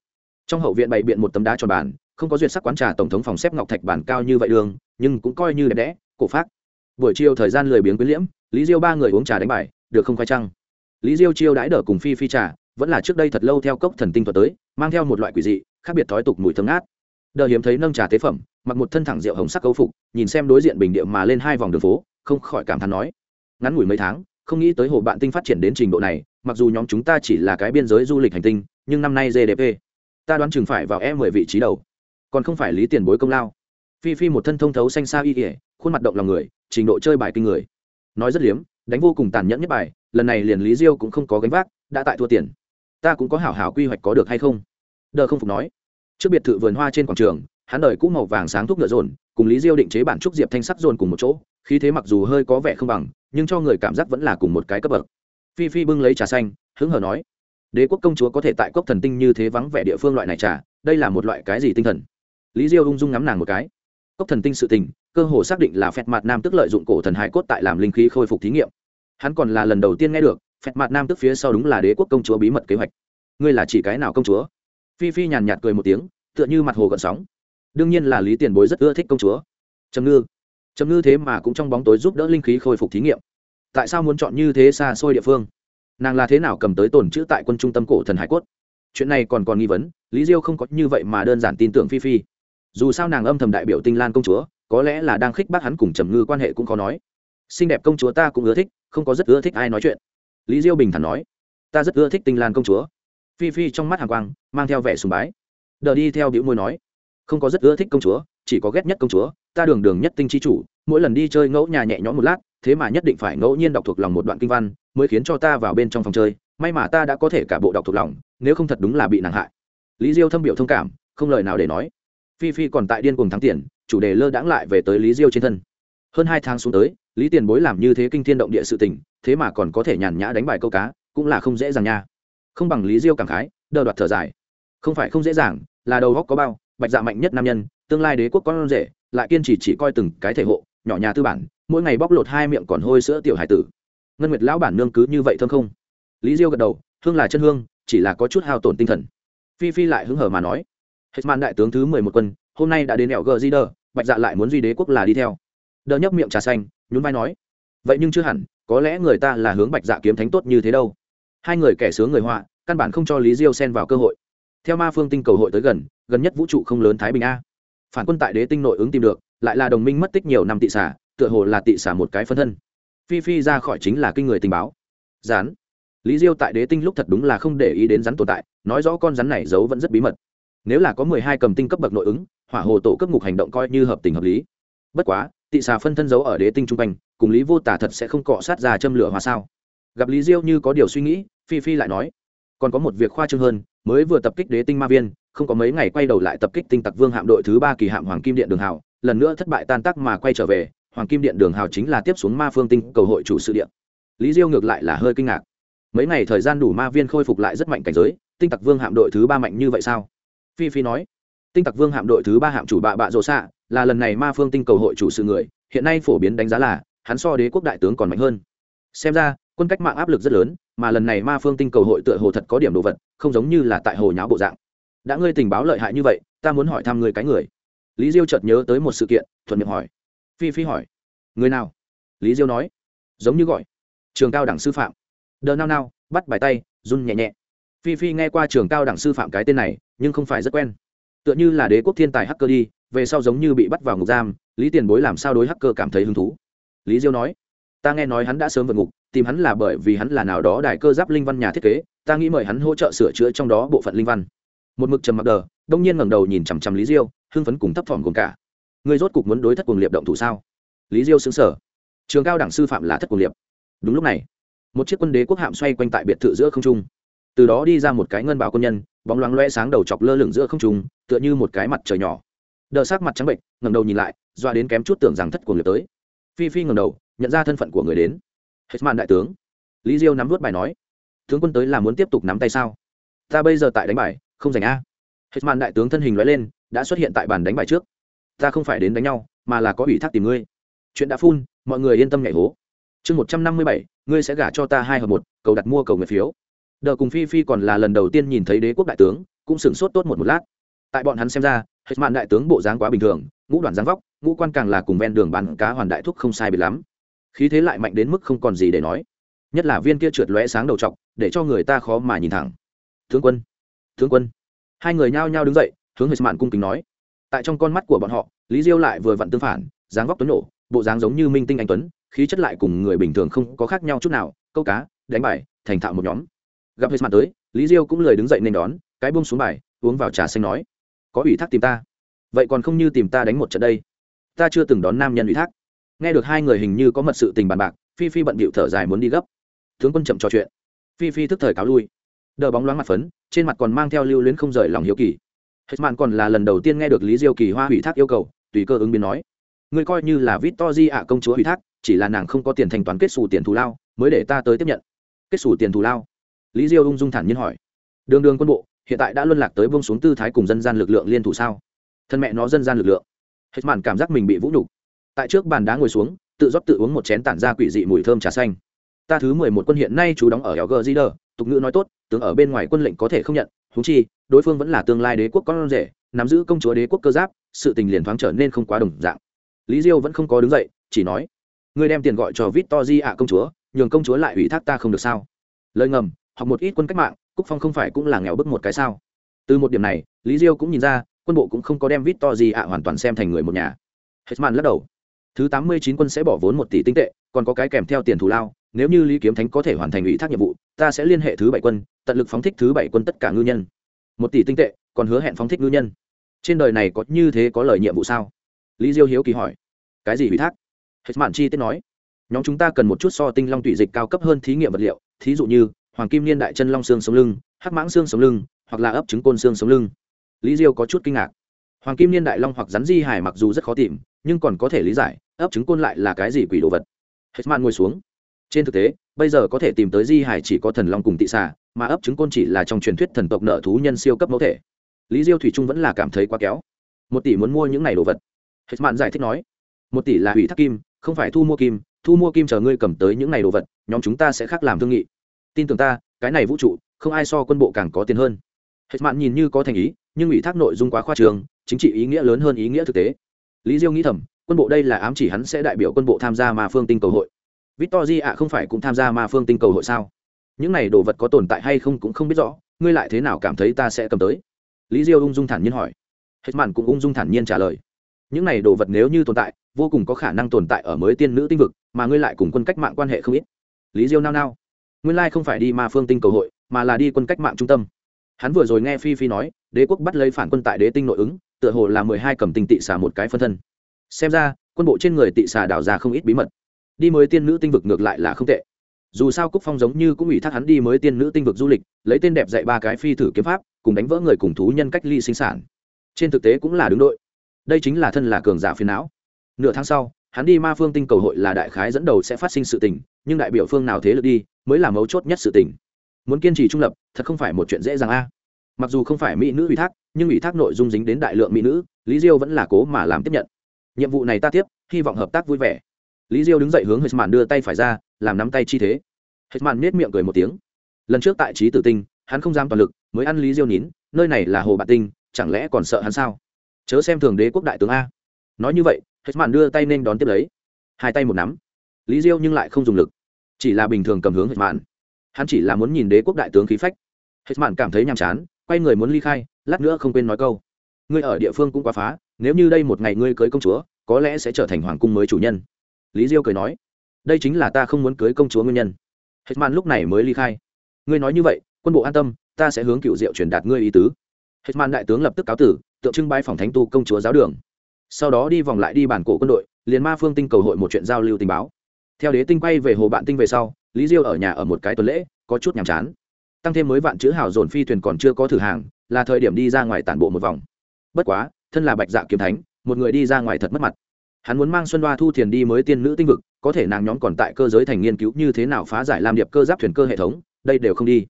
trong hậu viện bày biện một tấm đá tròn bàn, không có duyệt sắc quán trà tổng thống phòng xếp ngọc thạch bàn cao như vậy đường, nhưng cũng coi như đẹp đẽ, cổ phát buổi chiều thời gian lười biếng quyến liễm, lý diêu ba người uống trà đánh bài, được không khoai trăng lý diêu chiêu đãi đỡ cùng phi phi trà, vẫn là trước đây thật lâu theo cốc thần tinh thuật tới, mang theo một loại quỷ dị, khác biệt thói tục mùi thấm ngát. Đờ hiếm thấy nâng trà tế phẩm, mặc một thân thẳng rượu hồng sắc cấu phục, nhìn xem đối diện bình địa mà lên hai vòng đường phố, không khỏi cảm thán nói, ngắn ngủi mấy tháng, không nghĩ tới hồ bạn tinh phát triển đến trình độ này, mặc dù nhóm chúng ta chỉ là cái biên giới du lịch hành tinh, nhưng năm nay gdp ta đoán chừng phải vào e mười vị trí đầu. Còn không phải lý tiền bối công lao. Phi phi một thân thông thấu xanh xa y ỉa khuôn mặt động lòng người trình độ chơi bài kinh người. Nói rất liếm đánh vô cùng tàn nhẫn nhất bài lần này liền lý diêu cũng không có gánh vác đã tại thua tiền. Ta cũng có hảo hảo quy hoạch có được hay không? Đờ không phục nói. Trước biệt thự vườn hoa trên quảng trường hắn đời cũ màu vàng sáng thuốc ngựa rồn, cùng lý diêu định chế bản trúc diệp thanh sắc rồn cùng một chỗ khí thế mặc dù hơi có vẻ không bằng nhưng cho người cảm giác vẫn là cùng một cái cấp bậc. Phi phi bưng lấy trà xanh hứng hờ nói đế quốc công chúa có thể tại cốc thần tinh như thế vắng vẻ địa phương loại này trả đây là một loại cái gì tinh thần? Lý diêu ung dung ngắm nàng một cái. Cốc thần tinh sự tình, cơ hồ xác định là phẹt mặt nam tức lợi dụng cổ thần hải cốt tại làm linh khí khôi phục thí nghiệm. Hắn còn là lần đầu tiên nghe được, phẹt mặt nam tức phía sau đúng là đế quốc công chúa bí mật kế hoạch. Ngươi là chỉ cái nào công chúa? Phi phi nhàn nhạt cười một tiếng, tựa như mặt hồ gợn sóng. Đương nhiên là lý tiền bối rất ưa thích công chúa. Trầm ngư. Trầm ngư thế mà cũng trong bóng tối giúp đỡ linh khí khôi phục thí nghiệm. Tại sao muốn chọn như thế xa xôi địa phương? nàng là thế nào cầm tới tồn chữ tại quân trung tâm cổ thần hải cốt? Chuyện này còn còn nghi vấn, lý diêu không có như vậy mà đơn giản tin tưởng phi phi. Dù sao nàng âm thầm đại biểu tinh lan công chúa, có lẽ là đang khích bác hắn cùng trầm ngư quan hệ cũng khó nói. Xinh đẹp công chúa ta cũng ưa thích, không có rất ưa thích ai nói chuyện. Lý diêu bình thản nói, ta rất ưa thích tinh lan công chúa. Phi phi trong mắt hàng quang, mang theo vẻ sùng bái. Đờ đi theo điệu môi nói, không có rất ưa thích công chúa, chỉ có ghét nhất công chúa, ta đường đường nhất tinh chi chủ, mỗi lần đi chơi ngẫu nhà nhẹ nhõm một lát, thế mà nhất định phải ngẫu nhiên đọc thuộc lòng một đoạn kinh văn mới khiến cho ta vào bên trong phòng chơi, may mà ta đã có thể cả bộ đọc thuộc lòng, nếu không thật đúng là bị nàng hại. Lý diêu thâm biểu thông cảm, không lời nào để nói. Phi phi còn tại điên cùng thắng tiền, chủ đề lơ đãng lại về tới lý diêu trên thân. Hơn hai tháng xuống tới, lý tiền bối làm như thế kinh thiên động địa sự tình, thế mà còn có thể nhàn nhã đánh bài câu cá, cũng là không dễ dàng nha. Không bằng lý diêu cảm khái, đờ đoạt thở dài. Không phải không dễ dàng, là đầu góc có bao, bạch dạ mạnh nhất nam nhân, tương lai đế quốc con rể, lại kiên trì chỉ coi từng cái thể hộ, nhỏ nhà tư bản, mỗi ngày bóc lột hai miệng còn hôi sữa tiểu hải tử ngân nguyệt lão bản nương cứ như vậy thơm không? Lý diêu gật đầu, hương là chân hương, chỉ là có chút hao tổn tinh thần. Phi phi lại hứng hở mà nói, hết màn đại tướng thứ mười một quân, hôm nay đã đến đèo gờ di đờ bạch dạ lại muốn duy đế quốc là đi theo. Đờ nhấp miệng trà xanh, nhún vai nói, vậy nhưng chưa hẳn, có lẽ người ta là hướng bạch dạ kiếm thánh tốt như thế đâu. Hai người kẻ sướng người họa, căn bản không cho lý diêu xen vào cơ hội. Theo ma phương tinh cầu hội tới gần gần nhất vũ trụ không lớn thái bình a. Phản quân tại đế tinh nội ứng tìm được, lại là đồng minh mất tích nhiều năm tị xả, tựa hồ là tị xả một cái phân thân phi phi ra khỏi chính là kinh người tình báo. Rắn lý diêu tại đế tinh lúc thật đúng là không để ý đến rắn tồn tại, nói rõ con rắn này giấu vẫn rất bí mật. Nếu là có mười hai cầm tinh cấp bậc nội ứng, hỏa hồ tổ cấp ngục hành động coi như hợp tình hợp lý. Bất quá, tị xà phân thân giấu ở đế tinh t r u n g quanh, cùng lý vô tả thật sẽ không cọ sát ra châm lửa hòa sao? Gặp lý diêu như có điều suy nghĩ, phi phi lại nói, còn có một việc khoa trương hơn, mới vừa tập kích đế tinh ma viên, không có mấy ngày quay đầu lại tập kích tinh tặc vương hạm đội thứ ba kỳ hạm hoàng kim điện đường hào, lần nữa thất bại tan tác mà quay trở về hoàng kim điện đường hào chính là tiếp xuống ma phương tinh cầu hội chủ sự điện lý diêu ngược lại là hơi kinh ngạc. Mấy ngày thời gian đủ ma viên khôi phục lại rất mạnh cảnh giới, tinh tặc vương hạm đội thứ ba mạnh như vậy sao? Phi phi nói. Tinh tặc vương hạm đội thứ ba hạm chủ bạ bạ rộ xạ, là lần này ma phương tinh cầu hội chủ sự người, hiện nay phổ biến đánh giá là, hắn so đế quốc đại tướng còn mạnh hơn. Xem ra, quân cách mạng áp lực rất lớn, mà lần này ma phương tinh cầu hội tựa hồ thật có điểm đồ vật, không giống như là tại hồ nháo bộ dạng. Đã ngươi tình báo lợi hại như vậy, ta muốn hỏi thăm ngươi cái người. Lý diêu chợt nhớ tới một sự kiện, thuận miệng hỏi phi phi hỏi. Người nào? Lý diêu nói. Giống như gọi. Trường cao đẳng sư phạm. Đờ nao nao, bắt bài tay, run nhẹ nhẹ. Phi phi nghe qua trường cao đẳng sư phạm cái tên này, nhưng không phải rất quen. Tựa như là đế quốc thiên tài hacker đi, về sau giống như bị bắt vào ngục giam, lý tiền bối làm sao đối hacker cảm thấy hứng thú? Lý diêu nói. Ta nghe nói hắn đã sớm vượt ngục, tìm hắn là bởi vì hắn là nào đó đài cơ giáp linh văn nhà thiết kế, ta nghĩ mời hắn hỗ trợ sửa chữa trong đó bộ phận linh văn. Một mực trầm mặc đờ, đông nhiên ngẩng đầu nhìn chằm chằm lý diêu, hưng phấn cùng thấp thỏm cùng cả ngươi rốt cục muốn đối thất cuồng liệp động thủ sao? Lý diêu sững sờ, trường cao đẳng sư phạm là thất cuồng liệp. Đúng lúc này một chiếc quân đế quốc hạm xoay quanh tại biệt thự giữa không trung. Từ đó đi ra một cái ngân bảo quân nhân bóng loáng loe sáng đầu chọc lơ lửng giữa không trung tựa như một cái mặt trời nhỏ. Đờ sắc mặt trắng bệnh ngẩng đầu nhìn lại doa đến kém chút tưởng rằng thất cuồng liệp tới. Phi phi ngẩng đầu nhận ra thân phận của người đến. Hết đại tướng. Lý diêu nắm vút bài nói tướng quân tới là muốn tiếp tục nắm tay sao? Ta bây giờ tại đánh bài không giành a. Hết đại tướng thân hình lóe lên đã xuất hiện tại bàn đánh bài trước ta không phải đến đánh nhau, mà là có ủy thác tìm ngươi. Chuyện đã phun, mọi người yên tâm nhảy hố. Chương một trăm năm mươi bảy, ngươi sẽ gả cho ta hai hợp một, cầu đặt mua cầu người phiếu. Đờ cùng phi phi còn là lần đầu tiên nhìn thấy đế quốc đại tướng, cũng sửng sốt tốt một một lát. Tại bọn hắn xem ra hết mạn đại tướng bộ dáng quá bình thường, ngũ đoàn dáng vóc, ngũ quan càng là cùng ven đường bán cá hoàn đại thúc không sai bị lắm. Khí thế lại mạnh đến mức không còn gì để nói. Nhất là viên kia trượt lóe sáng đầu t để cho người ta khó mà nhìn thẳng. Tướng quân tướng quân. Hai người nhao nhao đứng dậy, hướng hết mạn cung kính nói tại trong con mắt của bọn họ, lý diêu lại vừa vặn tương phản, dáng vóc tuấn nổ, bộ dáng giống như minh tinh anh tuấn, khí chất lại cùng người bình thường không có khác nhau chút nào, câu cá, đánh bài, thành thạo một nhóm. Gặp hết mặt tới, lý diêu cũng lời đứng dậy nên đón, cái buông xuống bài, uống vào trà xanh nói, có ủy thác tìm ta. Vậy còn không như tìm ta đánh một trận đây? Ta chưa từng đón nam nhân ủy thác. Nghe được hai người hình như có mật sự tình bàn bạc, phi phi bận bịu thở dài muốn đi gấp. Tướng quân chậm trò chuyện. Phi phi thức thời cáo lui. Đờ bóng loáng mặt phấn, trên mặt còn mang theo lưu luyến không rời lòng hiếu kỳ hết mạn còn là lần đầu tiên nghe được lý diêu kỳ hoa ủy thác yêu cầu, tùy cơ ứng biến nói. Người coi như là vít to di ạ, công chúa ủy thác, chỉ là nàng không có tiền thanh toán kết xù tiền thù lao, mới để ta tới tiếp nhận. Kết xù tiền thù lao? Lý diêu ung dung thản nhiên hỏi. Đường đường quân bộ, hiện tại đã luân lạc tới vương xuống tư thái cùng dân gian lực lượng liên thủ sao? Thân mẹ nó dân gian lực lượng. Hết mạn cảm giác mình bị vũ nhục. Tại trước bàn đá ngồi xuống, tự rót tự uống một chén tản ra quỷ dị mùi thơm trà xanh. Ta thứ mười một quân hiện nay chú đóng ở eo di đờ tục ngữ nói tốt, tướng ở bên ngoài quân lệnh có thể không nhận thú chi, đối phương vẫn là tương lai đế quốc con rể, nắm giữ công chúa đế quốc cơ giáp, sự tình liền thoáng trở nên không quá đồng dạng. Lý diêu vẫn không có đứng dậy, chỉ nói, ngươi đem tiền gọi cho vít to di ạ công chúa, nhường công chúa lại ủy thác ta không được sao? Lời ngầm hoặc một ít quân cách mạng, cúc phong không phải cũng là nghèo bức một cái sao? Từ một điểm này, lý diêu cũng nhìn ra, quân bộ cũng không có đem vít to gì ạ hoàn toàn xem thành người một nhà. Hết màn lắc đầu, thứ tám mươi chín quân sẽ bỏ vốn một tỷ tinh tệ, còn có cái kèm theo tiền thù lao, nếu như lý kiếm thánh có thể hoàn thành ủy thác nhiệm vụ, ta sẽ liên hệ thứ bảy quân tận lực phóng thích thứ bảy quân tất cả ngư nhân. Một tỷ tinh tệ, còn hứa hẹn phóng thích ngư nhân. Trên đời này có như thế có lời nhiệm vụ sao? Lý diêu hiếu kỳ hỏi. Cái gì ủy thác? Hết mạn chi tiết nói. Nhóm chúng ta cần một chút so tinh long tụy dịch cao cấp hơn thí nghiệm vật liệu, thí dụ như, hoàng kim niên đại chân long xương sống lưng, hắc mãng xương sống lưng, hoặc là ấp trứng côn xương sống lưng. Lý diêu có chút kinh ngạc. Hoàng kim niên đại long hoặc rắn di hải mặc dù rất khó tìm, nhưng còn có thể lý giải, ấp trứng côn lại là cái gì quỷ đồ vật? Hết mạn ngồi xuống. Trên thực tế, bây giờ có thể tìm tới di hải chỉ có thần long cùng tị xà mà ấp trứng côn chỉ là trong truyền thuyết thần tộc nợ thú nhân siêu cấp mẫu thể. Lý diêu thủy trung vẫn là cảm thấy quá kéo một tỷ muốn mua những này đồ vật. Hết mạn giải thích nói, một tỷ là hủy thác kim, không phải thu mua kim, thu mua kim chờ ngươi cầm tới những này đồ vật, nhóm chúng ta sẽ khác làm thương nghị. Tin tưởng ta, cái này vũ trụ, không ai so quân bộ càng có tiền hơn. Hết mạn nhìn như có thành ý, nhưng ủy thác nội dung quá khoa trường, chính trị ý nghĩa lớn hơn ý nghĩa thực tế. Lý diêu nghĩ thầm, quân bộ đây là ám chỉ hắn sẽ đại biểu quân bộ tham gia mà phương tinh cầu hội. Victor di ạ, không phải cũng tham gia mà phương tinh cầu hội sao? những này đồ vật có tồn tại hay không cũng không biết rõ, ngươi lại thế nào cảm thấy ta sẽ cầm tới? Lý diêu ung dung thản nhiên hỏi. Hết mạn cũng ung dung thản nhiên trả lời. Những này đồ vật nếu như tồn tại, vô cùng có khả năng tồn tại ở mới tiên nữ tinh vực, mà ngươi lại cùng quân cách mạng quan hệ không ít. Lý diêu nao nao. Nguyên lai không phải đi ma phương tinh cầu hội, mà là đi quân cách mạng trung tâm. Hắn vừa rồi nghe phi phi nói, đế quốc bắt lấy phản quân tại đế tinh nội ứng, tựa hồ là mười hai cầm tinh tị xả một cái phân thân. Xem ra, quân bộ trên người tị xả đảo ra không ít bí mật. Đi mới tiên nữ tinh vực ngược lại là không tệ dù sao cúc phong giống như cũng ủy thác hắn đi mới tiên nữ tinh vực du lịch, lấy tên đẹp dạy ba cái phi thử kiếm pháp, cùng đánh vỡ người cùng thú nhân cách ly sinh sản. Trên thực tế cũng là đứng đội. Đây chính là thân là cường giả phiền não. Nửa tháng sau, hắn đi ma phương tinh cầu hội là đại khái dẫn đầu sẽ phát sinh sự tình, nhưng đại biểu phương nào thế lực đi, mới là mấu chốt nhất sự tình. Muốn kiên trì trung lập, thật không phải một chuyện dễ dàng a. Mặc dù không phải mỹ nữ ủy thác, nhưng ủy thác nội dung dính đến đại lượng mỹ nữ, lý diêu vẫn là cố mà làm tiếp nhận. Nhiệm vụ này ta tiếp, hy vọng hợp tác vui vẻ lý diêu đứng dậy hướng hết mạn đưa tay phải ra, làm nắm tay chi thế. Hết mạn nết miệng cười một tiếng. Lần trước tại trí tử tinh, hắn không dám toàn lực, mới ăn lý diêu nín, nơi này là hồ bạt tinh, chẳng lẽ còn sợ hắn sao? Chớ xem thường đế quốc đại tướng a. Nói như vậy hết mạn đưa tay nên đón tiếp lấy. Hai tay một nắm. Lý diêu nhưng lại không dùng lực. Chỉ là bình thường cầm hướng hết mạn. Hắn chỉ là muốn nhìn đế quốc đại tướng khí phách. Hết mạn cảm thấy nhàm chán, quay người muốn ly khai, lát nữa không quên nói câu. Ngươi ở địa phương cũng quá phá, nếu như đây một ngày ngươi cưới công chúa, có lẽ sẽ trở thành hoàng cung mới chủ nhân lý diêu cười nói, đây chính là ta không muốn cưới công chúa nguyên nhân. Hết Man lúc này mới ly khai. Ngươi nói như vậy, quân bộ an tâm, ta sẽ hướng cựu diệu truyền đạt ngươi ý tứ. Hết Man đại tướng lập tức cáo tử, tượng trưng bái phòng thánh tu công chúa giáo đường. Sau đó đi vòng lại đi bản cổ quân đội, liền ma phương tinh cầu hội một chuyện giao lưu tình báo. Theo đế tinh quay về hồ bạn tinh về sau, lý diêu ở nhà ở một cái tuần lễ, có chút nhàm chán. Tăng thêm mới vạn chữ hào dồn phi thuyền còn chưa có thử hàng, là thời điểm đi ra ngoài tản bộ một vòng. Bất quá, thân là bạch dạ kiếm thánh, một người đi ra ngoài thật mất mặt hắn muốn mang xuân đoa thu thiền đi mới tiên nữ tinh vực, có thể nàng nhóm còn tại cơ giới thành nghiên cứu như thế nào phá giải làm điệp cơ giáp thuyền cơ hệ thống, đây đều không đi.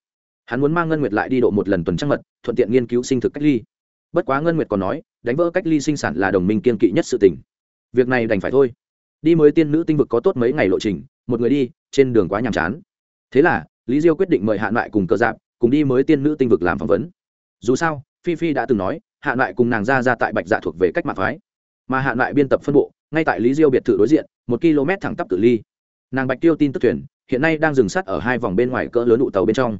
Hắn muốn mang ngân nguyệt lại đi độ một lần tuần trăng mật, thuận tiện nghiên cứu sinh thực cách ly. Bất quá ngân nguyệt còn nói, đánh vỡ cách ly sinh sản là đồng minh kiên kỵ nhất sự tình. Việc này đành phải thôi. Đi mới tiên nữ tinh vực có tốt mấy ngày lộ trình, một người đi, trên đường quá nhàm chán. Thế là, lý diêu quyết định mời hạ loại cùng cơ giáp, cùng đi mới tiên nữ tinh vực làm phỏng vấn. Dù sao, phi phi đã từng nói, hạ loại cùng nàng ra ra tại bạch dạ thuộc về cách mạng phái mà hạ lại biên tập phân bộ, ngay tại lý diêu biệt thự đối diện, một km thẳng tắp cự ly. Nàng bạch tiêu tin tức thuyền, hiện nay đang dừng sắt ở hai vòng bên ngoài cỡ lớn ụ tàu bên trong.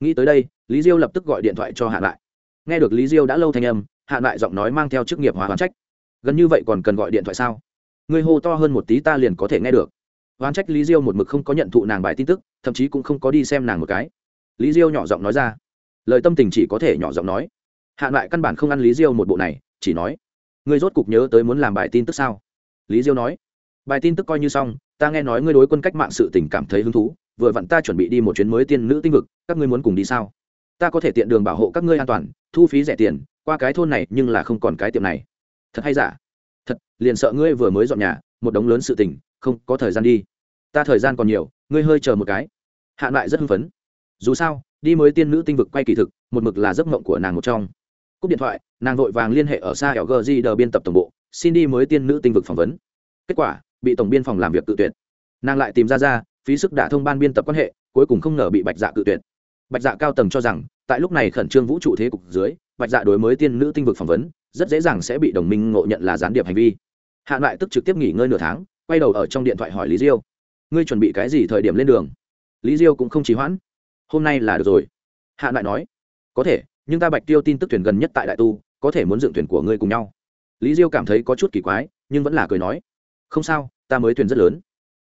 Nghĩ tới đây, lý diêu lập tức gọi điện thoại cho hạ lại. Nghe được lý diêu đã lâu thanh âm, hạ lại giọng nói mang theo chức nghiệp hóa hoán trách. Gần như vậy còn cần gọi điện thoại sao? Người hô to hơn một tí ta liền có thể nghe được. Hoán trách lý diêu một mực không có nhận thụ nàng bài tin tức, thậm chí cũng không có đi xem nàng một cái. Lý diêu nhỏ giọng nói ra. Lời tâm tình chỉ có thể nhỏ giọng nói. Hạ lại căn bản không ăn lý diêu một bộ này, chỉ nói ngươi rốt cục nhớ tới muốn làm bài tin tức sao? Lý diêu nói. Bài tin tức coi như xong, ta nghe nói ngươi đối quân cách mạng sự tình cảm thấy hứng thú, vừa vặn ta chuẩn bị đi một chuyến mới tiên nữ tinh vực, các ngươi muốn cùng đi sao? Ta có thể tiện đường bảo hộ các ngươi an toàn, thu phí rẻ tiền, qua cái thôn này nhưng là không còn cái tiệm này. Thật hay giả? Thật, liền sợ ngươi vừa mới dọn nhà, một đống lớn sự tình, không có thời gian đi. Ta thời gian còn nhiều, ngươi hơi chờ một cái. Hạn lại rất hưng phấn. Dù sao, đi mới tiên nữ tinh vực quay kỳ thực, một mực là giấc mộng của nàng một trong. Cúp điện thoại nàng vội vàng liên hệ ở xa ẻo gờ đờ biên tập tổng bộ, xin đi mới tiên nữ tinh vực phỏng vấn. Kết quả, bị tổng biên phòng làm việc tự tuyệt. Nàng lại tìm ra ra, phí sức đã thông ban biên tập quan hệ, cuối cùng không ngờ bị bạch dạ cự tuyệt. Bạch dạ cao tầng cho rằng, tại lúc này khẩn trương vũ trụ thế cục dưới, bạch dạ đối mới tiên nữ tinh vực phỏng vấn, rất dễ dàng sẽ bị đồng minh ngộ nhận là gián điệp hành vi. Hạ lại tức trực tiếp nghỉ ngơi nửa tháng, quay đầu ở trong điện thoại hỏi lý diêu. Ngươi chuẩn bị cái gì thời điểm lên đường? Lý diêu cũng không trì hoãn. Hôm nay là được rồi. Hạ lại nói. Có thể, nhưng ta bạch tiêu tin tức tuyển gần nhất tại đại tu có thể muốn dựng thuyền của ngươi cùng nhau. Lý diêu cảm thấy có chút kỳ quái, nhưng vẫn là cười nói, không sao, ta mới thuyền rất lớn.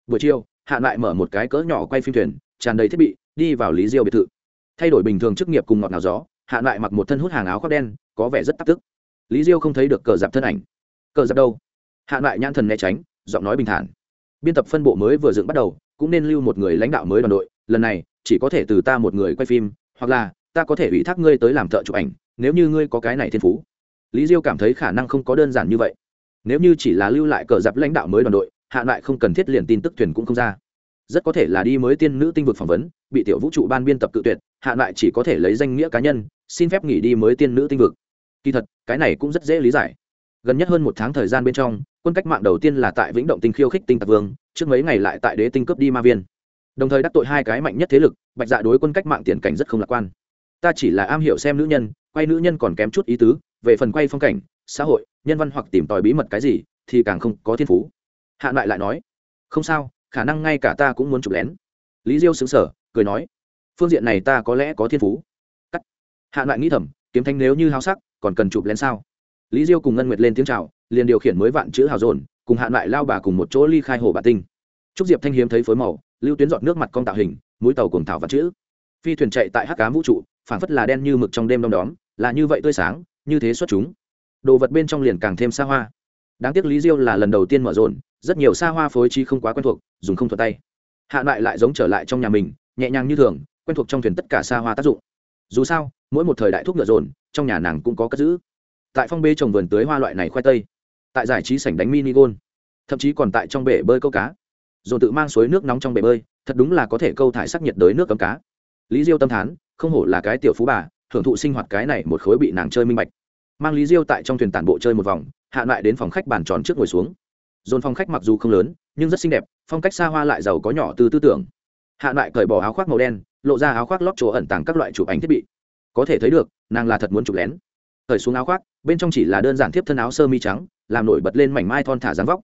Buổi chiều, Hạ lại mở một cái cỡ nhỏ quay phim thuyền, tràn đầy thiết bị, đi vào lý diêu biệt thự. Thay đổi bình thường chức nghiệp cùng ngọt nào gió, Hạ lại mặc một thân hút hàng áo khoác đen, có vẻ rất tắc tức. Lý diêu không thấy được cờ giặc thân ảnh. Cờ giặc đâu? Hạ lại nhãn thần né tránh, giọng nói bình thản. Biên tập phân bộ mới vừa dựng bắt đầu, cũng nên lưu một người lãnh đạo mới đoàn đội, lần này, chỉ có thể từ ta một người quay phim, hoặc là, ta có thể ủy thác ngươi tới làm thợ chụp ảnh, nếu như ngươi có cái này thiên phú lý diêu cảm thấy khả năng không có đơn giản như vậy. Nếu như chỉ là lưu lại cờ giặc lãnh đạo mới đoàn đội, hạ lại không cần thiết liền tin tức thuyền cũng không ra. Rất có thể là đi mới tiên nữ tinh vực phỏng vấn, bị tiểu vũ trụ ban biên tập cự tuyệt, hạ lại chỉ có thể lấy danh nghĩa cá nhân, xin phép nghỉ đi mới tiên nữ tinh vực. Kỳ thật, cái này cũng rất dễ lý giải. Gần nhất hơn một tháng thời gian bên trong, quân cách mạng đầu tiên là tại vĩnh động tinh khiêu khích tinh tạc vương, trước mấy ngày lại tại đế tinh cướp đi ma viên. Đồng thời đắc tội hai cái mạnh nhất thế lực, bạch dạ đối quân cách mạng tiền cảnh rất không lạc quan. Ta chỉ là am hiểu xem nữ nhân, quay nữ nhân còn kém chút ý tứ về phần quay phong cảnh, xã hội, nhân văn hoặc tìm tòi bí mật cái gì, thì càng không có thiên phú. Hạ lại lại nói, không sao, khả năng ngay cả ta cũng muốn chụp lén. Lý diêu xứng sở cười nói, phương diện này ta có lẽ có thiên phú. Cắt. Hạ lại nghĩ thầm, kiếm thanh nếu như háo sắc, còn cần chụp lén sao? Lý diêu cùng ngân nguyệt lên tiếng c h à o liền điều khiển mới vạn chữ hào dồn, cùng hạ lại lao bà cùng một chỗ ly khai hồ bà tinh. Trúc diệp thanh hiếm thấy phối màu, lưu tuyến dọn nước mặt con tạo hình, mũi tàu cùng thảo vạn chữ. Phi thuyền chạy tại hắc cám vũ trụ phản phất là đen như mực trong đêm đông đóm, là như vậy tươi sáng như thế xuất chúng. Đồ vật bên trong liền càng thêm xa hoa. Đáng tiếc lý diêu là lần đầu tiên mở rộn, rất nhiều xa hoa phối trí không quá quen thuộc, dùng không thuật tay. Hạ lại lại giống trở lại trong nhà mình, nhẹ nhàng như thường, quen thuộc trong thuyền tất cả xa hoa tác dụng. Dù sao, mỗi một thời đại thuốc ngựa rộn, trong nhà nàng cũng có cất giữ. Tại phong bê trồng vườn tưới hoa loại này khoai tây, tại giải trí sảnh đánh mini gôn thậm chí còn tại trong bể bơi câu cá. Dồn tự mang suối nước nóng trong bể bơi, thật đúng là có thể câu thải sắc nhiệt đới nước cấm cá. Lý diêu tâm thán, không hổ là cái tiểu phú bà hưởng thụ sinh hoạt cái này một khối bị nàng chơi minh bạch mang lý diêu tại trong thuyền tản bộ chơi một vòng hạ lại đến phòng khách bàn tròn trước ngồi xuống dồn phòng khách mặc dù không lớn nhưng rất xinh đẹp phong cách xa hoa lại giàu có nhỏ từ tư tưởng hạ lại cởi bỏ áo khoác màu đen lộ ra áo khoác lót chỗ ẩn tàng các loại chụp ảnh thiết bị có thể thấy được nàng là thật muốn chụp lén cởi xuống áo khoác bên trong chỉ là đơn giản tiếp thân áo sơ mi trắng làm nổi bật lên mảnh mai thon thả dáng vóc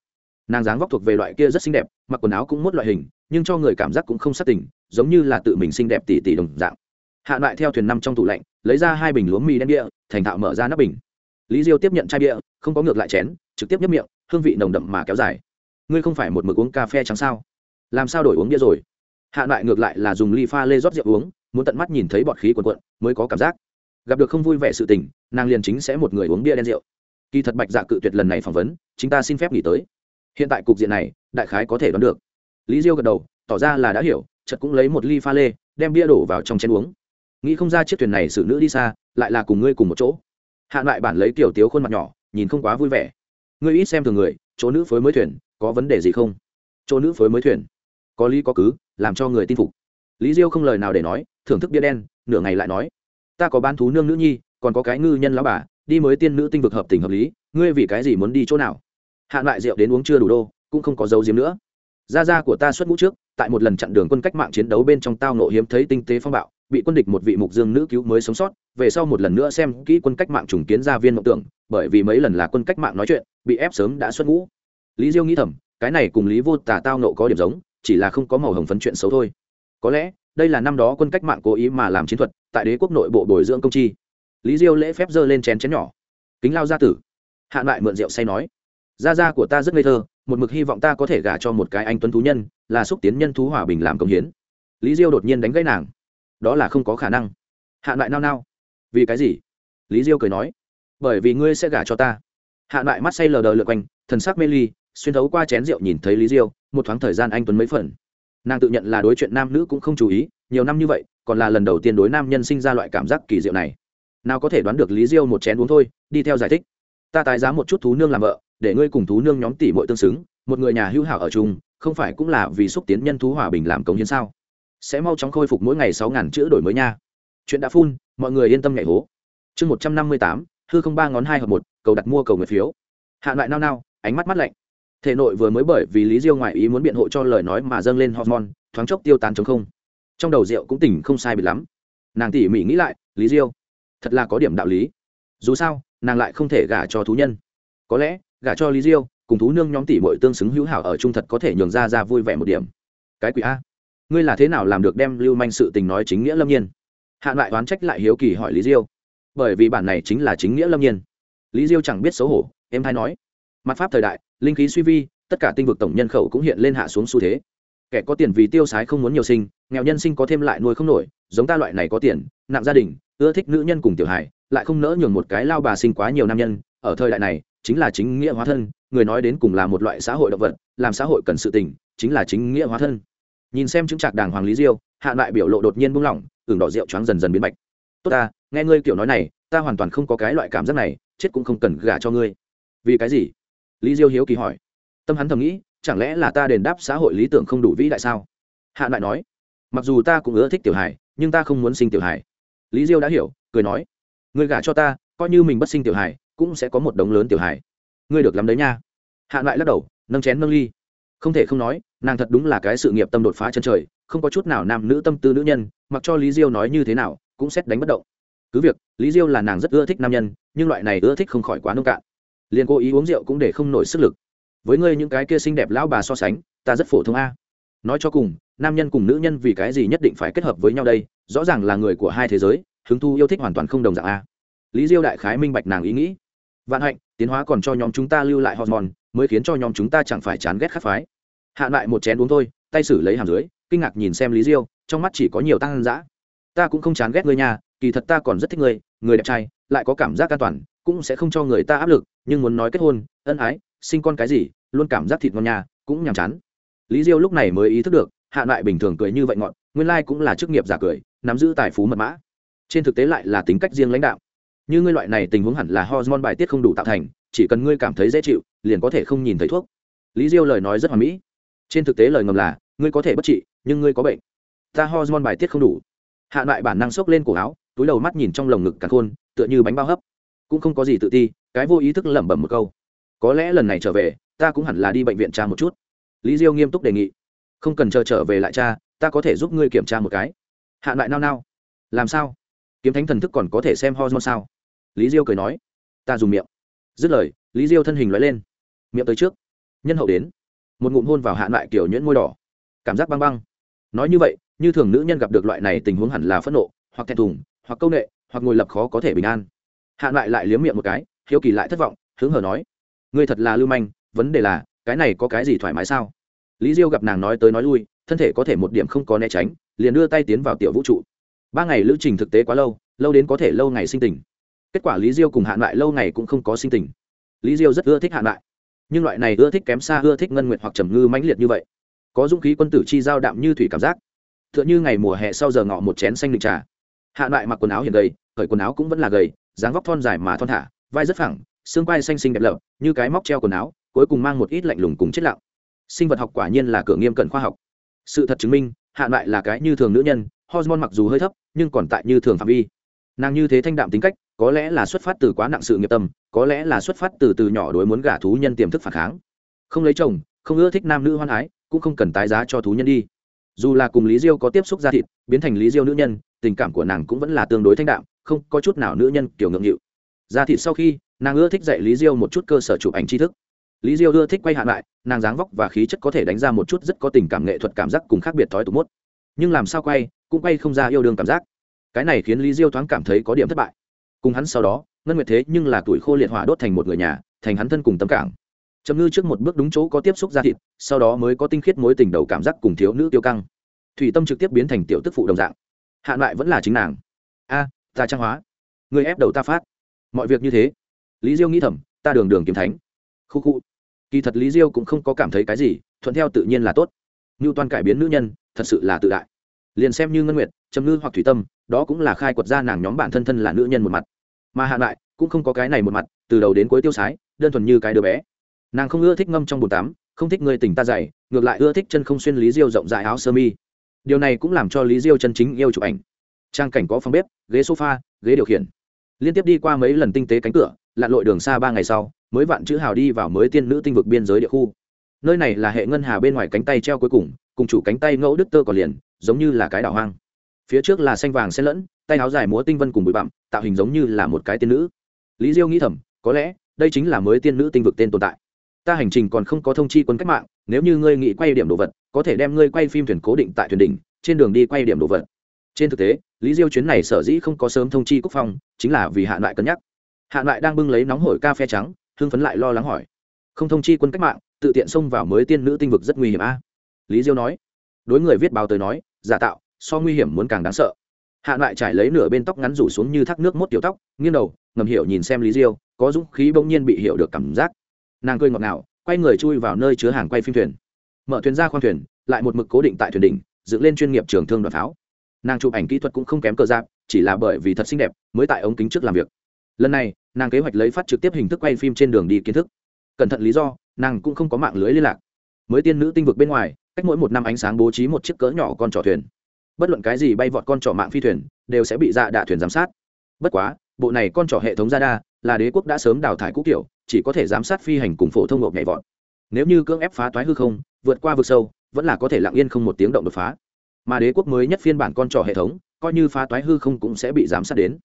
nàng dáng vóc thuộc về loại kia rất xinh đẹp mặc quần áo cũng mốt loại hình nhưng cho người cảm giác cũng không sát tình giống như là tự mình xinh đẹp tỷ tỷ đồng dạng hạ lại theo thuyền năm trong tủ lạnh lấy ra hai bình lúa mì đen địa thành thạo mở ra nắp bình lý diêu tiếp nhận chai bia, không có ngược lại chén, trực tiếp nhấp miệng, hương vị nồng đậm mà kéo dài. Ngươi không phải một mực uống cà phê trắng sao? Làm sao đổi uống bia rồi? Hạ loại ngược lại là dùng ly pha lê rót rượu uống, muốn tận mắt nhìn thấy bọt khí quần quận mới có cảm giác. Gặp được không vui vẻ sự tình, nàng liền chính sẽ một người uống bia đen rượu. Kỳ thật bạch dạ cự tuyệt lần này phỏng vấn chúng ta xin phép nghỉ tới. Hiện tại cục diện này, đại khái có thể đoán được. Lý diêu gật đầu, tỏ ra là đã hiểu, chợt cũng lấy một ly pha lê, đem bia đổ vào trong chén uống. Nghĩ không ra chiếc thuyền này xử nữ đi xa, lại là cùng ngươi cùng một chỗ. Hạ lại bản lấy tiểu tiếu khuôn mặt nhỏ, nhìn không quá vui vẻ. Ngươi ít xem thường người, chỗ nữ phối mới thuyền, có vấn đề gì không? Chỗ nữ phối mới thuyền, có lý có cứ, làm cho người tin phục. Lý diêu không lời nào để nói, thưởng thức bia đen, nửa ngày lại nói. Ta có ban thú nương nữ nhi, còn có cái ngư nhân lão bà, đi mới tiên nữ tinh vực hợp tình hợp lý, ngươi vì cái gì muốn đi chỗ nào? Hạ lại rượu đến uống chưa đủ đô, cũng không có dấu diếm nữa. Gia gia của ta xuất ngũ trước, tại một lần chặn đường quân cách mạng chiến đấu bên trong tao nộ hiếm thấy tinh tế phong bạo bị quân địch một vị mục dương nữ cứu mới sống sót, về sau một lần nữa xem kỹ quân cách mạng trùng kiến gia viên mộng tưởng, bởi vì mấy lần là quân cách mạng nói chuyện, bị ép sớm đã xuất ngũ. Lý diêu nghĩ thầm, cái này cùng lý vô tả tao nộ có điểm giống, chỉ là không có màu hồng phấn chuyện xấu thôi. Có lẽ, đây là năm đó quân cách mạng cố ý mà làm chiến thuật, tại đế quốc nội bộ bồi dưỡng công chi. Lý diêu lễ phép giơ lên chén chén nhỏ. Kính lao gia tử. Hạn lại mượn rượu say nói. Gia gia của ta rất ngây thơ, một mực hy vọng ta có thể gả cho một cái anh tuấn thú nhân, là xúc tiến nhân thú hòa bình làm công hiến. Lý diêu đột nhiên đánh gãy nàng đó là không có khả năng. Hạ lại nao nao. Vì cái gì? Lý diêu cười nói. Bởi vì ngươi sẽ gả cho ta. Hạ lại mắt say lờ đờ lượt quanh, thần sắc mê ly, xuyên thấu qua chén rượu nhìn thấy lý diêu, một thoáng thời gian anh tuấn mấy phần. Nàng tự nhận là đối chuyện nam nữ cũng không chú ý, nhiều năm như vậy, còn là lần đầu tiên đối nam nhân sinh ra loại cảm giác kỳ diệu này. Nào có thể đoán được lý diêu một chén uống thôi, đi theo giải thích. Ta tái giá một chút thú nương làm vợ, để ngươi cùng thú nương nhóm tỷ muội tương xứng, một người nhà hữu hảo ở chung, không phải cũng là vì xúc tiến nhân thú hòa bình làm cống hiến sao? sẽ mau chóng khôi phục mỗi ngày sáu ngàn chữ đổi mới nha. Chuyện đã phun mọi người yên tâm nhảy hố. Chương một trăm năm mươi tám, hư không ba ngón hai hợp một, cầu đặt mua cầu người phiếu. Hạ loại nao nao, ánh mắt mắt lạnh. Thể nội vừa mới bởi vì lý diêu ngoại ý muốn biện hộ cho lời nói mà dâng lên hormone, thoáng chốc tiêu tán chống không. Trong đầu rượu cũng tỉnh không sai bị lắm. Nàng tỉ mỉ nghĩ lại, lý diêu thật là có điểm đạo lý. Dù sao, nàng lại không thể gả cho thú nhân. Có lẽ, gả cho lý diêu cùng thú nương nhóm tỷ bội tương xứng hữu hảo ở trung thật có thể nhường ra ra vui vẻ một điểm. Cái quỷ a ngươi là thế nào làm được đem lưu manh sự tình nói chính nghĩa lâm nhiên? Hạn lại oán trách lại hiếu kỳ hỏi lý diêu. Bởi vì bản này chính là chính nghĩa lâm nhiên. Lý diêu chẳng biết xấu hổ em hay nói. Mặt pháp thời đại, linh khí suy vi, tất cả tinh vực tổng nhân khẩu cũng hiện lên hạ xuống xu thế. Kẻ có tiền vì tiêu sái không muốn nhiều sinh, nghèo nhân sinh có thêm lại nuôi không nổi, giống ta loại này có tiền, nặng gia đình, ưa thích nữ nhân cùng tiểu hài, lại không nỡ nhường một cái lao bà sinh quá nhiều nam nhân, ở thời đại này, chính là chính nghĩa hóa thân, người nói đến cùng là một loại xã hội động vật, làm xã hội cần sự tình, chính là chính nghĩa hóa thân nhìn xem chứng trạc đàng hoàng lý diêu, hạ lại biểu lộ đột nhiên buông lỏng, ửng đỏ rượu choáng dần dần biến bạch tốt ta, nghe ngươi kiểu nói này, ta hoàn toàn không có cái loại cảm giác này, chết cũng không cần gả cho ngươi. Vì cái gì? Lý diêu hiếu kỳ hỏi. Tâm hắn thầm nghĩ, chẳng lẽ là ta đền đáp xã hội lý tưởng không đủ vĩ đại sao? Hạ lại nói, mặc dù ta cũng ưa thích tiểu hải nhưng ta không muốn sinh tiểu hải lý diêu đã hiểu, cười nói, ngươi gả cho ta, coi như mình bất sinh tiểu hải cũng sẽ có một đống lớn tiểu hải ngươi được lắm đấy nha. Hạ lại lắc đầu, nâng chén nâng ly. Không thể không nói nàng thật đúng là cái sự nghiệp tâm đột phá chân trời, không có chút nào nam nữ tâm tư nữ nhân, mặc cho lý diêu nói như thế nào, cũng xét đánh bất động. Cứ việc, lý diêu là nàng rất ưa thích nam nhân, nhưng loại này ưa thích không khỏi quá nông cạn. Liền cố ý uống rượu cũng để không nổi sức lực. Với ngươi những cái kia xinh đẹp lão bà so sánh, ta rất phổ thông a. Nói cho cùng, nam nhân cùng nữ nhân vì cái gì nhất định phải kết hợp với nhau đây, rõ ràng là người của hai thế giới, hứng thu yêu thích hoàn toàn không đồng dạng a. Lý diêu đại khái minh bạch nàng ý nghĩ. Vạn hạnh, tiến hóa còn cho nhóm chúng ta lưu lại hormone, mới khiến cho nhóm chúng ta chẳng phải chán ghét khắc phái hạ lại một chén uống thôi, tay xử lấy hàm dưới, kinh ngạc nhìn xem lý diêu, trong mắt chỉ có nhiều tăng dã. Ta cũng không chán ghét ngươi nhà kỳ thật ta còn rất thích ngươi, người đẹp trai, lại có cảm giác an toàn, cũng sẽ không cho người ta áp lực, nhưng muốn nói kết hôn, ân ái, sinh con cái gì, luôn cảm giác thịt ngon nhà cũng nhàm chán. Lý diêu lúc này mới ý thức được, hạ lại bình thường cười như vậy ngọn nguyên lai cũng là chức nghiệp giả cười, nắm giữ tài phú mật mã. Trên thực tế lại là tính cách riêng lãnh đạo. Như ngươi loại này tình huống hẳn là hormone bài tiết không đủ tạo thành, chỉ cần ngươi cảm thấy dễ chịu, liền có thể không nhìn thấy thuốc. Lý diêu lời nói rất hoàn mỹ trên thực tế lời ngầm là, ngươi có thể bất trị, nhưng ngươi có bệnh. Ta hormone bài tiết không đủ. Hạ loại bản năng sốc lên cổ áo, túi đầu mắt nhìn trong lồng ngực cả khôn, tựa như bánh bao hấp. Cũng không có gì tự ti, cái vô ý thức lẩm bẩm một câu. Có lẽ lần này trở về, ta cũng hẳn là đi bệnh viện cha một chút. Lý diêu nghiêm túc đề nghị. Không cần chờ trở về lại cha ta có thể giúp ngươi kiểm tra một cái. Hạ loại nao nao. Làm sao? Kiếm thánh thần thức còn có thể xem hormone sao? Lý diêu cười nói. Ta dùng miệng. Dứt lời, lý diêu thân hình nói lên. Miệng tới trước. Nhân hậu đến một ngụm hôn vào hạ lại kiểu nhuyễn môi đỏ. Cảm giác băng băng. Nói như vậy, như thường nữ nhân gặp được loại này tình huống hẳn là phẫn nộ, hoặc thẹn thùng, hoặc công nghệ hoặc ngồi lập khó có thể bình an. Hạ lại lại liếm miệng một cái, hiếu kỳ lại thất vọng hướng hở nói, ngươi thật là lưu manh, vấn đề là, cái này có cái gì thoải mái sao? Lý diêu gặp nàng nói tới nói lui, thân thể có thể một điểm không có né tránh, liền đưa tay tiến vào tiểu vũ trụ. Ba ngày lữ trình thực tế quá lâu lâu đến có thể lâu ngày sinh tình. Kết quả lý diêu cùng hạ lại lâu ngày cũng không có sinh tình. Lý diêu rất ưa thích hạ lại nhưng loại này ưa thích kém xa ưa thích ngân nguyện hoặc trầm ngư mãnh liệt như vậy. Có dũng khí quân tử chi giao đạm như thủy cảm giác. T h ư ợ n h ư ngày mùa hè sau giờ ngọ một chén xanh đình trà. Hạ loại mặc quần áo hiền gầy khởi quần áo cũng vẫn là gầy, dáng vóc thon dài mà thon thả, vai rất phẳng, xương quai xanh xinh đẹp lợp như cái móc treo quần áo, cuối cùng mang một ít lạnh lùng cùng chết lặng. Sinh vật học quả nhiên là cửa nghiêm cận khoa học. Sự thật chứng minh, hạ loại là cái như thường nữ nhân, hormone mặc dù hơi thấp, nhưng còn tại như thường phạm vi nàng như thế thanh đạm tính cách, có lẽ là xuất phát từ quá nặng sự nghiệp tâm, có lẽ là xuất phát từ từ nhỏ đối muốn gả thú nhân tiềm thức phản kháng. Không lấy chồng, không ưa thích nam nữ hoan ái, cũng không cần tái giá cho thú nhân đi. Dù là cùng lý diêu có tiếp xúc ra thịt, biến thành lý diêu nữ nhân, tình cảm của nàng cũng vẫn là tương đối thanh đạm, không có chút nào nữ nhân kiểu ngượng nghịu. Ra thịt sau khi, nàng ưa thích dạy lý diêu một chút cơ sở chụp ảnh tri thức. Lý diêu ưa thích quay hạ lại, nàng dáng vóc và khí chất có thể đánh ra một chút rất có tình cảm nghệ thuật cảm giác cùng khác biệt thói tục mốt. Nhưng làm sao quay, cũng quay không ra yêu đương cảm giác cái này khiến lý diêu thoáng cảm thấy có điểm thất bại. Cùng hắn sau đó, ngân nguyệt thế nhưng là tuổi khô liệt hỏa đốt thành một người nhà, thành hắn thân cùng tâm cảng. Trầm ngư trước một bước đúng chỗ có tiếp xúc ra thịt, sau đó mới có tinh khiết mối tình đầu cảm giác cùng thiếu nữ tiêu căng. Thủy tâm trực tiếp biến thành tiểu tức phụ đồng dạng. Hạn lại vẫn là chính nàng. A, ta trang hóa. Người ép đầu ta phát. Mọi việc như thế, lý diêu nghĩ thầm, ta đường đường kiếm thánh. Khu khu. Kỳ thật lý diêu cũng không có cảm thấy cái gì, thuận theo tự nhiên là tốt. Như toàn cải biến nữ nhân, thật sự là tự đại. Liền xem như ngân nguyệt, trầm ngư hoặc thủy tâm đó cũng là khai quật ra nàng nhóm bản thân thân là nữ nhân một mặt. Mà hạ lại cũng không có cái này một mặt, từ đầu đến cuối tiêu sái, đơn thuần như cái đứa bé. Nàng không ưa thích ngâm trong bồn tắm, không thích người tình ta dày ngược lại ưa thích chân không xuyên lý diêu rộng dài áo sơ mi. Điều này cũng làm cho lý diêu chân chính yêu chụp ảnh. Trang cảnh có phòng bếp, ghế sofa, ghế điều khiển. Liên tiếp đi qua mấy lần tinh tế cánh cửa, lặn lội đường xa ba ngày sau, mới vạn chữ hào đi vào mới tiên nữ tinh vực biên giới địa khu. Nơi này là hệ ngân hà bên ngoài cánh tay treo cuối cùng cùng chủ cánh tay ngẫu đức tơ còn liền, giống như là cái đảo hoang phía trước là xanh vàng xen lẫn, tay áo dài múa tinh vân cùng bụi bặm, tạo hình giống như là một cái tiên nữ. Lý diêu nghĩ thầm, có lẽ, đây chính là mới tiên nữ tinh vực tên tồn tại. Ta hành trình còn không có thông chi quân cách mạng, nếu như ngươi nghĩ quay điểm đồ vật, có thể đem ngươi quay phim thuyền cố định tại thuyền đỉnh, trên đường đi quay điểm đồ vật. Trên thực tế, lý diêu chuyến này sở dĩ không có sớm thông chi quốc phòng chính là vì hạ loại cân nhắc. Hạ loại đang bưng lấy nóng hổi ca phe trắng, hưng phấn lại lo lắng hỏi, không thông chi quân cách mạng, tự tiện xông vào mới tiên nữ tinh vực rất nguy hiểm a? À? lý diêu nói. Đối người viết báo tới nói, giả tạo so nguy hiểm muốn càng đáng sợ. Hạ lại trải lấy nửa bên tóc ngắn rủ xuống như thác nước mốt tiểu tóc, nghiêng đầu, ngầm hiểu nhìn xem lý diêu, có dũng khí bỗng nhiên bị hiểu được cảm giác. Nàng cười ngọt ngào, quay người chui vào nơi chứa hàng quay phim thuyền. Mở thuyền ra khoang thuyền, lại một mực cố định tại thuyền đỉnh, dựng lên chuyên nghiệp trường thương đoàn pháo. Nàng chụp ảnh kỹ thuật cũng không kém cờ giáp, chỉ là bởi vì thật xinh đẹp, mới tại ống kính trước làm việc. Lần này, nàng kế hoạch lấy phát trực tiếp hình thức quay phim trên đường đi kiến thức. Cẩn thận lý do, nàng cũng không có mạng lưới liên lạc. Mới tiên nữ tinh vực bên ngoài, cách mỗi một năm ánh sáng bố trí một chiếc cỡ nhỏ con trò thuyền bất luận cái gì bay vọt con trỏ mạng phi thuyền, đều sẽ bị dạ đạ thuyền giám sát. Bất quá, bộ này con trỏ hệ thống radar là đế quốc đã sớm đào thải cũ kiểu, chỉ có thể giám sát phi hành cùng phổ thông ngộp nhảy vọt. Nếu như cưỡng ép phá toái hư không, vượt qua vực sâu, vẫn là có thể lặng yên không một tiếng động đột phá. Mà đế quốc mới nhất phiên bản con trỏ hệ thống, coi như phá toái hư không cũng sẽ bị giám sát đến.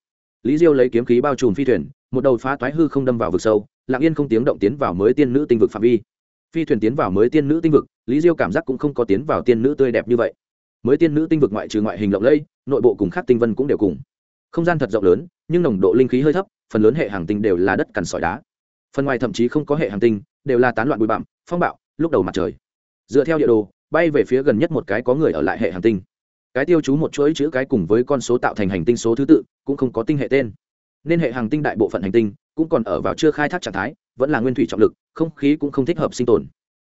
Lý diêu lấy kiếm khí bao trùm phi thuyền, một đầu phá toái hư không đâm vào vực sâu, lặng yên không tiếng động tiến vào mới tiên nữ tinh vực phạm vi. Phi thuyền tiến vào mới tiên nữ tinh vực, lý diêu cảm giác cũng không có tiến vào tiên nữ tươi đẹp như vậy mới tiên nữ tinh vực ngoại trừ ngoại hình lộng lẫy, nội bộ cùng khác tinh vân cũng đều cùng. Không gian thật rộng lớn, nhưng nồng độ linh khí hơi thấp, phần lớn hệ hàng tinh đều là đất cằn sỏi đá. Phần ngoài thậm chí không có hệ hàng tinh, đều là tán loạn bụi bặm, phong bạo, lúc đầu mặt trời. Dựa theo địa đồ, bay về phía gần nhất một cái có người ở lại hệ hàng tinh. Cái tiêu chú một chuỗi chữ cái cùng với con số tạo thành hành tinh số thứ tự, cũng không có tinh hệ tên. Nên hệ hàng tinh đại bộ phận hành tinh, cũng còn ở vào chưa khai thác trạng thái, vẫn là nguyên thủy trọng lực, không khí cũng không thích hợp sinh tồn.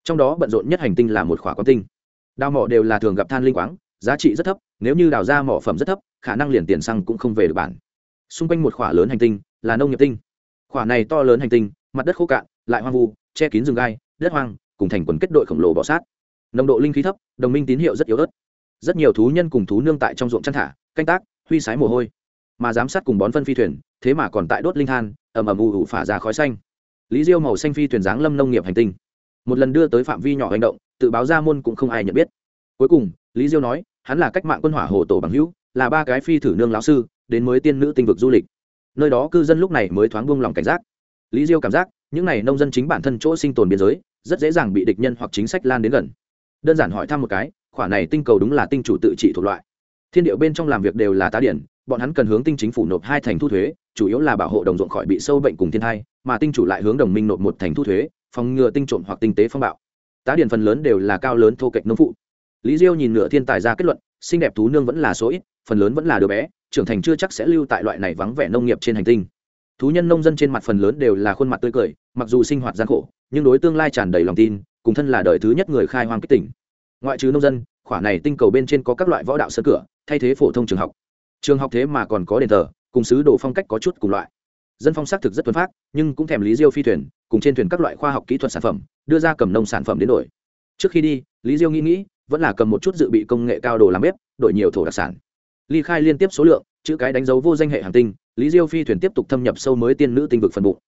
Trong đó bận rộn nhất hành tinh là một khỏa quán tinh đào mỏ đều là thường gặp than linh quáng, giá trị rất thấp, nếu như đào ra mỏ phẩm rất thấp, khả năng liền tiền xăng cũng không về được bản. Xung quanh một khoả lớn hành tinh là nông nghiệp tinh. Khoả này to lớn hành tinh, mặt đất khô cạn, lại hoang vu, che kín rừng gai, đất hoang, cùng thành quần kết đội khổng lồ bọ sát. Nồng độ linh khí thấp, đồng minh tín hiệu rất yếu ớt. Rất nhiều thú nhân cùng thú nương tại trong ruộng chăn thả, canh tác, huy sái mồ hôi. Mà giám sát cùng bón phân phi thuyền, thế mà còn tại đốt linh than, ầm ầm ù ù phả ra khói xanh. Lý diêu màu xanh phi thuyền dáng lâm nông nghiệp hành tinh. Một lần đưa tới phạm vi nhỏ hành động tự báo ra môn cũng không ai nhận biết. Cuối cùng, lý diêu nói, hắn là cách mạng quân hỏa hồ tổ bằng hữu, là ba cái phi thử nương lão sư, đến mới tiên nữ tinh vực du lịch. Nơi đó cư dân lúc này mới thoáng buông lòng cảnh giác. Lý diêu cảm giác, những này nông dân chính bản thân chỗ sinh tồn biên giới, rất dễ dàng bị địch nhân hoặc chính sách lan đến gần. Đơn giản hỏi thăm một cái khoản này tinh cầu đúng là tinh chủ tự trị thuộc loại. Thiên điệu bên trong làm việc đều là tá điển, bọn hắn cần hướng tinh chính phủ nộp hai thành thu thuế, chủ yếu là bảo hộ đồng ruộng khỏi bị sâu bệnh cùng thiên thai mà tinh chủ lại hướng đồng minh nộp một thành thu thuế, phòng ngừa tinh trộm hoặc tinh tế phong bạo tá điền phần lớn đều là cao lớn thô kệch nông phụ. Lý diêu nhìn nửa thiên tài ra kết luận, xinh đẹp thú nương vẫn là số ít, phần lớn vẫn là đứa bé, trưởng thành chưa chắc sẽ lưu tại loại này vắng vẻ nông nghiệp trên hành tinh. Thú nhân nông dân trên mặt phần lớn đều là khuôn mặt tươi cười, mặc dù sinh hoạt gian khổ, nhưng đối tương lai tràn đầy lòng tin, cùng thân là đời thứ nhất người khai hoang kích tỉnh. Ngoại trừ nông dân khoả này tinh cầu bên trên có các loại võ đạo sơ cửa, thay thế phổ thông trường học. Trường học thế mà còn có đền thờ, cùng xứ đồ phong cách có chút cùng loại dân phong xác thực rất thuần phát nhưng cũng thèm lý diêu phi thuyền, cùng trên thuyền các loại khoa học kỹ thuật sản phẩm, đưa ra cầm nông sản phẩm đến đổi. Trước khi đi, lý diêu nghĩ nghĩ, vẫn là cầm một chút dự bị công nghệ cao đồ làm bếp, đổi nhiều thổ đặc sản. Ly khai liên tiếp số lượng, chữ cái đánh dấu vô danh hệ hàng tinh, lý diêu phi thuyền tiếp tục thâm nhập sâu mới tiên nữ tinh vực phần bụng.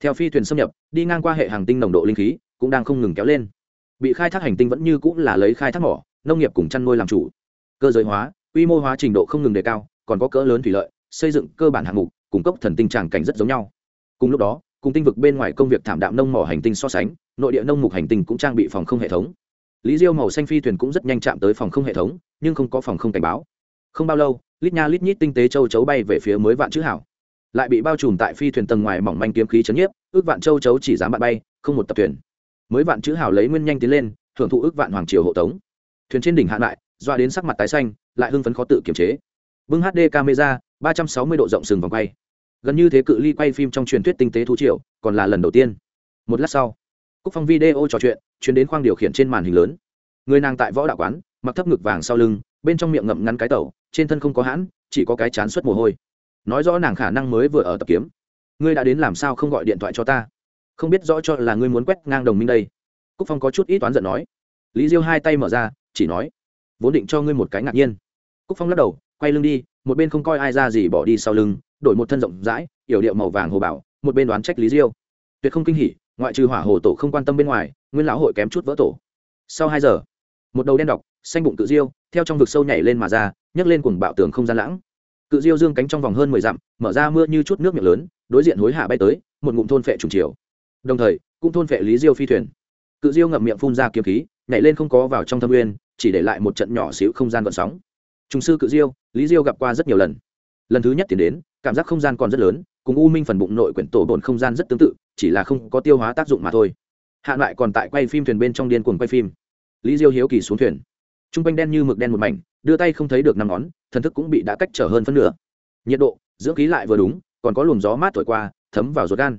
Theo phi thuyền xâm nhập, đi ngang qua hệ hàng tinh nồng độ linh khí, cũng đang không ngừng kéo lên. Bị khai thác hành tinh vẫn như cũng là lấy khai thác mỏ, nông nghiệp cùng chăn nuôi làm chủ. Cơ giới hóa, quy mô hóa trình độ không ngừng đề cao, còn có cỡ lớn thủy lợi, xây dựng cơ bản hạng mục cùng cốc thần tinh tràng cảnh rất giống nhau. Cùng lúc đó, cùng tinh vực bên ngoài công việc thảm đạm nông mỏ hành tinh so sánh, nội địa nông mục hành tinh cũng trang bị phòng không hệ thống. Lý diêu màu xanh phi thuyền cũng rất nhanh chạm tới phòng không hệ thống, nhưng không có phòng không cảnh báo. Không bao lâu, lít nha lít nhít tinh tế châu chấu bay về phía mới vạn chữ hảo. Lại bị bao trùm tại phi thuyền tầng ngoài mỏng manh kiếm khí chấn nhiếp, ước vạn châu chấu chỉ dám bạn bay, không một tập thuyền. Mới vạn chữ hảo lấy nguyên nhanh tiến lên thưởng thụ ước vạn hoàng triều hộ tống. Thuyền trên đỉnh hạ lại, doa đến sắc mặt tái xanh, lại hưng phấn khó tự kiềm chế. Vương hd camera ba trăm sáu mươi độ rộng sừng vòng quay. Gần như thế cự ly quay phim trong truyền thuyết tinh tế thú triệu còn là lần đầu tiên. Một lát sau, cúc phong video trò chuyện chuyến đến khoang điều khiển trên màn hình lớn. Người nàng tại võ đạo quán, mặc thấp ngực vàng sau lưng, bên trong miệng ngậm ngắn cái tẩu, trên thân không có hãn, chỉ có cái chán suất mồ hôi. Nói rõ nàng khả năng mới vừa ở tập kiếm. Ngươi đã đến làm sao không gọi điện thoại cho ta? Không biết rõ cho là ngươi muốn quét ngang đồng minh đây. Cúc phong có chút ít toán giận nói. Lý diêu hai tay mở ra, chỉ nói, vốn định cho ngươi một cái ngạc nhiên. Cúc phong lắc đầu, quay lưng đi một bên không coi ai ra gì bỏ đi sau lưng, đổi một thân rộng rãi, yểu điệu màu vàng hồ bảo, một bên đoán trách lý diêu. Tuyệt không kinh hỉ, ngoại trừ hỏa hồ tổ không quan tâm bên ngoài, nguyên lão hội kém chút vỡ tổ. Sau hai giờ, một đầu đen độc xanh bụng cự diêu, theo trong vực sâu nhảy lên mà ra, nhấc lên cuồng bạo tường không gian lãng. Cự diêu dương cánh trong vòng hơn mười dặm, mở ra mưa như chút nước miệng lớn, đối diện hối hạ bay tới, một ngụm thôn phệ trùng chiều. Đồng thời, cũng thôn phệ lý diêu phi thuyền. Cự diêu ngậm miệng phun ra kiếm khí, nhảy lên không có vào trong thâm nguyên, chỉ để lại một trận nhỏ xíu không gian gợn sóng. Trung sư cự diêu, lý diêu gặp qua rất nhiều lần. Lần thứ nhất tiến đến, cảm giác không gian còn rất lớn, cùng u minh phần bụng nội quyển tổ bồn không gian rất tương tự, chỉ là không có tiêu hóa tác dụng mà thôi. Hạn lại còn tại quay phim thuyền bên trong điên cuồng quay phim. Lý diêu hiếu kỳ xuống thuyền. T r u n g quanh đen như mực đen một mảnh, đưa tay không thấy được năm ngón, thần thức cũng bị đã cách trở hơn phân nửa. Nhiệt độ, dưỡng khí lại vừa đúng, còn có luồng gió mát thổi qua, thấm vào ruột gan.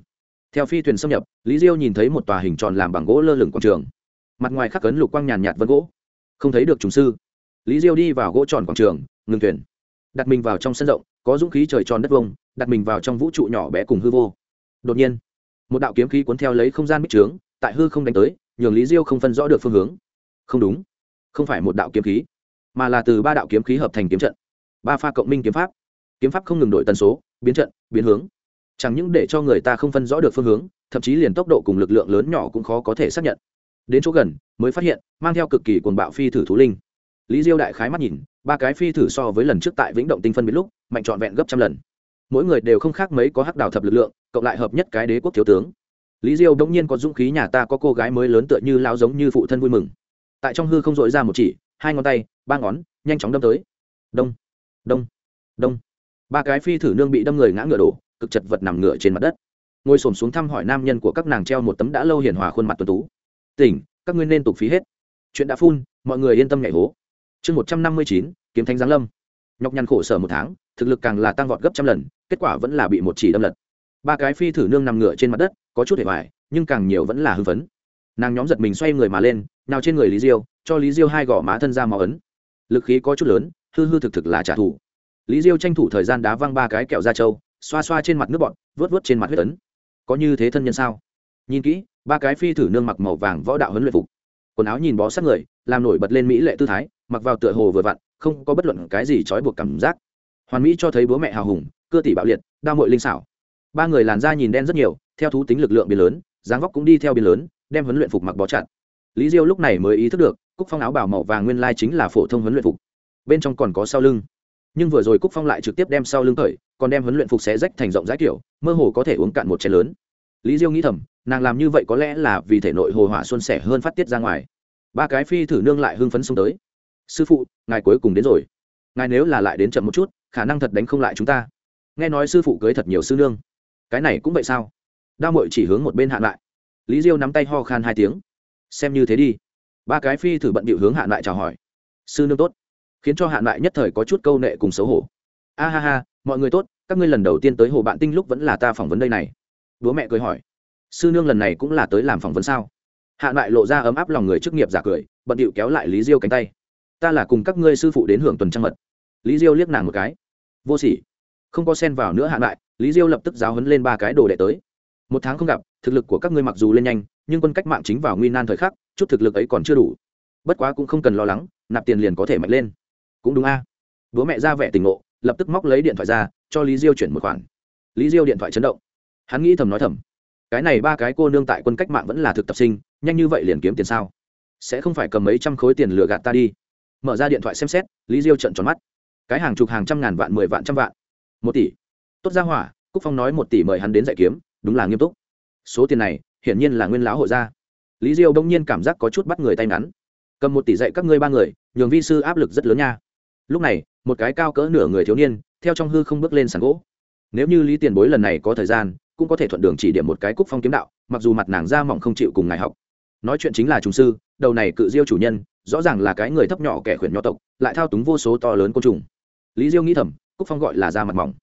Theo phi thuyền xâm nhập, lý diêu nhìn thấy một tòa hình tròn làm bằng gỗ lơ lửng quảng trường. Mặt ngoài khắc cấn lục quang nhàn nhạt vân gỗ. Không thấy được trùng sư lý diêu đi vào gỗ tròn quảng trường, ngừng thuyền. Đặt mình vào trong sân rộng, có dũng khí trời tròn đất vông, đặt mình vào trong vũ trụ nhỏ bé cùng hư vô. Đột nhiên, một đạo kiếm khí cuốn theo lấy không gian bích trướng, tại hư không đánh tới, nhường lý diêu không phân rõ được phương hướng. Không đúng, không phải một đạo kiếm khí, mà là từ ba đạo kiếm khí hợp thành kiếm trận. Ba pha cộng minh kiếm pháp. Kiếm pháp không ngừng đổi tần số, biến trận, biến hướng. Chẳng những để cho người ta không phân rõ được phương hướng, thậm chí liền tốc độ cùng lực lượng lớn nhỏ cũng khó có thể xác nhận. Đến chỗ gần, mới phát hiện, mang theo cực kỳ cuồng bạo phi thử thú linh lý diêu đại khái mắt nhìn, ba cái phi thử so với lần trước tại vĩnh động tinh phân biệt lúc, mạnh trọn vẹn gấp trăm lần. Mỗi người đều không khác mấy có hắc đào thập lực lượng, cộng lại hợp nhất cái đế quốc thiếu tướng. Lý diêu đống nhiên có dũng khí nhà ta có cô gái mới lớn tựa như lao giống như phụ thân vui mừng. Tại trong hư không dội ra một chỉ, hai ngón tay, ba ngón, nhanh chóng đâm tới. Đông đông đông. Ba cái phi thử nương bị đâm người ngã ngựa đổ, cực chật vật nằm ngựa trên mặt đất. Ngồi xổm xuống thăm hỏi nam nhân của các nàng treo một tấm đã lâu hiền hòa khuôn mặt tuần tú. Tỉnh, các ngươi nên tục phí hết. Chuyện đã phun, mọi người yên tâm nhảy hố chương một trăm năm mươi chín, kiếm thánh giáng lâm. Nhọc nhằn khổ sở một tháng, thực lực càng là tăng vọt gấp trăm lần, kết quả vẫn là bị một chỉ đâm lật. Ba cái phi thử nương nằm ngửa trên mặt đất, có chút hệ vải nhưng càng nhiều vẫn là hưng phấn. Nàng nhóm giật mình xoay người mà lên, nào trên người lý diêu, cho lý diêu hai gò má thân ra máu ấn. Lực khí có chút lớn, hư hư thực thực là trả thù. Lý diêu tranh thủ thời gian đá văng ba cái kẹo da trâu, xoa xoa trên mặt nước bọn, vớt vớt trên mặt huyết ấn. Có như thế thân nhân sao? Nhìn kỹ, ba cái phi thử nương mặc màu vàng võ đạo huấn luyện phục. Quần áo nhìn bó sát người, làm nổi bật lên mỹ lệ tư thái mặc vào tựa hồ vừa vặn, không có bất luận cái gì trói buộc cảm giác. Hoàn mỹ cho thấy bố mẹ hào hùng, cơ tỷ bạo liệt, đa mội linh xảo. Ba người làn da nhìn đen rất nhiều, theo thú tính lực lượng biến lớn, dáng vóc cũng đi theo biến lớn, đem huấn luyện phục mặc bó chặt. Lý diêu lúc này mới ý thức được, cúc phong áo bảo màu vàng nguyên lai chính là phổ thông huấn luyện phục. Bên trong còn có sau lưng. Nhưng vừa rồi cúc phong lại trực tiếp đem sau lưng khởi còn đem huấn luyện phục xé rách thành rộng rãi kiểu, mơ hồ có thể uống cạn một chén lớn. Lý diêu nghĩ thầm, nàng làm như vậy có lẽ là vì thể nội hồ hỏa xuân sẻ hơn phát tiết ra ngoài. Ba cái phi thử nương lại hưng phấn xông tới sư phụ, ngài cuối cùng đến rồi. Ngài nếu là lại đến chậm một chút, khả năng thật đánh không lại chúng ta. Nghe nói sư phụ cưới thật nhiều sư nương. Cái này cũng vậy sao? Đao mội chỉ hướng một bên hạn lại. Lý diêu nắm tay ho khan hai tiếng. Xem như thế đi. Ba cái phi thử bận bịu hướng hạn lại chào hỏi. Sư nương tốt. Khiến cho hạn lại nhất thời có chút câu nệ cùng xấu hổ. A ha ha, mọi người tốt, các ngươi lần đầu tiên tới hồ bạn tinh lúc vẫn là ta phỏng vấn đây này. Bố mẹ cười hỏi. Sư nương lần này cũng là tới làm phỏng vấn sao? Hạn lại lộ ra ấm áp lòng người chức nghiệp giả cười, bận điệu kéo lại lý diêu cánh tay ta là cùng các ngươi sư phụ đến hưởng tuần trăng mật. Lý diêu liếc nàng một cái. Vô sỉ. Không có sen vào nữa hạ lại, lý diêu lập tức giáo huấn lên ba cái đồ đệ tới. Một tháng không gặp, thực lực của các ngươi mặc dù lên nhanh, nhưng quân cách mạng chính vào nguy nan thời khắc, chút thực lực ấy còn chưa đủ. Bất quá cũng không cần lo lắng, nạp tiền liền có thể mạnh lên. Cũng đúng a. Bố mẹ ra vẻ tình ngộ, lập tức móc lấy điện thoại ra, cho lý diêu chuyển một khoản. Lý diêu điện thoại chấn động. Hắn nghĩ thầm nói thầm. Cái này ba cái cô nương tại quân cách mạng vẫn là thực tập sinh, nhanh như vậy liền kiếm tiền sao? Sẽ không phải cầm mấy trăm khối tiền lừa gạt ta đi mở ra điện thoại xem xét, lý diêu trận tròn mắt. Cái hàng chục hàng trăm ngàn vạn, mười vạn trăm vạn. Một tỷ. Tốt ra hỏa, cúc phong nói một tỷ mời hắn đến dạy kiếm, đúng là nghiêm túc. Số tiền này, hiển nhiên là nguyên lão hộ gia lý diêu đông nhiên cảm giác có chút bắt người tay ngắn. Cầm một tỷ dạy các ngươi ba người, nhường vi sư áp lực rất lớn nha. Lúc này, một cái cao cỡ nửa người thiếu niên, theo trong hư không bước lên sàn gỗ. Nếu như lý tiền bối lần này có thời gian, cũng có thể thuận đường chỉ điểm một cái cúc phong kiếm đạo, mặc dù mặt nàng da mỏng không chịu cùng ngài học. Nói chuyện chính là trùng sư, đầu này cự diêu chủ nhân rõ ràng là cái người thấp nhỏ kẻ khuyển nho tộc, lại thao túng vô số to lớn côn trùng. Lý diêu nghĩ thầm, cúc phong gọi là da mặt mỏng.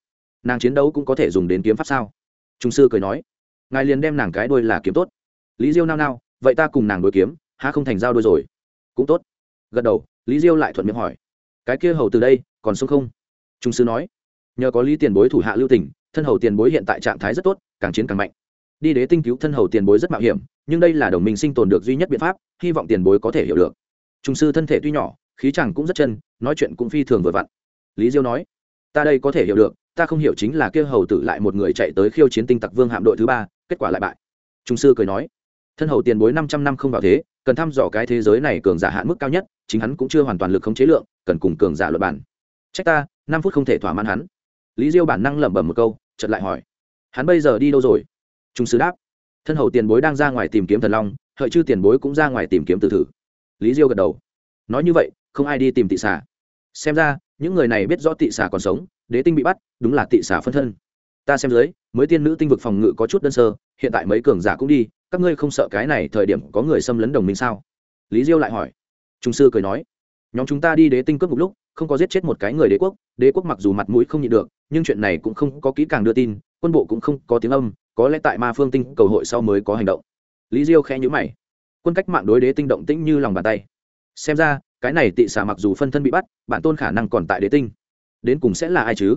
Nàng chiến đấu cũng có thể dùng đến kiếm pháp sao? Trung sư cười nói, ngài liền đem nàng cái đôi là kiếm tốt. Lý diêu nao nao, vậy ta cùng nàng đôi kiếm, há không thành giao đôi rồi? Cũng tốt. Gật đầu, lý diêu lại thuận miệng hỏi, cái kia hầu từ đây, còn sống không? Trung sư nói, nhờ có lý tiền bối thủ hạ lưu tỉnh thân hầu tiền bối hiện tại trạng thái rất tốt, càng chiến càng mạnh. Đi đế tinh cứu thân hầu tiền bối rất mạo hiểm, nhưng đây là đồng minh sinh tồn được duy nhất biện pháp, hy vọng tiền bối có thể hiểu được. Trung sư thân thể tuy nhỏ, khí chẳng cũng rất chân, nói chuyện cũng phi thường vừa vặn. Lý diêu nói, ta đây có thể hiểu được, ta không hiểu chính là kia hầu tử lại một người chạy tới khiêu chiến tinh tặc vương hạm đội thứ ba, kết quả lại bại. Trung sư cười nói, thân hầu tiền bối năm trăm năm không vào thế, cần thăm dò cái thế giới này cường giả hạn mức cao nhất, chính hắn cũng chưa hoàn toàn lực không chế lượng, cần cùng cường giả luật bản trách ta, năm phút không thể thỏa mãn hắn. Lý diêu bản năng lẩm bẩm một câu chật lại hỏi, hắn bây giờ đi đâu rồi? Trung sư đáp, thân hầu tiền bối đang ra ngoài tìm kiếm thần long, hợi chư tiền bối cũng ra ngoài tìm kiếm tử thử lý diêu gật đầu. Nói như vậy, không ai đi tìm tị xà. Xem ra, những người này biết rõ tị xà còn sống, đế tinh bị bắt, đúng là tị xà phân thân. Ta xem dưới, mới tiên nữ tinh vực phòng ngự có chút đơn sơ, hiện tại mấy cường giả cũng đi, các ngươi không sợ cái này thời điểm có người xâm lấn đồng minh sao? Lý diêu lại hỏi. Trung sư cười nói. Nhóm chúng ta đi đế tinh cướp một lúc, không có giết chết một cái người đế quốc đế quốc mặc dù mặt mũi không nhịn được, nhưng chuyện này cũng không có kỹ càng đưa tin, quân bộ cũng không có tiếng âm, có lẽ tại ma phương tinh cầu hội sau mới có hành động. Lý diêu khẽ nhữ mày quân cách mạng đối đế tinh động tĩnh như lòng bàn tay. Xem ra, cái này tị xà mặc dù phân thân bị bắt, bản tôn khả năng còn tại đế tinh. Đến cùng sẽ là ai chứ?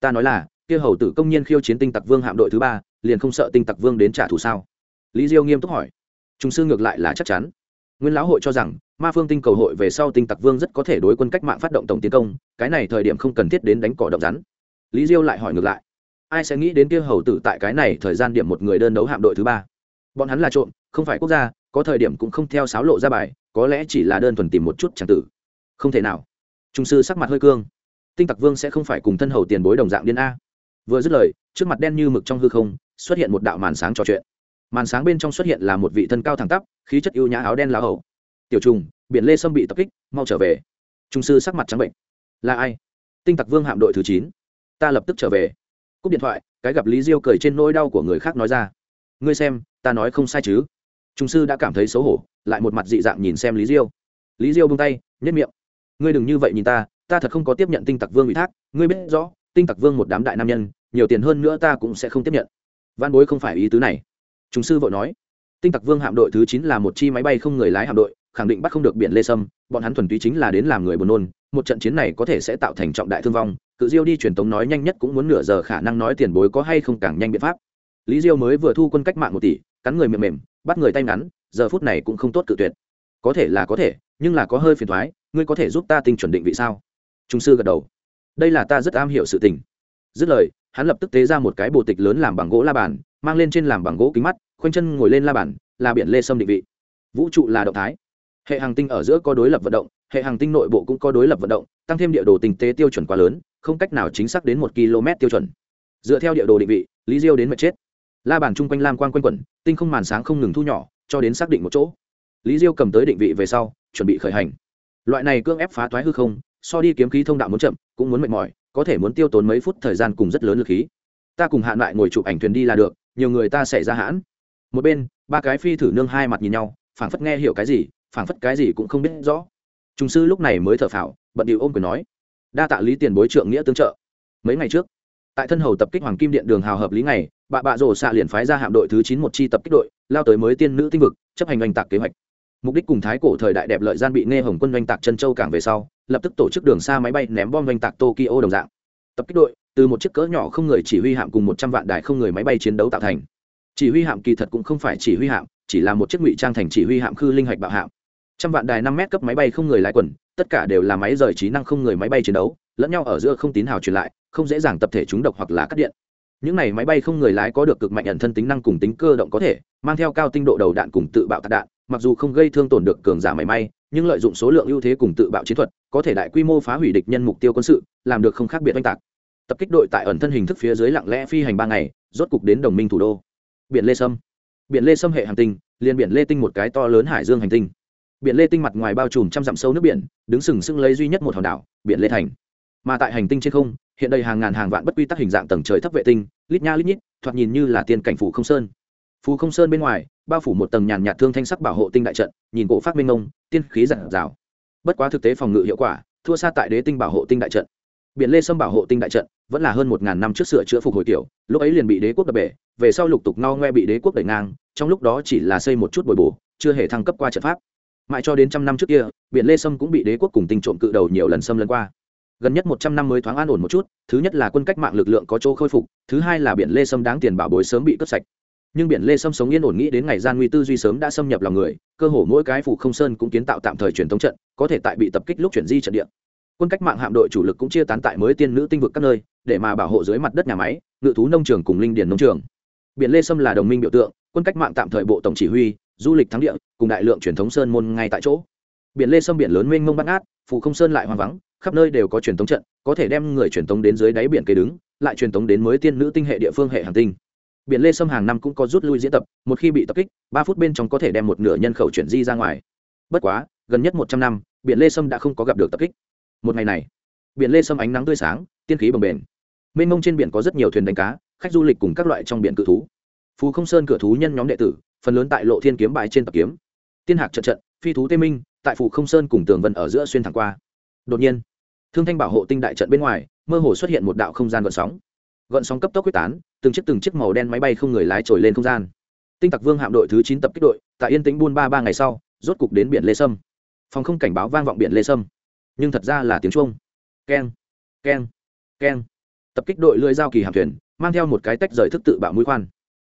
Ta nói là, kia hầu tử công nhiên khiêu chiến tinh tặc vương hạm đội thứ ba, liền không sợ tinh tặc vương đến trả thù sao? Lý diêu nghiêm túc hỏi. Trung sư ngược lại là chắc chắn. Nguyên lão hội cho rằng, ma phương tinh cầu hội về sau tinh tặc vương rất có thể đối quân cách mạng phát động tổng tiến công, cái này thời điểm không cần thiết đến đánh cỏ động rắn. Lý diêu lại hỏi ngược lại. Ai sẽ nghĩ đến kia hầu tử tại cái này thời gian điểm một người đơn đấu hạm đội thứ ba? Bọn hắn là trộm, không phải quốc gia có thời điểm cũng không theo sáo lộ ra bài, có lẽ chỉ là đơn thuần tìm một chút c h ẳ n g tử. Không thể nào. Trung sư sắc mặt hơi cương. Tinh tặc vương sẽ không phải cùng thân hầu tiền bối đồng dạng điên a. Vừa dứt lời, trước mặt đen như mực trong hư không, xuất hiện một đạo màn sáng trò chuyện. Màn sáng bên trong xuất hiện là một vị thân cao thẳng tắp, khí chất ưu nhã áo đen lá hầu. Tiểu trùng, biển lê sâm bị tập kích, mau trở về. Trung sư sắc mặt trắng bệnh. Là ai? Tinh tặc vương hạm đội thứ chín. Ta lập tức trở về. Cúp điện thoại, cái gặp lý diêu cười trên nỗi đau của người khác nói ra. Ngươi xem, ta nói không sai chứ trung sư đã cảm thấy xấu hổ, lại một mặt dị dạng nhìn xem lý diêu. Lý diêu bung tay nhất miệng. Ngươi đừng như vậy nhìn ta ta thật không có tiếp nhận tinh tặc vương ủy thác, ngươi biết rõ, tinh tặc vương một đám đại nam nhân, nhiều tiền hơn nữa ta cũng sẽ không tiếp nhận. Văn bối không phải ý tứ này. Trung sư vội nói. Tinh tặc vương hạm đội thứ chín là một chi máy bay không người lái hạm đội, khẳng định bắt không được biển lê sâm, bọn hắn thuần túy chính là đến làm người buồn nôn, một trận chiến này có thể sẽ tạo thành trọng đại thương vong, cự diêu đi truyền tống nói nhanh nhất cũng muốn nửa giờ khả năng nói tiền bối có hay không càng nhanh biện pháp. Lý diêu mới vừa thu quân cách mạng một tỷ, cắn người miệng mềm bắt người tay ngắn, giờ phút này cũng không tốt cự tuyệt. Có thể là có thể, nhưng là có hơi phiền thoái, ngươi có thể giúp ta tinh chuẩn định vị sao? Trung sư gật đầu. Đây là ta rất am hiểu sự tình. Dứt lời, hắn lập tức tế ra một cái bồ tịch lớn làm bằng gỗ la bàn, mang lên trên làm bằng gỗ kính mắt, khoanh chân ngồi lên la bàn, là biển lê sâm định vị. Vũ trụ là động thái. Hệ hàng tinh ở giữa có đối lập vận động, hệ hàng tinh nội bộ cũng có đối lập vận động, tăng thêm địa đồ tình tế tiêu chuẩn quá lớn, không cách nào chính xác đến một km tiêu chuẩn. Dựa theo địa đồ định vị, lý diêu đến mệt chết la bàn chung quanh lam quang quanh quẩn, tinh không màn sáng không ngừng thu nhỏ, cho đến xác định một chỗ. Lý diêu cầm tới định vị về sau, chuẩn bị khởi hành. Loại này cưỡng ép phá thoái hư không, so đi kiếm khí thông đạo muốn chậm, cũng muốn mệt mỏi, có thể muốn tiêu tốn mấy phút thời gian cùng rất lớn lực khí. Ta cùng hạn lại ngồi chụp ảnh thuyền đi là được, nhiều người ta sẽ ra hãn. Một bên, ba cái phi thử nương hai mặt nhìn nhau, phảng phất nghe hiểu cái gì, phảng phất cái gì cũng không biết rõ. Trung sư lúc này mới thở phào, bận điệu ôm quyền nói, đa tạ lý tiền bối trượng nghĩa tương trợ. Mấy ngày trước, tại thân hầu tập kích hoàng kim điện đường hào hợp lý này bạ bạ rổ xạ liền phái ra hạm đội thứ chín một chi tập kích đội, lao tới mới tiên nữ tinh vực, chấp hành oanh tạc kế hoạch. Mục đích cùng thái cổ thời đại đẹp lợi gian bị nghe hồng quân oanh tạc chân châu cảng về sau, lập tức tổ chức đường xa máy bay ném bom oanh tạc tokyo đồng dạng. Tập kích đội, từ một chiếc cỡ nhỏ không người chỉ huy hạm cùng một trăm vạn đài không người máy bay chiến đấu tạo thành. Chỉ huy hạm kỳ thật cũng không phải chỉ huy hạm, chỉ là một chiếc ngụy trang thành chỉ huy hạm khư linh hạch bạo hạm. Trăm vạn đài năm mét cấp máy bay không người lái quần, tất cả đều là máy rời trí năng không người máy bay chiến đấu, lẫn nhau ở giữa không tín hào truyền lại, không dễ dàng tập thể trúng độc hoặc là cắt điện những này máy bay không người lái có được cực mạnh ẩn thân tính năng cùng tính cơ động có thể, mang theo cao tinh độ đầu đạn cùng tự bạo tạc đạn, mặc dù không gây thương tổn được cường giả máy may nhưng lợi dụng số lượng ưu thế cùng tự bạo chiến thuật, có thể đại quy mô phá hủy địch nhân mục tiêu quân sự, làm được không khác biệt oanh tạc. Tập kích đội tại ẩn thân hình thức phía dưới lặng lẽ phi hành ba ngày, rốt cục đến đồng minh thủ đô. Biển lê sâm. Biển lê sâm hệ hành tinh, liền biển lê tinh một cái to lớn hải dương hành tinh. Biển lê tinh mặt ngoài bao trùm trăm dặm sâu nước biển, đứng sừng sững lấy duy nhất một hòn đảo, biển lê thành. Mà tại hành tinh trên không hiện đầy hàng ngàn hàng vạn bất quy tắc hình dạng tầng trời thấp vệ tinh, lít nha lít nhít, thoạt nhìn như là tiên cảnh phủ không sơn. Phù không sơn bên ngoài, bao phủ một tầng nhàn nhạt thương thanh sắc bảo hộ tinh đại trận, nhìn cổ phát minh ông tiên khí giản rào. Bất quá thực tế phòng ngự hiệu quả, thua xa tại đế tinh bảo hộ tinh đại trận. Biển lê sâm bảo hộ tinh đại trận, vẫn là hơn một ngàn năm trước sửa chữa phục hồi tiểu lúc ấy liền bị đế quốc đập bể, về sau lục tục no ngoe bị đế quốc đẩy ngang, trong lúc đó chỉ là xây một chút bồi bổ, chưa hề thăng cấp qua trận pháp. Mãi cho đến trăm năm trước kia, biển lê sâm cũng bị đế quốc cùng tinh trộm cự đầu nhiều lần xâm lần qua gần nhất một trăm năm mới thoáng an ổn một chút, thứ nhất là quân cách mạng lực lượng có chỗ khôi phục, thứ hai là biển lê sâm đáng tiền bảo bối sớm bị cướp sạch. Nhưng biển lê sâm sống yên ổn nghĩ đến ngày gian nguy tư duy sớm đã xâm nhập lòng người, cơ hồ mỗi cái phủ không sơn cũng kiến tạo tạm thời truyền thống trận, có thể tại bị tập kích lúc chuyển di trận địa. Quân cách mạng hạm đội chủ lực cũng chia tán tại mới tiên nữ tinh vực các nơi, để mà bảo hộ dưới mặt đất nhà máy, ngự thú nông trường cùng linh điền nông trường. Biển lê sâm là đồng minh biểu tượng, quân cách mạng tạm thời bộ tổng chỉ huy, du lịch thắng địa, cùng đại lượng truyền thống sơn môn ngay tại chỗ. Biển lê sâm biển lớn mênh mông bắt ngát, phủ không sơn lại hoang vắng khắp nơi đều có truyền tống trận, có thể đem người truyền tống đến dưới đáy biển kê đứng, lại truyền tống đến mới tiên nữ tinh hệ địa phương hệ hành tinh. Biển lê sâm hàng năm cũng có rút lui diễn tập, một khi bị tập kích, ba phút bên trong có thể đem một nửa nhân khẩu chuyển di ra ngoài. Bất quá, gần nhất một trăm năm, biển lê sâm đã không có gặp được tập kích. Một ngày này, biển lê sâm ánh nắng tươi sáng, tiên khí bồng bềnh. Mênh mông trên biển có rất nhiều thuyền đánh cá, khách du lịch cùng các loại trong biển cự thú. Phú không sơn cửa thú nhân nhóm đệ tử, phần lớn tại lộ thiên kiếm bãi trên tập kiếm. Tiên hạc trận trận, phi thú tê minh, tại phủ không sơn cùng tường vân ở giữa xuyên thẳng qua. Đột nhiên thương thanh bảo hộ tinh đại trận bên ngoài, mơ hồ xuất hiện một đạo không gian gợn sóng. Gợn sóng cấp tốc quyết tán, từng chiếc từng chiếc màu đen máy bay không người lái trồi lên không gian. Tinh tặc vương hạm đội thứ chín tập kích đội, tại yên tĩnh buôn ba ba ngày sau, rốt cục đến biển lê sâm. Phòng không cảnh báo vang vọng biển lê sâm. Nhưng thật ra là tiếng chuông. Keng keng keng. Tập kích đội lưỡi giao kỳ hạm thuyền, mang theo một cái tách rời thức tự bạo mũi khoan.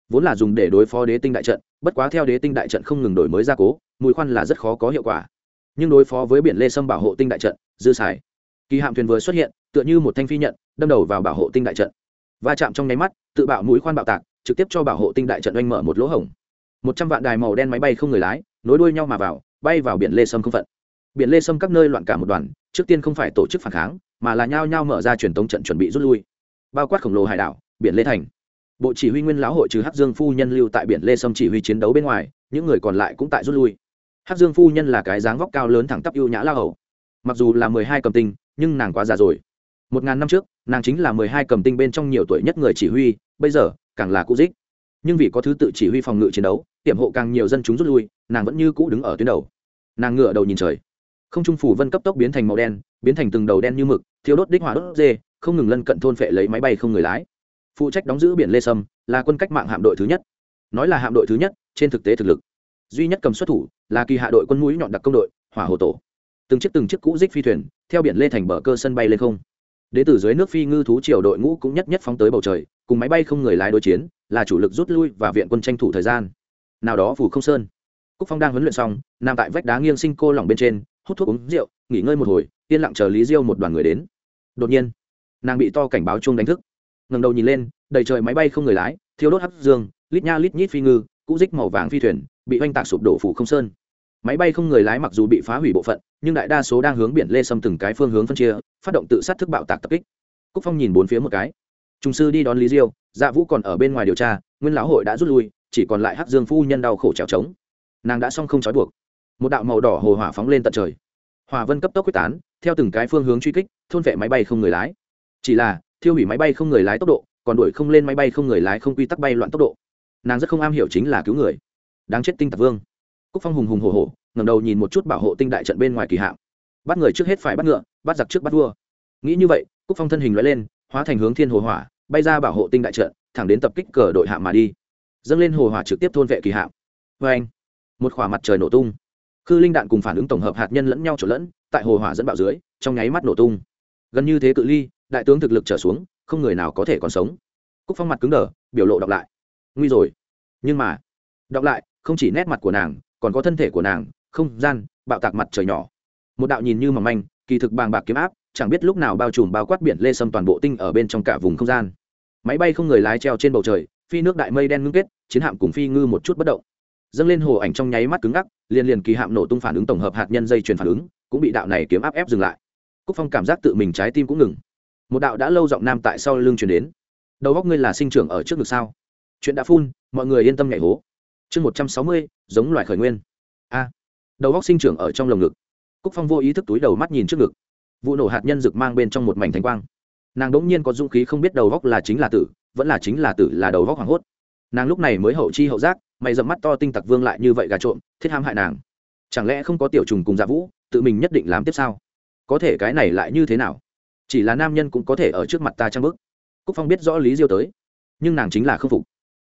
Vốn là dùng để đối phó đế tinh đại trận, bất quá theo đế tinh đại trận không ngừng đổi mới gia cố, mũi khoan là rất khó có hiệu quả. Nhưng đối phó với biển lê sâm bảo hộ tinh đại trận, dư xài kỳ hạm thuyền vừa xuất hiện, tựa như một thanh phi nhận, đâm đầu vào bảo hộ tinh đại trận. Va chạm trong nháy mắt, tự bạo mũi khoan bạo tạc, trực tiếp cho bảo hộ tinh đại trận oanh mở một lỗ hổng. Một trăm vạn đài màu đen máy bay không người lái, nối đuôi nhau mà vào, bay vào biển lê sâm không phận. Biển lê sâm các nơi loạn cả một đoàn, trước tiên không phải tổ chức phản kháng, mà là nhao nhao mở ra truyền tống trận chuẩn bị rút lui. Bao quát khổng lồ hải đảo, biển lê thành. Bộ chỉ huy nguyên lão hội trừ hắc dương phu nhân lưu tại biển lê sâm chỉ huy chiến đấu bên ngoài, những người còn lại cũng tại rút lui. Hắc dương phu nhân là cái dáng vóc cao lớn thẳng tắp ưu nhã la hầu mặc dù là mười hai cầm tinh, nhưng nàng quá già rồi. Một ngàn năm trước, nàng chính là mười hai cầm tinh bên trong nhiều tuổi nhất người chỉ huy, bây giờ, càng là cũ dích. Nhưng vì có thứ tự chỉ huy phòng ngự chiến đấu tiệm hộ càng nhiều dân chúng rút lui, nàng vẫn như cũ đứng ở tuyến đầu. Nàng ngựa đầu nhìn trời. Không trung phủ vân cấp tốc biến thành màu đen, biến thành từng đầu đen như mực thiếu đốt đích hỏa đốt dê, không ngừng lân cận thôn phệ lấy máy bay không người lái. Phụ trách đóng giữ biển lê sâm, là quân cách mạng hạm đội thứ nhất. Nói là hạm đội thứ nhất, trên thực tế thực lực. Duy nhất cầm xuất thủ, là kỳ hạ đội quân mũi nhọn đặc công đội, hỏa hồ tổ từng chiếc từng chiếc cũ dích phi thuyền, theo biển lê thành bờ cơ sân bay lên không. Đến từ dưới nước phi ngư thú triều đội ngũ cũng nhất nhất phóng tới bầu trời, cùng máy bay không người lái đối chiến, là chủ lực rút lui và viện quân tranh thủ thời gian. Nào đó phủ không sơn. Cúc phong đang huấn luyện xong, nằm tại vách đá nghiêng sinh cô lỏng bên trên, hút thuốc uống rượu, nghỉ ngơi một hồi, yên lặng chờ lý diêu một đoàn người đến. Đột nhiên, nàng bị to cảnh báo chung đánh thức. Ngầm đầu nhìn lên, đầy trời máy bay không người lái thiếu đốt hấp dương, lít nha lít nhít phi ngư, cũ dích màu vàng phi thuyền, bị oanh tạc sụp đổ phủ không sơn máy bay không người lái mặc dù bị phá hủy bộ phận, nhưng đại đa số đang hướng biển lê sâm từng cái phương hướng phân chia, phát động tự sát thức bạo tạc tập kích. Cúc phong nhìn bốn phía một cái. Trung sư đi đón lý diêu dạ vũ còn ở bên ngoài điều tra, nguyên lão hội đã rút lui, chỉ còn lại hắc dương phu nhân đau khổ trèo trống. Nàng đã xong không trói buộc. Một đạo màu đỏ hồ hỏa phóng lên tận trời. Hòa vân cấp tốc quyết tán, theo từng cái phương hướng truy kích, thôn vệ máy bay không người lái. Chỉ là, thiêu hủy máy bay không người lái tốc độ, còn đuổi không lên máy bay không người lái không quy tắc bay loạn tốc độ. Nàng rất không am hiểu chính là cứu người. Đáng chết tinh tạc vương cúc phong hùng hùng hổ hổ, ngẩng đầu nhìn một chút bảo hộ tinh đại trận bên ngoài kỳ hạm bắt người trước hết phải bắt ngựa, bắt giặc trước bắt vua. Nghĩ như vậy, cúc phong thân hình lóe lên, hóa thành hướng thiên hồ hỏa, bay ra bảo hộ tinh đại trận, thẳng đến tập kích cờ đội hạm mà đi. Dâng lên hồ hỏa trực tiếp thôn vệ kỳ hạm vê anh, một khỏa mặt trời nổ tung. Khư linh đạn cùng phản ứng tổng hợp hạt nhân lẫn nhau trộn lẫn, tại hồ hỏa dẫn bạo dưới, trong nháy mắt nổ tung. Gần như thế cự ly, đại tướng thực lực trở xuống, không người nào có thể còn sống. Cúc phong mặt cứng đờ, biểu lộ đọc lại. Nguy rồi. Nhưng mà, đọc lại, không chỉ nét mặt của nàng còn có thân thể của nàng, không gian, bạo tạc mặt trời nhỏ. Một đạo nhìn như mỏng manh, kỳ thực bàng bạc kiếm áp, chẳng biết lúc nào bao trùm bao quát biển lê sâm toàn bộ tinh ở bên trong cả vùng không gian. Máy bay không người lái treo trên bầu trời, phi nước đại mây đen ngưng kết, chiến hạm cùng phi ngư một chút bất động. Dâng lên hồ ảnh trong nháy mắt cứng ngắc, liền liền kỳ hạm nổ tung phản ứng tổng hợp hạt nhân dây chuyền phản ứng, cũng bị đạo này kiếm áp ép dừng lại. Cúc phong cảm giác tự mình trái tim cũng ngừng. Một đạo đã lâu giọng nam tại sau lưng chuyển đến. Đầu góc ngươi là sinh trưởng ở trước ngực sao? Chuyện đã phun, mọi người yên tâm nhảy hố chương một trăm sáu mươi, giống loài khởi nguyên. A, đầu góc sinh trưởng ở trong lồng ngực. Cúc phong vô ý thức túi đầu mắt nhìn trước ngực. Vụ nổ hạt nhân rực mang bên trong một mảnh thanh quang. Nàng đ ỗ n g nhiên có dũng khí không biết đầu góc là chính là tử, vẫn là chính là tử là đầu góc hoảng hốt. Nàng lúc này mới hậu chi hậu giác, mày dầm mắt to tinh tặc vương lại như vậy gà trộm, thiết ham hại nàng. Chẳng lẽ không có tiểu trùng cùng dạ vũ, tự mình nhất định làm tiếp sao? Có thể cái này lại như thế nào? Chỉ là nam nhân cũng có thể ở trước mặt ta trang bức cúc phong biết rõ lý diêu tới, nhưng nàng chính là k phục.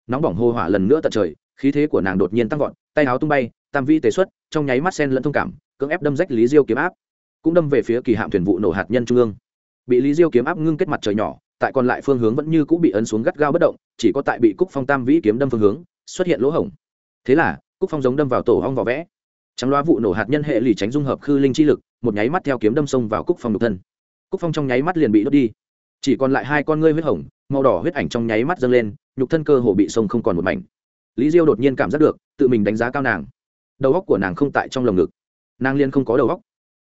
Nóng bỏng hô hỏa lần nữa tận trời khí thế của nàng đột nhiên tăng vọt, tay áo tung bay, tam vi tế xuất, trong nháy mắt sen lẫn thông cảm, cưỡng ép đâm rách lý diêu kiếm áp, cũng đâm về phía kỳ hạm thuyền vụ nổ hạt nhân trung ương. Bị lý diêu kiếm áp ngưng kết mặt trời nhỏ, tại còn lại phương hướng vẫn như cũng bị ấn xuống gắt gao bất động, chỉ có tại bị cúc phong tam vĩ kiếm đâm phương hướng, xuất hiện lỗ hổng. Thế là, cúc phong giống đâm vào tổ hong vỏ vẽ. Trắng loa vụ nổ hạt nhân hệ lì tránh dung hợp khư linh chi lực, một nháy mắt theo kiếm đâm xông vào cúc phong đục thân. Cúc phong trong nháy mắt liền bị đốt đi. Chỉ còn lại hai con ngươi huyết hồng, màu đỏ huyết ảnh trong nháy mắt dâng lên, nhục thân cơ hồ bị sông không còn một mảnh lý diêu đột nhiên cảm giác được, tự mình đánh giá cao nàng. Đầu góc của nàng không tại trong lồng ngực. Nàng liên không có đầu góc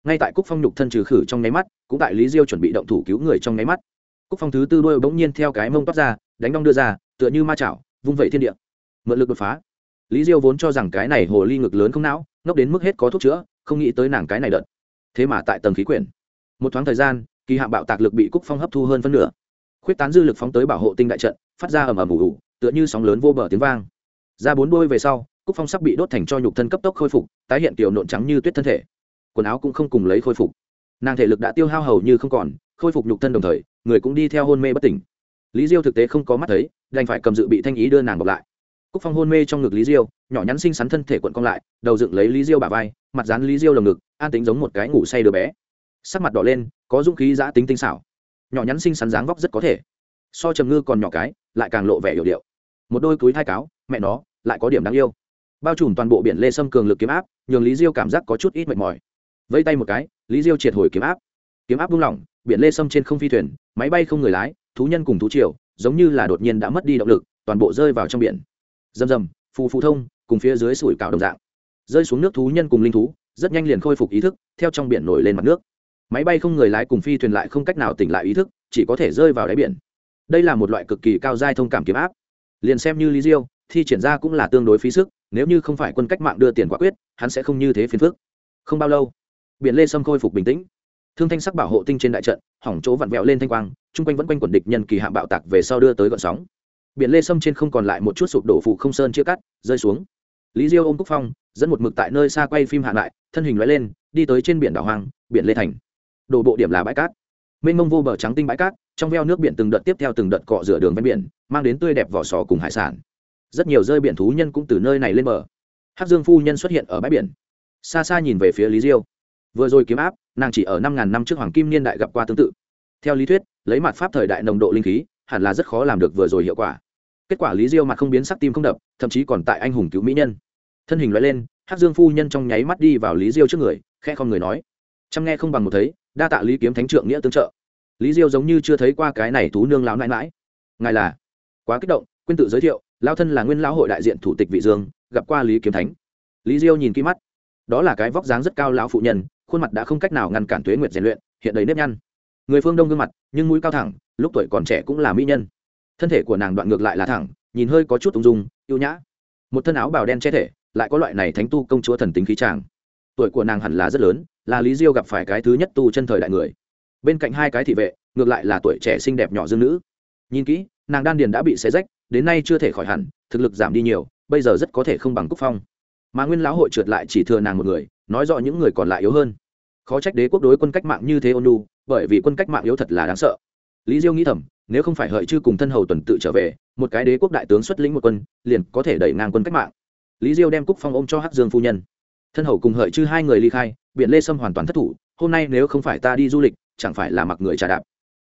ngay tại cúc phong nhục thân trừ khử trong nháy mắt, cũng tại lý diêu chuẩn bị động thủ cứu người trong nháy mắt. Cúc phong thứ tư đôi bỗng nhiên theo cái mông toát ra, đánh đong đưa ra, tựa như ma chảo, vung vẩy thiên địa. Mượn lực đột phá. Lý diêu vốn cho rằng cái này hồ ly ngực lớn không não, ngốc đến mức hết có thuốc chữa, không nghĩ tới nàng cái này đợt. Thế mà tại tầng khí quyển. Một thoáng thời gian, kỳ hạm bạo tạc lực bị cúc phong hấp thu hơn phân nửa. Khuyết tán dư lực phóng tới bảo hộ tinh đại trận, phát ra ầm ầm ủ ủ tựa như sóng lớn vô bờ tiếng vang ra bốn đôi về sau, cúc phong sắp bị đốt thành cho nhục thân cấp tốc khôi phục, tái hiện kiểu nộn trắng như tuyết thân thể. Quần áo cũng không cùng lấy khôi phục. Nàng thể lực đã tiêu hao hầu như không còn, khôi phục nhục thân đồng thời, người cũng đi theo hôn mê bất tỉnh. Lý diêu thực tế không có mắt thấy, đành phải cầm dự bị thanh ý đưa nàng bọc lại. Cúc phong hôn mê trong ngực lý diêu, nhỏ nhắn xinh xắn thân thể quận cong lại, đầu dựng lấy lý diêu bà vai, mặt dán lý diêu lồng ngực, an tính giống một cái ngủ say đứa bé. Sắc mặt đỏ lên, có dũng khí giã tính tinh xảo. Nhỏ nhắn xinh xắn dáng vóc rất có thể. So trầm ngư còn nhỏ cái, lại càng lộ vẻ hiểu điệu một đôi túi thai cáo, mẹ nó, lại có điểm đáng yêu. Bao trùm toàn bộ biển lê sâm cường lực kiếm áp, nhường lý diêu cảm giác có chút ít mệt mỏi. Vây tay một cái, lý diêu triệt hồi kiếm áp. Kiếm áp buông lỏng, biển lê sâm trên không phi thuyền, máy bay không người lái, thú nhân cùng thú triều, giống như là đột nhiên đã mất đi động lực, toàn bộ rơi vào trong biển. Rầm rầm, phù phù thông, cùng phía dưới sủi cảo đồng dạng. Rơi xuống nước thú nhân cùng linh thú, rất nhanh liền khôi phục ý thức, theo trong biển nổi lên mặt nước. Máy bay không người lái cùng phi thuyền lại không cách nào tỉnh lại ý thức, chỉ có thể rơi vào đáy biển. Đây là một loại cực kỳ cao dai thông cảm kiếm áp liền xem như lý diêu, thi triển ra cũng là tương đối phí sức, nếu như không phải quân cách mạng đưa tiền quả quyết, hắn sẽ không như thế phiền phức. Không bao lâu, biển lê sâm khôi phục bình tĩnh. Thương thanh sắc bảo hộ tinh trên đại trận, hỏng chỗ vặn vẹo lên thanh quang, chung quanh vẫn quanh quần địch nhân kỳ hạm bạo tạc về sau đưa tới gọn sóng. Biển lê sâm trên không còn lại một chút sụp đổ phụ không sơn chia cắt, rơi xuống. Lý diêu ôm cúc phong, dẫn một mực tại nơi xa quay phim hạ lại, thân hình loại lên, đi tới trên biển đảo hoàng biển lê thành. Đổ bộ điểm là bãi cát. Mênh mông vô bờ trắng tinh bãi cát, trong veo nước biển từng đợt tiếp theo từng đợt cọ rửa đường ven biển mang đến tươi đẹp vỏ sò cùng hải sản. Rất nhiều rơi biển thú nhân cũng từ nơi này lên bờ. Hắc dương phu nhân xuất hiện ở bãi biển. Xa xa nhìn về phía lý diêu. Vừa rồi kiếm áp, nàng chỉ ở năm ngàn năm trước hoàng kim niên đại gặp qua tương tự. Theo lý thuyết, lấy mặt pháp thời đại nồng độ linh khí, hẳn là rất khó làm được vừa rồi hiệu quả. Kết quả lý diêu mặt không biến sắc tim không đập, thậm chí còn tại anh hùng cứu mỹ nhân. Thân hình loại lên, hắc dương phu nhân trong nháy mắt đi vào lý diêu trước người khe không người nói. Chăm nghe không bằng một thấy, đa tạ lý kiếm thánh trượng nghĩa tương trợ. Lý diêu giống như chưa thấy qua cái này thú nương láo nãi mãi ngài là? quá kích động quyên tự giới thiệu, lao thân là nguyên lão hội đại diện thủ tịch vị dương, gặp qua lý kiếm thánh. Lý diêu nhìn kỹ mắt. Đó là cái vóc dáng rất cao lão phụ nhân, khuôn mặt đã không cách nào ngăn cản tuế nguyệt rèn luyện, hiện đầy nếp nhăn. Người phương đông gương mặt, nhưng mũi cao thẳng, lúc tuổi còn trẻ cũng là mỹ nhân. Thân thể của nàng đoạn ngược lại là thẳng, nhìn hơi có chút ung dung yêu nhã. Một thân áo bào đen che thể, lại có loại này thánh tu công chúa thần tính khí tràng tuổi của nàng hẳn là rất lớn, là lý diêu gặp phải cái thứ nhất tu chân thời đại người. Bên cạnh hai cái thị vệ, ngược lại là tuổi trẻ xinh đẹp nhỏ dương nữ. Nhìn kỹ nàng đan điền đã bị xé rách, đến nay chưa thể khỏi hẳn, thực lực giảm đi nhiều, bây giờ rất có thể không bằng cúc phong. Mà nguyên lão hội trượt lại chỉ thừa nàng một người, nói rõ những người còn lại yếu hơn. Khó trách đế quốc đối quân cách mạng như thế ôn lu bởi vì quân cách mạng yếu thật là đáng sợ. Lý diêu nghĩ thầm, nếu không phải hợi chư cùng thân hầu tuần tự trở về, một cái đế quốc đại tướng xuất lĩnh một quân, liền có thể đẩy ngang quân cách mạng. Lý diêu đem cúc phong ôm cho hắc dương phu nhân. Thân hầu cùng hợi chư hai người ly khai biện lê sâm hoàn toàn thất thủ, hôm nay nếu không phải ta đi du lịch, chẳng phải là mặc người trà đạp.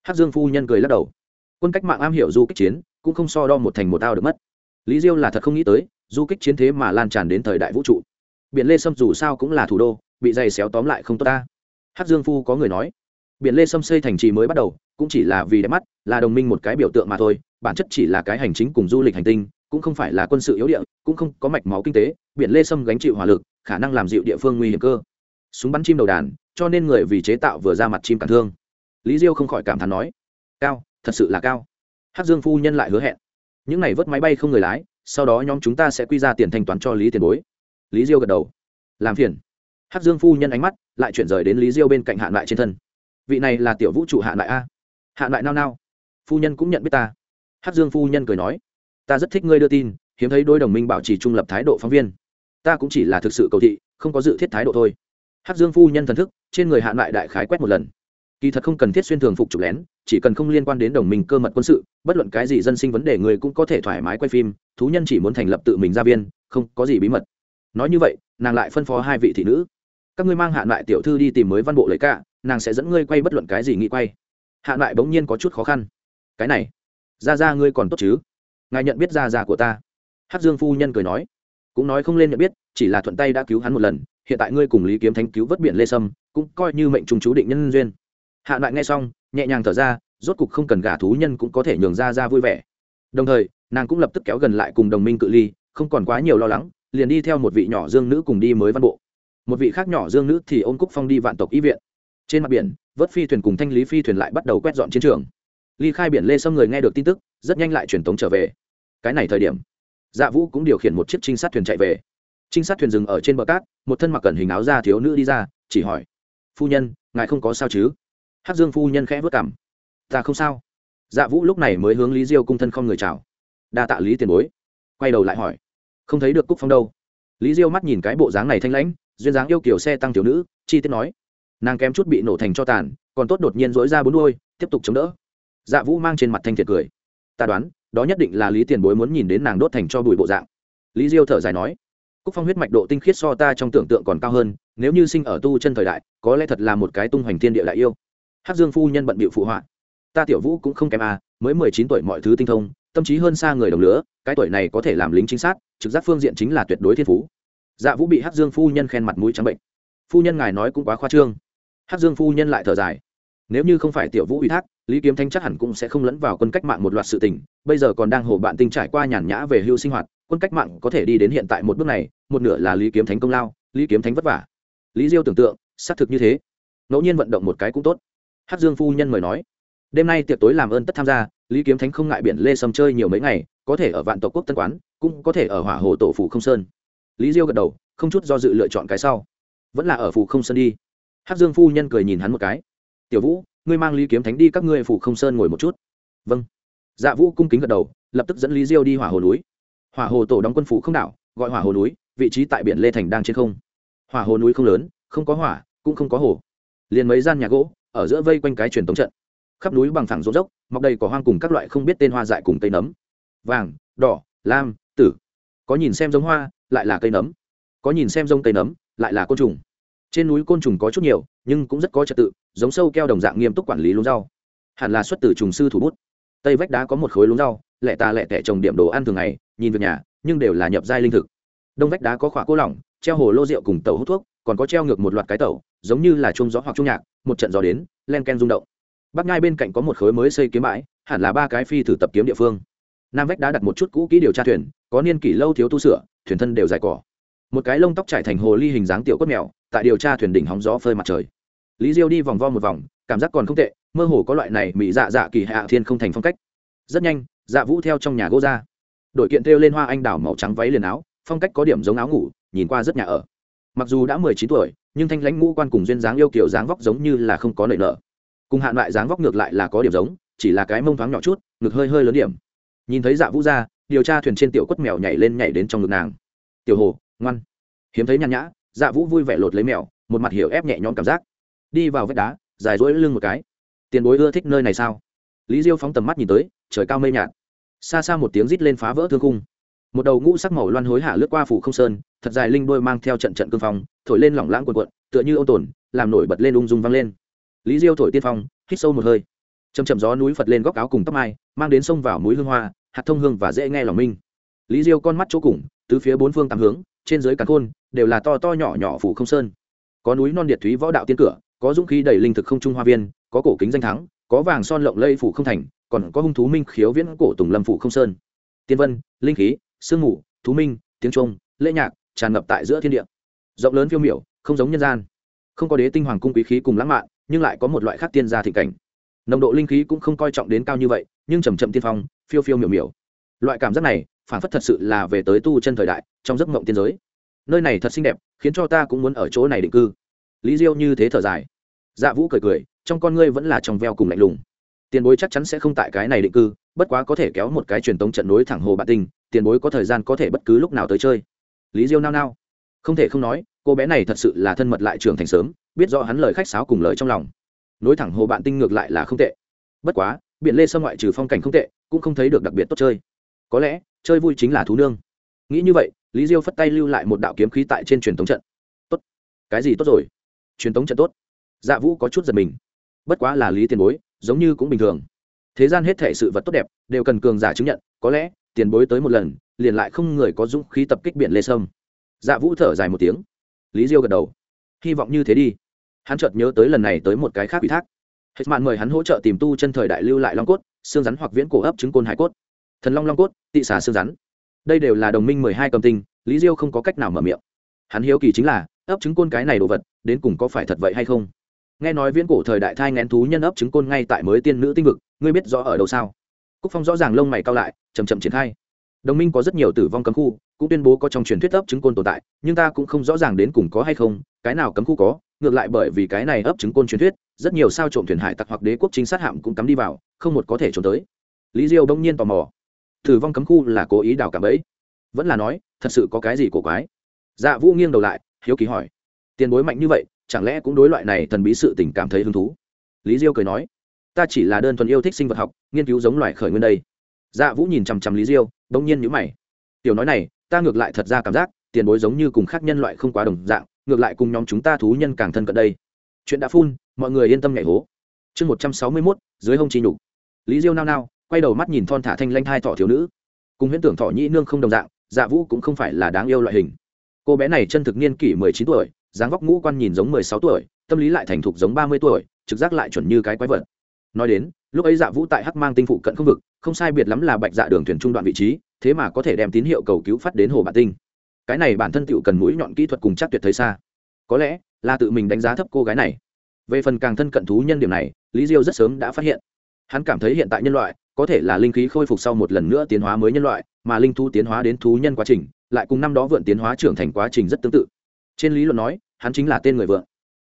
Hắc dương phu nhân cười lắc đầu quân cách mạng am hiểu du kích chiến, cũng không so đo một thành một ao được mất. Lý diêu là thật không nghĩ tới, du kích chiến thế mà lan tràn đến thời đại vũ trụ. Biển lê sâm dù sao cũng là thủ đô, bị dày xéo tóm lại không tốt ta. Hát dương phu có người nói, biển lê sâm xây thành trì mới bắt đầu, cũng chỉ là vì đẹp mắt, là đồng minh một cái biểu tượng mà thôi, bản chất chỉ là cái hành chính cùng du lịch hành tinh, cũng không phải là quân sự yếu địa, cũng không có mạch máu kinh tế, biển lê sâm gánh chịu hỏa lực, khả năng làm dịu địa phương nguy hiểm cơ. Súng bắn chim đầu đàn, cho nên người vì chế tạo vừa ra mặt chim cản thương. Lý diêu không khỏi cảm thán nói, cao thật sự là cao. Hắc dương phu nhân lại hứa hẹn. Những này vớt máy bay không người lái, sau đó nhóm chúng ta sẽ quy ra tiền thanh toán cho lý tiền bối. Lý diêu gật đầu. Làm phiền. Hắc dương phu nhân ánh mắt lại chuyển rời đến lý diêu bên cạnh hạn lại trên thân. Vị này là tiểu vũ trụ hạn lại a. Hạn lại nao nao. Phu nhân cũng nhận biết ta. Hắc dương phu nhân cười nói. Ta rất thích ngươi đưa tin, hiếm thấy đôi đồng minh bảo trì trung lập thái độ phóng viên. Ta cũng chỉ là thực sự cầu thị, không có dự thiết thái độ thôi. Hắc dương phu nhân thần thức, trên người hạn lại đại khái quét một lần. Kỳ thật không cần thiết xuyên thường phục trục lén chỉ cần không liên quan đến đồng minh cơ mật quân sự, bất luận cái gì dân sinh vấn đề người cũng có thể thoải mái quay phim, thú nhân chỉ muốn thành lập tự mình gia viên, không có gì bí mật. Nói như vậy, nàng lại phân phó hai vị thị nữ. Các ngươi mang hạ lại tiểu thư đi tìm mới văn bộ lấy cả, nàng sẽ dẫn ngươi quay bất luận cái gì nghĩ quay. Hạ lại bỗng nhiên có chút khó khăn. Cái này ra ra ngươi còn tốt chứ? Ngài nhận biết ra ra của ta? Hát dương phu nhân cười nói. Cũng nói không lên nhận biết, chỉ là thuận tay đã cứu hắn một lần, hiện tại ngươi cùng lý kiếm thánh cứu vớt biển lê sâm, cũng coi như mệnh trùng chú định nhân duyên hạ lại nghe xong, nhẹ nhàng thở ra, rốt cục không cần gả thú nhân cũng có thể nhường ra ra vui vẻ. Đồng thời, nàng cũng lập tức kéo gần lại cùng đồng minh cự ly, không còn quá nhiều lo lắng, liền đi theo một vị nhỏ dương nữ cùng đi mới văn bộ. Một vị khác nhỏ dương nữ thì ôm cúc phong đi vạn tộc y viện. Trên mặt biển, vớt phi thuyền cùng thanh lý phi thuyền lại bắt đầu quét dọn chiến trường. Ly khai biển lê xâm người nghe được tin tức, rất nhanh lại truyền tống trở về. Cái này thời điểm dạ vũ cũng điều khiển một chiếc trinh sát thuyền chạy về. Trinh sát thuyền dừng ở trên bờ cát, một thân mặc cẩn hình áo da thiếu nữ đi ra, chỉ hỏi, phu nhân, ngài không có sao chứ? hát dương phu nhân khẽ vất cảm ta không sao. Dạ vũ lúc này mới hướng lý diêu cung thân không người chào. Đa tạ lý tiền bối. Quay đầu lại hỏi. Không thấy được cúc phong đâu. Lý diêu mắt nhìn cái bộ dáng này thanh lãnh, duyên dáng yêu kiểu xe tăng tiểu nữ, chi tiết nói. Nàng kém chút bị nổ thành cho tàn, còn tốt đột nhiên dối ra bốn đôi tiếp tục chống đỡ. Dạ vũ mang trên mặt thanh thiệt cười. Ta đoán, đó nhất định là lý tiền bối muốn nhìn đến nàng đốt thành cho bụi bộ dạng. Lý diêu thở dài nói. Cúc phong huyết mạch độ tinh khiết so ta trong tưởng tượng còn cao hơn, nếu như sinh ở tu chân thời đại, có lẽ thật là một cái tung hoành thiên địa đại yêu hát dương phu nhân bận bịu phụ họa. Ta tiểu vũ cũng không kém à mới mười chín tuổi mọi thứ tinh thông, tâm trí hơn xa người đồng lứa, cái tuổi này có thể làm lính chính xác trực giác phương diện chính là tuyệt đối thiên phú. Dạ vũ bị hát dương phu nhân khen mặt mũi trắng bệnh. Phu nhân ngài nói cũng quá khoa trương. Hát dương phu nhân lại thở dài. Nếu như không phải tiểu vũ ủy thác, lý kiếm thanh chắc hẳn cũng sẽ không lẫn vào quân cách mạng một loạt sự tình, bây giờ còn đang hồ bạn tinh trải qua nhàn nhã về hưu sinh hoạt, quân cách mạng có thể đi đến hiện tại một bước này, một nửa là lý kiếm thánh công lao, lý kiếm thánh vất vả. Lý diêu tưởng tượng, xác thực như thế. Ngẫu nhiên vận động một cái cũng tốt hát dương phu nhân mời nói. Đêm nay tiệc tối làm ơn tất tham gia, lý kiếm thánh không ngại biển lê sầm chơi nhiều mấy ngày, có thể ở vạn tộc quốc tân quán, cũng có thể ở hỏa hồ tổ phủ không sơn. Lý diêu gật đầu, không chút do dự lựa chọn cái sau. Vẫn là ở phủ không sơn đi. Hát dương phu nhân cười nhìn hắn một cái. Tiểu vũ, ngươi mang lý kiếm thánh đi các ngươi phủ không sơn ngồi một chút. Vâng. Dạ vũ cung kính gật đầu, lập tức dẫn lý diêu đi hỏa hồ núi. Hỏa hồ tổ đóng quân phủ không đảo, gọi hỏa hồ núi, vị trí tại biển lê thành đang trên không. Hỏa hồ núi không lớn, không có hỏa, cũng không có hồ. Liền mấy gian nhà gỗ ở giữa vây quanh cái truyền thống trận. Khắp núi bằng phẳng rộn dốc mọc đầy có hoang cùng các loại không biết tên hoa dại cùng cây nấm. Vàng, đỏ, lam, tử. Có nhìn xem giống hoa, lại là cây nấm. Có nhìn xem giống cây nấm, lại là côn trùng. Trên núi côn trùng có chút nhiều, nhưng cũng rất có trật tự, giống sâu keo đồng dạng nghiêm túc quản lý lúa rau. Hẳn là xuất từ trùng sư thủ bút. Tây vách đá có một khối lúa rau lẹ tà lẹ tẻ trồng điểm đồ ăn thường ngày, nhìn về nhà, nhưng đều là nhập giai linh thực. Đông vách đá có khỏa cô lỏng, treo hồ lô rượu cùng tàu hút thuốc còn có treo ngược một loạt cái tẩu, giống như là chung gió hoặc trung nhạc, một trận gió đến, len ken rung động. Bắc ngai bên cạnh có một khối mới xây kiếm bãi, hẳn là ba cái phi thử tập kiếm địa phương. Nam vách đã đặt một chút cũ kỹ điều tra thuyền, có niên kỷ lâu thiếu tu sửa, thuyền thân đều dài cỏ. Một cái lông tóc trải thành hồ ly hình dáng tiểu cốt mèo, tại điều tra thuyền đỉnh hóng gió phơi mặt trời. Lý diêu đi vòng vo một vòng, cảm giác còn không tệ, mơ hồ có loại này bị dạ dạ kỳ hạ thiên không thành phong cách. Rất nhanh dạ vũ theo trong nhà gỗ ra. Đội kiện thêu lên hoa anh đào màu trắng váy liền áo, phong cách có điểm giống áo ngủ, nhìn qua rất nhà ở mặc dù đã mười chín tuổi, nhưng thanh lãnh ngũ quan cùng duyên dáng yêu kiểu dáng vóc giống như là không có nợ nợ cùng hạn loại dáng vóc ngược lại là có điểm giống, chỉ là cái mông thoáng nhỏ chút, ngực hơi hơi lớn điểm. Nhìn thấy dạ vũ ra điều tra thuyền trên tiểu quất mèo nhảy lên nhảy đến trong ngực nàng. Tiểu hồ, ngoan. Hiếm thấy nhàn nhã dạ vũ vui vẻ lột lấy mèo, một mặt hiểu ép nhẹ nhõm cảm giác. Đi vào vách đá, dài rỗi lưng một cái. Tiền bối ưa thích nơi này sao? Lý diêu phóng tầm mắt nhìn tới, trời cao mây nhạt. Xa xa một tiếng rít lên phá vỡ thương khung. Một đầu ngũ sắc màu loan hối hạ lướt qua phủ không sơn thật dài linh đôi mang theo trận trận cương phong, thổi lên lỏng lãng cuộn cuộn, tựa như ô tồn, làm nổi bật lên ung dung vang lên. Lý diêu thổi tiên phong, hít sâu một hơi. Chầm chậm gió núi phật lên góc áo cùng tóc mai, mang đến sông vào mũi hương hoa, hạt thông hương và dễ nghe lòng minh. Lý diêu con mắt chỗ cùng, tứ phía bốn phương tám hướng, trên dưới cả khôn đều là to to nhỏ nhỏ phủ không sơn. Có núi non điệt thúy võ đạo tiên cửa, có dũng khí đầy linh thực không trung hoa viên, có cổ kính danh thắng, có vàng son lộng lây phủ không thành, còn có hung thú minh khiếu viễn cổ tùng lâm phủ không sơn. Tiên vân, linh khí, sương mù, thú minh, tiếng trung lễ nhạc tràn ngập tại giữa thiên địa. Rộng lớn phiêu miểu không giống nhân gian. Không có đế tinh hoàng cung quý khí cùng lãng mạn nhưng lại có một loại khác tiên gia thị cảnh. Nồng độ linh khí cũng không coi trọng đến cao như vậy nhưng chầm chậm tiên phong phiêu phiêu miểu miểu. Loại cảm giác này phản phất thật sự là về tới tu chân thời đại trong giấc mộng tiên giới. Nơi này thật xinh đẹp khiến cho ta cũng muốn ở chỗ này định cư. Lý diêu như thế thở dài. Dạ vũ cười cười trong con ngươi vẫn là trong veo cùng lạnh lùng. Tiền bối chắc chắn sẽ không tại cái này định cư bất quá có thể kéo một cái truyền tống trận nối thẳng hồ bạn tình, tiền bối có thời gian có thể bất cứ lúc nào tới chơi lý diêu nao nao. Không thể không nói, cô bé này thật sự là thân mật lại trưởng thành sớm, biết rõ hắn lời khách sáo cùng lời trong lòng. Nối thẳng hồ bạn tinh ngược lại là không tệ. Bất quá biện lê sâm ngoại trừ phong cảnh không tệ, cũng không thấy được đặc biệt tốt chơi. Có lẽ, chơi vui chính là thú nương. Nghĩ như vậy, lý diêu phất tay lưu lại một đạo kiếm khí tại trên truyền thống trận. Tốt. Cái gì tốt rồi? Truyền thống trận tốt. Dạ vũ có chút giật mình. Bất quá là lý tiền bối, giống như cũng bình thường. Thế gian hết thể sự vật tốt đẹp, đều cần cường giả chứng nhận, có lẽ, tiền bối tới một lần liền lại không người có dũng khí tập kích biển lê sâm. Dạ vũ thở dài một tiếng. Lý diêu gật đầu. Hy vọng như thế đi. Hắn chợt nhớ tới lần này tới một cái khác ủy thác. Hết mạn mời hắn hỗ trợ tìm tu chân thời đại lưu lại long cốt, xương rắn hoặc viễn cổ ấp trứng côn hải cốt. Thần long long cốt, tị xà xương rắn. Đây đều là đồng minh mười hai cầm tinh, lý diêu không có cách nào mở miệng. Hắn hiếu kỳ chính là, ấp trứng côn cái này đồ vật, đến cùng có phải thật vậy hay không? Nghe nói viễn cổ thời đại thai ngén thú nhân ấp trứng côn ngay tại mới tiên nữ tinh vực, ngươi biết rõ ở đâu sao? Cúc phong rõ ràng lông mày cao lại chầm chậm triển khai đồng minh có rất nhiều tử vong cấm khu, cũng tuyên bố có trong truyền thuyết ấp chứng côn tồn tại, nhưng ta cũng không rõ ràng đến cùng có hay không, cái nào cấm khu có, ngược lại bởi vì cái này ấp chứng côn truyền thuyết, rất nhiều sao trộm thuyền hải tặc hoặc đế quốc chính sát hạm cũng cắm đi vào, không một có thể trốn tới. Lý diêu đông nhiên tò mò. Tử vong cấm khu là cố ý đào cảm ấy vẫn là nói, thật sự có cái gì cổ quái? Dạ vũ nghiêng đầu lại, hiếu kỳ hỏi. Tiền bối mạnh như vậy, chẳng lẽ cũng đối loại này thần bí sự tình cảm thấy hứng thú? Lý diêu cười nói. Ta chỉ là đơn thuần yêu thích sinh vật học, nghiên cứu giống loài khởi nguyên đây dạ vũ nhìn chằm chằm lý diêu, bỗng nhiên nhữ mày. Tiểu nói này, ta ngược lại thật ra cảm giác, tiền bối giống như cùng khác nhân loại không quá đồng dạng, ngược lại cùng nhóm chúng ta thú nhân càng thân cận đây. Chuyện đã phun, mọi người yên tâm nhảy hố. Chương một trăm sáu mươi mốt, dưới hông chi nhục. Lý diêu nao nao, quay đầu mắt nhìn thon thả thanh lanh hai thọ thiếu nữ. Cùng huyễn tưởng thỏ nhĩ nương không đồng dạng dạ vũ cũng không phải là đáng yêu loại hình. Cô bé này chân thực niên kỷ mười chín tuổi, dáng vóc ngũ quan nhìn giống mười sáu tuổi, tâm lý lại thành thục giống ba mươi tuổi, trực giác lại chuẩn như cái quái vật nói đến, lúc ấy dạ vũ tại hắc mang tinh phụ cận không vực, không sai biệt lắm là bạch dạ đường thuyền trung đoạn vị trí, thế mà có thể đem tín hiệu cầu cứu phát đến hồ bản tinh. Cái này bản thân tựu cần mũi nhọn kỹ thuật cùng chắc tuyệt thấy xa. Có lẽ, là tự mình đánh giá thấp cô gái này. Về phần càng thân cận thú nhân điểm này, lý diêu rất sớm đã phát hiện. Hắn cảm thấy hiện tại nhân loại, có thể là linh khí khôi phục sau một lần nữa tiến hóa mới nhân loại, mà linh thu tiến hóa đến thú nhân quá trình, lại cùng năm đó vượn tiến hóa trưởng thành quá trình rất tương tự. Trên lý luận nói, hắn chính là tên người vượn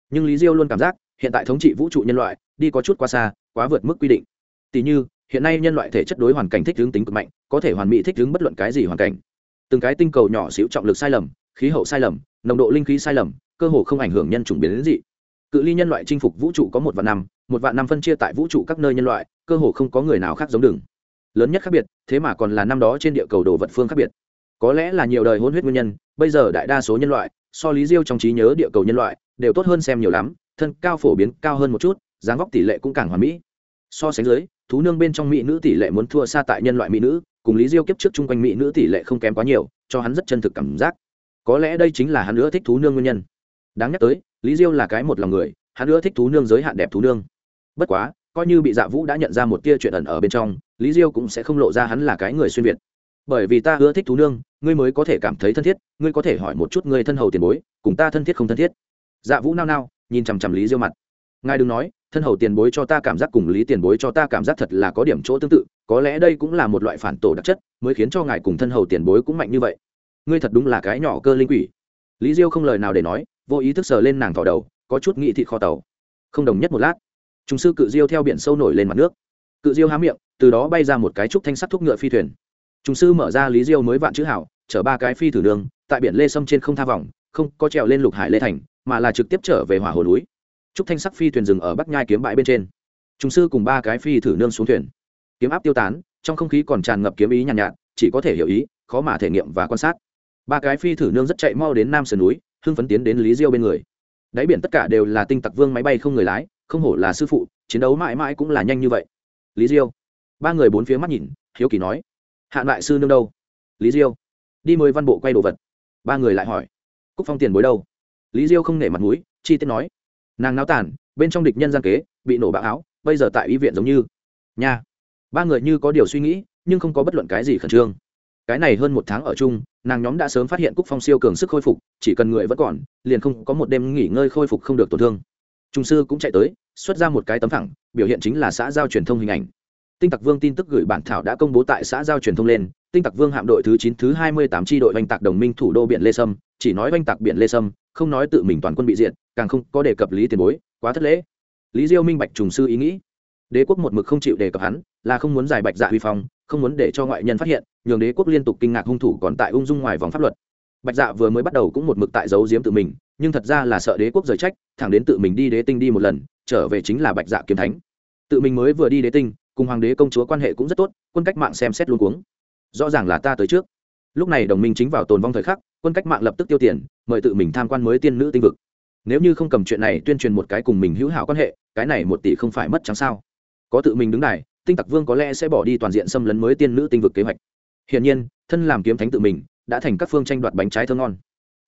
nhưng lý diêu luôn cảm giác, hiện tại thống trị vũ trụ nhân loại, đi có chút quá xa quá vượt mức quy định. Tỷ như, hiện nay nhân loại thể chất đối hoàn cảnh thích hướng tính cực mạnh, có thể hoàn mỹ thích hướng bất luận cái gì hoàn cảnh. Từng cái tinh cầu nhỏ xíu trọng lực sai lầm, khí hậu sai lầm, nồng độ linh khí sai lầm, cơ hồ không ảnh hưởng nhân chủng biến đến gì. cự ly nhân loại chinh phục vũ trụ có một vạn năm, một vạn năm phân chia tại vũ trụ các nơi nhân loại, cơ hồ không có người nào khác giống đường lớn nhất khác biệt, thế mà còn là năm đó trên địa cầu đồ vật phương khác biệt. Có lẽ là nhiều đời hôn huyết nguyên nhân, bây giờ đại đa số nhân loại, so lý diêu trong trí nhớ địa cầu nhân loại, đều tốt hơn xem nhiều lắm, thân cao phổ biến cao hơn một chút dáng vóc tỷ lệ cũng càng hoàn mỹ. So sánh dưới, thú nương bên trong mỹ nữ tỷ lệ muốn thua xa tại nhân loại mỹ nữ, cùng lý diêu kiếp trước chung quanh mỹ nữ tỷ lệ không kém quá nhiều, cho hắn rất chân thực cảm giác. Có lẽ đây chính là hắn nữa thích thú nương nguyên nhân. Đáng nhắc tới, lý diêu là cái một lòng người, hắn nữa thích thú nương giới hạn đẹp thú nương. Bất quá, coi như bị dạ vũ đã nhận ra một tia chuyện ẩn ở bên trong, lý diêu cũng sẽ không lộ ra hắn là cái người xuyên việt. Bởi vì ta ưa thích thú nương, ngươi mới có thể cảm thấy thân thiết, ngươi có thể hỏi một chút ngươi thân hầu tiền bối, cùng ta thân thiết không thân thiết. Dạ vũ nao nao, nhìn chằm chằm lý diêu mặt. Ngài đừng nói thân hầu tiền bối cho ta cảm giác cùng lý tiền bối cho ta cảm giác thật là có điểm chỗ tương tự, có lẽ đây cũng là một loại phản tổ đặc chất, mới khiến cho ngài cùng thân hầu tiền bối cũng mạnh như vậy. Ngươi thật đúng là cái nhỏ cơ linh quỷ. Lý diêu không lời nào để nói, vô ý thức sờ lên nàng thỏ đầu, có chút nghị thị kho tàu. Không đồng nhất một lát chúng sư cự diêu theo biển sâu nổi lên mặt nước. Cự diêu há miệng, từ đó bay ra một cái trúc thanh sắt thúc ngựa phi thuyền. Chúng sư mở ra lý diêu mới vạn chữ hảo, chở ba cái phi thử đường, tại biển lê sâm trên không tha vòng, không có trèo lên lục hải lê thành, mà là trực tiếp trở về hỏa hồ núi trúc thanh sắc phi thuyền dừng ở bắc nhai kiếm bãi bên trên. Chúng sư cùng ba cái phi thử nương xuống thuyền. Kiếm áp tiêu tán trong không khí còn tràn ngập kiếm ý nhàn nhạt, nhạt chỉ có thể hiểu ý khó mà thể nghiệm và quan sát. Ba cái phi thử nương rất chạy mau đến nam sườn núi hưng phấn tiến đến lý diêu bên người. Đáy biển tất cả đều là tinh tặc vương máy bay không người lái không hổ là sư phụ chiến đấu mãi mãi cũng là nhanh như vậy. Lý diêu. Ba người bốn phía mắt nhìn hiếu kỳ nói hạn lại sư nương đâu? Lý diêu. Đi mời văn bộ quay đồ vật. Ba người lại hỏi cúc phong tiền bối đâu? Lý diêu không nể mặt mũi chi tiết nói nàng náo tàn bên trong địch nhân gian kế, bị nổ bạo áo, bây giờ tại y viện giống như. Nhà ba người như có điều suy nghĩ, nhưng không có bất luận cái gì khẩn trương. Cái này hơn một tháng ở chung, nàng nhóm đã sớm phát hiện cúc phong siêu cường sức khôi phục, chỉ cần người vẫn còn, liền không có một đêm nghỉ ngơi khôi phục không được tổn thương. Trung sư cũng chạy tới, xuất ra một cái tấm thẳng, biểu hiện chính là xã giao truyền thông hình ảnh tinh tặc vương tin tức gửi bản thảo đã công bố tại xã giao truyền thông lên, tinh tặc vương hạm đội thứ chín, thứ hai mươi tám tri đội oanh tạc đồng minh thủ đô biển lê sâm, chỉ nói oanh tạc biển lê sâm, không nói tự mình toàn quân bị diện càng không có đề cập lý tiền bối, quá thất lễ. Lý diêu minh bạch trùng sư ý nghĩ. Đế quốc một mực không chịu đề cập hắn, là không muốn giải bạch dạ huy phong, không muốn để cho ngoại nhân phát hiện, nhường đế quốc liên tục kinh ngạc hung thủ còn tại ung dung ngoài vòng pháp luật. Bạch dạ vừa mới bắt đầu cũng một mực tại giấu giếm tự mình, nhưng thật ra là sợ đế quốc rời trách, thẳng đến tự mình đi đế tinh đi một lần, trở về chính là bạch dạ kiếm thánh. Tự mình mới vừa đi đế tinh cùng hoàng đế công chúa quan hệ cũng rất tốt, quân cách mạng xem xét luôn cuống. Rõ ràng là ta tới trước. Lúc này đồng minh chính vào tồn vong thời khắc, quân cách mạng lập tức tiêu tiền, mời tự mình tham quan mới tiên nữ tinh vực. Nếu như không cầm chuyện này tuyên truyền một cái cùng mình hữu hảo quan hệ, cái này một tỷ không phải mất chẳng sao? Có tự mình đứng này tinh tặc vương có lẽ sẽ bỏ đi toàn diện xâm lấn mới tiên nữ tinh vực kế hoạch. Hiển nhiên, thân làm kiếm thánh tự mình, đã thành các phương tranh đoạt bánh trái thơ ngon.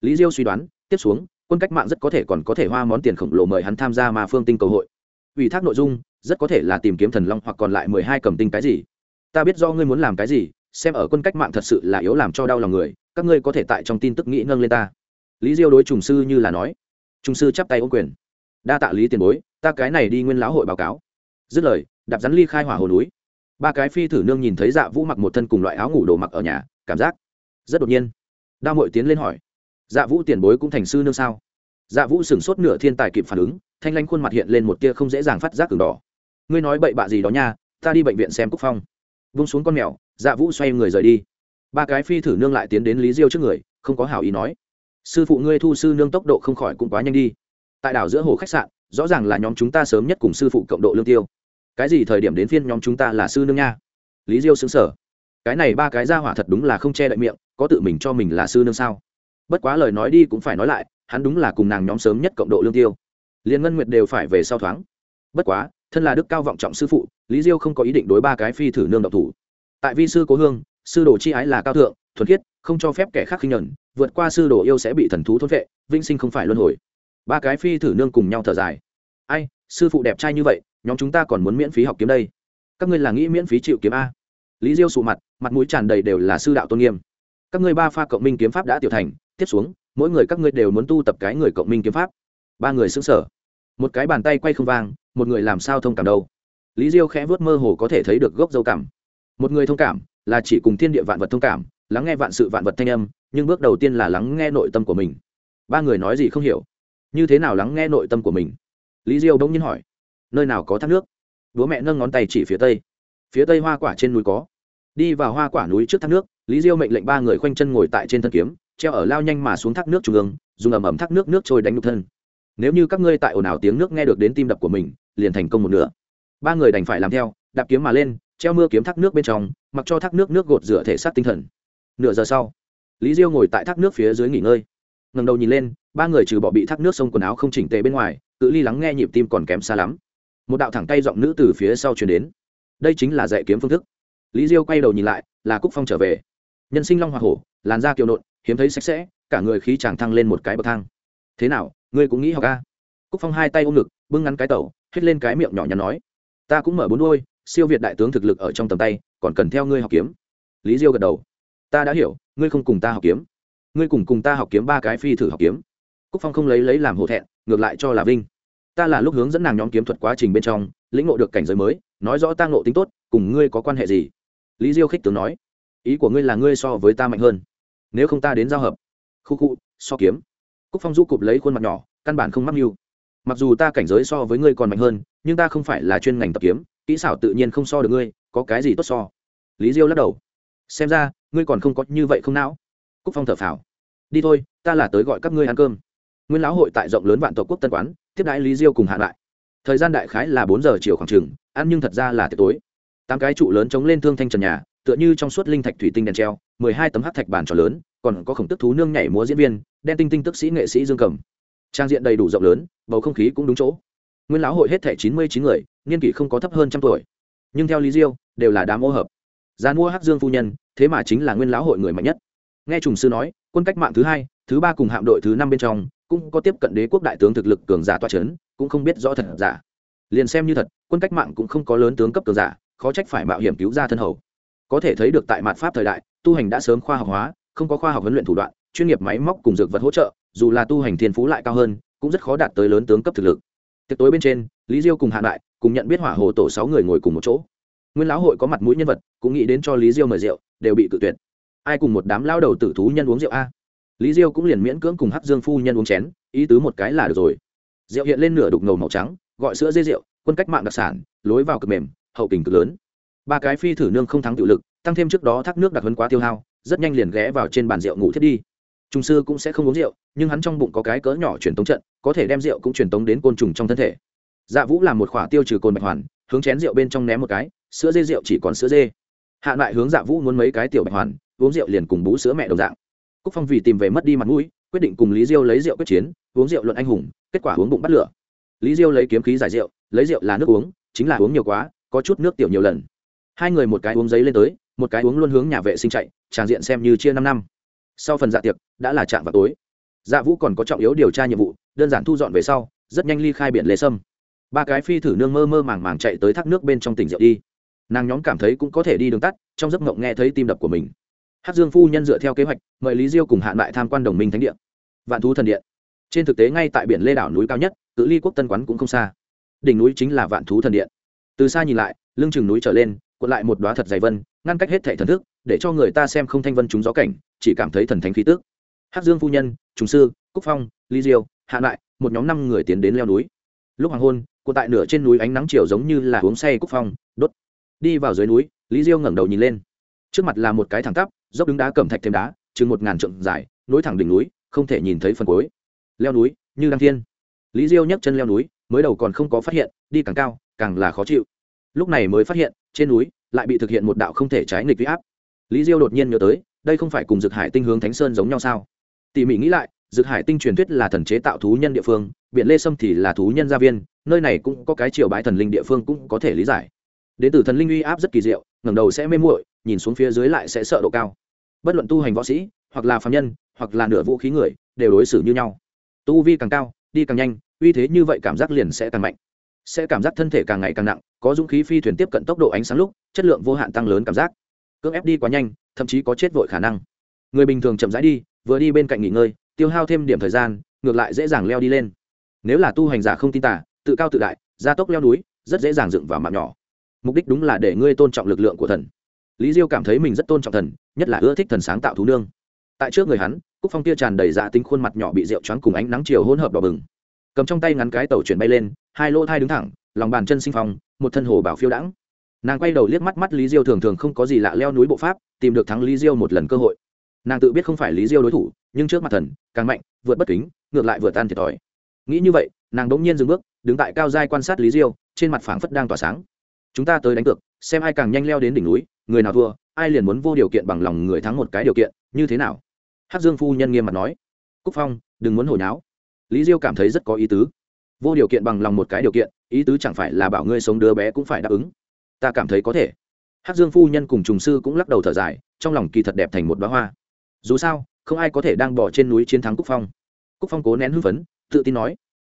Lý diêu suy đoán, tiếp xuống, quân cách mạng rất có thể còn có thể hoa món tiền khổng lồ mời hắn tham gia mà phương tinh cầu hội. Ủy thác nội dung rất có thể là tìm kiếm thần long hoặc còn lại mười hai cầm tinh cái gì. Ta biết do ngươi muốn làm cái gì, xem ở quân cách mạng thật sự là yếu làm cho đau lòng người, các ngươi có thể tại trong tin tức nghĩ nâng lên ta. Lý diêu đối trùng sư như là nói. Trùng sư chắp tay ô quyền. Đa tạ lý tiền bối, ta cái này đi nguyên lão hội báo cáo. Dứt lời, đạp rắn ly khai hỏa hồ núi. Ba cái phi thử nương nhìn thấy dạ vũ mặc một thân cùng loại áo ngủ đồ mặc ở nhà, cảm giác rất đột nhiên. Đa mội tiến lên hỏi. Dạ vũ tiền bối cũng thành sư nương sao? Dạ vũ sửng sốt nửa thiên tài kịp phản ứng, thanh lanh khuôn mặt hiện lên một tia không dễ dàng phát giác cường đỏ ngươi nói bậy bạ gì đó nha, ta đi bệnh viện xem cúc phong. Vung xuống con mèo dạ vũ xoay người rời đi. Ba cái phi thử nương lại tiến đến lý diêu trước người, không có hảo ý nói. Sư phụ ngươi thu sư nương tốc độ không khỏi cũng quá nhanh đi. Tại đảo giữa hồ khách sạn, rõ ràng là nhóm chúng ta sớm nhất cùng sư phụ cộng độ lương tiêu. Cái gì thời điểm đến phiên nhóm chúng ta là sư nương nha? Lý diêu xứng sở cái này ba cái ra hỏa thật đúng là không che đậy miệng, có tự mình cho mình là sư nương sao? Bất quá lời nói đi cũng phải nói lại, hắn đúng là cùng nàng nhóm sớm nhất cộng độ lương tiêu. Liên ngân nguyệt đều phải về sau thoáng. Bất quá thân là đức cao vọng trọng sư phụ, lý diêu không có ý định đối ba cái phi thử nương độc thủ. Tại vi sư cố hương, sư đồ chi ái là cao thượng, thuần khiết, không cho phép kẻ khác khinh nhẫn, vượt qua sư đồ yêu sẽ bị thần thú thôn vệ vinh sinh không phải luân hồi. Ba cái phi thử nương cùng nhau thở dài. Ai, sư phụ đẹp trai như vậy, nhóm chúng ta còn muốn miễn phí học kiếm đây? Các ngươi là nghĩ miễn phí chịu kiếm a? Lý diêu sụ mặt mặt mũi tràn đầy đều là sư đạo tôn nghiêm. Các ngươi ba pha cộng minh kiếm pháp đã tiểu thành, tiếp xuống, mỗi người các ngươi đều muốn tu tập cái người cộng minh kiếm pháp. Ba người xứng sở một cái bàn tay quay không vang một người làm sao thông cảm đâu. Lý diêu khẽ vớt mơ hồ có thể thấy được gốc dâu cảm. Một người thông cảm là chỉ cùng thiên địa vạn vật thông cảm, lắng nghe vạn sự vạn vật thanh âm, nhưng bước đầu tiên là lắng nghe nội tâm của mình. Ba người nói gì không hiểu. Như thế nào lắng nghe nội tâm của mình? Lý diêu đông nhiên hỏi. Nơi nào có thác nước? Bố mẹ nâng ngón tay chỉ phía tây. Phía tây hoa quả trên núi có. Đi vào hoa quả núi trước thác nước, lý diêu mệnh lệnh ba người khoanh chân ngồi tại trên thân kiếm, treo ở lao nhanh mà xuống thác nước trung ương, dùng ẩm ẩm thác nước nước trôi đánh nhục thân nếu như các ngươi tại ồn ào tiếng nước nghe được đến tim đập của mình, liền thành công một nửa. Ba người đành phải làm theo, đạp kiếm mà lên, treo mưa kiếm thác nước bên trong, mặc cho thác nước nước gột rửa thể xác tinh thần. Nửa giờ sau, lý diêu ngồi tại thác nước phía dưới nghỉ ngơi. Ngầm đầu nhìn lên, ba người trừ bỏ bị thác nước sông quần áo không chỉnh tề bên ngoài, cự ly lắng nghe nhịp tim còn kém xa lắm. Một đạo thẳng tay giọng nữ từ phía sau chuyển đến. Đây chính là dạy kiếm phương thức. Lý diêu quay đầu nhìn lại, là cúc phong trở về. Nhân sinh long hoa hổ, làn da kiều nộn, hiếm thấy sạch sẽ, cả người khí chàng thăng lên một cái bậc thang. Thế nào ngươi cũng nghĩ học a? Cúc phong hai tay ôm ngực, bưng ngắn cái tẩu hết lên cái miệng nhỏ nhắn nói, ta cũng mở bốn đôi, siêu việt đại tướng thực lực ở trong tầm tay, còn cần theo ngươi học kiếm. Lý diêu gật đầu, ta đã hiểu, ngươi không cùng ta học kiếm. Ngươi cùng cùng ta học kiếm ba cái phi thử học kiếm. Cúc phong không lấy lấy làm hổ thẹn, ngược lại cho là vinh. Ta là lúc hướng dẫn nàng nhóm kiếm thuật quá trình bên trong, lĩnh ngộ được cảnh giới mới, nói rõ ta ngộ tính tốt, cùng ngươi có quan hệ gì? Lý diêu khích tướng nói, ý của ngươi là ngươi so với ta mạnh hơn. Nếu không ta đến giao hợp. Khu khu, so kiếm cúc phong du cụp lấy khuôn mặt nhỏ, căn bản không mắc mưu. Mặc dù ta cảnh giới so với ngươi còn mạnh hơn, nhưng ta không phải là chuyên ngành tập kiếm, kỹ xảo tự nhiên không so được ngươi, có cái gì tốt so? Lý diêu lắc đầu. Xem ra, ngươi còn không có như vậy không não. Cúc phong thở phào. Đi thôi, ta là tới gọi các ngươi ăn cơm. Nguyên lão hội tại rộng lớn vạn tộc quốc tân quán, tiếp đãi lý diêu cùng hạ lại. Thời gian đại khái là bốn giờ chiều khoảng trường ăn nhưng thật ra là tiệc tối. Tám cái trụ lớn chống lên thương thanh trần nhà, tựa như trong suốt linh thạch thủy tinh đèn treo, mười hai tấm hát thạch bàn tròn lớn còn có khổng tức thú nương nhảy múa diễn viên, đen tinh tinh tức sĩ nghệ sĩ dương cầm. Trang diện đầy đủ rộng lớn, bầu không khí cũng đúng chỗ. Nguyên lão hội hết thẻ chín mươi chín người, niên kỷ không có thấp hơn trăm tuổi. Nhưng theo lý diêu, đều là đám ô hợp. Gian mua hắc dương phu nhân, thế mà chính là nguyên lão hội người mạnh nhất. Nghe trùng sư nói, quân cách mạng thứ hai, thứ ba cùng hạm đội thứ năm bên trong, cũng có tiếp cận đế quốc đại tướng thực lực cường giả toa c cũng không biết rõ thật giả. Liền xem như thật, quân cách mạng cũng không có lớn tướng cấp cường giả, khó trách phải mạo hiểm cứu ra thân hầu. Có thể thấy được tại mạn pháp thời đại, tu hành đã sớm khoa học hóa không có khoa học huấn luyện thủ đoạn, chuyên nghiệp máy móc cùng dược vật hỗ trợ, dù là tu hành thiên phú lại cao hơn, cũng rất khó đạt tới lớn tướng cấp thực lực. Tiệc tối bên trên, lý diêu cùng hạ đại cùng nhận biết hỏa hồ tổ sáu người ngồi cùng một chỗ. Nguyên lão hội có mặt mũi nhân vật, cũng nghĩ đến cho lý diêu mời rượu, đều bị cự tuyệt. Ai cùng một đám lao đầu tử thú nhân uống rượu a? Lý diêu cũng liền miễn cưỡng cùng hắc dương phu nhân uống chén, ý tứ một cái là được rồi. Rượu hiện lên nửa đục ngầu màu trắng, gọi sữa dây rượu, quân cách mạng đặc sản, lối vào cực mềm, hậu kình cực lớn ba cái phi thử nương không thắng tự lực, tăng thêm trước đó thác nước đặc hấn quá tiêu hao, rất nhanh liền ghé vào trên bàn rượu ngủ thiết đi. Trung sư cũng sẽ không uống rượu, nhưng hắn trong bụng có cái cỡ nhỏ truyền tống trận, có thể đem rượu cũng truyền tống đến côn trùng trong thân thể. Dạ vũ làm một khỏa tiêu trừ cồn bạch hoàn, hướng chén rượu bên trong ném một cái, sữa dê rượu chỉ còn sữa dê. Hạ lại hướng dạ vũ muốn mấy cái tiểu bạch hoàn, uống rượu liền cùng bú sữa mẹ đồng dạng. Cúc phong vì tìm về mất đi mặt mũi, quyết định cùng lý diêu lấy rượu quyết chiến, uống rượu luận anh hùng, kết quả uống bụng bắt lửa. Lý diêu lấy kiếm khí giải rượu, lấy rượu là nước uống, chính là uống nhiều quá, có chút nước tiểu nhiều lần hai người một cái uống giấy lên tới, một cái uống luôn hướng nhà vệ sinh chạy, tràng diện xem như chia năm năm. Sau phần dạ tiệc, đã là chạm vào tối. Dạ vũ còn có trọng yếu điều tra nhiệm vụ, đơn giản thu dọn về sau, rất nhanh ly khai biển lê sâm. Ba cái phi thử nương mơ mơ màng màng chạy tới thác nước bên trong tỉnh rượu đi. Nàng nhóm cảm thấy cũng có thể đi đường tắt, trong giấc mộng nghe thấy tim đập của mình. Hát dương phu nhân dựa theo kế hoạch, mời lý diêu cùng hạn lại tham quan đồng minh thánh địa. Vạn thú thần điện. Trên thực tế ngay tại biển lê đảo núi cao nhất cự ly quốc tân quán cũng không xa. Đỉnh núi chính là vạn thú thần điện. Từ xa nhìn lại, lưng chừng núi trở lên cuộn lại một đóa thật dày vân, ngăn cách hết thảy thần thức, để cho người ta xem không thanh vân chúng gió cảnh, chỉ cảm thấy thần thánh khí tức. hắc dương phu nhân, trùng sư, cúc phong Lý diêu, hạ lại, một nhóm năm người tiến đến leo núi. Lúc hoàng hôn, cuộn tại nửa trên núi ánh nắng chiều giống như là uống say cúc phong, đốt. Đi vào dưới núi, lý diêu ngẩng đầu nhìn lên. Trước mặt là một cái thẳng tắp, dốc đứng đá cẩm thạch thêm đá, chừng một ngàn trượng dài, nối thẳng đỉnh núi, không thể nhìn thấy phần cuối. Leo núi, như đăng thiên. Lý diêu nhấc chân leo núi, mới đầu còn không có phát hiện, đi càng cao, càng là khó chịu lúc này mới phát hiện, trên núi lại bị thực hiện một đạo không thể trái nghịch huy áp. Lý diêu đột nhiên nhớ tới, đây không phải cùng dược hải tinh hướng thánh sơn giống nhau sao? Tỉ mỉ nghĩ lại dược hải tinh truyền thuyết là thần chế tạo thú nhân địa phương, biển lê sâm thì là thú nhân gia viên, nơi này cũng có cái triều bãi thần linh địa phương cũng có thể lý giải. Đến từ thần linh uy áp rất kỳ diệu, ngẩng đầu sẽ mê muội, nhìn xuống phía dưới lại sẽ sợ độ cao. Bất luận tu hành võ sĩ, hoặc là phạm nhân, hoặc là nửa vũ khí người, đều đối xử như nhau. Tu vi càng cao, đi càng nhanh, uy thế như vậy cảm giác liền sẽ càng mạnh sẽ cảm giác thân thể càng ngày càng nặng, có dũng khí phi thuyền tiếp cận tốc độ ánh sáng lúc, chất lượng vô hạn tăng lớn cảm giác. Cưỡng ép đi quá nhanh, thậm chí có chết vội khả năng. Người bình thường chậm rãi đi, vừa đi bên cạnh nghỉ ngơi, tiêu hao thêm điểm thời gian, ngược lại dễ dàng leo đi lên. Nếu là tu hành giả không tin tả tự cao tự đại, gia tốc leo núi, rất dễ dàng dựng vào mạng nhỏ. Mục đích đúng là để ngươi tôn trọng lực lượng của thần. Lý diêu cảm thấy mình rất tôn trọng thần, nhất là ưa thích thần sáng tạo thú nương. Tại trước người hắn, cúc phong tia tràn đầy dạ tính khuôn mặt nhỏ bị rượu choáng cùng ánh nắng chiều hỗn hợp đỏ bừng cầm trong tay ngắn cái tàu chuyển bay lên, hai lỗ thai đứng thẳng, lòng bàn chân sinh phong, một thân hồ bảo phiêu đãng. Nàng quay đầu liếc mắt mắt lý diêu thường thường không có gì lạ leo núi bộ pháp, tìm được thắng lý diêu một lần cơ hội. Nàng tự biết không phải lý diêu đối thủ, nhưng trước mặt thần, càng mạnh, vượt bất kính, ngược lại vừa tan thiệt thòi. Nghĩ như vậy, nàng đống nhiên dừng bước, đứng tại cao giai quan sát lý diêu, trên mặt phảng phất đang tỏa sáng. Chúng ta tới đánh cược, xem ai càng nhanh leo đến đỉnh núi, người nào thua, ai liền muốn vô điều kiện bằng lòng người thắng một cái điều kiện, như thế nào? Hát dương phu nhân nghiêm mặt nói. Cúc phong, đừng muốn hồi náo lý diêu cảm thấy rất có ý tứ. Vô điều kiện bằng lòng một cái điều kiện, ý tứ chẳng phải là bảo ngươi sống đứa bé cũng phải đáp ứng. Ta cảm thấy có thể. Hát dương phu nhân cùng trùng sư cũng lắc đầu thở dài, trong lòng kỳ thật đẹp thành một bá hoa. Dù sao, không ai có thể đang bỏ trên núi chiến thắng cúc phong. Cúc phong cố nén hưng phấn, tự tin nói,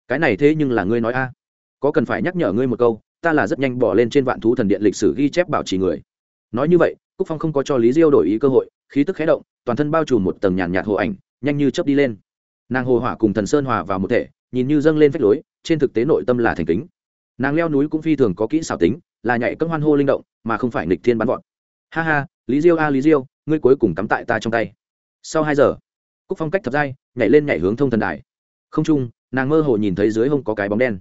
cái này thế nhưng là ngươi nói a. Có cần phải nhắc nhở ngươi một câu, ta là rất nhanh bỏ lên trên vạn thú thần điện lịch sử ghi chép bảo trì người. Nói như vậy, cúc phong không có cho lý diêu đổi ý cơ hội, khí tức khé động, toàn thân bao trùm một tầng nhàn nhạt hộ ảnh, nhanh như chớp đi lên nàng hồ hỏa cùng thần sơn hòa vào một thể, nhìn như dâng lên phách lối, trên thực tế nội tâm là thành kính. Nàng leo núi cũng phi thường có kỹ xảo tính, là nhảy cấm hoan hô linh động, mà không phải nịch thiên bắn vọt. Ha ha, lý diêu a, lý diêu, ngươi cuối cùng cắm tại ta trong tay. Sau hai giờ, cúc phong cách thập giai, nhảy lên nhảy hướng thông thần đài. Không trung, nàng mơ hồ nhìn thấy dưới hông có cái bóng đen.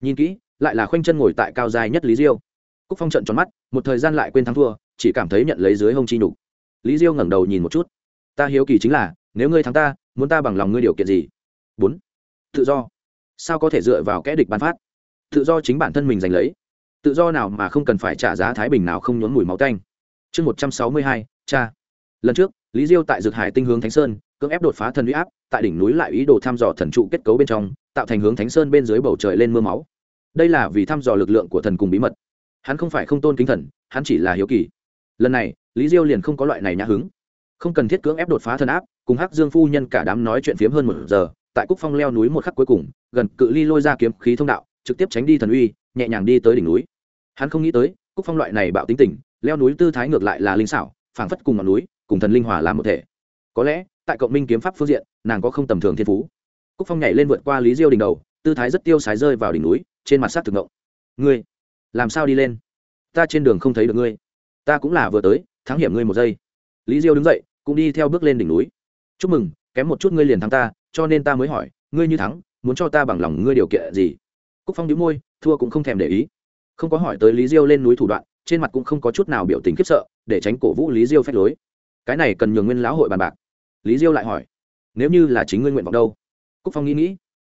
Nhìn kỹ, lại là khoanh chân ngồi tại cao dài nhất lý diêu. Cúc phong trận tròn mắt, một thời gian lại quên thắng thua, chỉ cảm thấy nhận lấy dưới hông chi nhục. Lý diêu ngẩng đầu nhìn một chút. Ta hiếu kỳ chính là, nếu ngươi thắng ta muốn ta bằng lòng ngươi điều kiện gì? Bốn, tự do. Sao có thể dựa vào kẽ địch bán phát? Tự do chính bản thân mình giành lấy. Tự do nào mà không cần phải trả giá thái bình nào không nhốn mùi máu tanh. Chương một trăm sáu mươi hai, cha. Lần trước, lý diêu tại dược hải tinh hướng thánh sơn, cưỡng ép đột phá thần huy áp, tại đỉnh núi lại ý đồ thăm dò thần trụ kết cấu bên trong, tạo thành hướng thánh sơn bên dưới bầu trời lên mưa máu. Đây là vì thăm dò lực lượng của thần cùng bí mật. Hắn không phải không tôn kính thần, hắn chỉ là hiếu kỳ. Lần này, lý diêu liền không có loại này nhã hứng. Không cần thiết cưỡng ép đột phá thần áp cùng hắc dương phu nhân cả đám nói chuyện phiếm hơn một giờ, tại cúc phong leo núi một khắc cuối cùng, gần cự ly lôi ra kiếm khí thông đạo, trực tiếp tránh đi thần uy, nhẹ nhàng đi tới đỉnh núi. Hắn không nghĩ tới, cúc phong loại này bạo tính tình, leo núi tư thái ngược lại là linh xảo, phảng phất cùng ngọn núi, cùng thần linh hòa làm một thể. Có lẽ, tại cộng minh kiếm pháp phương diện, nàng có không tầm thường thiên phú. Cúc phong nhảy lên vượt qua lý diêu đỉnh đầu, tư thái rất tiêu sái rơi vào đỉnh núi, trên mặt sát thực ngộng. Ngươi, làm sao đi lên? Ta trên đường không thấy được ngươi. Ta cũng là vừa tới, thắng hiểm ngươi một giây. Lý diêu đứng dậy, cũng đi theo bước lên đỉnh núi chúc mừng, kém một chút ngươi liền thắng ta, cho nên ta mới hỏi, ngươi như thắng, muốn cho ta bằng lòng ngươi điều kiện gì? Cúc phong đĩu môi, thua cũng không thèm để ý. Không có hỏi tới lý diêu lên núi thủ đoạn, trên mặt cũng không có chút nào biểu tình khiếp sợ, để tránh cổ vũ lý diêu phép lối. Cái này cần nhường nguyên lão hội bàn bạc. Lý diêu lại hỏi, nếu như là chính ngươi nguyện vọng đâu? Cúc phong nghĩ nghĩ,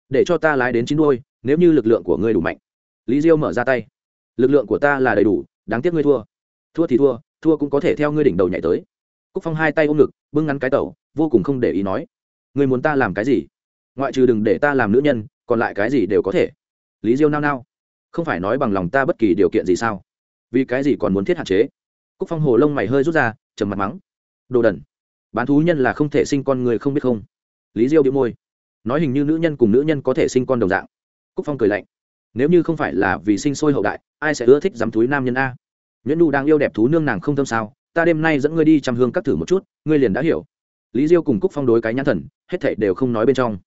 để cho ta lái đến chín đôi nếu như lực lượng của ngươi đủ mạnh. Lý diêu mở ra tay, lực lượng của ta là đầy đủ, đáng tiếc ngươi thua. Thua thì thua thua cũng có thể theo ngươi đỉnh đầu nhảy tới. Cúc phong hai tay ôm ngực, bưng ngắn cái tẩu vô cùng không để ý nói người muốn ta làm cái gì? Ngoại trừ đừng để ta làm nữ nhân còn lại cái gì đều có thể. Lý diêu nao nao không phải nói bằng lòng ta bất kỳ điều kiện gì sao? Vì cái gì còn muốn thiết hạn chế? Cúc phong hồ lông mày hơi rút ra trầm mặt mắng đồ đần, bán thú nhân là không thể sinh con người không biết không? Lý diêu bị môi nói hình như nữ nhân cùng nữ nhân có thể sinh con đồng dạng. Cúc phong cười lạnh nếu như không phải là vì sinh sôi hậu đại ai sẽ ưa thích dám thúi nam nhân a? Nhẫn đu đang yêu đẹp thú nương nàng không thâm sao? Ta đêm nay dẫn ngươi đi chăm hương các thử một chút ngươi liền đã hiểu lý diêu cùng cúc phong đối cái nhãn thần, hết thảy đều không nói bên trong.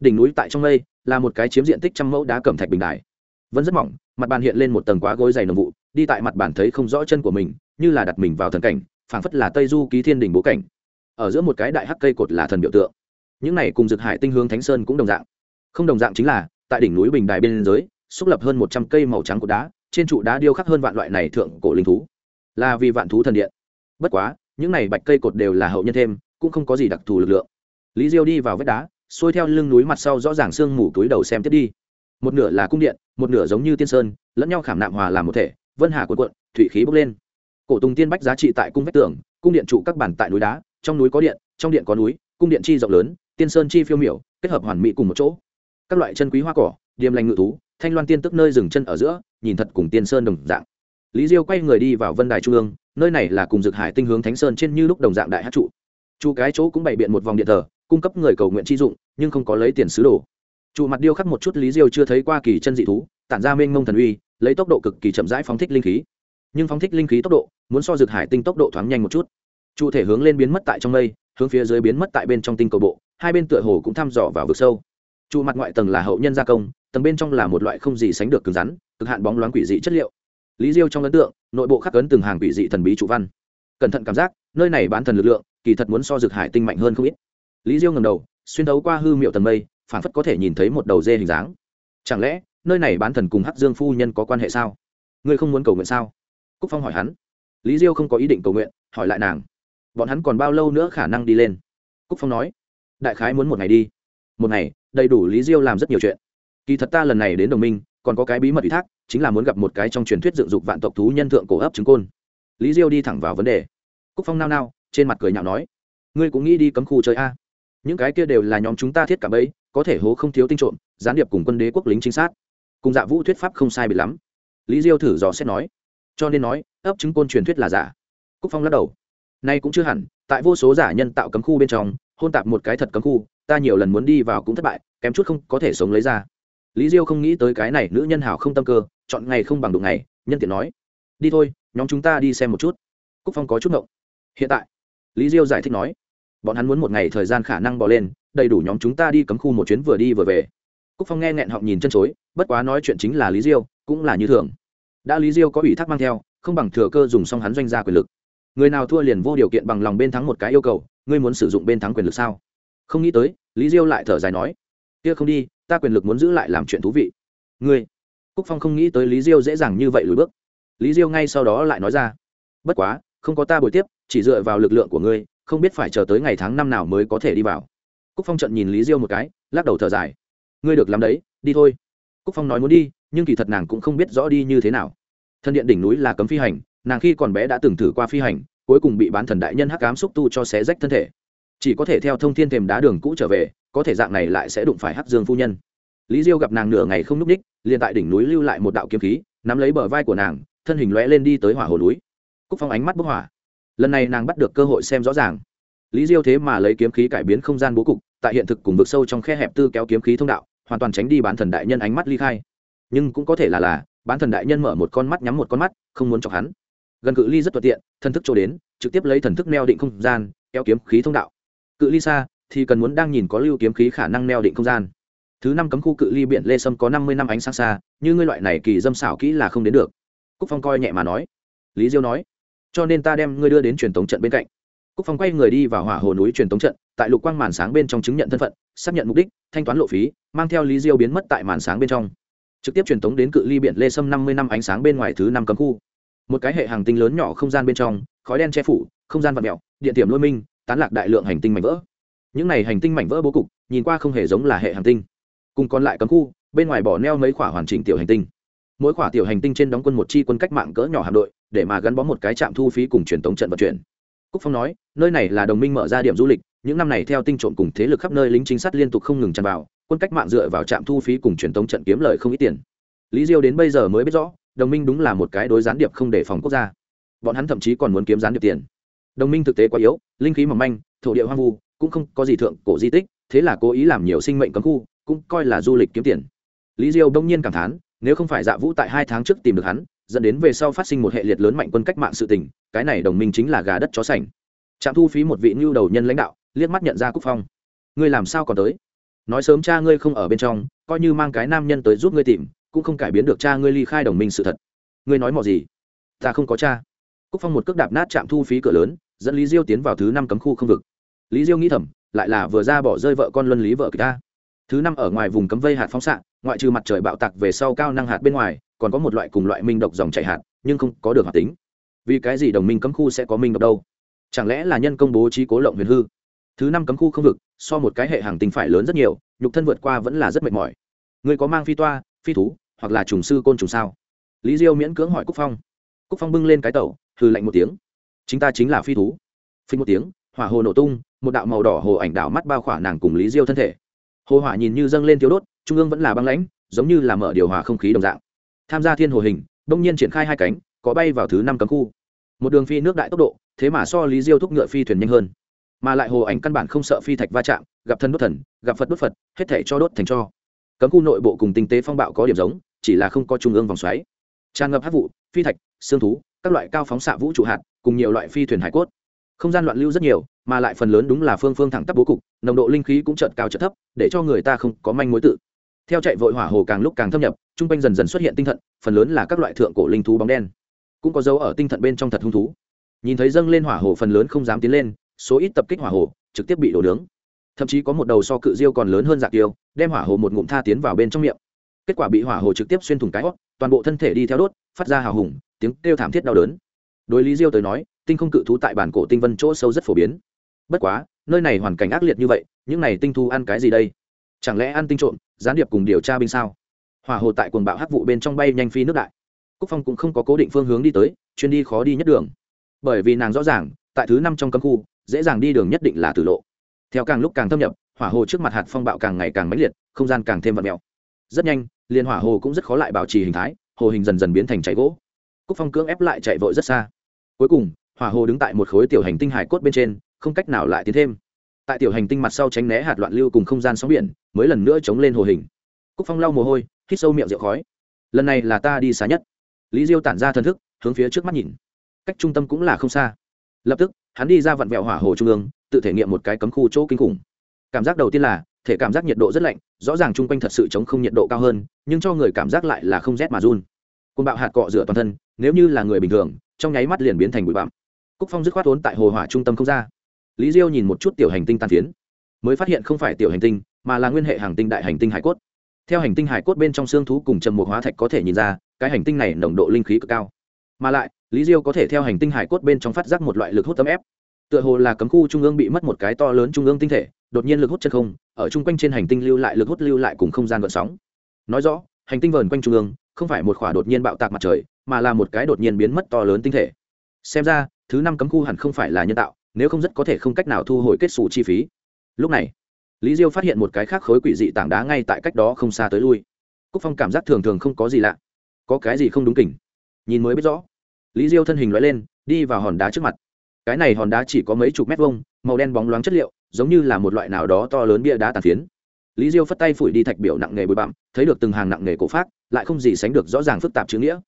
Đỉnh núi tại trong lây là một cái chiếm diện tích trăm mẫu đá cẩm thạch bình đài. Vẫn rất mỏng, mặt bàn hiện lên một tầng quá gối dày nồng vụ, đi tại mặt bàn thấy không rõ chân của mình, như là đặt mình vào thần cảnh, phảng phất là tây du ký thiên đỉnh bố cảnh. Ở giữa một cái đại hắc cây cột là thần biểu tượng. Những này cùng dược hải tinh hướng thánh sơn cũng đồng dạng. Không đồng dạng chính là, tại đỉnh núi bình đài bên dưới, xúc lập hơn một trăm cây màu trắng của đá, trên trụ đá điêu khắc hơn vạn loại này thượng cổ linh thú. Là vì vạn thú thần điện. Bất quá, những này bạch cây cột đều là hậu nhân thêm cũng không có gì đặc thù lực lượng. Lý diêu đi vào vách đá, xuôi theo lưng núi mặt sau rõ ràng sương mù túi đầu xem tiếp đi. Một nửa là cung điện, một nửa giống như tiên sơn, lẫn nhau khảm nạm hòa làm một thể, vân hà cuộn cuộn, thủy khí bốc lên. Cổ tùng tiên bách giá trị tại cung vách tường, cung điện trụ các bản tại núi đá, trong núi có điện, trong điện có núi, cung điện chi rộng lớn, tiên sơn chi phiêu miểu, kết hợp hoàn mỹ cùng một chỗ. Các loại chân quý hoa cỏ, điềm lành ngự thú, thanh loan tiên tức nơi dừng chân ở giữa, nhìn thật cùng tiên sơn đồng dạng. Lý diêu quay người đi vào vân đài trung ương, nơi này là cùng dực hải tinh hướng thánh sơn trên như lúc đồng dạng đại hát trụ chủ cái chỗ cũng bày biện một vòng điện thờ, cung cấp người cầu nguyện chi dụng, nhưng không có lấy tiền sứ đồ. Chủ mặt điêu khắc một chút lý diêu chưa thấy qua kỳ chân dị thú, tản ra mênh mông thần uy, lấy tốc độ cực kỳ chậm rãi phóng thích linh khí. Nhưng phóng thích linh khí tốc độ, muốn so dược hải tinh tốc độ thoáng nhanh một chút. Chủ thể hướng lên biến mất tại trong mây, hướng phía dưới biến mất tại bên trong tinh cầu bộ, hai bên tựa hồ cũng thăm dò vào vực sâu. Chủ mặt ngoại tầng là hậu nhân gia công, tầng bên trong là một loại không gì sánh được cứng rắn, cực hạn bóng loáng quỷ dị chất liệu. Lý diêu trong ấn tượng, nội bộ khắc ấn từng hàng quỷ dị thần bí trụ văn. Cẩn thận cảm giác, nơi này bán thần lực lượng kỳ thật muốn so dược hải tinh mạnh hơn không ít. Lý diêu ngẩng đầu, xuyên đấu qua hư miệu tần mây phản phất có thể nhìn thấy một đầu dê hình dáng. Chẳng lẽ, nơi này bán thần cùng hắc dương phu nhân có quan hệ sao? Ngươi không muốn cầu nguyện sao? Cúc phong hỏi hắn. Lý diêu không có ý định cầu nguyện, hỏi lại nàng. Bọn hắn còn bao lâu nữa khả năng đi lên? Cúc phong nói. Đại khái muốn một ngày đi. Một ngày, đầy đủ lý diêu làm rất nhiều chuyện. Kỳ thật ta lần này đến đồng minh, còn có cái bí mật ủy thác, chính là muốn gặp một cái trong truyền thuyết dựng dục vạn tộc thú nhân thượng cổ ấp trứng côn. Lý diêu đi thẳng vào vấn đề. Cúc phong nao nao trên mặt cười nhạo nói, ngươi cũng nghĩ đi cấm khu chơi a? Những cái kia đều là nhóm chúng ta thiết cả bấy có thể hố không thiếu tinh trộm, gián điệp cùng quân đế quốc lính chính xác cùng dạ vũ thuyết pháp không sai bị lắm. Lý diêu thử dò xét nói, cho nên nói, ấp chứng côn truyền thuyết là giả. Cúc phong lắc đầu, nay cũng chưa hẳn, tại vô số giả nhân tạo cấm khu bên trong, hôn tạp một cái thật cấm khu, ta nhiều lần muốn đi vào cũng thất bại, kém chút không có thể sống lấy ra. Lý diêu không nghĩ tới cái này nữ nhân hảo không tâm cơ, chọn ngày không bằng đủ ngày, nhân tiện nói, đi thôi, nhóm chúng ta đi xem một chút. Cúc phong có chút ngộng, hiện tại lý diêu giải thích nói, bọn hắn muốn một ngày thời gian khả năng bỏ lên, đầy đủ nhóm chúng ta đi cấm khu một chuyến vừa đi vừa về. Cúc phong nghe nghẹn họng nhìn chân chối, bất quá nói chuyện chính là lý diêu, cũng là như thường. Đã lý diêu có ủy thác mang theo, không bằng thừa cơ dùng xong hắn doanh gia quyền lực. Người nào thua liền vô điều kiện bằng lòng bên thắng một cái yêu cầu, ngươi muốn sử dụng bên thắng quyền lực sao? Không nghĩ tới, lý diêu lại thở dài nói, kia không đi, ta quyền lực muốn giữ lại làm chuyện thú vị. Ngươi? Cúc phong không nghĩ tới lý diêu dễ dàng như vậy lùi bước. Lý diêu ngay sau đó lại nói ra, bất quá không có ta bồi tiếp, chỉ dựa vào lực lượng của ngươi, không biết phải chờ tới ngày tháng năm nào mới có thể đi vào. Cúc phong trận nhìn lý diêu một cái, lắc đầu thở dài. Ngươi được làm đấy, đi thôi. Cúc phong nói muốn đi, nhưng kỳ thật nàng cũng không biết rõ đi như thế nào. Thân điện đỉnh núi là cấm phi hành, nàng khi còn bé đã từng thử qua phi hành, cuối cùng bị bán thần đại nhân hắc ám xúc tu cho xé rách thân thể. Chỉ có thể theo thông thiên thềm đá đường cũ trở về, có thể dạng này lại sẽ đụng phải hắc dương phu nhân. Lý diêu gặp nàng nửa ngày không n ú liền tại đỉnh núi lưu lại một đạo kiếm khí, nắm lấy bờ vai của nàng, thân hình lóe lên đi tới hỏa hồ núi cúc phong ánh mắt bức hỏa. Lần này nàng bắt được cơ hội xem rõ ràng. Lý diêu thế mà lấy kiếm khí cải biến không gian bố cục, tại hiện thực cùng vực sâu trong khe hẹp tư kéo kiếm khí thông đạo, hoàn toàn tránh đi bán thần đại nhân ánh mắt ly khai. Nhưng cũng có thể là là, bán thần đại nhân mở một con mắt nhắm một con mắt, không muốn chọc hắn. Gần cự ly rất thuận tiện, thần thức trôi đến, trực tiếp lấy thần thức neo định không gian, kéo kiếm khí thông đạo. Cự ly xa, thì cần muốn đang nhìn có lưu kiếm khí khả năng neo định không gian. Thứ năm cấm khu cự ly biển lê sâm có năm mươi năm ánh sáng xa, như ngươi loại này kỳ dâm xảo kỹ là không đến được. Cúc phong coi nhẹ mà nói. Lý diêu nói cho nên ta đem ngươi đưa đến truyền tống trận bên cạnh. Cúc phong quay người đi vào hỏa hồ núi truyền tống trận, tại lục quang màn sáng bên trong chứng nhận thân phận, xác nhận mục đích, thanh toán lộ phí, mang theo lý diêu biến mất tại màn sáng bên trong. Trực tiếp truyền tống đến cự ly biển lê sâm năm mươi năm ánh sáng bên ngoài thứ năm cấm khu. Một cái hệ hàng tinh lớn nhỏ không gian bên trong, khói đen che phủ, không gian vật mèo, điện tiềm lôi minh, tán lạc đại lượng hành tinh mảnh vỡ. Những này hành tinh mảnh vỡ bố cục, nhìn qua không hề giống là hệ hành tinh. Cùng còn lại cấm khu, bên ngoài bỏ neo mấy khỏa hoàn chỉnh tiểu hành tinh. Mỗi khỏa tiểu hành tinh trên đóng quân một chi quân cách mạng cỡ nhỏ hạm đội để mà gắn bó một cái trạm thu phí cùng truyền tống trận vận chuyển. Cúc phong nói, nơi này là đồng minh mở ra điểm du lịch, những năm này theo tinh trộm cùng thế lực khắp nơi lính chính sát liên tục không ngừng tràn vào, quân cách mạng dựa vào trạm thu phí cùng truyền tống trận kiếm lợi không ít tiền. Lý diêu đến bây giờ mới biết rõ, đồng minh đúng là một cái đối gián điệp không đề phòng quốc gia. Bọn hắn thậm chí còn muốn kiếm gián điệp tiền. Đồng minh thực tế quá yếu, linh khí mỏng manh, thổ địa hoang vu, cũng không có gì thượng cổ di tích, thế là cố ý làm nhiều sinh mệnh cấm khu, cũng coi là du lịch kiếm tiền. Lý diêu đông nhiên cảm thán, nếu không phải dạ vũ tại hai tháng trước tìm được hắn dẫn đến về sau phát sinh một hệ liệt lớn mạnh quân cách mạng sự tình, cái này đồng minh chính là gà đất chó sành. Trạm thu phí một vị ngưu đầu nhân lãnh đạo, liếc mắt nhận ra cúc phong. Ngươi làm sao còn tới? Nói sớm cha ngươi không ở bên trong, coi như mang cái nam nhân tới giúp ngươi tìm, cũng không cải biến được cha ngươi ly khai đồng minh sự thật. Ngươi nói mò gì? Ta không có cha. Cúc phong một cước đạp nát trạm thu phí cửa lớn, dẫn lý diêu tiến vào thứ năm cấm khu không vực. Lý diêu nghĩ thầm, lại là vừa ra bỏ rơi vợ con luân lý vợ kịch ta. Thứ năm ở ngoài vùng cấm vây hạt phóng xạ, ngoại trừ mặt trời bạo tạc về sau cao năng hạt bên ngoài còn có một loại cùng loại minh độc dòng chảy hạt, nhưng không có được hoạt tính. Vì cái gì đồng minh cấm khu sẽ có minh độc đâu? Chẳng lẽ là nhân công bố trí cố lộng huyền hư? Thứ năm cấm khu không vực, so một cái hệ hàng tinh phải lớn rất nhiều, nhục thân vượt qua vẫn là rất mệt mỏi. Người có mang phi toa, phi thú, hoặc là trùng sư côn trùng sao? Lý diêu miễn cưỡng hỏi cúc phong. Cúc phong bưng lên cái tẩu, hừ lạnh một tiếng. Chính ta chính là phi thú. Phình một tiếng, hỏa hồ nổ tung, một đạo màu đỏ hồ ảnh đảo mắt bao khỏa nàng cùng lý diêu thân thể. Hồ hỏa nhìn như dâng lên thiếu đốt, trung ương vẫn là băng lãnh, giống như là mở điều hòa không khí đồng dạng tham gia thiên hồ hình đông nhiên triển khai hai cánh, có bay vào thứ năm cấm khu. Một đường phi nước đại tốc độ, thế mà so lý diêu thúc ngựa phi thuyền nhanh hơn. Mà lại hồ ảnh căn bản không sợ phi thạch va chạm, gặp thân đốt thần, gặp phật đốt phật, hết thể cho đốt thành cho. Cấm khu nội bộ cùng tinh tế phong bạo có điểm giống, chỉ là không có trung ương vòng xoáy. Tràn ngập hát vụ, phi thạch, xương thú, các loại cao phóng xạ vũ trụ hạt, cùng nhiều loại phi thuyền hải cốt. Không gian loạn lưu rất nhiều, mà lại phần lớn đúng là phương phương thẳng tắp bố cục, nồng độ linh khí cũng chợt cao chợt thấp, để cho người ta không có manh mối tự theo chạy vội hỏa hồ càng lúc càng thâm nhập t r u n g quanh dần dần xuất hiện tinh thận, phần lớn là các loại thượng cổ linh thú bóng đen. Cũng có dấu ở tinh thận bên trong thật hung thú. Nhìn thấy dâng lên hỏa hồ phần lớn không dám tiến lên, số ít tập kích hỏa hồ, trực tiếp bị đổ nướng. Thậm chí có một đầu so cự diêu còn lớn hơn dạ giặc tiêu đem hỏa hồ một ngụm tha tiến vào bên trong miệng. Kết quả bị hỏa hồ trực tiếp xuyên thủng cái hót toàn bộ thân thể đi theo đốt, phát ra hào hùng, tiếng kêu thảm thiết đau đớn. Đối lý diêu tới nói, tinh không cự thú tại bản cổ tinh vân chỗ sâu rất phổ biến. Bất quá, nơi này hoàn cảnh ác liệt như vậy, những này tinh thu ăn cái gì đây? chẳng lẽ ăn tinh trộm, gián điệp cùng điều tra binh sao? Hỏa hồ tại quần bạo hắc vụ bên trong bay nhanh phi nước đại. Cúc phong cũng không có cố định phương hướng đi tới, chuyên đi khó đi nhất đường. Bởi vì nàng rõ ràng, tại thứ năm trong cấm khu, dễ dàng đi đường nhất định là tử lộ. Theo càng lúc càng thâm nhập, hỏa hồ trước mặt hạt phong bạo càng ngày càng mãnh liệt, không gian càng thêm vật mèo. Rất nhanh, liền hỏa hồ cũng rất khó lại bảo trì hình thái, hồ hình dần dần biến thành chảy gỗ. Cúc phong cưỡng ép lại chạy vội rất xa. Cuối cùng, hỏa hồ đứng tại một khối tiểu hành tinh hải cốt bên trên, không cách nào lại tiến thêm tại tiểu hành tinh mặt sau tránh né hạt loạn lưu cùng không gian sóng biển, mới lần nữa chống lên hồ hình. Cúc phong lau mồ hôi, hít sâu miệng rượu khói. Lần này là ta đi xa nhất. Lý diêu tản ra thân thức, hướng phía trước mắt nhìn. Cách trung tâm cũng là không xa. Lập tức, hắn đi ra vặn vẹo hỏa hồ trung ương, tự thể nghiệm một cái cấm khu chỗ kinh khủng. Cảm giác đầu tiên là, thể cảm giác nhiệt độ rất lạnh, rõ ràng chung quanh thật sự chống không nhiệt độ cao hơn, nhưng cho người cảm giác lại là không rét mà run. Côn bạo hạt cọ rửa toàn thân, nếu như là người bình thường, trong nháy mắt liền biến thành bụi bặm. Cúc phong dứt khoát vốn tại hồ hỏa trung tâm không ra lý diêu nhìn một chút tiểu hành tinh tan phiến, mới phát hiện không phải tiểu hành tinh, mà là nguyên hệ hành tinh đại hành tinh hải cốt. Theo hành tinh hải cốt bên trong xương thú cùng trầm mục hóa thạch có thể nhìn ra, cái hành tinh này nồng độ linh khí cực cao. Mà lại, lý diêu có thể theo hành tinh hải cốt bên trong phát giác một loại lực hút tấm ép. Tựa hồ là cấm khu trung ương bị mất một cái to lớn trung ương tinh thể, đột nhiên lực hút chân không, ở chung quanh trên hành tinh lưu lại lực hút lưu lại cùng không gian gợn sóng. Nói rõ, hành tinh vờn quanh trung ương, không phải một khỏa đột nhiên bạo tạc mặt trời, mà là một cái đột nhiên biến mất to lớn tinh thể. Xem ra, thứ năm cấm khu hẳn không phải là nhân tạo nếu không rất có thể không cách nào thu hồi kết xù chi phí. Lúc này, lý diêu phát hiện một cái khác khối quỷ dị tảng đá ngay tại cách đó không xa tới lui. Cúc phong cảm giác thường thường không có gì lạ, có cái gì không đúng kỉnh. Nhìn mới biết rõ, lý diêu thân hình loại lên, đi vào hòn đá trước mặt. Cái này hòn đá chỉ có mấy chục mét vuông, màu đen bóng loáng chất liệu, giống như là một loại nào đó to lớn bia đá tàn phiến. Lý diêu phất tay phủi đi thạch biểu nặng nghề bụi bặm, thấy được từng hàng nặng nghề cổ phát lại không gì sánh được rõ ràng phức tạp chữ nghĩa.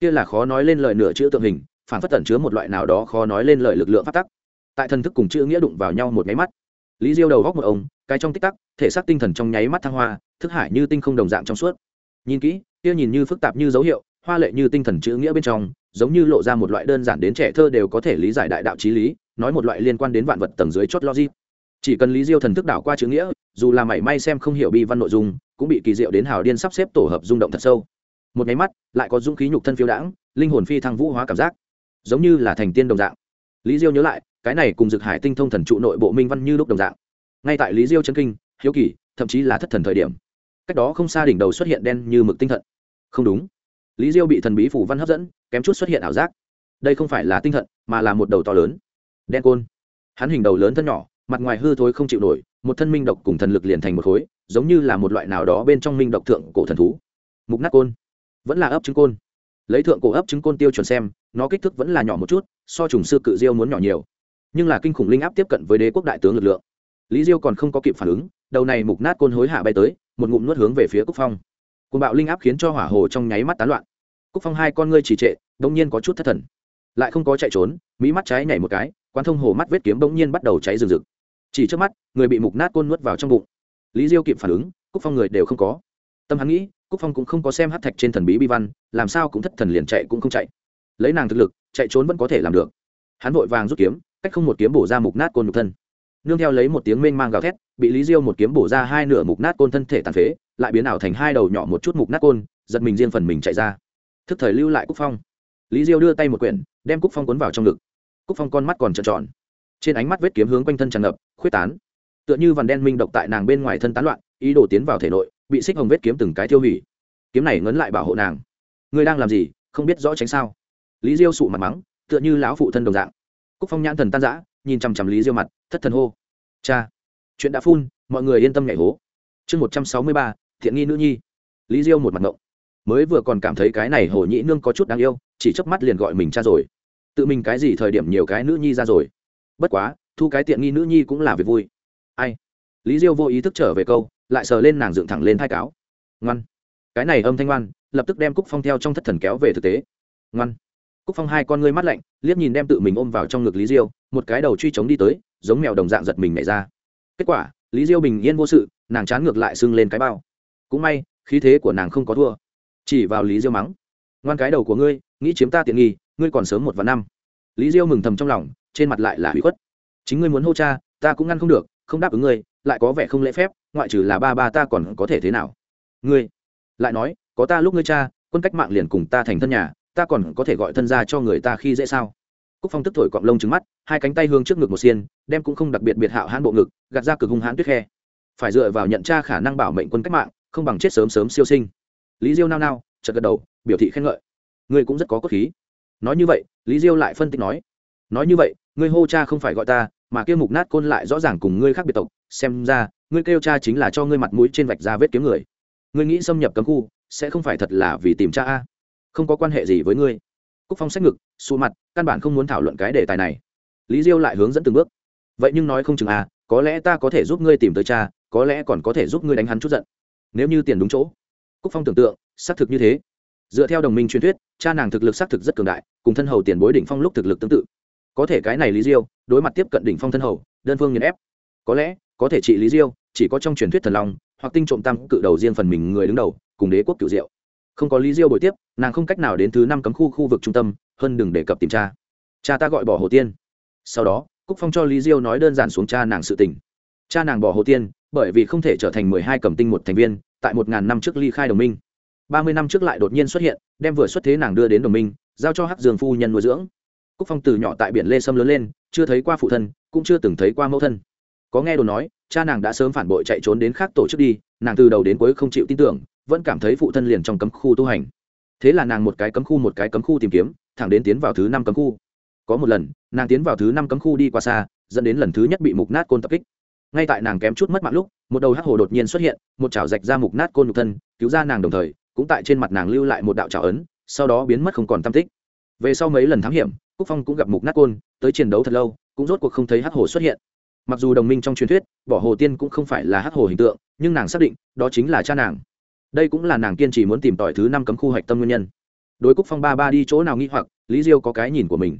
Kia là khó nói lên lời nửa chữ tượng hình phản phất tẩn chứa một loại nào đó khó nói lên lời lực lượng phát tắc tại thần thức cùng chữ nghĩa đụng vào nhau một nháy mắt. Lý diêu đầu góc một ông, cái trong tích tắc, thể xác tinh thần trong nháy mắt thăng hoa, thức hải như tinh không đồng dạng trong suốt. Nhìn kỹ, kia nhìn như phức tạp như dấu hiệu, hoa lệ như tinh thần chữ nghĩa bên trong, giống như lộ ra một loại đơn giản đến trẻ thơ đều có thể lý giải đại đạo trí lý, nói một loại liên quan đến vạn vật tầng dưới chót logic. Chỉ cần lý diêu thần thức đảo qua chữ nghĩa, dù là mảy may xem không hiểu bi văn nội dung, cũng bị kỳ diệu đến hào điên sắp xếp tổ hợp rung động thật sâu. Một nháy mắt, lại có dũng khí nhục thân phiêu đãng, linh hồn phi thăng vũ hóa cảm giác, giống như là thành tiên đồng dạng. Lý diêu nhớ lại cái này cùng dược hải tinh thông thần trụ nội bộ minh văn như lúc đồng dạng. Ngay tại lý diêu chân kinh, hiếu kỳ, thậm chí là thất thần thời điểm. Cách đó không xa đỉnh đầu xuất hiện đen như mực tinh thận. Không đúng. Lý diêu bị thần bí phủ văn hấp dẫn, kém chút xuất hiện ảo giác. Đây không phải là tinh thận, mà là một đầu to lớn. Đen côn. Hắn hình đầu lớn thân nhỏ, mặt ngoài hư thối không chịu nổi, một thân minh độc cùng thần lực liền thành một khối, giống như là một loại nào đó bên trong minh độc thượng cổ thần thú. Mục nát côn. Vẫn là ấp trứng côn. Lấy thượng cổ ấp trứng côn tiêu chuẩn xem, nó kích thước vẫn là nhỏ một chút, so trùng sư cự diêu muốn nhỏ nhiều nhưng là kinh khủng linh áp tiếp cận với đế quốc đại tướng lực lượng. Lý diêu còn không có kịp phản ứng, đầu này mục nát côn hối hạ bay tới, một ngụm nuốt hướng về phía cúc phong. Côn bạo linh áp khiến cho hỏa hồ trong nháy mắt tán loạn. Cúc phong hai con ngươi trì trệ bỗng nhiên có chút thất thần. Lại không có chạy trốn mỹ mắt trái nhảy một cái quan thông hồ mắt vết kiếm bỗng nhiên bắt đầu cháy rừng rực. Chỉ trước mắt, người bị mục nát côn nuốt vào trong bụng. Lý diêu kịp phản ứng, cúc phong người đều không có. Tâm hắn nghĩ, cúc phong cũng không có xem hát thạch trên thần bí bi văn, làm sao cũng thất thần liền chạy cũng không chạy. Lấy nàng thực lực, chạy trốn vẫn có thể làm được. Hắn vội vàng rút kiếm cách không một kiếm bổ ra mục nát côn nhục thân. Nương theo lấy một tiếng mênh mang gào thét, bị lý diêu một kiếm bổ ra hai nửa mục nát côn thân thể tàn phế, lại biến ảo thành hai đầu nhỏ một chút mục nát côn, giật mình riêng phần mình chạy ra. Thức thời lưu lại cúc phong. Lý diêu đưa tay một quyển, đem cúc phong cuốn vào trong ngực. Cúc phong con mắt còn trợn tròn. Trên ánh mắt vết kiếm hướng quanh thân tràn ngập, khuyết tán. Tựa như vằn đen minh độc tại nàng bên ngoài thân tán loạn, ý đồ tiến vào thể nội, bị xích hồng vết kiếm từng cái tiêu hủy. Kiếm này ngấn lại bảo hộ nàng. Ngươi đang làm gì, không biết rõ tránh sao? Lý diêu sụ mặt mắng, tựa như lão phụ thân đồng dạng cúc phong nhãn thần tan giã nhìn chằm chằm lý diêu mặt, thất thần hô. Cha, chuyện đã phun, mọi người yên tâm nhảy hố. Chương một trăm sáu mươi ba, thiện nghi nữ nhi. Lý diêu một mặt ngộng. Mới vừa còn cảm thấy cái này hổ nhĩ nương có chút đáng yêu, chỉ chớp mắt liền gọi mình cha rồi. Tự mình cái gì thời điểm nhiều cái nữ nhi ra rồi. Bất quá, thu cái tiện nghi nữ nhi cũng là việc vui. Ai? Lý diêu vô ý thức trở về câu, lại sờ lên nàng dựng thẳng lên thai cáo. Ngoan. Cái này âm thanh ngoan, lập tức đem cúc phong theo trong thất thần kéo về thực tế. Ngoan cúc phong hai con ngươi mắt lạnh, liếc nhìn đem tự mình ôm vào trong ngực lý diêu, một cái đầu truy chống đi tới, giống mèo đồng dạng giật mình nhảy ra. Kết quả, lý diêu bình yên vô sự, nàng chán ngược lại sưng lên cái bao. Cũng may, khí thế của nàng không có thua. Chỉ vào lý diêu mắng, ngoan cái đầu của ngươi, nghĩ chiếm ta tiện nghi, ngươi còn sớm một vài năm. Lý diêu mừng thầm trong lòng, trên mặt lại là hủy khuất. Chính ngươi muốn hô cha, ta cũng ngăn không được, không đáp ứng ngươi, lại có vẻ không lễ phép, ngoại trừ là ba ba ta còn có thể thế nào? Ngươi, lại nói, có ta lúc ngươi cha, quân cách mạng liền cùng ta thành thân nhà ta còn có thể gọi thân gia cho người ta khi dễ sao? Cúc phong tức thổi cọng lông trứng mắt, hai cánh tay hương trước ngực một xiên, đem cũng không đặc biệt biệt hạo hãn bộ ngực, gạt ra cực hung hãn tuyết khe. Phải dựa vào nhận tra khả năng bảo mệnh quân cách mạng, không bằng chết sớm sớm siêu sinh. Lý diêu nao nao, chợt gật đầu, biểu thị khen ngợi. Ngươi cũng rất có cốt khí. Nói như vậy, lý diêu lại phân tích nói. Nói như vậy, ngươi hô cha không phải gọi ta, mà kêu mục nát côn lại rõ ràng cùng ngươi khác biệt tộc. Xem ra, ngươi kêu cha chính là cho ngươi mặt mũi trên vạch ra vết kiếm người. Ngươi nghĩ xâm nhập cấm khu, sẽ không phải thật là vì tìm cha a? không có quan hệ gì với ngươi. Cúc phong sách ngực xù mặt, căn bản không muốn thảo luận cái đề tài này. Lý diêu lại hướng dẫn từng bước. Vậy nhưng nói không chừng à có lẽ ta có thể giúp ngươi tìm tới cha, có lẽ còn có thể giúp ngươi đánh hắn chút giận. Nếu như tiền đúng chỗ. Cúc phong tưởng tượng, xác thực như thế. Dựa theo đồng minh truyền thuyết, cha nàng thực lực xác thực rất cường đại, cùng thân hầu tiền bối đỉnh phong lúc thực lực tương tự. Có thể cái này lý diêu, đối mặt tiếp cận đỉnh phong thân hầu, đơn phương nghiền ép. Có lẽ, có thể trị lý diêu, chỉ có trong truyền thuyết thần long, hoặc tinh trộm tam cự đầu riêng phần mình người đứng đầu, cùng đế quốc cựu diệu không có lý diêu bồi tiếp, nàng không cách nào đến thứ năm cấm khu khu vực trung tâm, hơn đừng đề cập tìm cha. Cha ta gọi bỏ hồ tiên. Sau đó, cúc phong cho lý diêu nói đơn giản xuống cha nàng sự tình. Cha nàng bỏ hồ tiên, bởi vì không thể trở thành mười hai cầm tinh một thành viên, tại một ngàn năm trước ly khai đồng minh. Ba mươi năm trước lại đột nhiên xuất hiện, đem vừa xuất thế nàng đưa đến đồng minh, giao cho hắc dương phu nhân nuôi dưỡng. Cúc phong từ nhỏ tại biển lê sâm lớn lên, chưa thấy qua phụ thân, cũng chưa từng thấy qua mẫu thân. Có nghe đồ nói, cha nàng đã sớm phản bội chạy trốn đến khác tổ chức đi, nàng từ đầu đến cuối không chịu tin tưởng vẫn cảm thấy phụ thân liền trong cấm khu tu hành. Thế là nàng một cái cấm khu một cái cấm khu tìm kiếm, thẳng đến tiến vào thứ năm cấm khu. Có một lần, nàng tiến vào thứ năm cấm khu đi qua xa, dẫn đến lần thứ nhất bị mục nát côn tập kích. Ngay tại nàng kém chút mất mạng lúc, một đầu hắc hồ đột nhiên xuất hiện, một chảo rạch ra mục nát côn nhục thân, cứu ra nàng đồng thời, cũng tại trên mặt nàng lưu lại một đạo chảo ấn, sau đó biến mất không còn tâm tích. Về sau mấy lần thám hiểm, cúc phong cũng gặp mục nát côn, tới chiến đấu thật lâu, cũng rốt cuộc không thấy hắc hồ xuất hiện. Mặc dù đồng minh trong truyền thuyết, bỏ hồ tiên cũng không phải là hắc hồ hình tượng, nhưng nàng xác định, đó chính là cha nàng đây cũng là nàng kiên trì muốn tìm tỏi thứ năm cấm khu hạch tâm nguyên nhân. Đối cúc phong ba ba đi chỗ nào nghi hoặc, lý diêu có cái nhìn của mình.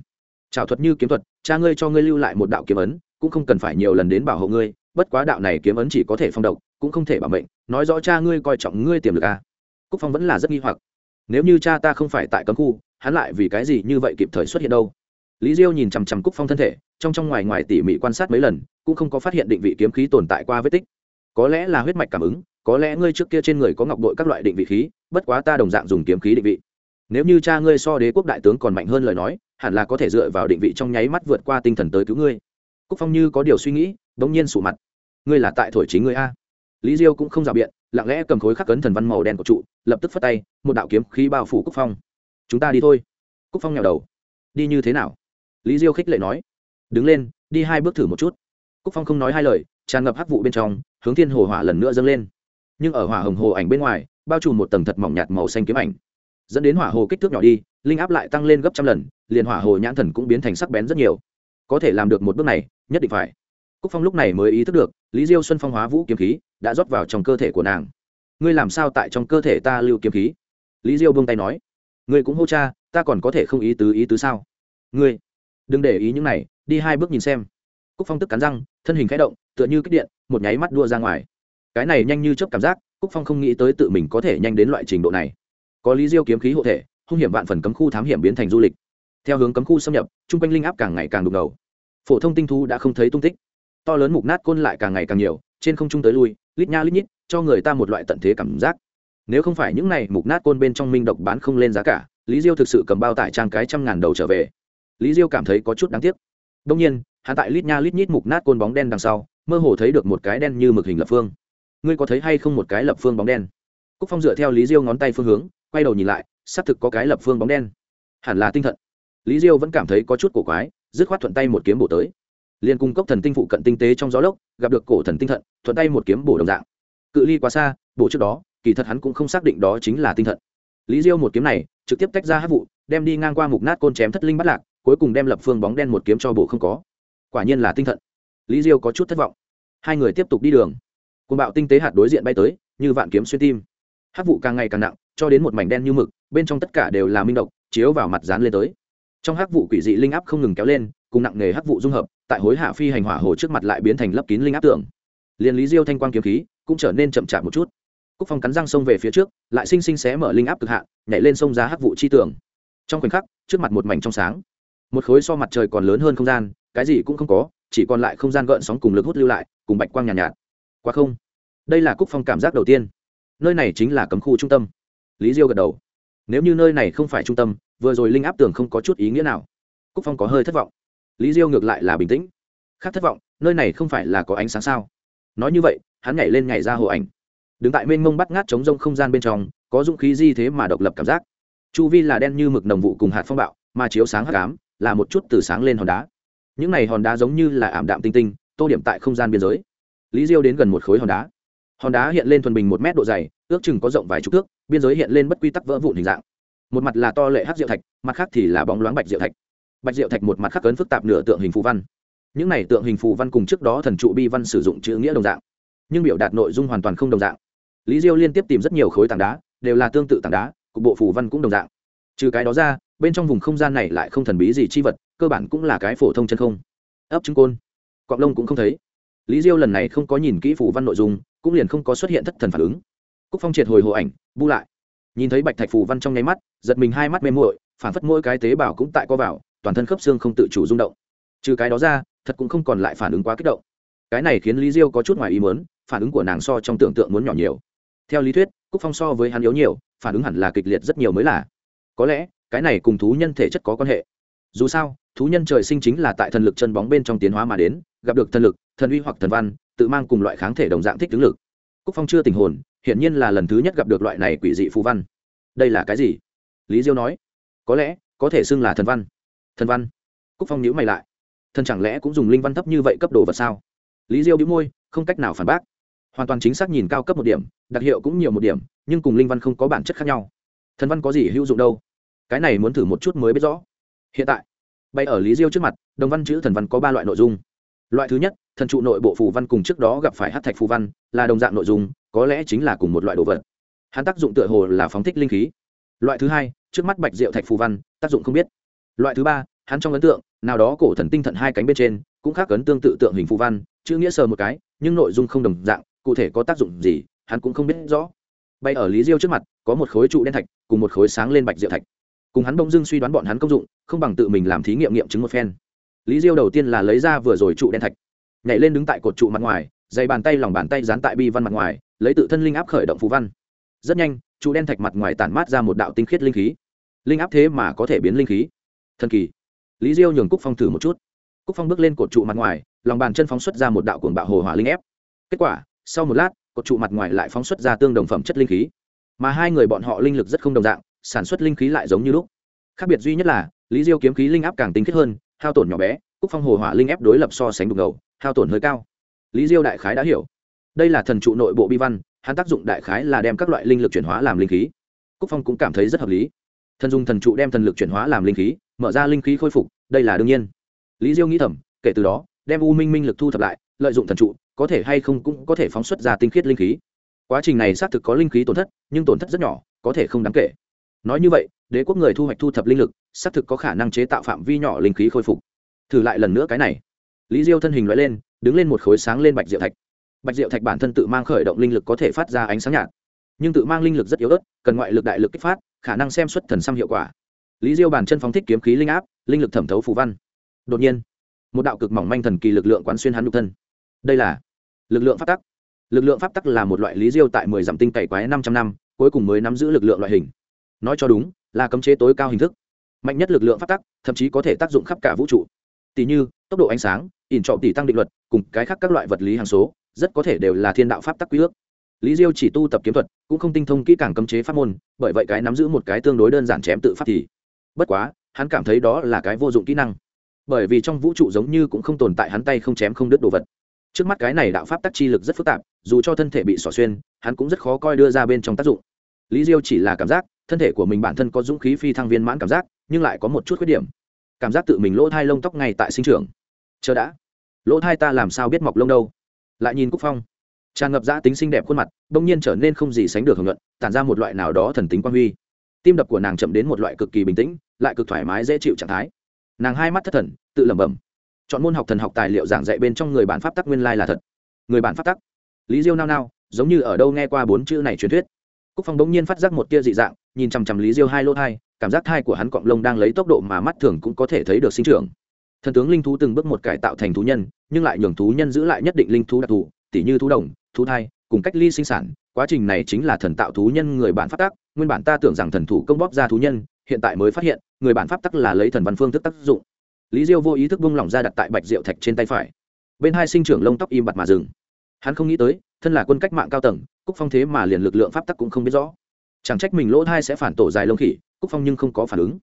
Trảo thuật như kiếm thuật, cha ngươi cho ngươi lưu lại một đạo kiếm ấn, cũng không cần phải nhiều lần đến bảo hộ ngươi, bất quá đạo này kiếm ấn chỉ có thể phong độc, cũng không thể bảo mệnh, nói rõ cha ngươi coi trọng ngươi tiềm lực a cúc phong vẫn là rất nghi hoặc. Nếu như cha ta không phải tại cấm khu, hắn lại vì cái gì như vậy kịp thời xuất hiện đâu? Lý diêu nhìn chằm chằm cúc phong thân thể, trong trong ngoài ngoài tỉ mỉ quan sát mấy lần, cũng không có phát hiện định vị kiếm khí tồn tại qua vết tích có lẽ là huyết mạch cảm ứng, có lẽ ngươi trước kia trên người có ngọc bội các loại định vị khí, bất quá ta đồng dạng dùng kiếm khí định vị. Nếu như cha ngươi so đế quốc đại tướng còn mạnh hơn lời nói, hẳn là có thể dựa vào định vị trong nháy mắt vượt qua tinh thần tới cứu ngươi. Cúc phong như có điều suy nghĩ đ ỗ n g nhiên sủ mặt. Ngươi là tại thổi chính ngươi a? Lý diêu cũng không rào biện, lặng lẽ cầm khối khắc cấn thần văn màu đen của trụ, lập tức phất tay, một đạo kiếm khí bao phủ cúc phong. Chúng ta đi thôi. Cúc phong nhào đầu. Đi như thế nào? Lý diêu khích lệ nói. Đứng lên, đi hai bước thử một chút. Cúc phong không nói hai lời tràn ngập hắc vụ bên trong, hướng thiên hồ hỏa lần nữa dâng lên. Nhưng ở hỏa hồng hồ ảnh bên ngoài, bao trùm một tầng thật mỏng nhạt màu xanh kiếm ảnh. Dẫn đến hỏa hồ kích thước nhỏ đi, linh áp lại tăng lên gấp trăm lần, liền hỏa hồ nhãn thần cũng biến thành sắc bén rất nhiều. Có thể làm được một bước này, nhất định phải. Cúc phong lúc này mới ý thức được, lý diêu xuân phong hóa vũ kiếm khí đã rót vào trong cơ thể của nàng. Ngươi làm sao tại trong cơ thể ta lưu kiếm khí? Lý diêu buông tay nói. Ngươi cũng hô cha, ta còn có thể không ý tứ ý tứ sao? Ngươi, đừng để ý những này, đi hai bước nhìn xem cúc phong tức cắn răng, thân hình khẽ động, tựa như kích điện, một nháy mắt đua ra ngoài. Cái này nhanh như chớp cảm giác, cúc phong không nghĩ tới tự mình có thể nhanh đến loại trình độ này. Có lý diêu kiếm khí hộ thể, hung hiểm vạn phần cấm khu thám hiểm biến thành du lịch. Theo hướng cấm khu xâm nhập chung quanh linh áp càng ngày càng đục ngầu. Phổ thông tinh thu đã không thấy tung tích. To lớn mục nát côn lại càng ngày càng nhiều, trên không trung tới lui, lít nha lít nhít, cho người ta một loại tận thế cảm giác. Nếu không phải những này mục nát côn bên trong minh độc bán không lên giá cả, lý diêu thực sự cầm bao tải trang cái trăm ngàn đầu trở về. Lý diêu cảm thấy có chút đáng tiếc. Đông nhiên hắn tại lít nha lít nhít mục nát côn bóng đen đằng sau, mơ hồ thấy được một cái đen như mực hình lập phương. Ngươi có thấy hay không một cái lập phương bóng đen? Cúc phong dựa theo lý diêu ngón tay phương hướng, quay đầu nhìn lại, xác thực có cái lập phương bóng đen. Hẳn là tinh thận. Lý diêu vẫn cảm thấy có chút cổ quái, dứt khoát thuận tay một kiếm bổ tới. Liên cung cấp thần tinh phụ cận tinh tế trong gió lốc, gặp được cổ thần tinh thận, thuận tay một kiếm bổ đồng dạng. Cự ly quá xa bộ trước đó, kỳ thật hắn cũng không xác định đó chính là tinh thận. Lý diêu một kiếm này, trực tiếp tách ra hắc vụ, đem đi ngang qua mục nát côn chém thất linh bát lạc, cuối cùng đem lập phương bóng đen một kiếm cho bộ không có quả nhiên là tinh thần, lý diêu có chút thất vọng. Hai người tiếp tục đi đường. Côn bạo tinh tế hạt đối diện bay tới như vạn kiếm xuyên tim. Hắc vụ càng ngày càng nặng cho đến một mảnh đen như mực bên trong tất cả đều là minh độc chiếu vào mặt dán lên tới. Trong hắc vụ quỷ dị linh áp không ngừng kéo lên cùng nặng nghề hắc vụ dung hợp tại hối hạ phi hành hỏa hồ trước mặt lại biến thành lấp kín linh áp tưởng Liên lý diêu thanh quang kiếm khí cũng trở nên chậm chạp một chút. Cúc phong cắn răng xông về phía trước lại sinh sinh xé mở linh áp cực hạn, nhảy lên sông ra hắc vụ chi tường. Trong khoảnh khắc trước mặt một mảnh trong sáng. Một khối so mặt trời còn lớn hơn không gian cái gì cũng không có chỉ còn lại không gian gợn sóng cùng lực hút lưu lại cùng bạch quang nhàn nhạt, nhạt. Quá không. Đây là cúc phong cảm giác đầu tiên. Nơi này chính là cấm khu trung tâm. Lý diêu gật đầu. Nếu như nơi này không phải trung tâm vừa rồi linh áp tường không có chút ý nghĩa nào. Cúc phong có hơi thất vọng. Lý diêu ngược lại là bình tĩnh. Khác thất vọng nơi này không phải là có ánh sáng sao? Nói như vậy hắn nhảy lên nhảy ra hộ ảnh. Đứng tại mênh mông bắt ngát chống rông không gian bên trong có dũng khí di thế mà độc lập cảm giác. Chu vi là đen như mực nồng vụ cùng hạt phong bạo mà chiếu sáng hắc ám là một chút từ sáng lên hòn đá những này hòn đá giống như là ảm đạm tinh tinh, tô điểm tại không gian biên giới. Lý diêu đến gần một khối hòn đá. Hòn đá hiện lên thuần bình một mét độ dày, ước chừng có rộng vài chục thước, biên giới hiện lên bất quy tắc vỡ vụn hình dạng. Một mặt là to lệ hát diệu thạch, mặt khác thì là bóng loáng bạch diệu thạch. Bạch diệu thạch một mặt khắc ấn phức tạp nửa tượng hình phù văn. Những này tượng hình phù văn cùng trước đó thần trụ bi văn sử dụng chữ nghĩa đồng dạng, nhưng biểu đạt nội dung hoàn toàn không đồng dạng. Lý diêu liên tiếp tìm rất nhiều khối tảng đá, đều là tương tự tảng đá, cục bộ phù văn cũng đồng dạng. Trừ cái đó ra, bên trong vùng không gian này lại không thần bí gì chi vật cơ bản cũng là cái phổ thông chân không. Ấp trứng côn. Cọng lông cũng không thấy. Lý diêu lần này không có nhìn kỹ phủ văn nội dung, cũng liền không có xuất hiện thất thần phản ứng. Cúc phong triệt hồi hộ ảnh, bu lại. Nhìn thấy bạch thạch phủ văn trong nháy mắt, giật mình hai mắt mê muội, phản phất mỗi cái tế bào cũng tại co vào, toàn thân khớp xương không tự chủ rung động. Trừ cái đó ra, thật cũng không còn lại phản ứng quá kích động. Cái này khiến lý diêu có chút ngoài ý mớn phản ứng của nàng so trong tưởng tượng muốn nhỏ nhiều. Theo lý thuyết, cúc phong so với hắn yếu nhiều, phản ứng hẳn là kịch liệt rất nhiều mới là. Có lẽ, cái này cùng thú nhân thể chất có quan hệ dù sao, thú nhân trời sinh chính là tại thần lực chân bóng bên trong tiến hóa mà đến, gặp được thần lực, thần uy hoặc thần văn, tự mang cùng loại kháng thể đồng dạng thích tướng lực. Cúc phong chưa tình hồn, hiển nhiên là lần thứ nhất gặp được loại này quỷ dị phù văn. Đây là cái gì? Lý diêu nói. Có lẽ, có thể xưng là thần văn. Thần văn. Cúc phong nhữ mày lại. Thần chẳng lẽ cũng dùng linh văn thấp như vậy cấp đồ vật sao? Lý diêu đĩu môi, không cách nào phản bác. Hoàn toàn chính xác nhìn cao cấp một điểm, đặc hiệu cũng nhiều một điểm, nhưng cùng linh văn không có bản chất khác nhau. Thần văn có gì hữu dụng đâu? Cái này muốn thử một chút mới biết rõ hiện tại bay ở lý diêu trước mặt, đồng văn chữ thần văn có ba loại nội dung. Loại thứ nhất, thần trụ nội bộ phù văn cùng trước đó gặp phải hát thạch phù văn, là đồng dạng nội dung, có lẽ chính là cùng một loại đồ vật. Hắn tác dụng tựa hồ là phóng thích linh khí. Loại thứ hai, trước mắt bạch diệu thạch phù văn, tác dụng không biết. Loại thứ ba, hắn trong ấn tượng, nào đó cổ thần tinh thần hai cánh bên trên, cũng khác ấn tương tự tượng hình phù văn, chữ nghĩa sờ một cái, nhưng nội dung không đồng dạng, cụ thể có tác dụng gì, hắn cũng không biết rõ. Bay ở lý diêu trước mặt, có một khối trụ đen thạch, cùng một khối sáng lên bạch diệu thạch cùng hắn bỗng dưng suy đoán bọn hắn công dụng, không bằng tự mình làm thí nghiệm nghiệm chứng một phen. Lý diêu đầu tiên là lấy ra vừa rồi trụ đen thạch, nhảy lên đứng tại cột trụ mặt ngoài, dày bàn tay lòng bàn tay dán tại bi văn mặt ngoài, lấy tự thân linh áp khởi động phú văn. Rất nhanh, trụ đen thạch mặt ngoài tản mát ra một đạo tinh khiết linh khí. Linh áp thế mà có thể biến linh khí. Thần kỳ. Lý diêu nhường cúc phong thử một chút. Cúc phong bước lên cột trụ mặt ngoài, lòng bàn chân phóng xuất ra một đạo cuồng bạo hồ hỏa linh ép. Kết quả, sau một lát, cột trụ mặt ngoài lại phóng xuất ra tương đồng phẩm chất linh khí. Mà hai người bọn họ linh lực rất không đồng dạng sản xuất linh khí lại giống như lúc. Khác biệt duy nhất là, lý diêu kiếm khí linh áp càng tinh khiết hơn, hao tổn nhỏ bé, cúc phong hồ hỏa linh ép đối lập so sánh đục ngầu, hao tổn hơi cao. Lý diêu đại khái đã hiểu. Đây là thần trụ nội bộ bi văn, hắn tác dụng đại khái là đem các loại linh lực chuyển hóa làm linh khí. Cúc phong cũng cảm thấy rất hợp lý. Thần dung thần trụ đem thần lực chuyển hóa làm linh khí, mở ra linh khí khôi phục, đây là đương nhiên. Lý diêu nghĩ thầm, kể từ đó, đem u minh minh lực thu thập lại, lợi dụng thần trụ, có thể hay không cũng có thể phóng xuất ra tinh khiết linh khí. Quá trình này xác thực có linh khí tổn thất, nhưng tổn thất rất nhỏ, có thể không đáng kể nói như vậy, đế quốc người thu hoạch thu thập linh lực, xác thực có khả năng chế tạo phạm vi nhỏ linh khí khôi phục. Thử lại lần nữa cái này. Lý diêu thân hình loại lên, đứng lên một khối sáng lên bạch diệu thạch. Bạch diệu thạch bản thân tự mang khởi động linh lực có thể phát ra ánh sáng nhạt. Nhưng tự mang linh lực rất yếu ớt, cần ngoại lực đại lực kích phát, khả năng xem xuất thần xăm hiệu quả. Lý diêu bàn chân phóng thích kiếm khí linh áp, linh lực thẩm thấu phù văn. Đột nhiên, một đạo cực mỏng manh thần kỳ lực lượng quán xuyên hắn nhục thân. Đây là lực lượng pháp tắc. Lực lượng pháp tắc là một loại lý diêu tại mười dặm tinh cày quái năm trăm năm, cuối cùng mới nắm giữ lực lượng loại hình nói cho đúng, là cấm chế tối cao hình thức. Mạnh nhất lực lượng phát tắc, thậm chí có thể tác dụng khắp cả vũ trụ. Tỷ như, tốc độ ánh sáng, ỉn trọ tỷ tăng định luật, cùng cái khác các loại vật lý hàng số, rất có thể đều là thiên đạo pháp tắc quy ước. Lý diêu chỉ tu tập kiếm thuật, cũng không tinh thông kỹ càng cấm chế pháp môn, bởi vậy cái nắm giữ một cái tương đối đơn giản chém tự pháp thì. Bất quá, hắn cảm thấy đó là cái vô dụng kỹ năng. Bởi vì trong vũ trụ giống như cũng không tồn tại hắn tay không chém không đứt đồ vật. Trước mắt cái này đạo pháp tắc chi lực rất phức tạp, dù cho thân thể bị xỏ xuyên, hắn cũng rất khó coi đưa ra bên trong tác dụng. Lý diêu chỉ là cảm giác thân thể của mình bản thân có dũng khí phi thăng viên mãn cảm giác, nhưng lại có một chút khuyết điểm. Cảm giác tự mình lỗ thai lông tóc ngay tại sinh trưởng. Chờ đã. Lỗ thai ta làm sao biết mọc lông đâu? Lại nhìn cúc phong. Tràn ngập giã tính xinh đẹp khuôn mặt đ ỗ n g nhiên trở nên không gì sánh được hưởng luận, tản ra một loại nào đó thần tính quan huy. Tim đập của nàng chậm đến một loại cực kỳ bình tĩnh, lại cực thoải mái dễ chịu trạng thái. Nàng hai mắt thất thần, tự lẩm bẩm. Chọn môn học thần học tài liệu giảng dạy bên trong người bản pháp tắc nguyên lai là thật. Người bản pháp tắc. Lý diêu nao nao, giống như ở đâu nghe qua bốn chữ này truyền thuyết cúc phong bỗng nhiên phát giác một tia dị dạng, nhìn chằm chằm lý diêu hai lô thai, cảm giác thai của hắn cọng lông đang lấy tốc độ mà mắt thường cũng có thể thấy được sinh trưởng. Thần tướng linh thú từng bước một cải tạo thành thú nhân, nhưng lại nhường thú nhân giữ lại nhất định linh thú đặc thù, tỉ như thú đồng, thú thai, cùng cách ly sinh sản. Quá trình này chính là thần tạo thú nhân người bản phát tác nguyên bản ta tưởng rằng thần thủ công bóp ra thú nhân, hiện tại mới phát hiện, người bản pháp tắc là lấy thần văn phương thức tác dụng. Lý diêu vô ý thức bung lỏng ra đặt tại bạch diệu thạch trên tay phải. Bên hai sinh trưởng lông tóc im bặt mà dừng. Hắn không nghĩ tới thân là quân cách mạng cao tầng, cúc phong thế mà liền lực lượng pháp tắc cũng không biết rõ. Chẳng trách mình lỗ thai sẽ phản tổ dài lông khỉ, cúc phong nhưng không có phản ứng.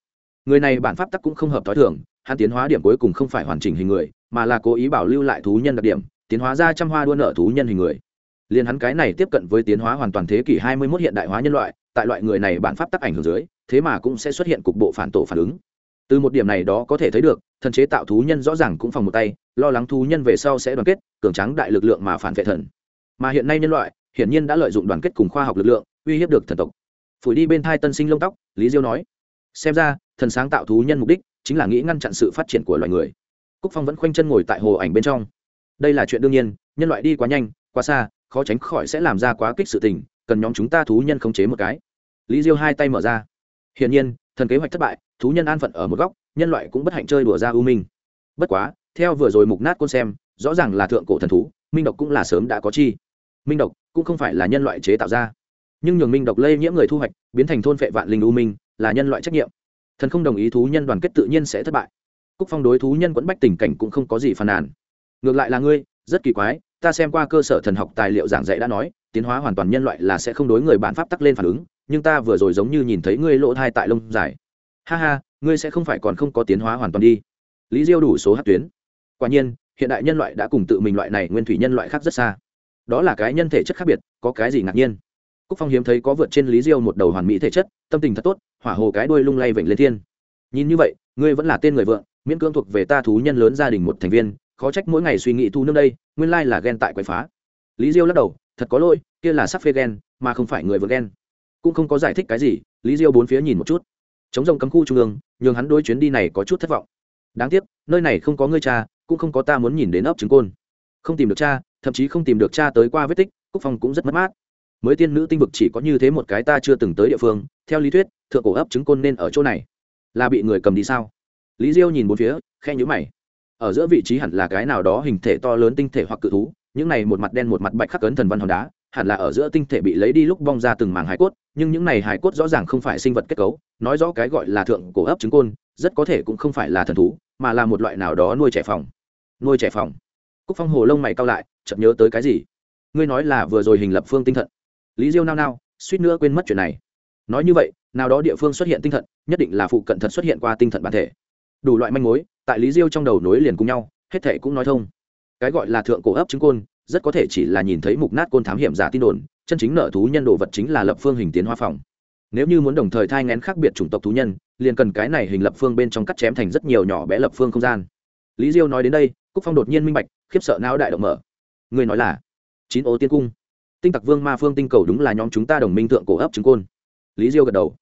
Người này bản pháp tắc cũng không hợp t h o i thường, hắn tiến hóa điểm cuối cùng không phải hoàn chỉnh hình người, mà là cố ý bảo lưu lại thú nhân đặc điểm, tiến hóa ra trăm hoa đua nợ thú nhân hình người. Liền hắn cái này tiếp cận với tiến hóa hoàn toàn thế kỷ hai mươi 21 hiện đại hóa nhân loại, tại loại người này bản pháp tắc ảnh hưởng dưới, thế mà cũng sẽ xuất hiện cục bộ phản tổ phản ứng. Từ một điểm này đó có thể thấy được, thần chế tạo thú nhân rõ ràng cũng phòng một tay, lo lắng thú nhân về sau sẽ đoàn kết, cường trắng đại lực lượng mà phản vệ thần mà hiện nay nhân loại hiển nhiên đã lợi dụng đoàn kết cùng khoa học lực lượng uy hiếp được thần tộc. Phủi đi bên thai tân sinh lông tóc, lý diêu nói, xem ra, thần sáng tạo thú nhân mục đích chính là nghĩ ngăn chặn sự phát triển của loài người. Cúc phong vẫn khoanh chân ngồi tại hồ ảnh bên trong. Đây là chuyện đương nhiên, nhân loại đi quá nhanh, quá xa, khó tránh khỏi sẽ làm ra quá kích sự tình, cần nhóm chúng ta thú nhân khống chế một cái. Lý diêu hai tay mở ra. Hiển nhiên, thần kế hoạch thất bại, thú nhân an phận ở một góc, nhân loại cũng bất hạnh chơi đùa ra u minh. Bất quá, theo vừa rồi mục nát con xem, rõ ràng là thượng cổ thần thú, minh độc cũng là sớm đã có chi minh độc cũng không phải là nhân loại chế tạo ra. Nhưng nhường minh độc lây nhiễm người thu hoạch, biến thành thôn vệ vạn linh u minh, là nhân loại trách nhiệm. Thần không đồng ý thú nhân đoàn kết tự nhiên sẽ thất bại. Cúc phong đối thú nhân quẫn bách tình cảnh cũng không có gì phàn nàn. Ngược lại là ngươi, rất kỳ quái, ta xem qua cơ sở thần học tài liệu giảng dạy đã nói, tiến hóa hoàn toàn nhân loại là sẽ không đối người bản pháp tắc lên phản ứng, nhưng ta vừa rồi giống như nhìn thấy ngươi lỗ thai tại lông dài. Ha ha, ngươi sẽ không phải còn không có tiến hóa hoàn toàn đi. Lý diêu đủ số hát tuyến. Quả nhiên, hiện đại nhân loại đã cùng tự mình loại này nguyên thủy nhân loại khác rất xa đó là cái nhân thể chất khác biệt có cái gì ngạc nhiên? Cúc phong hiếm thấy có vượt trên lý diêu một đầu hoàn mỹ thể chất tâm tình thật tốt hỏa hồ cái đuôi lung lay vểnh lên thiên. Nhìn như vậy ngươi vẫn là tên người vượng, miễn cưỡng thuộc về ta thú nhân lớn gia đình một thành viên khó trách mỗi ngày suy nghĩ thu nương đây nguyên lai là ghen tại quậy phá. Lý diêu lắc đầu thật có lỗi kia là sắp phê ghen mà không phải người vợ ghen cũng không có giải thích cái gì lý diêu bốn phía nhìn một chút. Chống rồng cấm khu trung ương nhường hắn đôi chuyến đi này có chút thất vọng. Đáng tiếc nơi này không có ngươi cha cũng không có ta muốn nhìn đến ấp trứng côn. Không tìm được cha thậm chí không tìm được cha tới qua vết tích, cúc phong cũng rất mất mát. Mới tiên nữ tinh vực chỉ có như thế một cái ta chưa từng tới địa phương, theo lý thuyết, thượng cổ ấp trứng côn nên ở chỗ này. Là bị người cầm đi sao? Lý diêu nhìn bốn phía khe nhũ mày. Ở giữa vị trí hẳn là cái nào đó hình thể to lớn tinh thể hoặc cự thú, những này một mặt đen một mặt bạch khắc cấn thần văn hòn đá, hẳn là ở giữa tinh thể bị lấy đi lúc bong ra từng mảng hải cốt, nhưng những này hải cốt rõ ràng không phải sinh vật kết cấu, nói rõ cái gọi là thượng cổ ấp trứng côn, rất có thể cũng không phải là thần thú, mà là một loại nào đó nuôi trẻ phòng. Nuôi trẻ phòng. Cúc phong hồ lông mày cao lại chậm nhớ tới cái gì? Ngươi nói là vừa rồi hình lập phương tinh thần. lý diêu nao nao suýt nữa quên mất chuyện này. Nói như vậy nào đó địa phương xuất hiện tinh thần, nhất định là phụ cận thật xuất hiện qua tinh thần bản thể. Đủ loại manh mối tại lý diêu trong đầu nối liền cùng nhau hết thể cũng nói thông. Cái gọi là thượng cổ ấp trứng côn rất có thể chỉ là nhìn thấy mục nát côn thám hiểm giả tin đồn chân chính nợ thú nhân đồ vật chính là lập phương hình tiến hoa phòng. Nếu như muốn đồng thời thai ngén khác biệt chủng tộc thú nhân liền cần cái này hình lập phương bên trong cắt chém thành rất nhiều nhỏ bé lập phương không gian. Lý diêu nói đến đây cúc phong đột nhiên minh bạch khiếp sợ não đại động mở ngươi nói là chín ô tiên cung. Tinh tặc vương ma phương tinh cầu đúng là nhóm chúng ta đồng minh thượng cổ ấp trứng côn. Lý diêu gật đầu.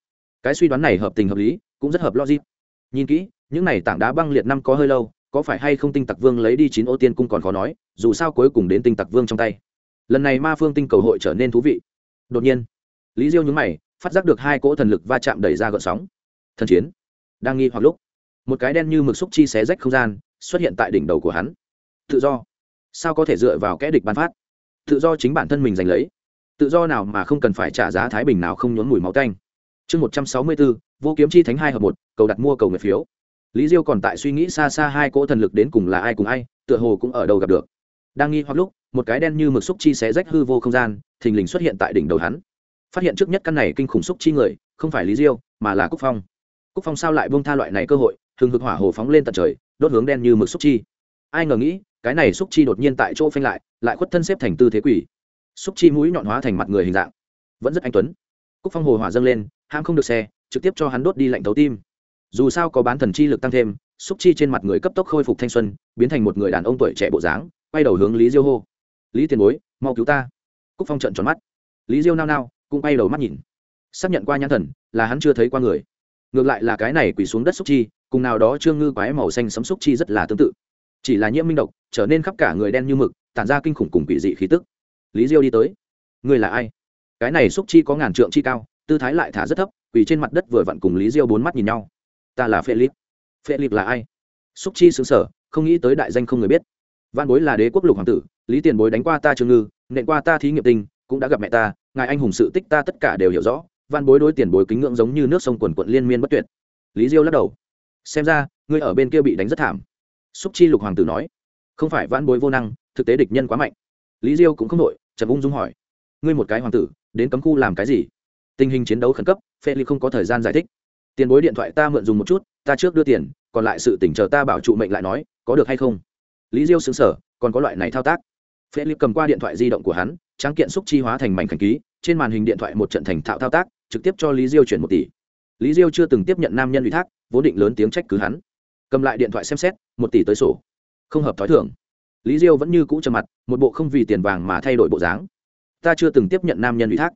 Cái suy đoán này hợp tình hợp lý, cũng rất hợp logic. Nhìn kỹ, những này tảng đá băng liệt năm có hơi lâu, có phải hay không tinh tặc vương lấy đi chín ô tiên cung còn khó nói, dù sao cuối cùng đến tinh tặc vương trong tay. Lần này ma phương tinh cầu hội trở nên thú vị. Đột nhiên, lý diêu nhúng mày, phát giác được hai cỗ thần lực va chạm đẩy ra gợn sóng. Thần chiến. Đang nghi hoặc lúc, một cái đen như mực xúc chi xé rách không gian, xuất hiện tại đỉnh đầu của hắn. Tự do sao có thể dựa vào kẽ địch ban phát? Tự do chính bản thân mình giành lấy. Tự do nào mà không cần phải trả giá thái bình nào không nhốn mùi máu canh chương một trăm sáu mươi bốn, vô kiếm chi thánh hai hợp một, cầu đặt mua cầu người phiếu. Lý diêu còn tại suy nghĩ xa xa hai cỗ thần lực đến cùng là ai cùng ai, tựa hồ cũng ở đâu gặp được. Đang nghi hoặc lúc, một cái đen như mực xúc chi xé rách hư vô không gian, thình lình xuất hiện tại đỉnh đầu hắn. Phát hiện trước nhất căn này kinh khủng xúc chi người, không phải lý diêu, mà là cúc phong. Cúc phong sao lại bông tha loại này cơ hội, hừng hực hỏa hồ phóng lên tận trời, đốt hướng đen như mực xúc chi. Ai ngờ nghĩ cái này xúc chi đột nhiên tại chỗ phanh lại lại khuất thân xếp thành tư thế quỷ. Xúc chi mũi nhọn hóa thành mặt người hình dạng. Vẫn rất anh tuấn. Cúc phong hồ hỏa dâng lên, ham không được xe, trực tiếp cho hắn đốt đi lạnh tấu tim. Dù sao có bán thần chi lực tăng thêm, xúc chi trên mặt người cấp tốc khôi phục thanh xuân, biến thành một người đàn ông tuổi trẻ bộ dáng, quay đầu hướng lý diêu hô. Lý tiền bối, mau cứu ta. Cúc phong trận tròn mắt. Lý diêu nao nao, cũng quay đầu mắt nhìn. Xác nhận qua nhãn thần, là hắn chưa thấy qua người. Ngược lại là cái này quỳ xuống đất xúc chi, cùng nào đó trương ngư quái màu xanh sấm xúc chi rất là tương tự. Chỉ là nhiễm minh độc trở nên khắp cả người đen như mực, tản ra kinh khủng cùng quỷ dị khí tức. Lý diêu đi tới. Người là ai? Cái này xúc chi có ngàn trượng chi cao, tư thái lại thả rất thấp, quỳ trên mặt đất vừa vặn cùng lý diêu bốn mắt nhìn nhau. Ta là phê lip phê lip là ai? Xúc chi xứng sở không nghĩ tới đại danh không người biết. Văn bối là đế quốc lục hoàng tử, lý tiền bối đánh qua ta trương ngư, nện qua ta thí nghiệm tinh cũng đã gặp mẹ ta, ngài anh hùng sự tích ta tất cả đều hiểu rõ. Văn bối đối tiền bối kính ngưỡng giống như nước sông quần quận liên miên bất tuyệt. Lý diêu lắc đầu. Xem ra, ngươi ở bên kia bị đánh rất thảm. Xúc chi lục hoàng tử nói không phải vãn bối vô năng, thực tế địch nhân quá mạnh. Lý diêu cũng không đội trầm ung dung hỏi. Ngươi một cái hoàng tử, đến cấm khu làm cái gì? Tình hình chiến đấu khẩn cấp phê ly không có thời gian giải thích. Tiền bối điện thoại ta mượn dùng một chút, ta trước đưa tiền, còn lại sự tỉnh chờ ta bảo trụ mệnh lại nói, có được hay không? Lý diêu xứng sở còn có loại này thao tác. Phê ly cầm qua điện thoại di động của hắn, tráng kiện xúc chi hóa thành mảnh khảnh ký, trên màn hình điện thoại một trận thành thạo thao tác, trực tiếp cho lý diêu chuyển một tỷ. Lý diêu chưa từng tiếp nhận nam nhân ủy thác, vốn định lớn tiếng trách cứ hắn. Cầm lại điện thoại xem xét, một tỷ tới sổ không hợp t h ó i thưởng lý diêu vẫn như cũ trầm mặt, một bộ không vì tiền vàng mà thay đổi bộ dáng. Ta chưa từng tiếp nhận nam nhân ủy thác.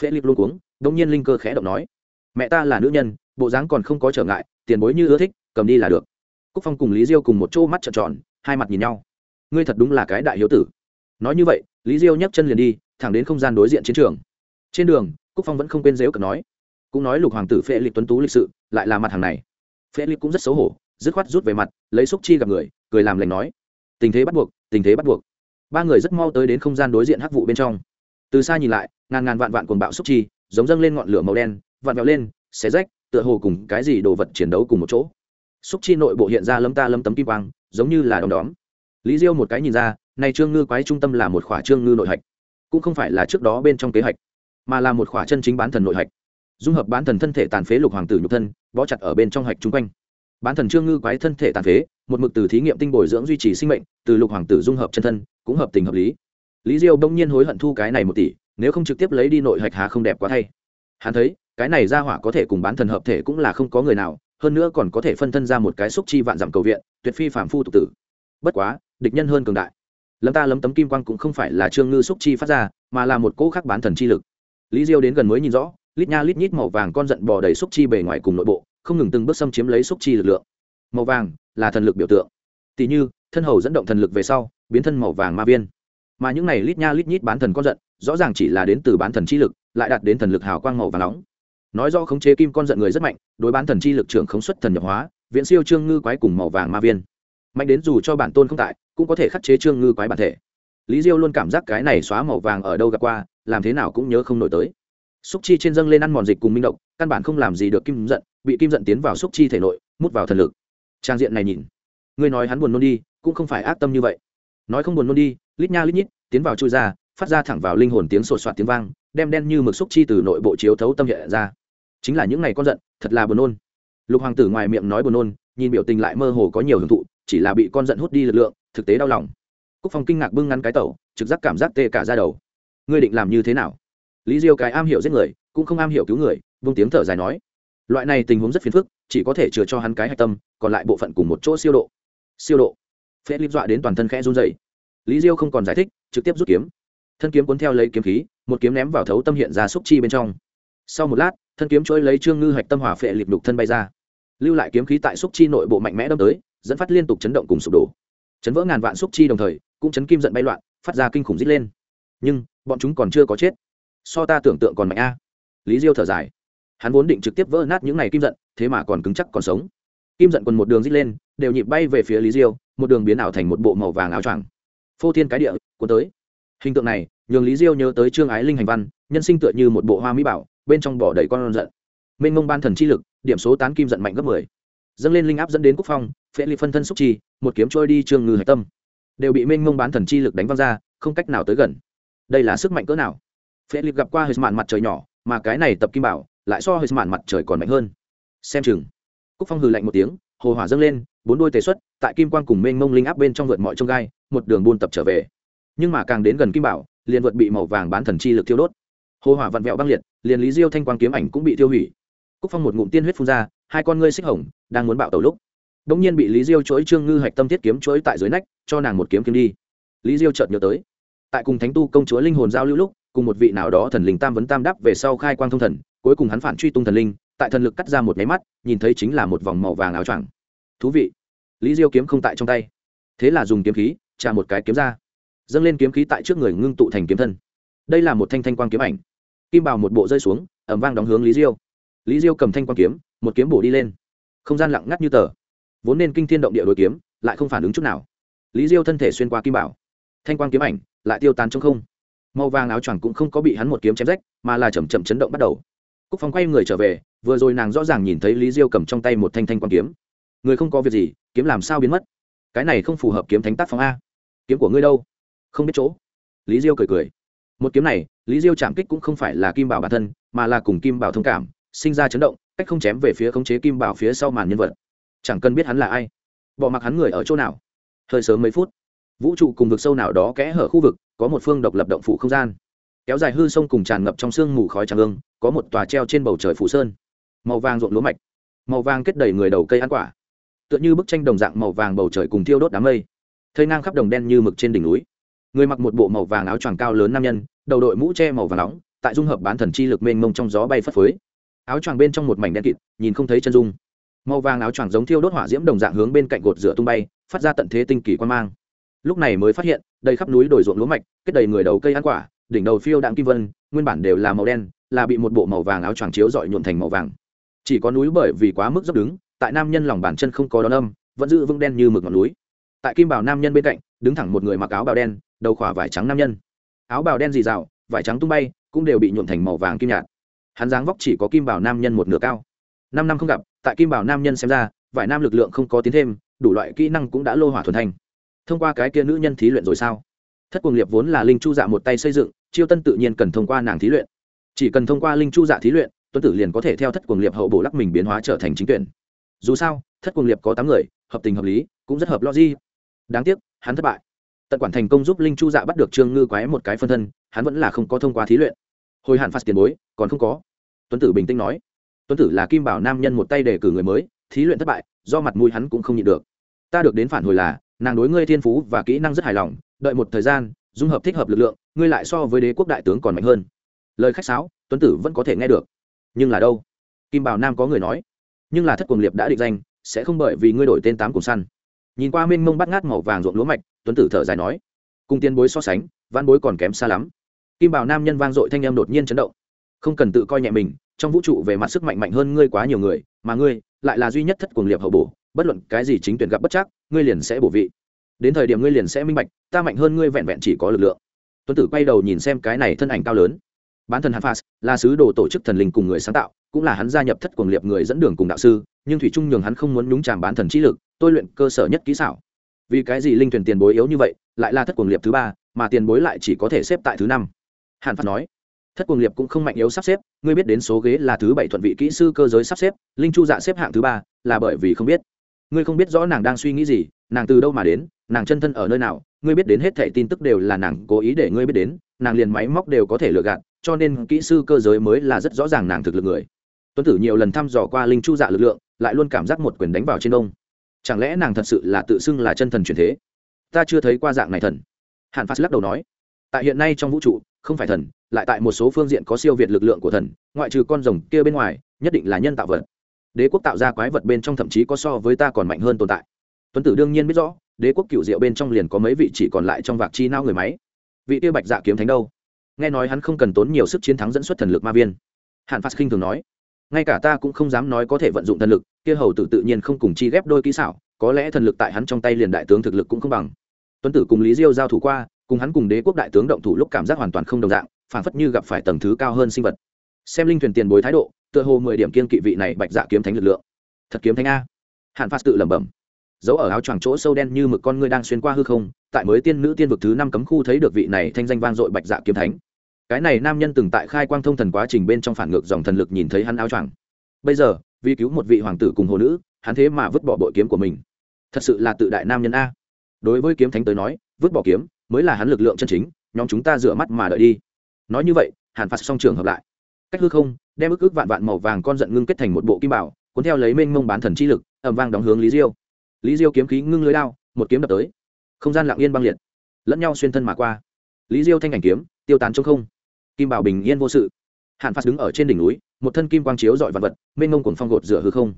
Phê lip luôn cuống đông nhiên linh cơ khẽ động nói. Mẹ ta là nữ nhân, bộ dáng còn không có trở ngại, tiền bối như ưa thích, cầm đi là được. Cúc phong cùng lý diêu cùng một chỗ mắt trợn tròn, hai mặt nhìn nhau. Ngươi thật đúng là cái đại hiếu tử. Nói như vậy, lý diêu nhấc chân liền đi, thẳng đến không gian đối diện chiến trường. Trên đường, cúc phong vẫn không quên dếu cần nói. Cũng nói lục hoàng tử phê lịch tuấn tú lịch sự, lại là mặt hàng này. Phê lịch cũng rất xấu hổ, dứt khoát rút về mặt, lấy xúc chi gặp người cười làm lành nói, tình thế bắt buộc, tình thế bắt buộc. Ba người rất mau tới đến không gian đối diện hắc vụ bên trong. Từ xa nhìn lại, ngàn ngàn vạn vạn cuồng bạo xúc chi, giống dâng lên ngọn lửa màu đen, vặn vẹo lên, xé rách, tựa hồ cùng cái gì đồ vật chiến đấu cùng một chỗ. Xúc chi nội bộ hiện ra lâm ta lâm tấm kim quang, giống như là đom đóm. Lý diêu một cái nhìn ra, này trương ngư quái trung tâm là một khỏa trương ngư nội hạch, cũng không phải là trước đó bên trong kế hoạch, mà là một khỏa chân chính bán thần nội hạch. Dung hợp bán thần thân thể tàn phế lục hoàng tử nhục thân, bó chặt ở bên trong hạch chung quanh bán thần trương ngư quái thân thể tàn phế, một mực từ thí nghiệm tinh bồi dưỡng duy trì sinh mệnh, từ lục hoàng tử dung hợp chân thân, cũng hợp tình hợp lý. Lý diêu đông nhiên hối hận thu cái này một tỷ, nếu không trực tiếp lấy đi nội hạch hà không đẹp quá thay. Hắn thấy, cái này ra hỏa có thể cùng bán thần hợp thể cũng là không có người nào, hơn nữa còn có thể phân thân ra một cái xúc chi vạn giảm cầu viện, tuyệt phi phạm phu tục tử. Bất quá, địch nhân hơn cường đại. Lâm ta lấm tấm kim quang cũng không phải là trương ngư xúc chi phát ra, mà là một cỗ khác bán thần chi lực. Lý diêu đến gần mới nhìn rõ, lít nha lít nhít màu vàng con giận bò đầy xúc chi bề ngoài cùng nội bộ không ngừng từng bước xâm chiếm lấy xúc chi lực lượng. Màu vàng là thần lực biểu tượng. Tỷ như, thân hầu dẫn động thần lực về sau, biến thân màu vàng ma viên. Mà những này lít nha lít nhít bán thần con giận, rõ ràng chỉ là đến từ bán thần chi lực, lại đạt đến thần lực hào quang màu vàng nóng. Nói rõ khống chế kim con giận người rất mạnh, đối bán thần chi lực trưởng khống suất thần nhập hóa, viễn siêu trương ngư quái cùng màu vàng ma viên. Mạnh đến dù cho bản tôn không tại, cũng có thể khắc chế trương ngư quái bản thể. Lý diêu luôn cảm giác cái này xóa màu vàng ở đâu gặp qua, làm thế nào cũng nhớ không nổi tới xúc chi trên dâng lên ăn mòn dịch cùng minh động căn bản không làm gì được kim giận, bị kim giận tiến vào xúc chi thể nội, mút vào thần lực. Trang diện này nhìn, ngươi nói hắn buồn nôn đi, cũng không phải ác tâm như vậy. Nói không buồn nôn đi, lít nha lít nhít, tiến vào chui ra, phát ra thẳng vào linh hồn tiếng sột soạt tiếng vang, đem đen như mực xúc chi từ nội bộ chiếu thấu tâm hiện ra. Chính là những ngày con giận, thật là buồn nôn. Lục hoàng tử ngoài miệng nói buồn nôn, nhìn biểu tình lại mơ hồ có nhiều hưởng thụ, chỉ là bị con giận hút đi lực lượng, thực tế đau lòng. Cúc phong kinh ngạc bưng ngắn cái tẩu, trực giác cảm giác tê cả ra đầu. Ngươi định làm như thế nào? lý diêu cái am hiểu giết người, cũng không am hiểu cứu người, vung tiếng thở dài nói. Loại này tình huống rất phiền phức, chỉ có thể chừa cho hắn cái hạch tâm, còn lại bộ phận cùng một chỗ siêu độ. Siêu độ. Phép lip dọa đến toàn thân khẽ run dày lý diêu không còn giải thích, trực tiếp rút kiếm. Thân kiếm cuốn theo lấy kiếm khí, một kiếm ném vào thấu tâm hiện ra xúc chi bên trong. Sau một lát, thân kiếm trôi lấy trương ngư hạch tâm hỏa phệ lịp đục thân bay ra. Lưu lại kiếm khí tại xúc chi nội bộ mạnh mẽ đâm tới, dẫn phát liên tục chấn động cùng sụp đổ. Chấn vỡ ngàn vạn xúc chi đồng thời, cũng chấn kim giận bay loạn, phát ra kinh khủng rít lên. Nhưng, bọn chúng còn chưa có chết so ta tưởng tượng còn mạnh a. Lý diêu thở dài. Hắn vốn định trực tiếp vỡ nát những n à y kim giận, thế mà còn cứng chắc còn sống. Kim giận còn một đường rít lên, đều nhịp bay về phía lý diêu, một đường biến ảo thành một bộ màu vàng áo choàng. Phô thiên cái địa, cuốn tới. Hình tượng này, nhường lý diêu nhớ tới trương ái linh hành văn, nhân sinh tựa như một bộ hoa mỹ bảo, bên trong bỏ đầy con giận. Mênh mông ban thần chi lực, điểm số tán kim giận mạnh gấp mười. Dâng lên linh áp dẫn đến quốc phong phễ ly phân thân xúc chi, một kiếm trôi đi trương ngư hạch tâm. Đều bị mênh mông bán thần chi lực đánh văng ra, không cách nào tới gần. Đây là sức mạnh cỡ nào? phê lip gặp qua hơi mạn mặt trời nhỏ, mà cái này tập kim bảo lại so hơi mạn mặt trời còn mạnh hơn. Xem chừng. Cúc phong hừ lạnh một tiếng, hồ hỏa dâng lên, bốn đôi tề xuất, tại kim quang cùng mênh mông linh áp bên trong vượt mọi trông gai, một đường buôn tập trở về. Nhưng mà càng đến gần kim bảo, liền vượt bị màu vàng bán thần chi lực thiêu đốt. Hồ hỏa vặn vẹo băng liệt, liền lý diêu thanh quang kiếm ảnh cũng bị tiêu hủy. Cúc phong một ngụm tiên huyết phun ra, hai con ngươi xích hồng, đang muốn bạo tàu lúc. Đống nhiên bị lý diêu chuỗi trương ngư hạch tâm thiết kiếm chuỗi tại dưới nách, cho nàng một kiếm kiếm đi. Lý diêu chợt nhớ tới, tại cùng thánh tu công chúa linh hồn giao lưu lúc cùng một vị nào đó thần linh tam vấn tam đáp về sau khai quang thông thần, cuối cùng hắn phản truy tung thần linh, tại thần lực cắt ra một máy mắt, nhìn thấy chính là một vòng màu vàng áo choàng. Thú vị. Lý diêu kiếm không tại trong tay. Thế là dùng kiếm khí trả một cái kiếm ra. Dâng lên kiếm khí tại trước người ngưng tụ thành kiếm thân. Đây là một thanh thanh quang kiếm ảnh. Kim bảo một bộ rơi xuống ẩm vang đóng hướng lý diêu. Lý diêu cầm thanh quang kiếm, một kiếm bổ đi lên. Không gian lặng ngắt như tờ. Vốn nên kinh thiên động địa đ kiếm, lại không phản ứng chút nào. Lý diêu thân thể xuyên qua kim bảo thanh quang kiếm ảnh, lại tiêu tan trong không màu vàng áo choàng cũng không có bị hắn một kiếm chém rách, mà là chầm chậm chấn động bắt đầu. Cúc phong quay người trở về, vừa rồi nàng rõ ràng nhìn thấy lý diêu cầm trong tay một thanh thanh quang kiếm. Người không có việc gì, kiếm làm sao biến mất? Cái này không phù hợp kiếm thánh tác phong a. Kiếm của ngươi đâu? Không biết chỗ. Lý diêu cười cười. Một kiếm này, lý diêu chạm kích cũng không phải là kim bảo bản thân, mà là cùng kim bảo thông cảm, sinh ra chấn động, cách không chém về phía khống chế kim bảo phía sau màn nhân vật. Chẳng cần biết hắn là ai. Bỏ mặc hắn người ở chỗ nào. Hơi sớm mấy phút vũ trụ cùng vực sâu nào đó kẽ hở khu vực, có một phương độc lập động phủ không gian. Kéo dài hư sông cùng tràn ngập trong sương mù khói tràng ương, có một tòa treo trên bầu trời phủ sơn. Màu vàng ruộng lúa mạch. Màu vàng kết đầy người đầu cây ăn quả. Tựa như bức tranh đồng dạng màu vàng bầu trời cùng thiêu đốt đám mây. Thây ngang khắp đồng đen như mực trên đỉnh núi. Người mặc một bộ màu vàng áo choàng cao lớn nam nhân, đầu đội mũ che màu vàng nóng, tại dung hợp bán thần chi lực mênh mông trong gió bay phất phới. Áo choàng bên trong một mảnh đen kịt, nhìn không thấy chân dung. Màu vàng áo choàng giống thiêu đốt hỏa diễm đồng dạng hướng bên cạnh gột rửa tung bay, phát ra tận thế tinh kỳ quan mang lúc này mới phát hiện đây khắp núi đồi ruộng lúa mạch, kết đầy người đầu cây ăn quả, đỉnh đầu phiêu đạm kim vân, nguyên bản đều là màu đen, là bị một bộ màu vàng áo choàng chiếu dọi nhuộn thành màu vàng. Chỉ có núi bởi vì quá mức dốc đứng, tại nam nhân lòng bàn chân không có đón âm, vẫn giữ vững đen như mực ngọn núi. Tại kim bảo nam nhân bên cạnh, đứng thẳng một người mặc áo bào đen, đầu khỏa vải trắng nam nhân. Áo bào đen dì dào vải trắng tung bay, cũng đều bị nhuộn thành màu vàng kim nhạt. Hắn dáng vóc chỉ có kim bảo nam nhân một nửa cao. Năm năm không gặp, tại kim bảo nam nhân xem ra, vải nam lực lượng không có tiến thêm, đủ loại kỹ năng cũng đã lô hỏa thuần thành thông qua cái kia nữ nhân thí luyện rồi sao? Thất cuồng liệp vốn là linh chu dạ một tay xây dựng, chiêu tân tự nhiên cần thông qua nàng thí luyện. Chỉ cần thông qua linh chu dạ thí luyện, tuấn tử liền có thể theo thất cuồng liệp hậu bổ lắc mình biến hóa trở thành chính tuyển. Dù sao, thất cuồng liệp có tám người, hợp tình hợp lý, cũng rất hợp logic. Đáng tiếc, hắn thất bại. Tận quản thành công giúp linh chu dạ bắt được trương ngư quái một cái phân thân, hắn vẫn là không có thông qua thí luyện. Hồi hạn phát tiền bối, còn không có. Tuấn tử bình tĩnh nói. Tuấn tử là kim bảo nam nhân một tay đề cử người mới, thí luyện thất bại, do mặt mũi hắn cũng không nhịn được. Ta được đến phản hồi là nàng đối ngươi thiên phú và kỹ năng rất hài lòng, đợi một thời gian, dung hợp thích hợp lực lượng, ngươi lại so với đế quốc đại tướng còn mạnh hơn. Lời khách sáo, tuấn tử vẫn có thể nghe được. Nhưng là đâu? Kim bảo nam có người nói. Nhưng là thất cuồng liệp đã định danh, sẽ không bởi vì ngươi đổi tên tám cùng săn. Nhìn qua mênh mông bắt ngát màu vàng ruộng lúa mạch, tuấn tử thở dài nói. Cùng tiên bối so sánh văn bối còn kém xa lắm. Kim bảo nam nhân vang dội thanh em đột nhiên chấn động. Không cần tự coi nhẹ mình, trong vũ trụ về mặt sức mạnh mạnh hơn ngươi quá nhiều người, mà ngươi lại là duy nhất thất cuồng liệp hậu bổ bất luận cái gì chính tuyển gặp bất chắc, ngươi liền sẽ bổ vị. Đến thời điểm ngươi liền sẽ minh bạch, ta mạnh hơn ngươi vẹn vẹn chỉ có lực lượng. Tuấn tử quay đầu nhìn xem cái này thân ảnh cao lớn. Bán thần hàn phas là sứ đồ tổ chức thần linh cùng người sáng tạo, cũng là hắn gia nhập thất cuồng liệp người dẫn đường cùng đạo sư, nhưng thủy trung nhường hắn không muốn nhúng tràng bán thần trí lực, tôi luyện cơ sở nhất kỹ xảo. Vì cái gì linh thuyền tiền bối yếu như vậy, lại là thất cuồng liệp thứ ba, mà tiền bối lại chỉ có thể xếp tại thứ năm? Hàn phát nói. Thất cuồng liệp cũng không mạnh yếu sắp xếp, ngươi biết đến số ghế là thứ bảy thuận vị kỹ sư cơ giới sắp xếp, linh chu dạ xếp hạng thứ ba, là bởi vì không biết ngươi không biết rõ nàng đang suy nghĩ gì, nàng từ đâu mà đến, nàng chân thân ở nơi nào, ngươi biết đến hết thẻ tin tức đều là nàng cố ý để ngươi biết đến, nàng liền máy móc đều có thể lừa gạt, cho nên kỹ sư cơ giới mới là rất rõ ràng nàng thực lực người. Tuấn tử nhiều lần thăm dò qua linh chu dạ lực lượng, lại luôn cảm giác một quyền đánh vào trên đông chẳng lẽ nàng thật sự là tự xưng là chân thần truyền thế? Ta chưa thấy qua dạng này thần. Hàn phát lắc đầu nói, tại hiện nay trong vũ trụ, không phải thần, lại tại một số phương diện có siêu việt lực lượng của thần, ngoại trừ con rồng kia bên ngoài, nhất định là nhân tạo vật đế quốc tạo ra quái vật bên trong thậm chí có so với ta còn mạnh hơn tồn tại. Tuấn tử đương nhiên biết rõ, đế quốc cựu diệu bên trong liền có mấy vị chỉ còn lại trong vạc chi nao người máy. Vị tiêu bạch dạ kiếm thánh đâu? Nghe nói hắn không cần tốn nhiều sức chiến thắng dẫn xuất thần lực ma viên. Hạn phát khinh thường nói, ngay cả ta cũng không dám nói có thể vận dụng thần lực, kia hầu tử tự nhiên không cùng chi ghép đôi kỹ xảo, có lẽ thần lực tại hắn trong tay liền đại tướng thực lực cũng không bằng. Tuấn tử cùng lý diêu giao thủ qua, cùng hắn cùng đế quốc đại tướng động thủ lúc cảm giác hoàn toàn không đồng dạng, phản phất như gặp phải tầng thứ cao hơn sinh vật. Xem linh thuyền tiền bối thái độ tựa hồ mười điểm kiên kỵ vị này bạch dạ kiếm thánh lực lượng. Thật kiếm thánh a. Hàn phát tự lẩm bẩm. Dấu ở áo choàng chỗ sâu đen như mực con ngươi đang xuyên qua hư không, tại mới tiên nữ tiên vực thứ năm cấm khu thấy được vị này thanh danh vang dội bạch dạ kiếm thánh. Cái này nam nhân từng tại khai quang thông thần quá trình bên trong phản ngược dòng thần lực nhìn thấy hắn áo choàng. Bây giờ, vì cứu một vị hoàng tử cùng hồ nữ, hắn thế mà vứt bỏ bội kiếm của mình. Thật sự là tự đại nam nhân a. Đối với kiếm thánh tới nói, vứt bỏ kiếm mới là hắn lực lượng chân chính, nhóm chúng ta rửa mắt mà đợi đi. Nói như vậy hàn phạt song trường hợp lại. Cách hư không đem ức ức vạn vạn màu vàng con giận ngưng kết thành một bộ kim bảo, cuốn theo lấy mênh mông bán thần chi lực ẩm vang đóng hướng lý diêu. Lý diêu kiếm khí ngưng lưới đao, một kiếm đập tới. Không gian lặng yên băng liệt, lẫn nhau xuyên thân mà qua. Lý diêu thanh ảnh kiếm, tiêu tán trong không. Kim bảo bình yên vô sự. Hạn phát đứng ở trên đỉnh núi, một thân kim quang chiếu rọi vạn vật, mênh mông cuồng phong gột rửa hư không.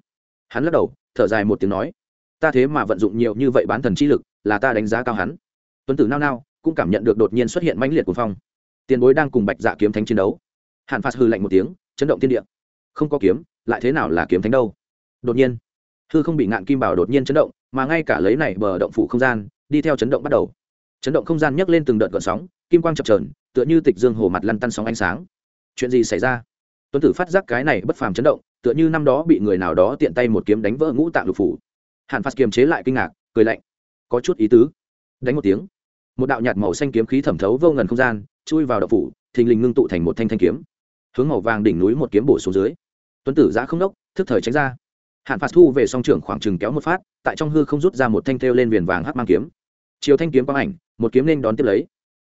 Hắn lắc đầu, thở dài một tiếng nói, ta thế mà vận dụng nhiều như vậy bán thần chi lực, là ta đánh giá cao hắn. Tuấn tử nao nao, cũng cảm nhận được đột nhiên xuất hiện mãnh liệt của phong. Tiền bối đang cùng bạch dạ kiếm thánh chiến đấu. Hạn phát hừ lạnh một tiếng chấn động thiên địa. Không có kiếm, lại thế nào là kiếm thánh đâu? Đột nhiên, hư không bị ngạn kim bảo đột nhiên chấn động, mà ngay cả lấy này bờ động phủ không gian, đi theo chấn động bắt đầu. Chấn động không gian nhấc lên từng đợt gợn sóng, kim quang chập trờn tựa như tịch dương hồ mặt lăn tăn sóng ánh sáng. Chuyện gì xảy ra? Tuấn tử phát giác cái này bất phàm chấn động, tựa như năm đó bị người nào đó tiện tay một kiếm đánh vỡ ngũ tạng lục phủ. Hàn phát kiềm chế lại kinh ngạc, cười lạnh. Có chút ý tứ. Đánh một tiếng. Một đạo nhạt màu xanh kiếm khí thẩm thấu vô ngần không gian, chui vào đậu phủ, thình lình ngưng tụ thành một thanh thanh kiếm hướng màu vàng đỉnh núi một kiếm bổ xuống dưới. Tuấn tử giã không đốc, thức thời tránh ra. Hạn phạt thu về song trưởng khoảng chừng kéo một phát, tại trong hư không rút ra một thanh thêu lên viền vàng hắc mang kiếm. Chiều thanh kiếm quang ảnh, một kiếm nên đón tiếp lấy.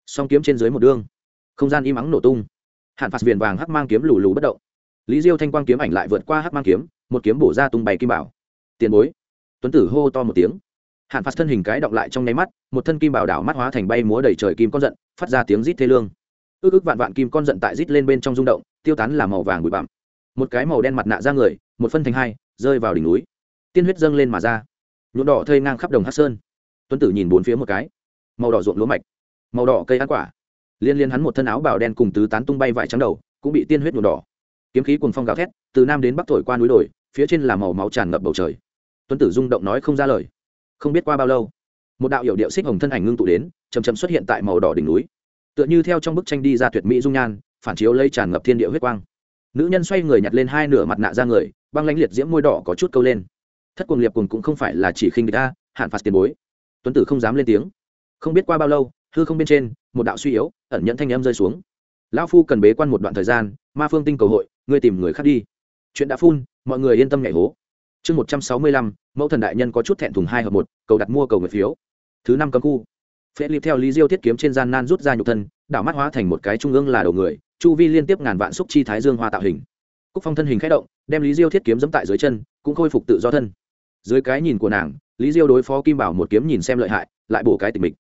Song kiếm trên dưới một đương không gian im ắng nổ tung. Hạn phạt viền vàng hắc mang kiếm lù lù bất động. Lý diêu thanh quang kiếm ảnh lại vượt qua hắc mang kiếm, một kiếm bổ ra tung bày kim bảo. Tiền bối. Tuấn tử hô to một tiếng. Hạn phạt thân hình cái động lại trong nháy mắt, một thân kim bảo đảo mắt hóa thành bay múa đầy trời kim con giận, phát ra tiếng rít thê lương ước ước vạn vạn kim con giận tại rít lên bên trong rung động, tiêu tán là màu vàng bụi bặm. Một cái màu đen mặt nạ ra người, một phân thành hai, rơi vào đỉnh núi. Tiên huyết dâng lên mà ra. Nhuộm đỏ thây ngang khắp đồng hát sơn. Tuấn tử nhìn bốn phía một cái. Màu đỏ ruộng lúa mạch. Màu đỏ cây ăn quả. Liên liên hắn một thân áo bào đen cùng tứ tán tung bay vải trắng đầu, cũng bị tiên huyết nhuộm đỏ. Kiếm khí cùng phong gào thét, từ nam đến bắc thổi qua núi đồi, phía trên là màu máu tràn ngập bầu trời. Tuấn tử rung động nói không ra lời. Không biết qua bao lâu, một đạo hiệu điệu xích hồng thân ảnh ngưng tụ đến chầm chầm xuất hiện tại màu đỏ đỉnh núi tựa như theo trong bức tranh đi ra tuyệt mỹ dung nhan, phản chiếu lấy tràn ngập thiên địa huyết quang. Nữ nhân xoay người nhặt lên hai nửa mặt nạ ra người, băng lãnh liệt diễm môi đỏ có chút câu lên. Thất cuồng liệp cuồng cũng không phải là chỉ khinh người ta, hạn phạt tiền bối. Tuấn tử không dám lên tiếng. Không biết qua bao lâu, hư không bên trên, một đạo suy yếu, ẩn nhận thanh em rơi xuống. Lão phu cần bế quan một đoạn thời gian, ma phương tinh cầu hội, ngươi tìm người khác đi. Chuyện đã phun, mọi người yên tâm nhảy hố. Chương một trăm sáu mươi lăm, mẫu thần đại nhân có chút thẹn thùng hai hợp một, cầu đặt mua cầu người phiếu. Thứ năm cầm khu phễ lịp theo lý diêu thiết kiếm trên gian nan rút ra nhục thân đảo mắt hóa thành một cái trung ương là đầu người, chu vi liên tiếp ngàn vạn xúc chi thái dương hoa tạo hình. Cúc phong thân hình khẽ động, đem lý diêu thiết kiếm dẫm tại dưới chân, cũng khôi phục tự do thân. Dưới cái nhìn của nàng, lý diêu đối phó kim bảo một kiếm nhìn xem lợi hại, lại bổ cái tình mình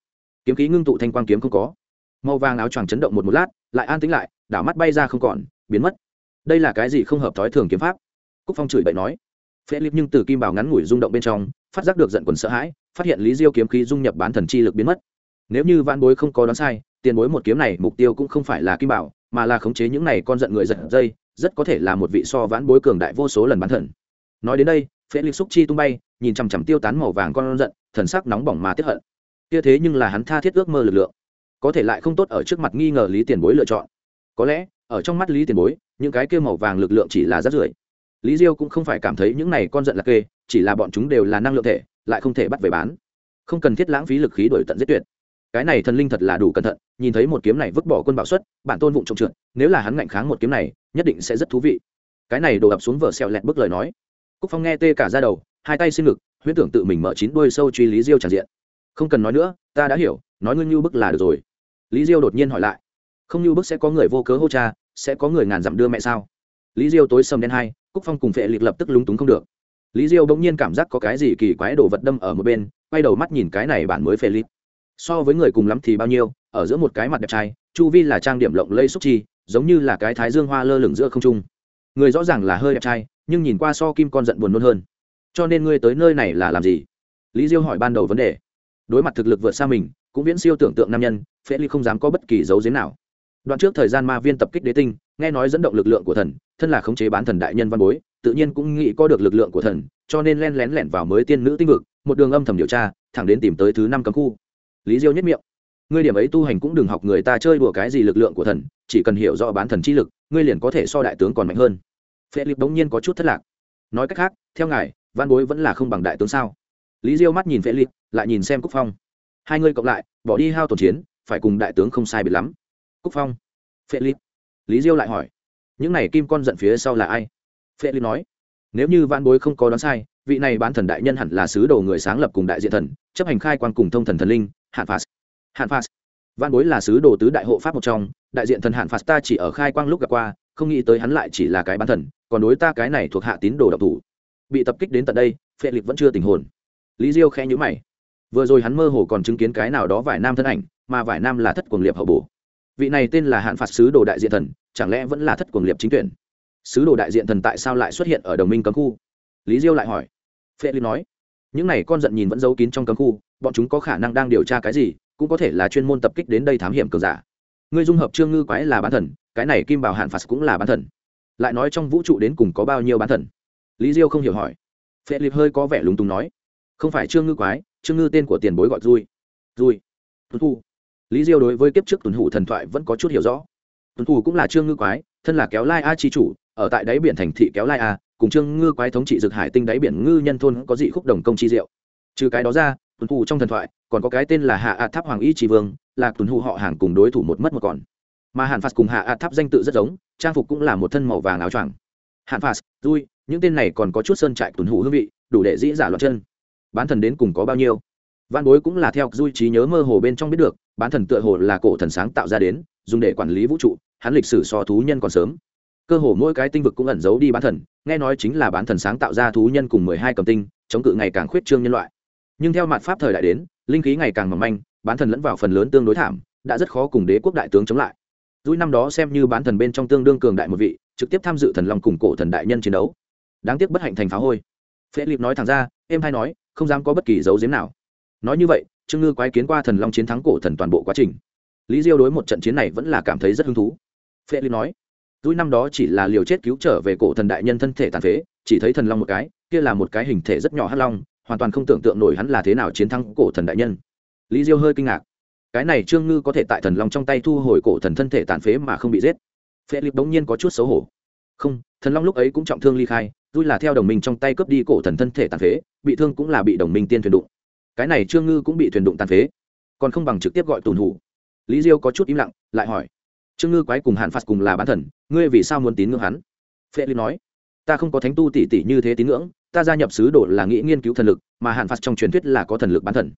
kiếm khí ngưng tụ thanh quang kiếm không có. Màu vàng áo choàng chấn động một một lát, lại an tĩnh lại đảo mắt bay ra không còn, biến mất. Đây là cái gì không hợp thói thường kiếm pháp? Cúc phong chửi bậy nói. Phễ lip nhưng từ kim bảo ngắn ngủi rung động bên trong, phát giác được giận quần sợ hãi, phát hiện lý diêu kiếm khí dung nhập bán thần chi lực biến mất nếu như vãn bối không có đoán sai, tiền bối một kiếm này mục tiêu cũng không phải là kim bảo, mà là khống chế những này con giận người giận dây, rất có thể là một vị so vãn bối cường đại vô số lần bán thần. Nói đến đây phễ lịch xúc chi tung bay, nhìn chằm chằm tiêu tán màu vàng con giận, thần sắc nóng bỏng mà tiếp hận. Kia thế nhưng là hắn tha thiết ước mơ lực lượng. Có thể lại không tốt ở trước mặt nghi ngờ lý tiền bối lựa chọn. Có lẽ, ở trong mắt lý tiền bối, những cái kia màu vàng lực lượng chỉ là rất rưởi. Lý diêu cũng không phải cảm thấy những này con giận là kê, chỉ là bọn chúng đều là năng lượng thể, lại không thể bắt về bán. Không cần thiết lãng phí lực khí đổi tận giết tuyệt cái này thần linh thật là đủ cẩn thận, nhìn thấy một kiếm này vứt bỏ quân bảo xuất, bản tôn vụng trộm trượt, nếu là hắn ngạnh kháng một kiếm này, nhất định sẽ rất thú vị. Cái này đổ ập xuống vở xẹo lẹt bức lời nói. Cúc phong nghe tê cả ra đầu, hai tay xin ngực, huyễn tưởng tự mình mở chín đôi sâu truy lý diêu tràn diện. Không cần nói nữa, ta đã hiểu, nói ngưng như bức là được rồi. Lý diêu đột nhiên hỏi lại. Không như bức sẽ có người vô cớ hô cha, sẽ có người ngàn dặm đưa mẹ sao? Lý diêu tối sầm đen hai, cúc phong cùng phệ liệt lập tức lúng túng không được. Lý diêu bỗng nhiên cảm giác có cái gì kỳ quái đồ vật đâm ở một bên, quay đầu mắt nhìn cái này bản mới phê liệt so với người cùng lắm thì bao nhiêu, ở giữa một cái mặt đẹp trai, chu vi là trang điểm lộng lây xúc chi, giống như là cái thái dương hoa lơ lửng giữa không trung. Người rõ ràng là hơi đẹp trai, nhưng nhìn qua so kim con giận buồn nôn hơn. Cho nên ngươi tới nơi này là làm gì? Lý diêu hỏi ban đầu vấn đề. Đối mặt thực lực vượt xa mình, cũng viễn siêu tưởng tượng nam nhân phễ ly không dám có bất kỳ dấu diếm nào. Đoạn trước thời gian ma viên tập kích đế tinh, nghe nói dẫn động lực lượng của thần, thân là khống chế bán thần đại nhân văn bối, tự nhiên cũng nghĩ có được lực lượng của thần, cho nên len lén lẻn vào mới tiên nữ tinh vực, một đường âm thầm điều tra, thẳng đến tìm tới thứ năm cấm khu lý diêu nhất miệng. Ngươi điểm ấy tu hành cũng đừng học người ta chơi đùa cái gì lực lượng của thần, chỉ cần hiểu rõ bán thần chi lực, ngươi liền có thể so đại tướng còn mạnh hơn. Phệ lịch bỗng nhiên có chút thất lạc. Nói cách khác, theo ngài, văn bối vẫn là không bằng đại tướng sao? Lý diêu mắt nhìn phệ lịch lại nhìn xem cúc phong. Hai ngươi cộng lại, bỏ đi hao tổn chiến, phải cùng đại tướng không sai biệt lắm. Cúc phong. Phệ lịch lý diêu lại hỏi. Những này kim con giận phía sau là ai? Phệ lịch nói. Nếu như văn bối không có đoán sai, vị này bán thần đại nhân hẳn là sứ đồ người sáng lập cùng đại diện thần, chấp hành khai quan cùng thông thần thần linh hạn phạt. Hạn phạt. Văn bối là sứ đồ tứ đại hộ pháp một trong, đại diện thần hạn phạt ta chỉ ở khai quang lúc gặp qua, không nghĩ tới hắn lại chỉ là cái bán thần, còn đối ta cái này thuộc hạ tín đồ độc thủ. Bị tập kích đến tận đây, phệ lịch vẫn chưa tình hồn. Lý diêu khẽ nhíu mày. Vừa rồi hắn mơ hồ còn chứng kiến cái nào đó vải nam thân ảnh, mà vải nam là thất quần liệp hậu bổ. Vị này tên là hạn phạt sứ đồ đại diện thần, chẳng lẽ vẫn là thất quần liệp chính tuyển? Sứ đồ đại diện thần tại sao lại xuất hiện ở đồng minh cấm khu? Lý diêu lại hỏi. Phệ lịch nói những này con giận nhìn vẫn giấu kín trong cấm khu, bọn chúng có khả năng đang điều tra cái gì, cũng có thể là chuyên môn tập kích đến đây thám hiểm cường giả. Người dung hợp trương ngư quái là bán thần, cái này kim bảo hạn phạt cũng là bán thần. Lại nói trong vũ trụ đến cùng có bao nhiêu bán thần? Lý diêu không hiểu hỏi. Phệ lịp hơi có vẻ lúng túng nói. Không phải trương ngư quái, trương ngư tên của tiền bối gọi dui dui tuấn thu. Lý diêu đối với kiếp trước tuấn hủ thần thoại vẫn có chút hiểu rõ. Tuấn thu cũng là trương ngư quái, thân là kéo lai a chi chủ, ở tại đáy biển thành thị kéo lai a cùng trương ngư quái thống trị dực hải tinh đáy biển ngư nhân thôn có dị khúc đồng công chi diệu. Trừ cái đó ra, tuần thủ trong thần thoại, còn có cái tên là hạ a tháp hoàng y tri vương, là tuần hụ họ hàng cùng đối thủ một mất một còn. Mà hạn phạt cùng hạ a tháp danh tự rất giống, trang phục cũng là một thân màu vàng áo choàng. Hạn phạt vui những tên này còn có chút sơn trại tuần hụ hương vị, đủ để dĩ giả loạt chân. Bán thần đến cùng có bao nhiêu? Văn bối cũng là theo duy trí nhớ mơ hồ bên trong biết được, bán thần tựa hồ là cổ thần sáng tạo ra đến, dùng để quản lý vũ trụ, hắn lịch sử so thú nhân còn sớm cơ hồ mỗi cái tinh vực cũng ẩn giấu đi bán thần, nghe nói chính là bán thần sáng tạo ra thú nhân cùng mười hai cầm tinh, chống cự ngày càng khuyết trương nhân loại. Nhưng theo mặt pháp thời đại đến, linh khí ngày càng mỏng manh, bán thần lẫn vào phần lớn tương đối thảm, đã rất khó cùng đế quốc đại tướng chống lại. Dũi năm đó xem như bán thần bên trong tương đương cường đại một vị, trực tiếp tham dự thần lòng cùng cổ thần đại nhân chiến đấu. Đáng tiếc bất hạnh thành phá hôi. Phễ lịp nói thẳng ra em hay nói, không dám có bất kỳ dấu diếm nào. Nói như vậy, trương ngư quái kiến qua thần long chiến thắng cổ thần toàn bộ quá trình. Lý diêu đối một trận chiến này vẫn là cảm thấy rất hứng thú. Phệ lý nói túi năm đó chỉ là liều chết cứu trở về cổ thần đại nhân thân thể tàn phế, chỉ thấy thần long một cái, kia là một cái hình thể rất nhỏ hắc long, hoàn toàn không tưởng tượng nổi hắn là thế nào chiến thắng cổ thần đại nhân. Lý diêu hơi kinh ngạc. Cái này trương ngư có thể tại thần long trong tay thu hồi cổ thần thân thể tàn phế mà không bị giết. Phệ lịp bỗng nhiên có chút xấu hổ. Không, thần long lúc ấy cũng trọng thương ly khai tôi là theo đồng minh trong tay cướp đi cổ thần thân thể tàn phế, bị thương cũng là bị đồng minh tiên thuyền đụng. Cái này trương ngư cũng bị thuyền đụng tàn phế. Còn không bằng trực tiếp gọi tùn hủ. Lý diêu có chút im lặng, lại hỏi trương ngư quái cùng hàn phạt cùng là bán thần, ngươi vì sao muốn tín ngưỡng hắn? Phệ lý nói, ta không có thánh tu tỷ tỷ như thế tín ngưỡng, ta gia nhập sứ đồ là nghĩ nghiên cứu thần lực, mà hàn phạt trong truyền thuyết là có thần lực bán thần.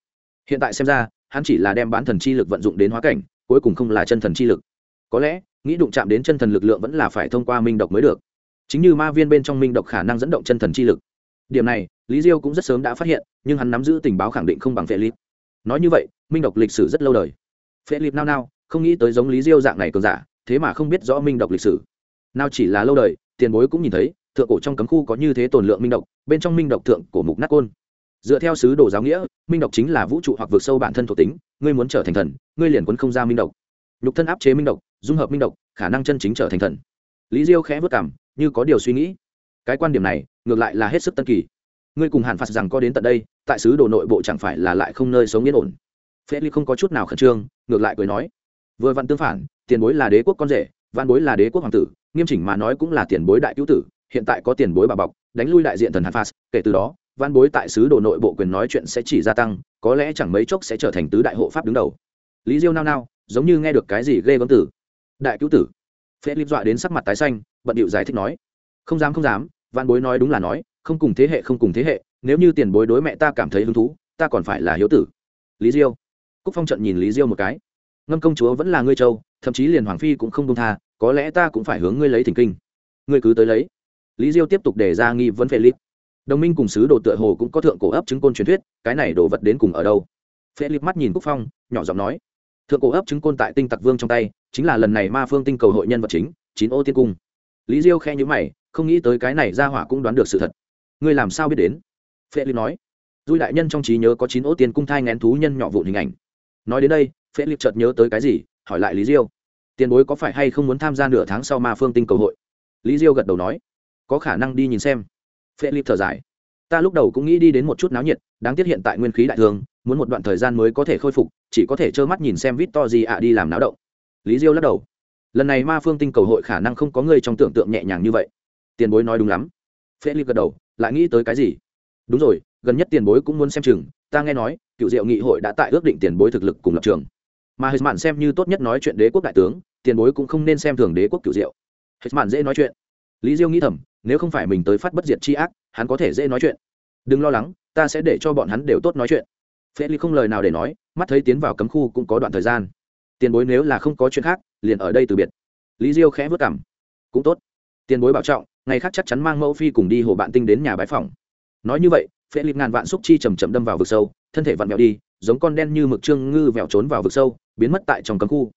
Hiện tại xem ra, hắn chỉ là đem bán thần chi lực vận dụng đến hóa cảnh, cuối cùng không là chân thần chi lực. Có lẽ, nghĩ đụng chạm đến chân thần lực lượng vẫn là phải thông qua minh độc mới được. Chính như ma viên bên trong minh độc khả năng dẫn động chân thần chi lực. Điểm này, lý diêu cũng rất sớm đã phát hiện, nhưng hắn nắm giữ tình báo khẳng định không bằng phệ lip nói như vậy, minh độc lịch sử rất lâu đời. Phệ lip nao nao không nghĩ tới giống lý diêu dạng này cường giả, thế mà không biết rõ minh độc lịch sử. Nào chỉ là lâu đời, tiền bối cũng nhìn thấy, thượng cổ trong cấm khu có như thế tồn lượng minh độc, bên trong minh độc thượng cổ mục nát côn. Dựa theo sứ đồ giáo nghĩa, minh độc chính là vũ trụ hoặc vượt sâu bản thân thuộc tính, ngươi muốn trở thành thần, ngươi liền quấn không ra minh độc. Nhục thân áp chế minh độc, dung hợp minh độc, khả năng chân chính trở thành thần. Lý diêu khẽ vất cảm, như có điều suy nghĩ. Cái quan điểm này, ngược lại là hết sức tân kỳ. Ngươi cùng hàn phạt rằng có đến tận đây, tại sứ đồ nội bộ chẳng phải là lại không nơi sống yên ổn. Phê ly không có chút nào khẩn trương, ngược lại cười nói vừa vặn tương phản, tiền bối là đế quốc con rể văn bối là đế quốc hoàng tử, nghiêm chỉnh mà nói cũng là tiền bối đại cứu tử, hiện tại có tiền bối bà bọc, đánh lui đại diện thần hạt phạt, kể từ đó văn bối tại sứ đồ nội bộ quyền nói chuyện sẽ chỉ gia tăng, có lẽ chẳng mấy chốc sẽ trở thành tứ đại hộ pháp đứng đầu. Lý diêu nao nao, giống như nghe được cái gì ghê gớm tử đại cứu tử. Phép lip dọa đến sắc mặt tái xanh, bận điệu giải thích nói. Không dám không dám văn bối nói đúng là nói, không cùng thế hệ, không cùng thế hệ, nếu như tiền bối đối mẹ ta cảm thấy hứng thú, ta còn phải là hiếu tử. Lý diêu. Cúc phong trận nhìn lý diêu một cái ngâm công chúa vẫn là ngươi châu thậm chí liền hoàng phi cũng không công tha, có lẽ ta cũng phải hướng ngươi lấy thỉnh kinh. Ngươi cứ tới lấy. Lý diêu tiếp tục đề ra nghi vấn phê đồng minh cùng sứ đồ tựa hồ cũng có thượng cổ ấp chứng côn truyền thuyết, cái này đồ vật đến cùng ở đâu? Phê mắt nhìn quốc phong, nhỏ giọng nói. Thượng cổ ấp chứng côn tại tinh tặc vương trong tay, chính là lần này ma phương tinh cầu hội nhân vật chính, chín ô tiên cung. Lý diêu khe nhữ mày, không nghĩ tới cái này ra hỏa cũng đoán được sự thật. Ngươi làm sao biết đến? Phê nói. Dui đại nhân trong trí nhớ có chín ô tiên cung thai ngén thú nhân nhỏ vụn hình ảnh. Nói đến đây phễ liệt chợt nhớ tới cái gì, hỏi lại lý diêu. Tiền bối có phải hay không muốn tham gia nửa tháng sau ma phương tinh cầu hội? Lý diêu gật đầu nói. Có khả năng đi nhìn xem. Phễ liệt thở dài. Ta lúc đầu cũng nghĩ đi đến một chút náo nhiệt, đáng tiếc hiện tại nguyên khí đại thương muốn một đoạn thời gian mới có thể khôi phục, chỉ có thể trơ mắt nhìn xem vít to gì ạ đi làm náo động. Lý diêu lắc đầu. Lần này ma phương tinh cầu hội khả năng không có người trong tưởng tượng nhẹ nhàng như vậy. Tiền bối nói đúng lắm. Phễ liệt gật đầu, lại nghĩ tới cái gì? Đúng rồi, gần nhất tiền bối cũng muốn xem chừng, ta nghe nói, cựu diệu nghị hội đã tại ước định tiền bối thực lực cùng lập trường mà hịch mạn xem như tốt nhất nói chuyện đế quốc đại tướng, tiền bối cũng không nên xem thường đế quốc cựu diệu. Hịch mạn dễ nói chuyện. Lý diêu nghĩ thầm, nếu không phải mình tới phát bất diệt c h i ác, hắn có thể dễ nói chuyện. Đừng lo lắng, ta sẽ để cho bọn hắn đều tốt nói chuyện. Phê ly không lời nào để nói, mắt thấy tiến vào cấm khu cũng có đoạn thời gian. Tiền bối nếu là không có chuyện khác, liền ở đây từ biệt. Lý diêu khẽ vất cảm cũng tốt. Tiền bối bảo trọng, ngày khác chắc chắn mang mẫu phi cùng đi hồ bạn tinh đến nhà bái phòng nói như vậy phê ly ngàn vạn xúc chi chầm chậm đâm vào vực sâu, thân thể vặn vẹo đi giống con đen như mực trương ngư vẹo trốn vào vực sâu, biến mất tại trong cấm khu.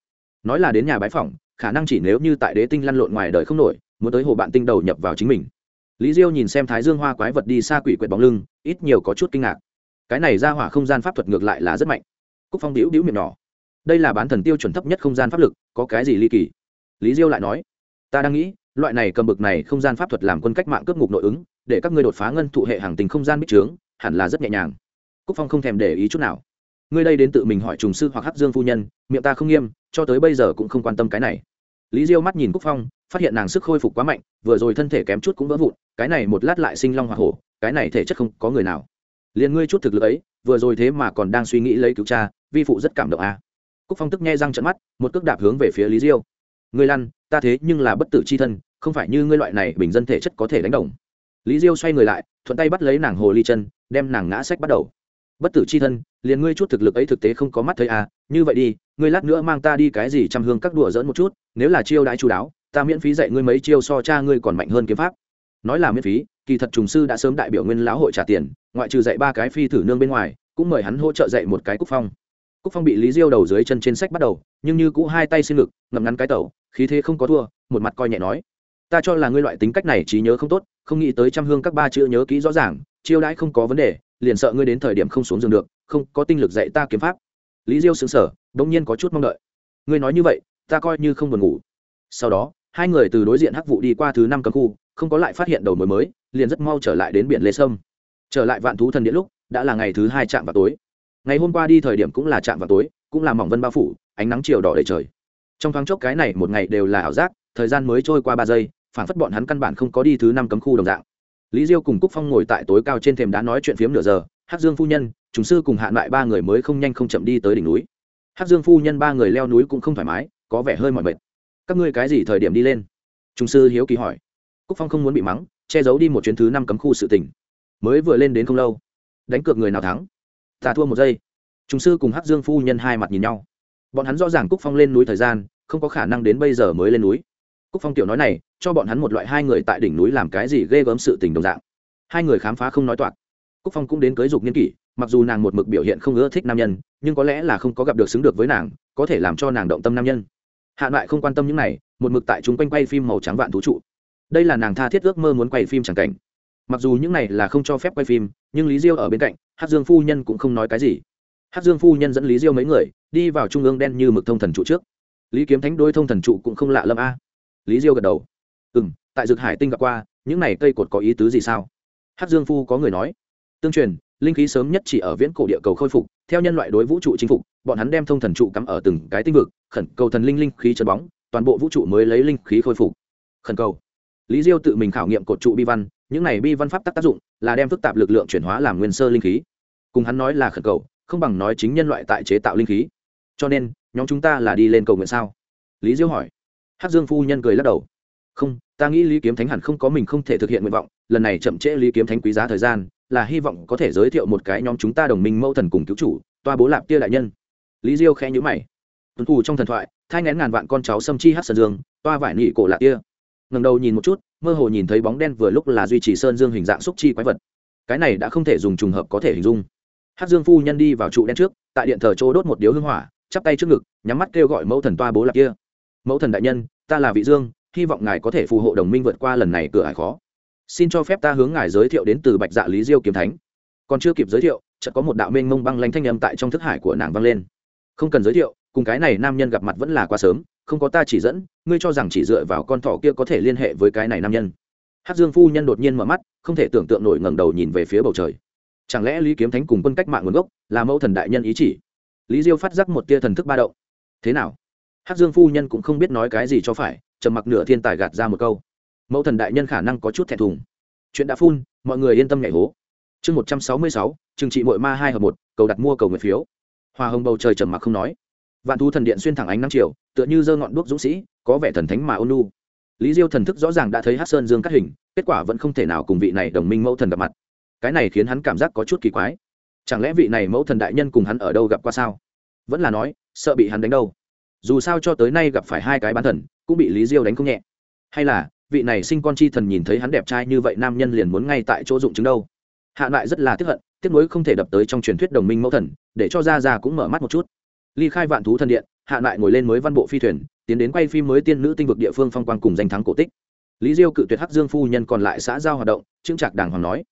Nói là đến nhà bái phỏng, khả năng chỉ nếu như tại đế tinh lăn lộn ngoài đời không nổi, muốn tới hồ bạn tinh đầu nhập vào chính mình. Lý diêu nhìn xem thái dương hoa quái vật đi xa quỷ quyệt bóng lưng, ít nhiều có chút kinh ngạc. Cái này ra hỏa không gian pháp thuật ngược lại là rất mạnh. Cúc phong đĩu đĩu miệng nhỏ. Đây là bán thần tiêu chuẩn thấp nhất không gian pháp lực, có cái gì ly kỳ? Lý diêu lại nói, ta đang nghĩ, loại này cầm bực này không gian pháp thuật làm quân cách mạng cướp ngục nội ứng, để các ngươi đột phá ngân thụ hệ hàng tình không gian bích trướng, hẳn là rất nhẹ nhàng. Cúc phong không thèm để ý chút nào ngươi đây đến tự mình hỏi trùng sư hoặc hắc dương phu nhân, miệng ta không nghiêm, cho tới bây giờ cũng không quan tâm cái này. Lý diêu mắt nhìn cúc phong, phát hiện nàng sức khôi phục quá mạnh, vừa rồi thân thể kém chút cũng vỡ vụn, cái này một lát lại sinh long hoa hổ, cái này thể chất không có người nào. Liền ngươi chút thực lực ấy, vừa rồi thế mà còn đang suy nghĩ lấy cứu cha, vi phụ rất cảm động à. cúc phong tức nghe răng trận mắt, một cước đạp hướng về phía lý diêu. Ngươi lăn, ta thế nhưng là bất tử c h i thân, không phải như ngươi loại này bình dân thể chất có thể đánh đồng. Lý diêu xoay người lại, thuận tay bắt lấy nàng hồ ly chân, đem nàng ngã sách bắt đầu bất tử c h i thân liền ngươi chút thực lực ấy thực tế không có mắt thấy à như vậy đi ngươi lát nữa mang ta đi cái gì chăm hương các đùa dỡn một chút nếu là chiêu đãi chú đáo ta miễn phí dạy ngươi mấy chiêu so cha ngươi còn mạnh hơn kiếm pháp. Nói là miễn phí kỳ thật trùng sư đã sớm đại biểu nguyên lão hội trả tiền ngoại trừ dạy ba cái phi thử nương bên ngoài cũng mời hắn hỗ trợ dạy một cái cúc phong. Cúc phong bị lý diêu đầu dưới chân trên sách bắt đầu nhưng như cũ hai tay sinh lực, ngậm ngắn cái tẩu khí thế không có thua một mặt coi nhẹ nói. Ta cho là ngươi loại tính cách này trí nhớ không tốt không nghĩ tới trăm hương các ba chữ nhớ kỹ rõ ràng chiêu đãi không có vấn đề liền sợ ngươi đến thời điểm không xuống giường được, không có tinh lực dạy ta kiếm pháp. Lý diêu sững sờ, bỗng nhiên có chút mong đợi. Ngươi nói như vậy, ta coi như không buồn ngủ. Sau đó, hai người từ đối diện hắc vụ đi qua thứ năm cấm khu, không có lại phát hiện đầu mối mới, liền rất mau trở lại đến biển lê sâm. Trở lại vạn thú thần điện lúc, đã là ngày thứ hai chạm vào tối. Ngày hôm qua đi thời điểm cũng là chạm vào tối, cũng là mỏng vân bao phủ, ánh nắng chiều đỏ đầy trời. Trong thoáng chốc cái này một ngày đều là ảo giác, thời gian mới trôi qua ba giây phản phất bọn hắn căn bản không có đi thứ năm cấm khu đồng dạng lý diêu cùng cúc phong ngồi tại tối cao trên thềm đá nói chuyện phiếm nửa giờ, hắc dương phu nhân chúng sư cùng hạn lại ba người mới không nhanh không chậm đi tới đỉnh núi. Hắc dương phu nhân ba người leo núi cũng không thoải mái, có vẻ hơi mỏi mệt. Các ngươi cái gì thời điểm đi lên? Chúng sư hiếu kỳ hỏi. Cúc phong không muốn bị mắng, che giấu đi một chuyến thứ năm cấm khu sự tỉnh mới vừa lên đến không lâu, đánh cược người nào thắng? Ta thua một giây. Chúng sư cùng hắc dương phu nhân hai mặt nhìn nhau. Bọn hắn rõ ràng cúc phong lên núi thời gian, không có khả năng đến bây giờ mới lên núi cúc phong tiểu nói này, cho bọn hắn một loại hai người tại đỉnh núi làm cái gì ghê gớm sự tình đồng dạng. Hai người khám phá không nói toạc. Cúc phong cũng đến cưới dục niên kỷ, mặc dù nàng một mực biểu hiện không ưa thích nam nhân, nhưng có lẽ là không có gặp được xứng được với nàng, có thể làm cho nàng động tâm nam nhân. Hạ loại không quan tâm những này, một mực tại chúng quanh quay phim màu trắng vạn thú trụ. Đây là nàng tha thiết ước mơ muốn quay phim chẳng cảnh. Mặc dù những này là không cho phép quay phim, nhưng lý diêu ở bên cạnh, hát dương phu nhân cũng không nói cái gì. Hát dương phu nhân dẫn lý diêu mấy người, đi vào trung ương đen như mực thông thần trụ trước. Lý kiếm thánh đôi thông thần trụ cũng không lạ lâm a lý diêu gật đầu. Ừ m tại dược hải tinh gặp qua, những này cây cột có ý tứ gì sao? Hát dương phu có người nói. Tương truyền, linh khí sớm nhất chỉ ở viễn cổ địa cầu khôi phục, theo nhân loại đối vũ trụ chinh phục, bọn hắn đem thông thần trụ cắm ở từng cái tinh vực, khẩn cầu thần linh linh khí chân bóng, toàn bộ vũ trụ mới lấy linh khí khôi phục. Khẩn cầu. Lý diêu tự mình khảo nghiệm cột trụ bi văn, những này bi văn pháp tác tác dụng là đem phức tạp lực lượng chuyển hóa làm nguyên sơ linh khí. Cùng hắn nói là khẩn cầu, không bằng nói chính nhân loại tại chế tạo linh khí. Cho nên, nhóm chúng ta là đi lên cầu nguyện sao? Lý diêu hỏi hắc dương phu nhân cười lắc đầu. Không, ta nghĩ lý kiếm thánh hẳn không có mình không thể thực hiện nguyện vọng, lần này chậm trễ lý kiếm thánh quý giá thời gian, là hy vọng có thể giới thiệu một cái nhóm chúng ta đồng minh mẫu thần cùng cứu chủ, toa bố lạp tia đại nhân. Lý diêu khẽ nhữ mày. Tuấn thủ trong thần thoại, thai ngén ngàn vạn con cháu xâm chi hát sơn dương, toa vải nị cổ lạp tia ngầm đầu nhìn một chút, mơ hồ nhìn thấy bóng đen vừa lúc là duy trì sơn dương hình dạng xúc chi quái vật. Cái này đã không thể dùng trùng hợp có thể hình dung. Hát dương phu nhân đi vào trụ đen trước, tại điện thờ chỗ đốt một điếu hưng hỏa, chắp tay trước ngực, nhắm mắt kêu gọi mẫu thần toa bố lạp kia mẫu thần đại nhân, ta là vị dương, hy vọng ngài có thể phù hộ đồng minh vượt qua lần này cửa ải khó. Xin cho phép ta hướng ngài giới thiệu đến từ bạch dạ lý diêu kiếm thánh. Còn chưa kịp giới thiệu, chợt có một đạo mênh mông băng lanh thanh âm tại trong thức hải của nàng vang lên. Không cần giới thiệu, cùng cái này nam nhân gặp mặt vẫn là quá sớm, không có ta chỉ dẫn, ngươi cho rằng chỉ dựa vào con thỏ kia có thể liên hệ với cái này nam nhân. Hát dương phu nhân đột nhiên mở mắt, không thể tưởng tượng nổi ngẩng đầu nhìn về phía bầu trời. Chẳng lẽ lý kiếm thánh cùng quân cách mạng nguồn gốc là mẫu thần đại nhân ý chỉ? Lý diêu phát giác một tia thần thức ba động. Thế nào? hát dương phu nhân cũng không biết nói cái gì cho phải, trầm mặc nửa thiên tài gạt ra một câu. Mẫu thần đại nhân khả năng có chút thẹn thùng. Chuyện đã phun, mọi người yên tâm nhảy hố. Chương một trăm sáu mươi sáu, trừng trị mội ma hai hợp một, cầu đặt mua cầu nguyện phiếu. Hòa hồng bầu trời trầm mặc không nói. Vạn thu thần điện xuyên thẳng ánh năm chiều, tựa như giơ ngọn đuốc dũng sĩ, có vẻ thần thánh mà ôn lu lý diêu thần thức rõ ràng đã thấy hát sơn dương cắt hình, kết quả vẫn không thể nào cùng vị này đồng minh mẫu thần gặp mặt. Cái này khiến hắn cảm giác có chút kỳ quái. Chẳng lẽ vị này mẫu thần đại nhân cùng hắn ở đâu gặp qua sao? Vẫn là nói, sợ bị hắn đánh đâu? dù sao cho tới nay gặp phải hai cái bán thần, cũng bị lý diêu đánh không nhẹ. Hay là, vị này sinh con chi thần nhìn thấy hắn đẹp trai như vậy nam nhân liền muốn ngay tại chỗ dụng chứng đâu. Hạ lại rất là tiếc hận, tiếc nuối không thể đập tới trong truyền thuyết đồng minh mẫu thần, để cho ra ra cũng mở mắt một chút. Ly khai vạn thú thần điện, hạ lại ngồi lên mới văn bộ phi thuyền, tiến đến quay phim mới tiên nữ tinh vực địa phương phong quang cùng danh thắng cổ tích. Lý diêu cự tuyệt hắc dương phu nhân còn lại xã giao hoạt động trưng trạc đàng hoàng nói,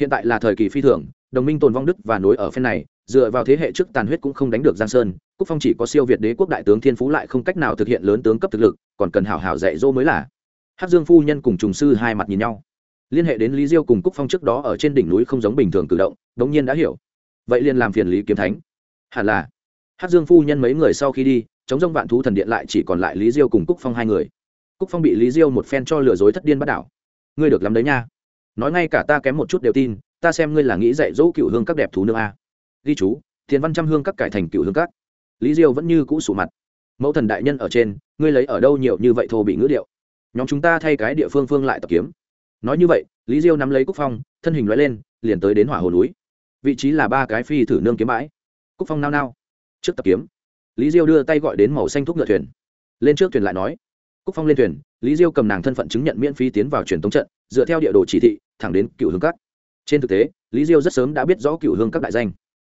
hiện tại là thời kỳ phi thường, đồng minh tồn vong đức và nối ở phen này, dựa vào thế hệ trước tàn huyết cũng không đánh được giang sơn cúc phong chỉ có siêu việt đế quốc đại tướng thiên phú lại không cách nào thực hiện lớn tướng cấp thực lực, còn cần hảo hảo dạy dỗ mới là. Hát dương phu nhân cùng trùng sư hai mặt nhìn nhau. Liên hệ đến lý diêu cùng cúc phong trước đó ở trên đỉnh núi không giống bình thường cử động, đống nhiên đã hiểu. Vậy liền làm phiền lý kiếm thánh. Hẳn là. Hát dương phu nhân mấy người sau khi đi, chống rông vạn thú thần điện lại chỉ còn lại lý diêu cùng cúc phong hai người. Cúc phong bị lý diêu một phen cho lừa dối thất điên bắt đảo. Ngươi được lắm đấy nha. Nói ngay cả ta kém một chút đều tin, ta xem ngươi là nghĩ dạy dỗ cựu hương các đẹp thú nữ a. À. ghi chú, thiền văn trăm hương các cải thành cựu hương các lý diêu vẫn như cũ sủ mặt. Mẫu thần đại nhân ở trên, ngươi lấy ở đâu nhiều như vậy thô bị ngữ điệu? Nhóm chúng ta thay cái địa phương phương lại tập kiếm. Nói như vậy, lý diêu nắm lấy cúc phong, thân hình loại lên, liền tới đến hỏa hồ núi. Vị trí là ba cái phi thử nương kiếm bãi. Cúc phong nao nao. Trước tập kiếm, lý diêu đưa tay gọi đến màu xanh thuốc ngựa thuyền. Lên trước thuyền lại nói. Cúc phong lên thuyền, lý diêu cầm nàng thân phận chứng nhận miễn phí tiến vào truyền tống trận, dựa theo địa đồ chỉ thị, thẳng đến cựu hương các. trên thực tế, lý diêu rất sớm đã biết rõ cựu hương các đại danh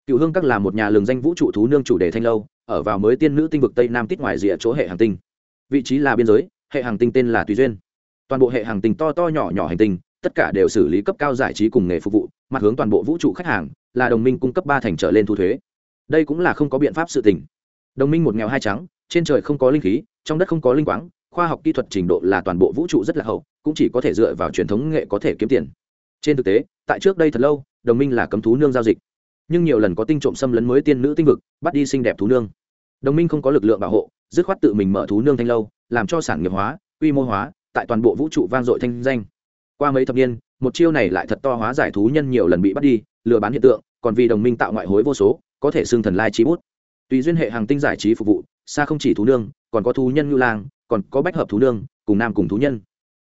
cựu hương các là một nhà lường danh vũ trụ thú nương chủ đề thanh lâu, ở vào mới tiên nữ tinh vực tây nam tít ngoài rìa chỗ hệ hàng tinh. Vị trí là biên giới, hệ hàng tinh tên là tùy duyên. Toàn bộ hệ hàng tinh to to nhỏ nhỏ hành tinh, tất cả đều xử lý cấp cao giải trí cùng nghề phục vụ, mặt hướng toàn bộ vũ trụ khách hàng, là đồng minh cung cấp ba thành trở lên thu thuế. Đây cũng là không có biện pháp sự tình. Đồng minh một nghèo hai trắng, trên trời không có linh khí, trong đất không có linh quáng, khoa học kỹ thuật trình độ là toàn bộ vũ trụ rất là hậu, cũng chỉ có thể dựa vào truyền thống nghệ có thể kiếm tiền. Trên thực tế, tại trước đây thật lâu, đồng minh là cấm thú nương giao dịch nhưng nhiều lần có tinh trộm xâm lấn mới tiên nữ tinh vực, bắt đi xinh đẹp thú nương. Đồng minh không có lực lượng bảo hộ, dứt khoát tự mình mở thú nương thanh lâu, làm cho sản nghiệp hóa, quy mô hóa, tại toàn bộ vũ trụ vang dội thanh danh. Qua mấy thập niên, một chiêu này lại thật to hóa giải thú nhân nhiều lần bị bắt đi, lừa bán hiện tượng, còn vì đồng minh tạo ngoại hối vô số, có thể xưng thần lai trí bút. Tùy duyên hệ hàng tinh giải trí phục vụ, xa không chỉ thú nương, còn có thú nhân ngưu lang, còn có bách hợp thú nương, cùng nam cùng thú nhân.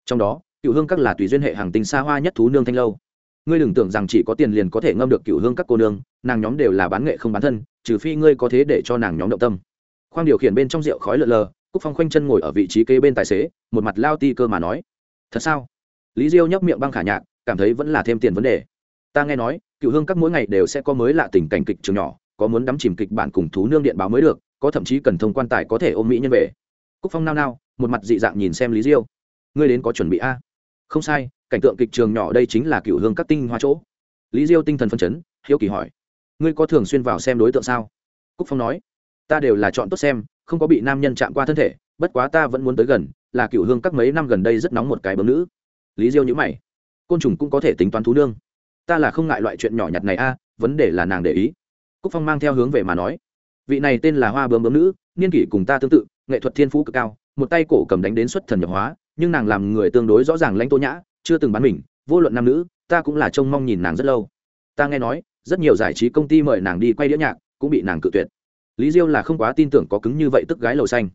Trong đó, cựu hương các là tùy duyên hệ hàng tinh xa hoa nhất thú nương thanh lâu ngươi đừng tưởng rằng chỉ có tiền liền có thể ngâm được cựu hương các cô nương, nàng nhóm đều là bán nghệ không bán thân, trừ phi ngươi có thế để cho nàng nhóm động tâm. Khoang điều khiển bên trong rượu khói lợn lờ, cúc phong khoanh chân ngồi ở vị trí kế bên tài xế, một mặt lao ti cơ mà nói. Thật sao? Lý diêu nhấp miệng băng khả nhạc, cảm thấy vẫn là thêm tiền vấn đề. Ta nghe nói cựu hương các mỗi ngày đều sẽ có mới lạ tình cảnh kịch trường nhỏ, có muốn đắm chìm kịch bản cùng thú nương điện báo mới được, có thậm chí cần thông quan tài có thể ôm mỹ nhân về. Cúc phong nao nao, một mặt dị dạng nhìn xem lý diêu. Ngươi đến có chuẩn bị a? Không sai cảnh tượng kịch trường nhỏ đây chính là cựu hương các tinh hoa chỗ. Lý diêu tinh thần phân chấn, hiếu kỳ hỏi, ngươi có thường xuyên vào xem đối tượng sao? Cúc phong nói, ta đều là chọn tốt xem, không có bị nam nhân chạm qua thân thể, bất quá ta vẫn muốn tới gần, là cựu hương các mấy năm gần đây rất nóng một cái bấm nữ. Lý diêu nhữ mày, côn trùng cũng có thể tính toán thú nương. Ta là không ngại loại chuyện nhỏ nhặt này a, vấn đề là nàng để ý. Cúc phong mang theo hướng về mà nói, vị này tên là hoa bướm bướm nữ, niên kỷ cùng ta tương tự, nghệ thuật thiên phú cực cao, một tay cổ cầm đánh đến xuất thần nhập hóa, nhưng nàng làm người tương đối rõ ràng lãnh tô nhã chưa từng bán mình, vô luận nam nữ, ta cũng là trông mong nhìn nàng rất lâu. Ta nghe nói, rất nhiều giải trí công ty mời nàng đi quay đĩa nhạc, cũng bị nàng cự tuyệt. Lý diêu là không quá tin tưởng có cứng như vậy tức gái lầu xanh.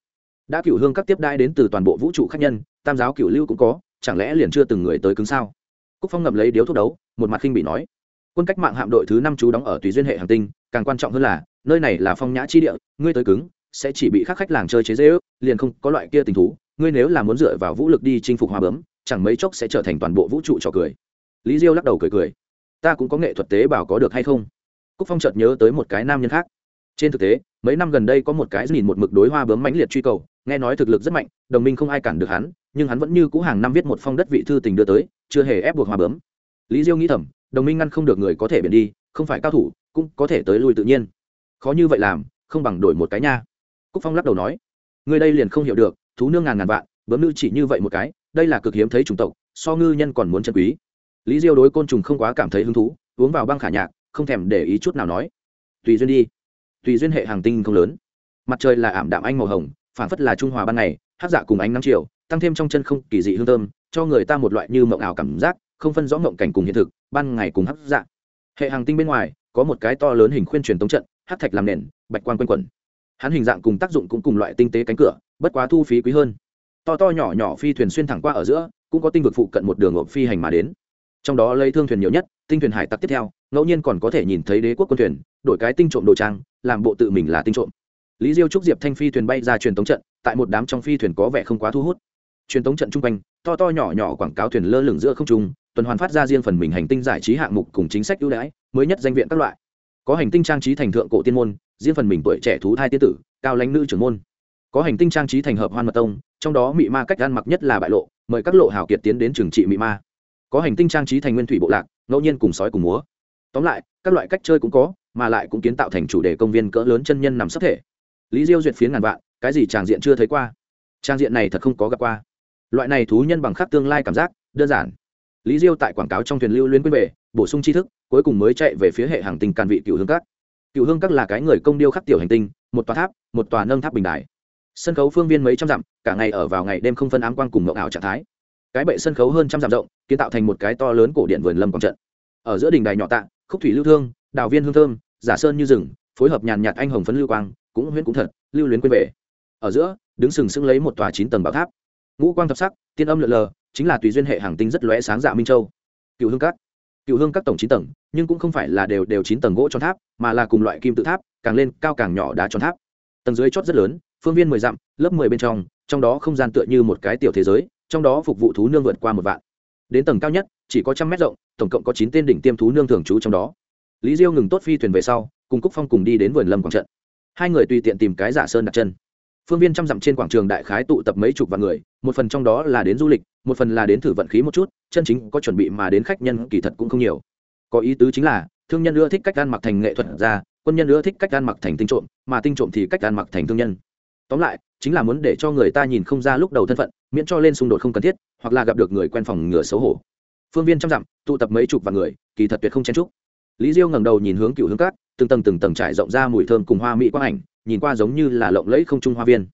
Đã cựu hương các tiếp đai đến từ toàn bộ vũ trụ khác nhân, tam giáo cựu lưu cũng có, chẳng lẽ liền chưa từng người tới cứng sao? Cúc phong ngậm lấy điếu thuốc đấu, một mặt khinh bị nói. Quân cách mạng hạm đội thứ năm chú đóng ở tùy duyên hệ hành tinh, càng quan trọng hơn là, nơi này là phong nhã chi địa, ngươi tới cứng, sẽ chỉ bị khắc khách làng chơi chế dễ ước liền không có loại kia tình thú, ngươi nếu là muốn dựa vào vũ lực đi chinh phục hòa bấm chẳng mấy chốc sẽ trở thành toàn bộ vũ trụ trò cười. Lý diêu lắc đầu cười cười. Ta cũng có nghệ thuật tế bào có được hay không? Cúc phong chợt nhớ tới một cái nam nhân khác. Trên thực tế, mấy năm gần đây có một cái nhìn một mực đối hoa bướm mãnh liệt truy cầu, nghe nói thực lực rất mạnh, đồng minh không ai cản được hắn, nhưng hắn vẫn như cũ hàng năm viết một phong đất vị thư tình đưa tới, chưa hề ép buộc hoa bướm. Lý diêu nghĩ thầm, đồng minh ngăn không được người có thể biển đi, không phải cao thủ, cũng có thể tới lui tự nhiên. Khó như vậy làm, không bằng đổi một cái nha. Cúc phong lắc đầu nói, người đây liền không hiểu được, thú nương ngàn ngàn vạn, bướm nữ chỉ như vậy một cái đây là cực hiếm thấy chủng tộc, so ngư nhân còn muốn chân quý. Lý diêu đối côn trùng không quá cảm thấy hứng thú, uống vào băng khả nhạc, không thèm để ý chút nào nói. Tùy duyên đi. Tùy duyên hệ hàng tinh không lớn. Mặt trời là ảm đạm anh màu hồng phản phất là trung hòa ban ngày hát dạ cùng ánh nắng chiều, tăng thêm trong chân không kỳ dị hương thơm, cho người ta một loại như mộng ảo cảm giác, không phân rõ mộng cảnh cùng hiện thực, ban ngày cùng hát dạ. Hệ hàng tinh bên ngoài, có một cái to lớn hình khuyên truyền tống trận hát thạch làm nền, bạch quan quanh quẩn. Hắn hình dạng cùng tác dụng cũng cùng loại tinh tế cánh cửa, bất quá thu phí quý hơn to to nhỏ nhỏ phi thuyền xuyên thẳng qua ở giữa, cũng có tinh vực phụ cận một đường ộp phi hành mà đến. Trong đó lấy thương thuyền nhiều nhất, tinh thuyền hải tặc tiếp theo, ngẫu nhiên còn có thể nhìn thấy đế quốc quân thuyền, đổi cái tinh trộm đồ trang, làm bộ tự mình là tinh trộm. Lý diêu trúc diệp thanh phi thuyền bay ra truyền tống trận, tại một đám trong phi thuyền có vẻ không quá thu hút. Truyền tống trận chung quanh, to to nhỏ nhỏ quảng cáo thuyền lơ lửng giữa không trung, tuần hoàn phát ra riêng phần mình hành tinh giải trí hạng mục cùng chính sách ưu đãi, mới nhất danh viện các loại. Có hành tinh trang trí thành thượng cổ tiên môn, riêng phần mình tuổi trẻ thú thai tiên tử, cao lãnh nữ trưởng môn có hành tinh trang trí thành hợp hoan mật tông, trong đó mị ma cách ăn mặc nhất là bại lộ, mời các lộ hào kiệt tiến đến trường trị mị ma. Có hành tinh trang trí thành nguyên thủy bộ lạc, ngẫu nhiên cùng sói cùng múa. Tóm lại, các loại cách chơi cũng có, mà lại cũng kiến tạo thành chủ đề công viên cỡ lớn chân nhân nằm sắp thể. Lý diêu duyệt phiến ngàn vạn, cái gì tràng diện chưa thấy qua? Trang diện này thật không có gặp qua. Loại này thú nhân bằng khắc tương lai cảm giác, đơn giản. Lý diêu tại quảng cáo trong thuyền lưu liên quên về, bổ sung tri thức, cuối cùng mới chạy về phía hệ hàng tình càn vị cựu hương các. Cựu hương các là cái người công điêu khắc tiểu hành tinh, một tòa tháp, một tòa nâng tháp bình đài sân khấu phương viên mấy trăm dặm, cả ngày ở vào ngày đêm không phân ám quang cùng ngậu ảo trạng thái. Cái bệ sân khấu hơn trăm dặm rộng, kiến tạo thành một cái to lớn cổ điện vườn lâm quảng trận. Ở giữa đình đài nhỏ tạ, khúc thủy lưu thương, đào viên hương thơm, giả sơn như rừng, phối hợp nhàn nhạt anh hồng phấn lưu quang, cũng huyễn cũng thật, lưu luyến quên về. Ở giữa, đứng sừng sững lấy một tòa chín tầng bảo tháp. Ngũ quang thập sắc, tiên âm lượn lờ, chính là tùy duyên hệ hàng tinh rất lóe sáng dạ minh châu. Cựu hương các. Cựu hương các tổng chín tầng, nhưng cũng không phải là đều đều chín tầng gỗ tròn tháp, mà là cùng loại kim tự tháp, càng lên cao càng nhỏ đá tròn tháp. Tầng dưới chót rất lớn phương viên mười dặm, lớp mười bên trong trong đó không gian tựa như một cái tiểu thế giới, trong đó phục vụ thú nương vượt qua một vạn. Đến tầng cao nhất, chỉ có trăm mét rộng, tổng cộng có chín tên đỉnh tiêm thú nương thường trú trong đó. Lý diêu ngừng tốt phi thuyền về sau, cùng cúc phong cùng đi đến vườn lâm quảng trận. Hai người tùy tiện tìm cái giả sơn đặt chân. Phương viên trăm dặm trên quảng trường đại khái tụ tập mấy chục vạn người, một phần trong đó là đến du lịch, một phần là đến thử vận khí một chút, chân chính có chuẩn bị mà đến khách nhân kỳ thật cũng không nhiều. Có ý tứ chính là, thương nhân ưa thích cách ăn mặc thành nghệ thuật ra, quân nhân ưa thích cách ăn mặc thành tinh trộm, mà tinh trộm thì cách ăn mặc thành thương nhân tóm lại, chính là muốn để cho người ta nhìn không ra lúc đầu thân phận, miễn cho lên xung đột không cần thiết, hoặc là gặp được người quen phòng ngừa xấu hổ. Phương viên trăm dặm, tụ tập mấy chục vạn người, kỳ thật tuyệt không chen trúc lý diêu ngẩng đầu nhìn hướng cựu hướng cát, từng tầng từng tầng trải rộng ra mùi thơm cùng hoa mỹ quang ảnh, nhìn qua giống như là lộng lẫy không trung hoa viên.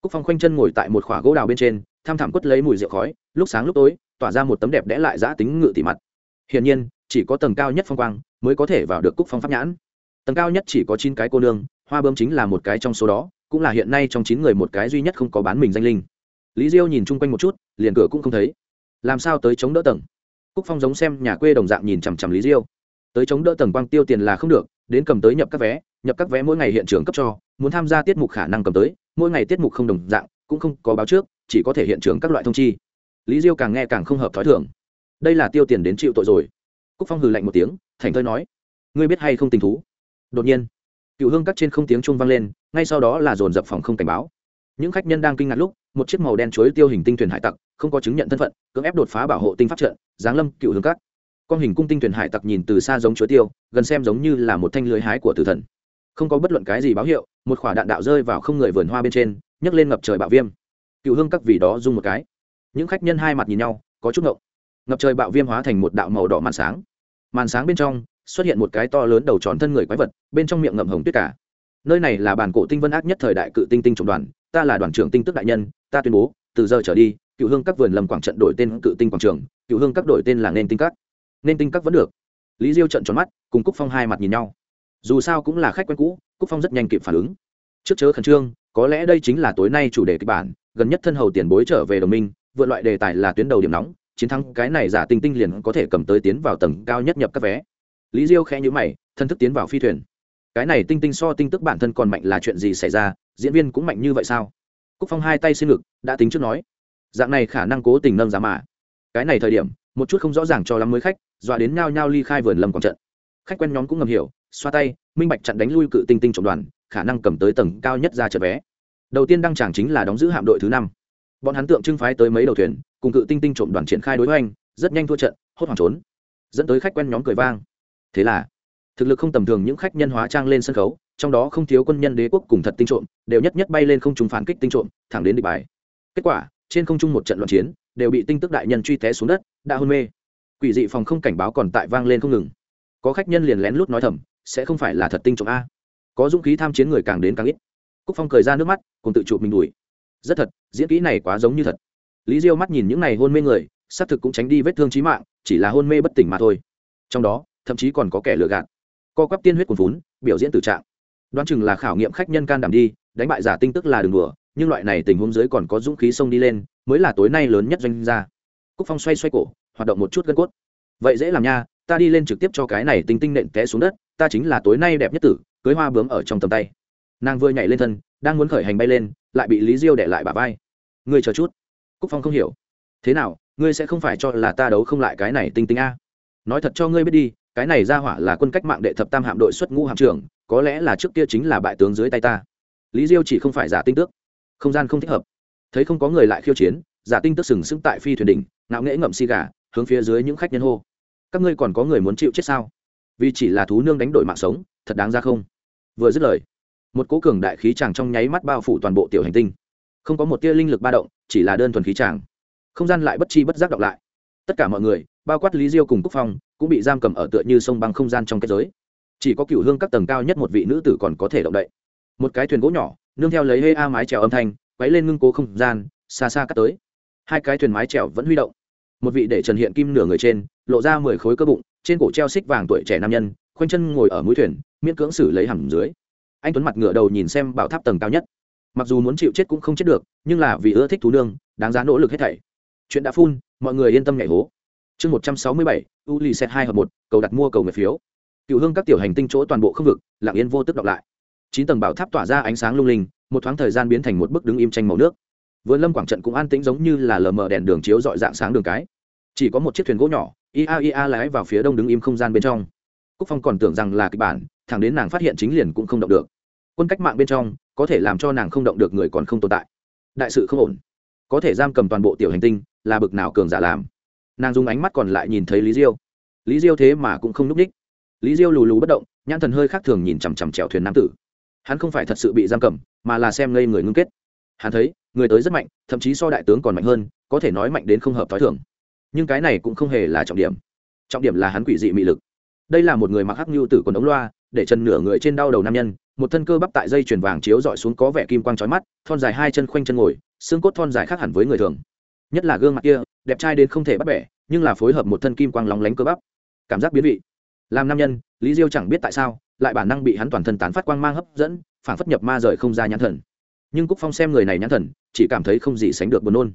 Cúc phong khoanh chân ngồi tại một khỏa gỗ đào bên trên, tham thảm quất lấy mùi rượu khói, lúc sáng lúc tối, tỏa ra một tấm đẹp đẽ lại giã tính ngự tỉ mặt. Hiển nhiên, chỉ có tầng cao nhất phong quang mới có thể vào được cúc phong pháp nhãn. Tầng cao nhất chỉ có chín cái cô nương, hoa bơm chính là một cái trong số đó cũng là hiện nay trong chín người một cái duy nhất không có bán mình danh linh. Lý diêu nhìn chung quanh một chút, liền cửa cũng không thấy. Làm sao tới chống đỡ tầng? Cúc phong giống xem nhà quê đồng dạng nhìn chằm chằm lý diêu. Tới chống đỡ tầng quang tiêu tiền là không được, đến cầm tới nhập các vé, nhập các vé mỗi ngày hiện trường cấp cho, muốn tham gia tiết mục khả năng cầm tới, mỗi ngày tiết mục không đồng dạng, cũng không có báo trước, chỉ có thể hiện trường các loại thông chi. Lý diêu càng nghe càng không hợp t h ó i thưởng đây là tiêu tiền đến chịu tội rồi. Cúc phong hừ lạnh một tiếng, thành thơi nói, ngươi biết hay không tình thú? Đột nhiên cựu hương cắt trên không tiếng chuông vang lên, ngay sau đó là dồn dập phòng không cảnh báo. Những khách nhân đang kinh ngạc lúc, một chiếc màu đen chuối tiêu hình tinh thuyền hải tặc, không có chứng nhận thân phận, cưỡng ép đột phá bảo hộ tinh pháp trận, giáng lâm cựu hương cắt con hình cung tinh thuyền hải tặc nhìn từ xa giống chuối tiêu, gần xem giống như là một thanh lưới hái của tử thần. Không có bất luận cái gì báo hiệu, một quả đạn đạo rơi vào không người vườn hoa bên trên, nhấc lên ngập trời bạo viêm. Cựu hương Cắt vì đó rung một cái. Những khách nhân hai mặt nhìn nhau, có chút ngộng. Ngập trời bạo viêm hóa thành một đạo màu đỏ màn sáng. Màn sáng bên trong xuất hiện một cái to lớn đầu tròn thân người quái vật, bên trong miệng ngậm hồng tuyết cả. Nơi này là bản cổ tinh vân ác nhất thời đại cự tinh tinh trùng đoàn, ta là đoàn trưởng tinh tức đại nhân, ta tuyên bố, từ giờ trở đi, cựu hương các vườn lầm quảng trận đổi tên cự tinh quảng trường, cựu hương các đổi tên là nên tinh các. Nên tinh các vẫn được. Lý diêu trận tròn mắt, cùng cúc phong hai mặt nhìn nhau. Dù sao cũng là khách quen cũ, cúc phong rất nhanh kịp phản ứng. Trước chớ khẩn trương, có lẽ đây chính là tối nay chủ đề kịch bản, gần nhất thân hầu tiền bối trở về đồng minh vượt loại đề tài là tuyến đầu điểm nóng, chiến thắng cái này giả tinh tinh liền có thể cầm tới tiến vào tầng cao nhất nhập các vé lý diêu khẽ nhữ mày, thân thức tiến vào phi thuyền. Cái này tinh tinh so tinh tức bản thân còn mạnh là chuyện gì xảy ra, diễn viên cũng mạnh như vậy sao? Cúc phong hai tay xin ngực, đã tính trước nói. Dạng này khả năng cố tình nâng giá mà. Cái này thời điểm, một chút không rõ ràng cho lắm mới khách, dọa đến nhao nhao ly khai vườn lâm còn trận. Khách quen nhóm cũng ngầm hiểu, xoa tay, minh bạch chặn đánh lui cự tinh tinh trọng đoàn, khả năng cầm tới tầng cao nhất ra trận vé. Đầu tiên đăng tràng chính là đóng giữ hạm đội thứ năm. Bọn hắn tượng trưng phái tới mấy đầu thuyền, cùng cự tinh tinh trộm đoàn triển khai đối hoành, rất nhanh thua trận, hốt hoảng trốn. Dẫn tới khách quen nhóm cười vang thế là, thực lực không tầm thường những khách nhân hóa trang lên sân khấu, trong đó không thiếu quân nhân đế quốc cùng thật tinh trộm, đều nhất nhất bay lên không trung phản kích tinh trộm, thẳng đến địch bài. Kết quả, trên không trung một trận loạn chiến, đều bị tinh tức đại nhân truy té xuống đất, đã hôn mê. Quỷ dị phòng không cảnh báo còn tại vang lên không ngừng. Có khách nhân liền lén lút nói thầm, sẽ không phải là thật tinh trộm a? Có dũng khí tham chiến người càng đến càng ít. Cúc phong cười ra nước mắt, cùng tự chụp mình đuổi. Rất thật, diễn kỹ này quá giống như thật. Lý diêu mắt nhìn những này hôn mê người, xác thực cũng tránh đi vết thương chí mạng, chỉ là hôn mê bất tỉnh mà thôi. Trong đó thậm chí còn có kẻ lừa gạt. Co quắp tiên huyết cuồn vốn biểu diễn tử trạng. Đoán chừng là khảo nghiệm khách nhân can đảm đi, đánh bại giả tinh tức là đường đùa, nhưng loại này tình huống dưới còn có dũng khí xông đi lên, mới là tối nay lớn nhất doanh gia. Cúc phong xoay xoay cổ, hoạt động một chút gân cốt. Vậy dễ làm nha, ta đi lên trực tiếp cho cái này tinh tinh nện té xuống đất, ta chính là tối nay đẹp nhất tử, cưới hoa bướm ở trong tầm tay. Nàng vừa nhảy lên thân, đang muốn khởi hành bay lên, lại bị lý diêu để lại bà vai. Ngươi chờ chút. Cúc phong không hiểu. Thế nào, ngươi sẽ không phải cho là ta đấu không lại cái này tinh tinh a? Nói thật cho ngươi biết đi cái này ra hỏa là quân cách mạng đệ thập tam hạm đội xuất ngũ hạm trưởng, có lẽ là trước kia chính là bại tướng dưới tay ta. Lý diêu chỉ không phải giả tinh tước. Không gian không thích hợp. Thấy không có người lại khiêu chiến, giả tinh tước sừng sững tại phi thuyền đỉnh, ngạo nghễ ngậm xi gà, hướng phía dưới những khách nhân hô. Các ngươi còn có người muốn chịu chết sao? Vì chỉ là thú nương đánh đổi mạng sống, thật đáng ra không? Vừa dứt lời, một cố cường đại khí chàng trong nháy mắt bao phủ toàn bộ tiểu hành tinh. Không có một tia linh lực ba động, chỉ là đơn thuần khí chàng. Không gian lại bất chi bất giác động lại tất cả mọi người, bao quát lý diêu cùng quốc phong, cũng bị giam cầm ở tựa như sông băng không gian trong kết giới. Chỉ có cựu hương các tầng cao nhất một vị nữ tử còn có thể động đậy. Một cái thuyền gỗ nhỏ, nương theo lấy hê a mái trèo âm thanh, quấy lên ngưng cố không gian, xa xa cắt tới. Hai cái thuyền mái trèo vẫn huy động. Một vị để trần hiện kim nửa người trên, lộ ra mười khối cơ bụng, trên cổ treo xích vàng tuổi trẻ nam nhân, khoanh chân ngồi ở mũi thuyền, miễn cưỡng xử lấy hầm dưới. Anh tuấn mặt ngựa đầu nhìn xem bảo tháp tầng cao nhất. Mặc dù muốn chịu chết cũng không chết được, nhưng là vì ưa thích thú nương, đáng giá nỗ lực hết thảy. Chuyện đã phun mọi người yên tâm nhảy hố. Chương một trăm sáu mươi bảy, u hai hợp một, cầu đặt mua cầu người phiếu. Cựu hương các tiểu hành tinh chỗ toàn bộ không vực, lặng yên vô tức đọc lại. Chín tầng bảo tháp tỏa ra ánh sáng lung linh, một thoáng thời gian biến thành một bức đứng im tranh màu nước. Vườn lâm quảng trận cũng an tĩnh giống như là lờ mờ đèn đường chiếu dọi dạng sáng đường cái. Chỉ có một chiếc thuyền gỗ nhỏ, ia ia lái vào phía đông đứng im không gian bên trong. Cúc phong còn tưởng rằng là kịch bản, thẳng đến nàng phát hiện chính liền cũng không động được. Quân cách mạng bên trong, có thể làm cho nàng không động được người còn không tồn tại. Đại sự không ổn. Có thể giam cầm toàn bộ tiểu hành tinh là bực nào cường giả làm. Nàng dùng ánh mắt còn lại nhìn thấy lý diêu. Lý diêu thế mà cũng không n ú c ních lý diêu lù lù bất động, nhãn thần hơi khác thường nhìn chằm chằm trèo thuyền nam tử. Hắn không phải thật sự bị giam cầm, mà là xem ngây người ngưng kết. Hắn thấy, người tới rất mạnh, thậm chí so đại tướng còn mạnh hơn, có thể nói mạnh đến không hợp t h o i thường. Nhưng cái này cũng không hề là trọng điểm. Trọng điểm là hắn quỷ dị mị lực. Đây là một người mặc hắc nhu tử quần ống loa, để chân nửa người trên đau đầu nam nhân, một thân cơ bắp tại dây chuyền vàng chiếu dọi xuống có vẻ kim quang trói mắt, thon dài hai chân khoanh chân ngồi, xương cốt thon dài khác hẳn với người thường nhất là gương mặt kia, đẹp trai đến không thể bắt bẻ, nhưng là phối hợp một thân kim quang lóng lánh cơ bắp. Cảm giác biến vị. Làm nam nhân, lý diêu chẳng biết tại sao, lại bản năng bị hắn toàn thân tán phát quang mang hấp dẫn phản phất nhập ma rời không ra nhãn thần. Nhưng cúc phong xem người này nhãn thần, chỉ cảm thấy không gì sánh được buồn nôn.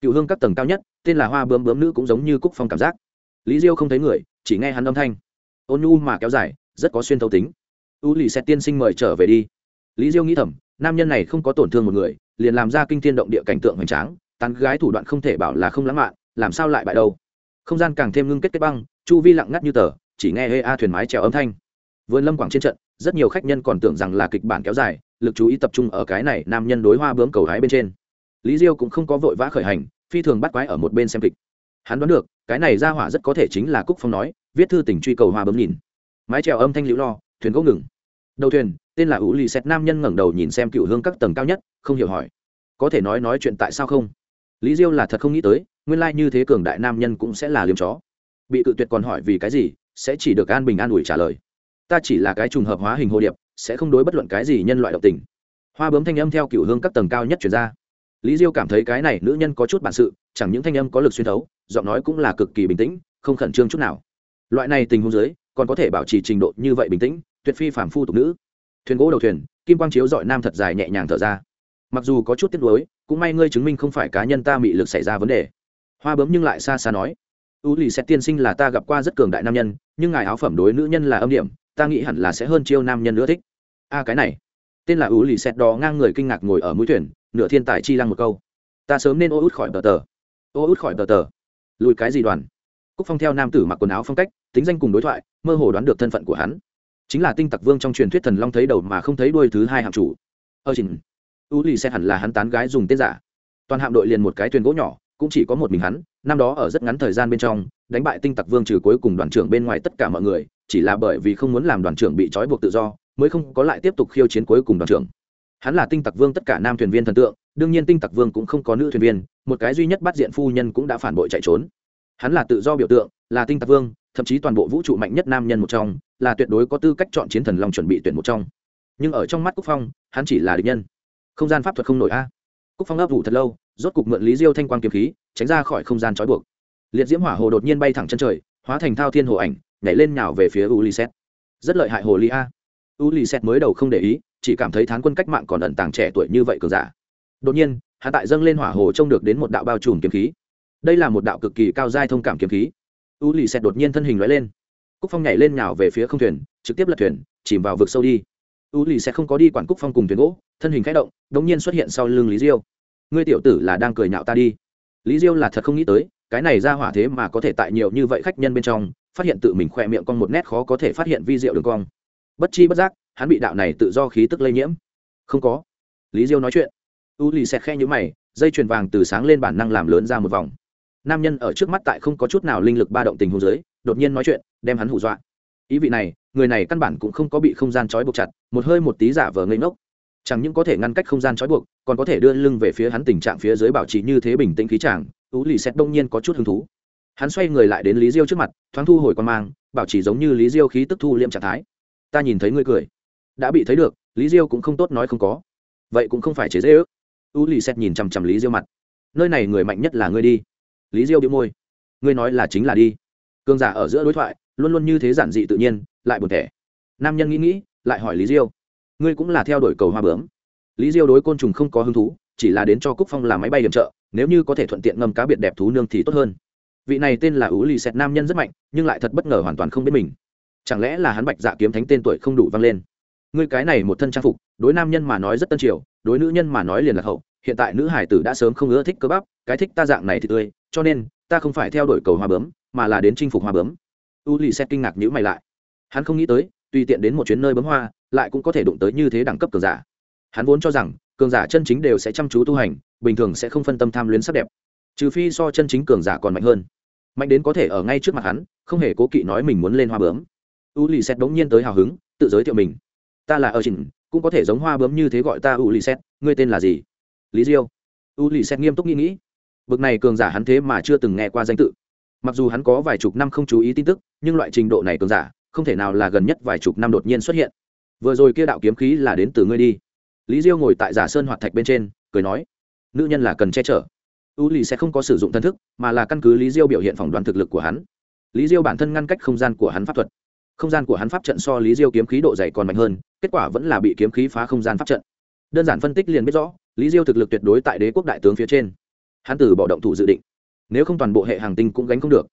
Cựu hương các tầng cao nhất, tên là hoa bướm bướm nữ cũng giống như cúc phong cảm giác. Lý diêu không thấy người, chỉ nghe hắn âm thanh. Ôn nhu mà kéo dài, rất có xuyên thấu tính. U lì xẹt tiên sinh mời trở về đi. Lý diêu nghĩ thầm, nam nhân này không có tổn thương một người, liền làm ra kinh thiên động địa cảnh tượng hoành tráng tán gái thủ đoạn không thể bảo là không lãng mạn, làm sao lại bại đâu? Không gian càng thêm ngưng kết kết băng, chu vi lặng ngắt như tờ, chỉ nghe hê a thuyền mái trèo âm thanh. Vườn lâm quảng trên trận, rất nhiều khách nhân còn tưởng rằng là kịch bản kéo dài, lực chú ý tập trung ở cái này nam nhân đối hoa bướm cầu hái bên trên. Lý diêu cũng không có vội vã khởi hành, phi thường bắt quái ở một bên xem kịch. Hắn đoán được, cái này ra hỏa rất có thể chính là cúc phong nói, viết thư tình truy cầu hoa bướm nhìn. Mái trèo âm thanh liễu lo, thuyền gỗ ngừng. Đầu thuyền, tên là ủ lì xét nam nhân ngẩng đầu nhìn xem cựu hương các tầng cao nhất, không hiểu hỏi, có thể nói nói chuyện tại sao không? lý diêu là thật không nghĩ tới, nguyên lai như thế cường đại nam nhân cũng sẽ là liếm chó. Bị cự tuyệt còn hỏi vì cái gì, sẽ chỉ được an bình an ủi trả lời. Ta chỉ là cái trùng hợp hóa hình hồ điệp, sẽ không đối bất luận cái gì nhân loại độc tình. Hoa bướm thanh âm theo kiểu hương các tầng cao nhất chuyển ra. Lý diêu cảm thấy cái này nữ nhân có chút bản sự, chẳng những thanh âm có lực xuyên thấu, giọng nói cũng là cực kỳ bình tĩnh, không khẩn trương chút nào. Loại này tình huống giới còn có thể bảo trì trình độ như vậy bình tĩnh, tuyệt phi phản phu tục nữ. Thuyền gỗ đầu thuyền, kim quang chiếu dọi nam thật dài nhẹ nhàng thở ra. Mặc dù có chút tiếc nuối cũng may ngươi chứng minh không phải cá nhân ta mị lực xảy ra vấn đề. Hoa bấm nhưng lại xa xa nói. U lì xét tiên sinh là ta gặp qua rất cường đại nam nhân, nhưng ngài áo phẩm đối nữ nhân là âm điểm, ta nghĩ hẳn là sẽ hơn chiêu nam nhân nữa thích. A, cái này. Tên là u lì xét đó ngang người kinh ngạc ngồi ở mũi thuyền, nửa thiên tài chi lăng một câu. Ta sớm nên ô út khỏi tờ tờ. Ô út khỏi tờ tờ. Lùi cái gì đoàn? Cúc phong theo nam tử mặc quần áo phong cách, tính danh cùng đối thoại, mơ hồ đoán được thân phận của hắn. Chính là tinh tặc vương trong truyền thuyết thần long thấy đầu mà không thấy đuôi thứ hai hạng chủ. Ơ chỉnh u lì xe hẳn là hắn tán gái dùng tên giả. Toàn hạm đội liền một cái thuyền gỗ nhỏ, cũng chỉ có một mình hắn, năm đó ở rất ngắn thời gian bên trong, đánh bại tinh tặc vương trừ cuối cùng đoàn trưởng bên ngoài tất cả mọi người, chỉ là bởi vì không muốn làm đoàn trưởng bị trói buộc tự do, mới không có lại tiếp tục khiêu chiến cuối cùng đoàn trưởng. Hắn là tinh tặc vương tất cả nam thuyền viên thần tượng, đương nhiên tinh tặc vương cũng không có nữ thuyền viên, một cái duy nhất bắt diện phu nhân cũng đã phản bội chạy trốn. Hắn là tự do biểu tượng, là tinh tặc vương, thậm chí toàn bộ vũ trụ mạnh nhất nam nhân một trong, là tuyệt đối có tư cách chọn chiến thần long chuẩn bị tuyển một trong. Nhưng ở trong mắt quốc phong, hắn chỉ là địch nhân không gian pháp thuật không nổi a. Cúc phong ấp ủ thật lâu, rốt cục mượn lý diêu thanh quang kiếm khí, tránh ra khỏi không gian trói buộc. Liệt diễm hỏa hồ đột nhiên bay thẳng chân trời, hóa thành thao thiên hồ ảnh, nhảy lên nhào về phía u lì xét rất lợi hại hồ ly a. U lì xét mới đầu không để ý, chỉ cảm thấy thán quân cách mạng còn ẩn tàng trẻ tuổi như vậy cường giả. Đột nhiên hạ tại dâng lên hỏa hồ trông được đến một đạo bao trùm kiếm khí. Đây là một đạo cực kỳ cao giai thông cảm kiếm khí. U lì xét đột nhiên thân hình lóe lên. Cúc phong nhảy lên nhào về phía không thuyền, trực tiếp lật thuyền, chìm vào vực sâu đi u lì sẽ không có đi quản cúc phong cùng thuyền gỗ, thân hình k h ẽ động đ ỗ n g nhiên xuất hiện sau lưng lý diêu. Ngươi tiểu tử là đang cười nhạo ta đi. Lý diêu là thật không nghĩ tới, cái này ra hỏa thế mà có thể tại nhiều như vậy khách nhân bên trong, phát hiện tự mình khỏe miệng con một nét khó có thể phát hiện vi diệu đường cong. Bất chi bất giác, hắn bị đạo này tự do khí tức lây nhiễm. Không có. Lý diêu nói chuyện. U lì xẹt khe nhữ mày, dây chuyền vàng từ sáng lên bản năng làm lớn ra một vòng. Nam nhân ở trước mắt tại không có chút nào linh lực ba động tình hồ dưới, đột nhiên nói chuyện, đem hắn hù dọa ý vị này, người này căn bản cũng không có bị không gian trói buộc chặt, một hơi một tí giả vờ ngây ngốc. Chẳng những có thể ngăn cách không gian trói buộc, còn có thể đưa lưng về phía hắn tình trạng phía dưới bảo trì như thế bình tĩnh khí chàng, tú lì xét đông nhiên có chút hứng thú. Hắn xoay người lại đến lý diêu trước mặt, thoáng thu hồi con mang, bảo trì giống như lý diêu khí tức thu liệm trạng thái. Ta nhìn thấy ngươi cười. Đã bị thấy được, lý diêu cũng không tốt nói không có. Vậy cũng không phải chế dễ ước. Tú lì xét nhìn chằm chằm lý diêu mặt. Nơi này người mạnh nhất là ngươi đi. Lý diêu bị môi. Ngươi nói là chính là đi. Cương giả ở giữa đối thoại luôn luôn như thế giản dị tự nhiên, lại buồn thẻ. Nam nhân nghĩ nghĩ, lại hỏi lý diêu. Ngươi cũng là theo đuổi cầu hoa bướm. Lý diêu đối côn trùng không có hứng thú, chỉ là đến cho cúc phong làm máy bay điểm trợ, nếu như có thể thuận tiện ngâm cá biệt đẹp thú nương thì tốt hơn. Vị này tên là ú lì xẹt nam nhân rất mạnh, nhưng lại thật bất ngờ hoàn toàn không biết mình. Chẳng lẽ là hắn bạch dạ kiếm thánh tên tuổi không đủ vang lên? Ngươi cái này một thân trang phục, đối nam nhân mà nói rất tân triều, đối nữ nhân mà nói liền là hậu, hiện tại nữ hải tử đã sớm không ưa thích cơ bắp, cái thích ta dạng này thì tươi, cho nên, ta không phải theo đuổi cầu hoa bướm, mà là đến chinh phục hoa bướm u lì xét kinh ngạc nhữ mày lại. Hắn không nghĩ tới, tùy tiện đến một chuyến nơi bấm hoa, lại cũng có thể đụng tới như thế đẳng cấp cường giả. Hắn vốn cho rằng, cường giả chân chính đều sẽ chăm chú tu hành, bình thường sẽ không phân tâm tham luyến sắc đẹp. Trừ phi so chân chính cường giả còn mạnh hơn. Mạnh đến có thể ở ngay trước mặt hắn, không hề cố kỵ nói mình muốn lên hoa bướm. U lì xét bỗng nhiên tới hào hứng, tự giới thiệu mình. Ta là ở trình cũng có thể giống hoa bướm như thế gọi ta u lì xét ngươi tên là gì? Lý diêu. U lì xét nghiêm túc nghĩ nghĩ. Bực này cường giả hắn thế mà chưa từng nghe qua danh tự. Mặc dù hắn có vài chục năm không chú ý tin tức nhưng loại trình độ này cường giả, không thể nào là gần nhất vài chục năm đột nhiên xuất hiện. Vừa rồi kia đạo kiếm khí là đến từ ngươi đi. Lý diêu ngồi tại giả sơn hoạt thạch bên trên, cười nói, nữ nhân là cần che chở. U lì sẽ không có sử dụng thân thức, mà là căn cứ lý diêu biểu hiện phỏng đoán thực lực của hắn. Lý diêu bản thân ngăn cách không gian của hắn pháp thuật. Không gian của hắn pháp trận so lý diêu kiếm khí độ dày còn mạnh hơn, kết quả vẫn là bị kiếm khí phá không gian pháp trận. Đơn giản phân tích liền biết rõ, lý diêu thực lực tuyệt đối tại đế quốc đại tướng phía trên. Hắn từ bỏ động thủ dự định. Nếu không toàn bộ hệ hàng tinh cũng gánh không được.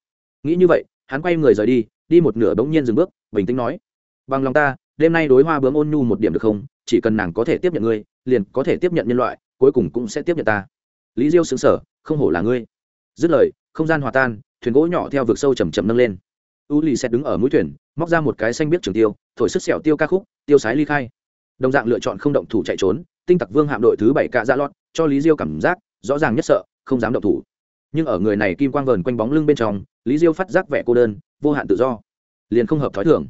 Nghĩ như vậy hắn quay người rời đi đi một nửa bỗng nhiên dừng bước, bình tĩnh nói, bằng lòng ta, đêm nay đối hoa bướm ôn nhu một điểm được không? Chỉ cần nàng có thể tiếp nhận ngươi, liền có thể tiếp nhận nhân loại, cuối cùng cũng sẽ tiếp nhận ta. Lý diêu xứng sở không hổ là ngươi. Dứt lời, không gian hòa tan, thuyền gỗ nhỏ theo vực sâu chầm chậm nâng lên. U lì sẽ đứng ở mũi thuyền, móc ra một cái xanh biết trường tiêu, thổi sức sẹo tiêu ca khúc, tiêu sái ly khai. Đồng dạng lựa chọn không động thủ chạy trốn, tinh tặc vương hạm đội thứ bảy cạ dạ ra lót cho lý diêu cảm giác rõ ràng nhất sợ, không dám động thủ. Nhưng ở người này kim quang vờn quanh bóng lưng bên trong lý diêu phát giác vẻ cô đơn, vô hạn tự do. Liền không hợp thói thường.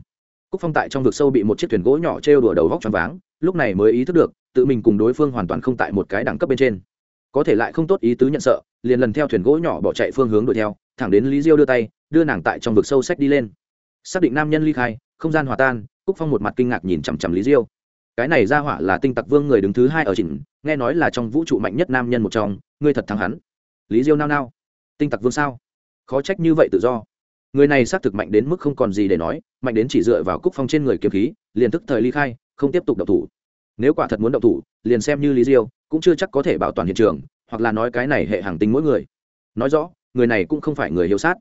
Cúc phong tại trong vực sâu bị một chiếc thuyền gỗ nhỏ trêu đùa đầu vóc t r váng, lúc này mới ý thức được, tự mình cùng đối phương hoàn toàn không tại một cái đẳng cấp bên trên. Có thể lại không tốt ý tứ nhận sợ, liền lần theo thuyền gỗ nhỏ bỏ chạy phương hướng đuổi theo, thẳng đến lý diêu đưa tay, đưa nàng tại trong vực sâu sách đi lên. Xác định nam nhân ly khai, không gian hòa tan, cúc phong một mặt kinh ngạc nhìn chằm chằm lý diêu. Cái này ra hỏa là tinh tặc vương người đứng thứ hai ở chỉnh, nghe nói là trong vũ trụ mạnh nhất nam nhân một trong, ngươi thật thắng hắn. Lý diêu nao nao. Tinh tặc vương sao? khó trách như vậy tự do. Người này xác thực mạnh đến mức không còn gì để nói, mạnh đến chỉ dựa vào cúc phong trên người kiếm khí, liền thức thời ly khai, không tiếp tục động thủ. Nếu quả thật muốn động thủ, liền xem như lý diêu, cũng chưa chắc có thể bảo toàn hiện trường, hoặc là nói cái này hệ hàng tính mỗi người. Nói rõ, người này cũng không phải người hiếu sát.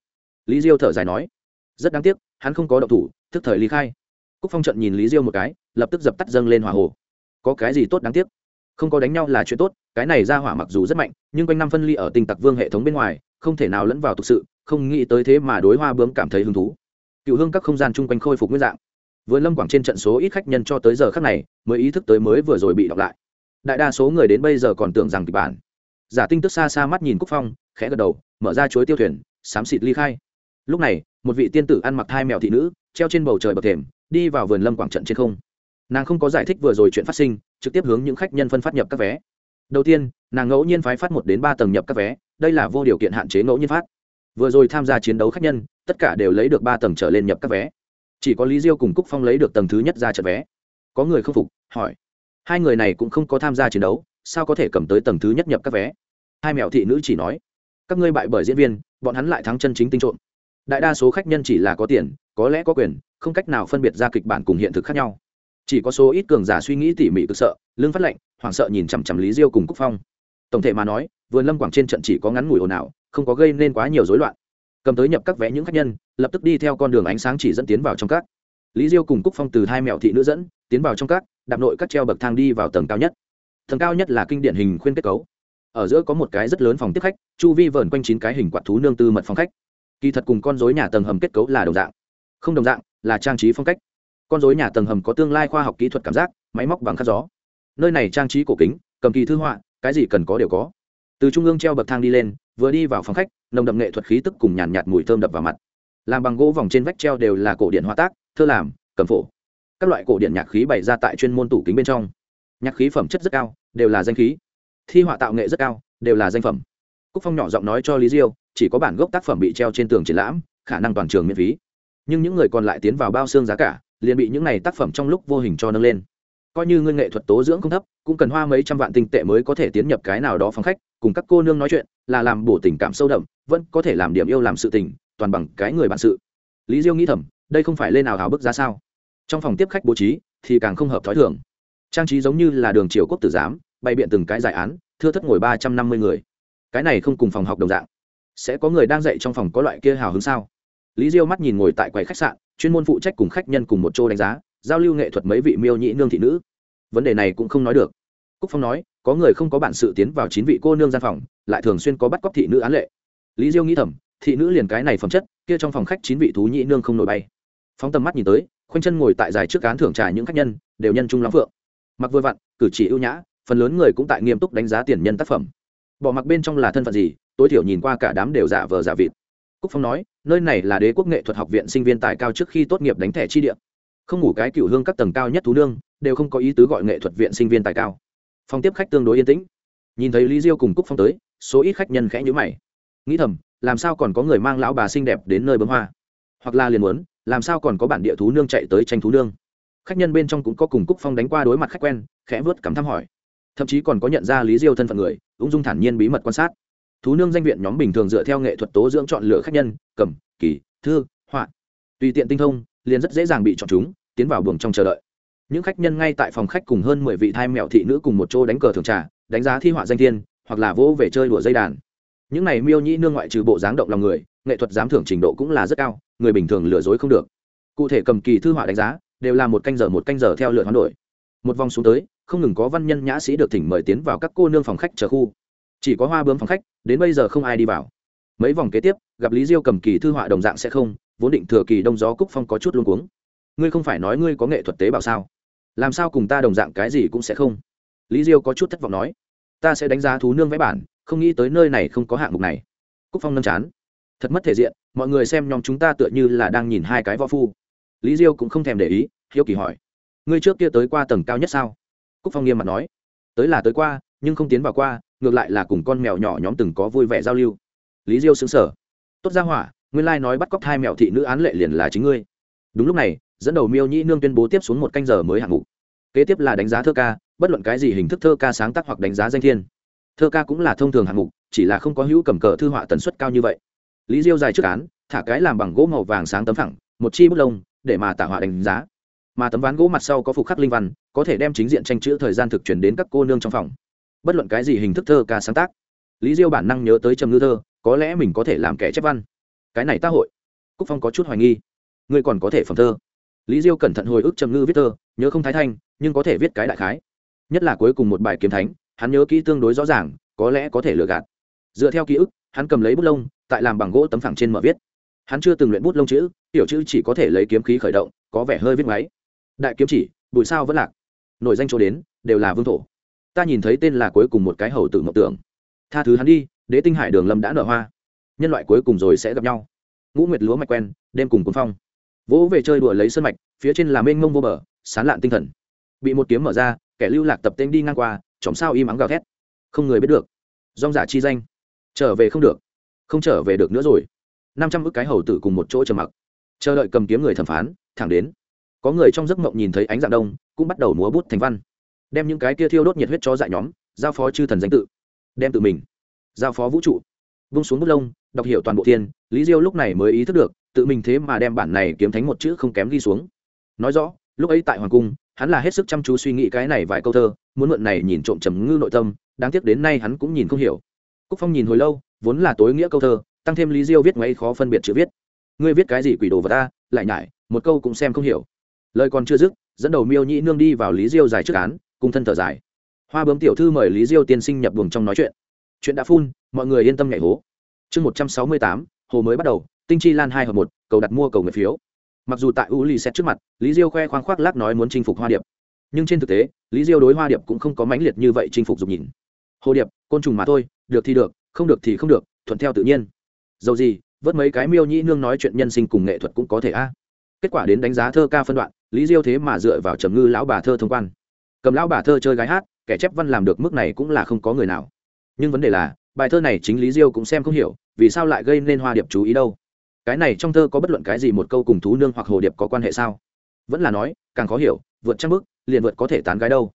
Lý diêu thở dài nói, rất đáng tiếc, hắn không có động thủ thức thời ly khai. Cúc phong trận nhìn lý diêu một cái, lập tức dập tắt dâng lên hỏa hồ. Có cái gì tốt đáng tiếc? Không có đánh nhau là chuyện tốt, cái này ra hỏa mặc dù rất mạnh, nhưng quanh năm phân ly ở tình tặc vương hệ thống bên ngoài, không thể nào lẫn vào thực sự không nghĩ tới thế mà đối hoa bướm cảm thấy hứng thú. Cựu hương các không gian chung quanh khôi phục nguyên dạng. Vừa lâm quảng trên trận số ít khách nhân cho tới giờ khác này, mới ý thức tới mới vừa rồi bị đọc lại. Đại đa số người đến bây giờ còn tưởng rằng kịch bản. Giả tinh tức xa xa mắt nhìn cúc phong, khẽ gật đầu, mở ra chuối tiêu thuyền, xám xịt ly khai. Lúc này, một vị tiên tử ăn mặc hai mèo thị nữ, treo trên bầu trời bậc thềm, đi vào vườn lâm quảng trận trên không. Nàng không có giải thích vừa rồi chuyện phát sinh, trực tiếp hướng những khách nhân phân phát nhập các vé. Đầu tiên, nàng ngẫu nhiên phái phát một đến ba tầng nhập các vé, đây là vô điều kiện hạn chế ngẫu nhiên phát vừa rồi tham gia chiến đấu khách nhân, tất cả đều lấy được ba tầng trở lên nhập các vé. Chỉ có lý diêu cùng cúc phong lấy được tầng thứ nhất ra trận vé. Có người không phục, hỏi. Hai người này cũng không có tham gia chiến đấu, sao có thể cầm tới tầng thứ nhất nhập các vé? Hai mẹo thị nữ chỉ nói. Các ngươi bại bởi diễn viên, bọn hắn lại thắng chân chính tinh trộm. Đại đa số khách nhân chỉ là có tiền, có lẽ có quyền, không cách nào phân biệt ra kịch bản cùng hiện thực khác nhau. Chỉ có số ít cường giả suy nghĩ tỉ mỉ cực sợ lương phát lệnh hoảng sợ nhìn chằm chằm lý diêu cùng cúc phong. Tổng thể mà nói, vườn lâm quảng trên trận chỉ có ngắn ngủi ồn ào không có gây nên quá nhiều rối loạn. Cầm tới nhập các vẽ những khách nhân, lập tức đi theo con đường ánh sáng chỉ dẫn tiến vào trong các. Lý diêu cùng cúc phong từ hai mẹo thị nữ dẫn, tiến vào trong các, đạp nội các treo bậc thang đi vào tầng cao nhất. Tầng cao nhất là kinh điển hình khuyên kết cấu. Ở giữa có một cái rất lớn phòng tiếp khách, chu vi vờn quanh chín cái hình quạt thú nương tư mật phòng khách. Kỳ thật cùng con rối nhà tầng hầm kết cấu là đồng dạng. Không đồng dạng, là trang trí phong cách. Con rối nhà tầng hầm có tương lai khoa học kỹ thuật cảm giác, máy móc bằng khắc gió. Nơi này trang trí cổ kính, cầm kỳ thư họa, cái gì cần có đều có. Từ trung ương treo bậc thang đi lên vừa đi vào phòng khách, nồng đậm nghệ thuật khí tức cùng nhàn nhạt mùi thơm đập vào mặt. Làm bằng gỗ vòng trên vách treo đều là cổ điện hóa tác, thơ làm, cầm phổ. Các loại cổ điện nhạc khí bày ra tại chuyên môn tủ kính bên trong. Nhạc khí phẩm chất rất cao, đều là danh khí. Thi họa tạo nghệ rất cao, đều là danh phẩm. Cúc phong nhỏ giọng nói cho lý diêu, chỉ có bản gốc tác phẩm bị treo trên tường triển lãm, khả năng toàn trường miễn phí. Nhưng những người còn lại tiến vào bao xương giá cả, liền bị những này tác phẩm trong lúc vô hình cho nâng lên. Coi như ngươi nghệ thuật tố dưỡng không thấp, cũng cần hoa mấy trăm vạn tinh tệ mới có thể tiến nhập cái nào đó phòng khách cùng các cô nương nói chuyện, là làm bổ tình cảm sâu đậm, vẫn có thể làm điểm yêu làm sự tình, toàn bằng cái người bạn sự. Lý diêu nghĩ thầm, đây không phải lên nào hào bức ra sao? Trong phòng tiếp khách bố trí, thì càng không hợp thói thường. Trang trí giống như là đường triều quốc tử giám, bày biện từng cái giải án, thưa thất ngồi ba trăm năm mươi người. Cái này không cùng phòng học đồng dạng. Sẽ có người đang dạy trong phòng có loại kia hào hứng sao? Lý diêu mắt nhìn ngồi tại quầy khách sạn, chuyên môn phụ trách cùng khách nhân cùng một chỗ đánh giá, giao lưu nghệ thuật mấy vị miêu nhĩ nương thị nữ. Vấn đề này cũng không nói được. Cúc phong nói có người không có bản sự tiến vào chín vị cô nương gian phòng, lại thường xuyên có bắt cóc thị nữ án lệ. Lý diêu nghĩ thầm, thị nữ liền cái này phẩm chất, kia trong phòng khách chín vị thú nhị nương không nổi bay. Phóng tầm mắt nhìn tới, khoanh chân ngồi tại dài trước cán thưởng trà những khách nhân, đều nhân trung lắm phượng. Mặc vừa vặn, cử chỉ ưu nhã, phần lớn người cũng tại nghiêm túc đánh giá tiền nhân tác phẩm. Bỏ mặc bên trong là thân phận gì, tối thiểu nhìn qua cả đám đều giả vờ giả vịt. Cúc phong nói, nơi này là đế quốc nghệ thuật học viện sinh viên tài cao trước khi tốt nghiệp đánh thẻ chi địa. Không ngủ cái cựu hương các tầng cao nhất thú nương, đều không có ý tứ gọi nghệ thuật viện sinh viên tài cao phòng tiếp khách tương đối yên tĩnh. Nhìn thấy lý diêu cùng cúc phong tới, số ít khách nhân khẽ nhữ mày. Nghĩ thầm, làm sao còn có người mang lão bà xinh đẹp đến nơi bấm hoa? Hoặc là liền muốn, làm sao còn có bản địa thú nương chạy tới tranh thú nương? Khách nhân bên trong cũng có cùng cúc phong đánh qua đối mặt khách quen, khẽ vớt cắm thăm hỏi. Thậm chí còn có nhận ra lý diêu thân phận người, ung dung thản nhiên bí mật quan sát. Thú nương danh viện nhóm bình thường dựa theo nghệ thuật tố dưỡng chọn lựa khách nhân, cầm, kỳ, thư, họa. Tùy tiện tinh thông, liền rất dễ dàng bị chọn chúng, tiến vào buồng trong chờ đợi những khách nhân ngay tại phòng khách cùng hơn mười vị thai mẹo thị nữ cùng một chỗ đánh cờ thường trà, đánh giá thi họa danh thiên, hoặc là vỗ về chơi đùa dây đàn. Những này miêu nhĩ nương ngoại trừ bộ dáng động lòng người, nghệ thuật giám thưởng trình độ cũng là rất cao, người bình thường lừa dối không được. Cụ thể cầm kỳ thư họa đánh giá, đều là một canh giờ một canh giờ theo lượt hoán đổi. Một vòng xuống tới, không ngừng có văn nhân nhã sĩ được thỉnh mời tiến vào các cô nương phòng khách chờ khu. Chỉ có hoa bướm phòng khách, đến bây giờ không ai đi vào. Mấy vòng kế tiếp, gặp lý diêu cầm kỳ thư họa đồng dạng sẽ không, vốn định thừa kỳ đông gió cúc phong có chút luôn cuống. Ngươi không phải nói ngươi có nghệ thuật tế bảo sao? làm sao cùng ta đồng dạng cái gì cũng sẽ không? Lý diêu có chút thất vọng nói, ta sẽ đánh giá thú nương vẽ bản, không nghĩ tới nơi này không có hạng mục này. Cúc phong nâm chán, thật mất thể diện, mọi người xem nhóm chúng ta tựa như là đang nhìn hai cái võ phu. Lý diêu cũng không thèm để ý, hiếu kỳ hỏi, ngươi trước kia tới qua tầng cao nhất sao? Cúc phong nghiêm mặt nói, tới là tới qua, nhưng không tiến vào qua, ngược lại là cùng con mèo nhỏ nhóm từng có vui vẻ giao lưu. Lý diêu xứng sở tốt ra hỏa, nguyên lai nói bắt cóc hai mèo thị nữ án lệ liền là chính ngươi. Đúng lúc này dẫn đầu miêu nhĩ nương tuyên bố tiếp xuống một canh giờ mới hạng mục. Kế tiếp là đánh giá thơ ca, bất luận cái gì hình thức thơ ca sáng tác hoặc đánh giá danh thiên. Thơ ca cũng là thông thường hạng mục, chỉ là không có hữu cầm cờ thư họa tần suất cao như vậy. Lý diêu dài trước án, thả cái làm bằng gỗ màu vàng sáng tấm phẳng, một chi bút lông, để mà tả họa đánh giá. Mà tấm ván gỗ mặt sau có phục khắc linh văn, có thể đem chính diện tranh chữ thời gian thực chuyển đến các cô nương trong phòng. Bất luận cái gì hình thức thơ ca sáng tác, lý diêu bản năng nhớ tới trầm ngư thơ, có lẽ mình có thể làm kẻ chép văn. Cái này tác hội. Cúc phong có chút hoài nghi. Ngươi còn có thể phẩm thơ lý diêu cẩn thận hồi ức trầm ngư viết thơ, nhớ không thái thanh, nhưng có thể viết cái đại khái. Nhất là cuối cùng một bài kiếm thánh, hắn nhớ kỹ tương đối rõ ràng, có lẽ có thể lừa gạt. Dựa theo ký ức, hắn cầm lấy bút lông, tại làm bằng gỗ tấm phẳng trên mở viết. Hắn chưa từng luyện bút lông chữ, tiểu chữ chỉ có thể lấy kiếm khí khởi động, có vẻ hơi viết máy đại kiếm chỉ, bùi sao vẫn lạc. Nổi danh chỗ đến, đều là vương thổ. Ta nhìn thấy tên là cuối cùng một cái hầu tử mộng tưởng. Tha thứ hắn đi, đế tinh hải đường lâm đã nở hoa. Nhân loại cuối cùng rồi sẽ gặp nhau. Ngũ nguyệt lúa mạch quen, đêm cùng cuốn phong vỗ về chơi đùa lấy sân mạch, phía trên là mênh mông vô bờ, sán lạn tinh thần. Bị một kiếm mở ra, kẻ lưu lạc tập tên đi ngang qua, chòm sao im ắng gào thét. Không người biết được. Dong giả chi danh. Trở về không được. Không trở về được nữa rồi. Năm trăm ức cái hầu tử cùng một chỗ trầm mặc. Chờ đợi cầm kiếm người thẩm phán, thẳng đến. Có người trong giấc mộng nhìn thấy ánh dạng đông, cũng bắt đầu múa bút thành văn. Đem những cái kia thiêu đốt nhiệt huyết cho dại nhóm, giao phó chư thần danh tự. Đem tự mình. Giao phó vũ trụ. Vung xuống bút lông, đọc hiểu toàn bộ thiên, lý diêu lúc này mới ý thức được tự mình thế mà đem bản này kiếm thánh một chữ không kém ghi xuống. Nói rõ, lúc ấy tại hoàng cung, hắn là hết sức chăm chú suy nghĩ cái này vài câu thơ, muốn mượn này nhìn trộm trầm ngư nội tâm, đáng tiếc đến nay hắn cũng nhìn không hiểu. Cúc phong nhìn hồi lâu, vốn là tối nghĩa câu thơ, tăng thêm lý diêu viết ngoáy khó phân biệt chữ viết. Ngươi viết cái gì quỷ đồ vào ta lại nhải, một câu cũng xem không hiểu. Lời còn chưa dứt, dẫn đầu miêu nhĩ nương đi vào lý diêu giải trước án, cùng thân thở dài. Hoa bướm tiểu thư mời lý diêu tiên sinh nhập buồng trong nói chuyện. Chuyện đã phun, mọi người yên tâm nhảy hố. Chương một trăm sáu mươi tám, hồ mới bắt đầu tinh chi lan hai hợp một, cầu đặt mua cầu người phiếu. Mặc dù tại u lì xét trước mặt, lý diêu khoe khoang khoác lác nói muốn chinh phục hoa điệp. Nhưng trên thực tế, lý diêu đối hoa điệp cũng không có mãnh liệt như vậy chinh phục dục nhìn. Hồ điệp, côn trùng mà thôi, được thì được, không được thì không được, thuận theo tự nhiên. Dầu gì, vớt mấy cái miêu nhĩ nương nói chuyện nhân sinh cùng nghệ thuật cũng có thể a. Kết quả đến đánh giá thơ ca phân đoạn, lý diêu thế mà dựa vào trầm ngư lão bà thơ thông quan. Cầm lão bà thơ chơi gái hát, kẻ chép văn làm được mức này cũng là không có người nào. Nhưng vấn đề là, bài thơ này chính lý diêu cũng xem không hiểu, vì sao lại gây nên hoa điệp chú ý đâu? cái này trong thơ có bất luận cái gì một câu cùng thú nương hoặc hồ điệp có quan hệ sao? Vẫn là nói, càng khó hiểu, vượt trăm bước, liền vượt có thể tán gái đâu.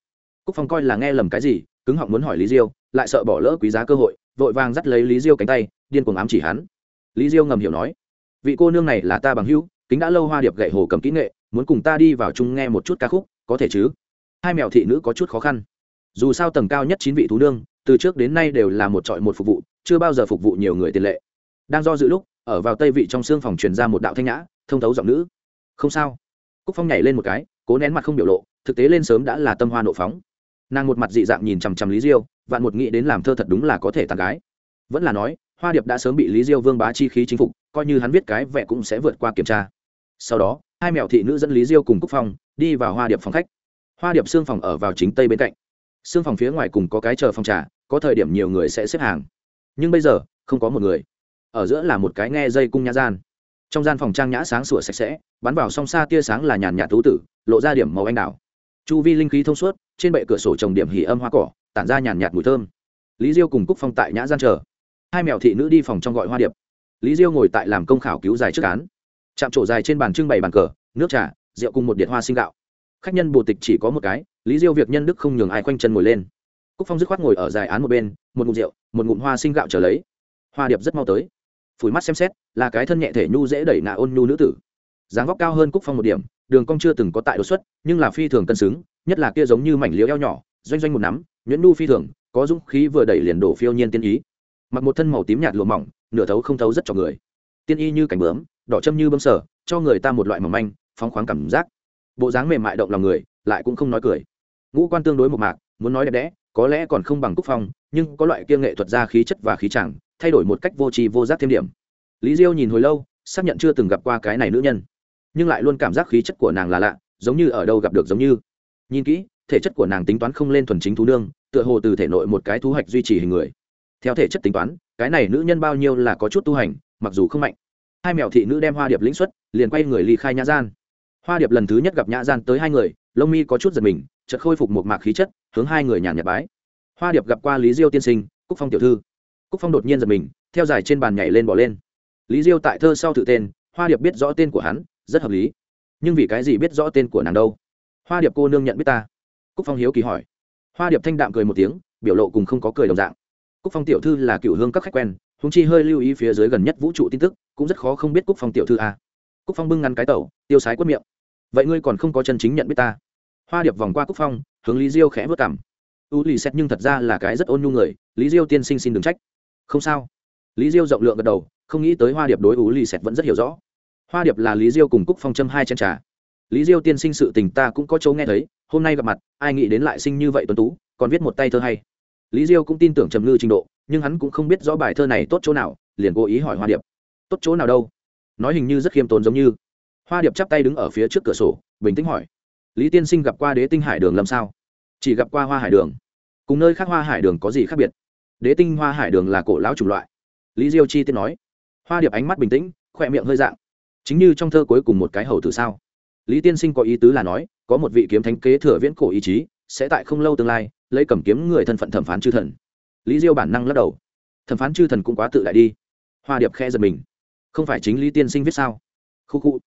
Cúc phong coi là nghe lầm cái gì, cứng họng muốn hỏi lý diêu, lại sợ bỏ lỡ quý giá cơ hội, vội vàng dắt lấy lý diêu cánh tay, điên cuồng ám chỉ hắn. Lý diêu ngầm hiểu nói, vị cô nương này là ta bằng hữu, kính đã lâu hoa điệp gậy hồ cầm kỹ nghệ, muốn cùng ta đi vào chung nghe một chút ca khúc, có thể chứ? Hai mèo thị nữ có chút khó khăn. Dù sao tầng cao nhất chín vị thú nương, từ trước đến nay đều là một trọi một phục vụ, chưa bao giờ phục vụ nhiều người tiền lệ. Đang do dự lúc ở vào tây vị trong xương phòng truyền ra một đạo thanh nhã, thông thấu giọng nữ. Không sao. Cúc phong nhảy lên một cái, cố nén mặt không biểu lộ, thực tế lên sớm đã là tâm hoa nộ phóng. Nàng một mặt dị dạng nhìn chằm chằm lý diêu, vạn một nghĩ đến làm thơ thật đúng là có thể tàn gái. Vẫn là nói, hoa điệp đã sớm bị lý diêu vương bá chi khí chính phục, coi như hắn viết cái vẽ cũng sẽ vượt qua kiểm tra. Sau đó, hai mẹo thị nữ dẫn lý diêu cùng cúc phong đi vào hoa điệp phòng khách. Hoa điệp xương phòng ở vào chính tây bên cạnh. Xương phòng phía ngoài cùng có cái chờ phòng trà, có thời điểm nhiều người sẽ xếp hàng. Nhưng bây giờ, không có một người ở giữa là một cái nghe dây cung nha gian. Trong gian phòng trang nhã sáng sủa sạch sẽ, bắn vào song xa tia sáng là nhàn nhạt tú tử, lộ ra điểm màu anh đào. Chu vi linh khí thông suốt, trên bệ cửa sổ trồng điểm hỉ âm hoa cỏ, tản ra nhàn nhạt mùi thơm. Lý diêu cùng cúc phong tại nhã gian chờ. Hai mèo thị nữ đi phòng trong gọi hoa điệp. Lý diêu ngồi tại làm công khảo cứu dài trước án. Chạm trổ dài trên bàn trưng bày bàn cờ, nước trà, rượu cùng một điện hoa sinh gạo. Khách nhân bồ tịch chỉ có một cái, lý diêu việc nhân đức không nhường ai quanh chân ngồi lên. Cúc phong dứt khoát ngồi ở dài án một bên, một ngụm rượu, một ngụm hoa sinh gạo trở lấy. Hoa điệp rất mau tới phủi mắt xem xét, là cái thân nhẹ thể nhu dễ đẩy nạ ôn nhu nữ tử. Dáng vóc cao hơn cúc phong một điểm, đường cong chưa từng có tại đột xuất, nhưng là phi thường cân xứng, nhất là kia giống như mảnh liễu eo nhỏ, doanh doanh một nắm, nhuyễn nhu phi thường, có dũng khí vừa đẩy liền đổ phiêu nhiên tiên ý. Mặc một thân màu tím nhạt lụa mỏng, nửa thấu không thấu rất cho người. Tiên y như cảnh bướm, đỏ châm như bơm sở cho người ta một loại mỏng manh, phóng khoáng cảm giác. Bộ dáng mềm mại động lòng người, lại cũng không nói cười. Ngũ quan tương đối một mạc, muốn nói đẹp đẽ, có lẽ còn không bằng cúc phong, nhưng có loại kia nghệ thuật ra khí chất và khí chẳng thay đổi một cách vô tri vô giác thêm điểm. Lý diêu nhìn hồi lâu, xác nhận chưa từng gặp qua cái này nữ nhân. Nhưng lại luôn cảm giác khí chất của nàng là lạ, giống như ở đâu gặp được giống như. Nhìn kỹ, thể chất của nàng tính toán không lên thuần chính thú nương, tựa hồ từ thể nội một cái thu hoạch duy trì hình người. Theo thể chất tính toán, cái này nữ nhân bao nhiêu là có chút tu hành, mặc dù không mạnh. Hai mèo thị nữ đem hoa điệp lĩnh xuất, liền quay người ly khai nhã gian. Hoa điệp lần thứ nhất gặp nhã gian tới hai người, lông mi có chút giật mình, chợt khôi phục một mạc khí chất, hướng hai người nhàn nhạt bái. Hoa điệp gặp qua lý diêu tiên sinh, cúc phong tiểu thư cúc phong đột nhiên giật mình, theo dài trên bàn nhảy lên bỏ lên. Lý diêu tại thơ sau tự tên, hoa điệp biết rõ tên của hắn, rất hợp lý. Nhưng vì cái gì biết rõ tên của nàng đâu? Hoa điệp cô nương nhận biết ta. Cúc phong hiếu kỳ hỏi. Hoa điệp thanh đạm cười một tiếng, biểu lộ cùng không có cười đồng dạng. Cúc phong tiểu thư là cựu hương các khách quen húng chi hơi lưu ý phía dưới gần nhất vũ trụ tin tức, cũng rất khó không biết cúc phong tiểu thư à. cúc phong bưng ngăn cái tẩu, tiêu sái quất miệng. Vậy ngươi còn không có chân chính nhận biết ta? Hoa điệp vòng qua cúc phong, hướng lý diêu khẽ vớt cảm u lì xét nhưng thật ra là cái rất ôn nhu người, lý diêu tiên sinh xin đừng trách không sao. Lý diêu rộng lượng gật đầu, không nghĩ tới hoa điệp đối ú lì xẹt vẫn rất hiểu rõ. Hoa điệp là lý diêu cùng cúc phong châm hai chân trà. Lý diêu tiên sinh sự tình ta cũng có chỗ nghe thấy, hôm nay gặp mặt, ai nghĩ đến lại sinh như vậy tuấn tú, còn viết một tay thơ hay. Lý diêu cũng tin tưởng trầm ngư trình độ, nhưng hắn cũng không biết rõ bài thơ này tốt chỗ nào, liền cố ý hỏi hoa điệp. Tốt chỗ nào đâu? Nói hình như rất khiêm tốn giống như. Hoa điệp chắp tay đứng ở phía trước cửa sổ, bình tĩnh hỏi. Lý tiên sinh gặp qua đế tinh hải đường làm sao? Chỉ gặp qua hoa hải đường. Cùng nơi khác hoa hải đường có gì khác biệt? đế tinh hoa hải đường là cổ lão chủng loại. Lý diêu chi tiết nói, hoa điệp ánh mắt bình tĩnh, khỏe miệng hơi dạng. Chính như trong thơ cuối cùng một cái hầu thử sao? Lý tiên sinh có ý tứ là nói, có một vị kiếm thánh kế thừa viễn cổ ý chí, sẽ tại không lâu tương lai, lấy cầm kiếm người thân phận thẩm phán chư thần. Lý diêu bản năng lắc đầu. Thẩm phán chư thần cũng quá tự đại đi. Hoa điệp khe giật mình. Không phải chính lý tiên sinh viết sao? Khu khu.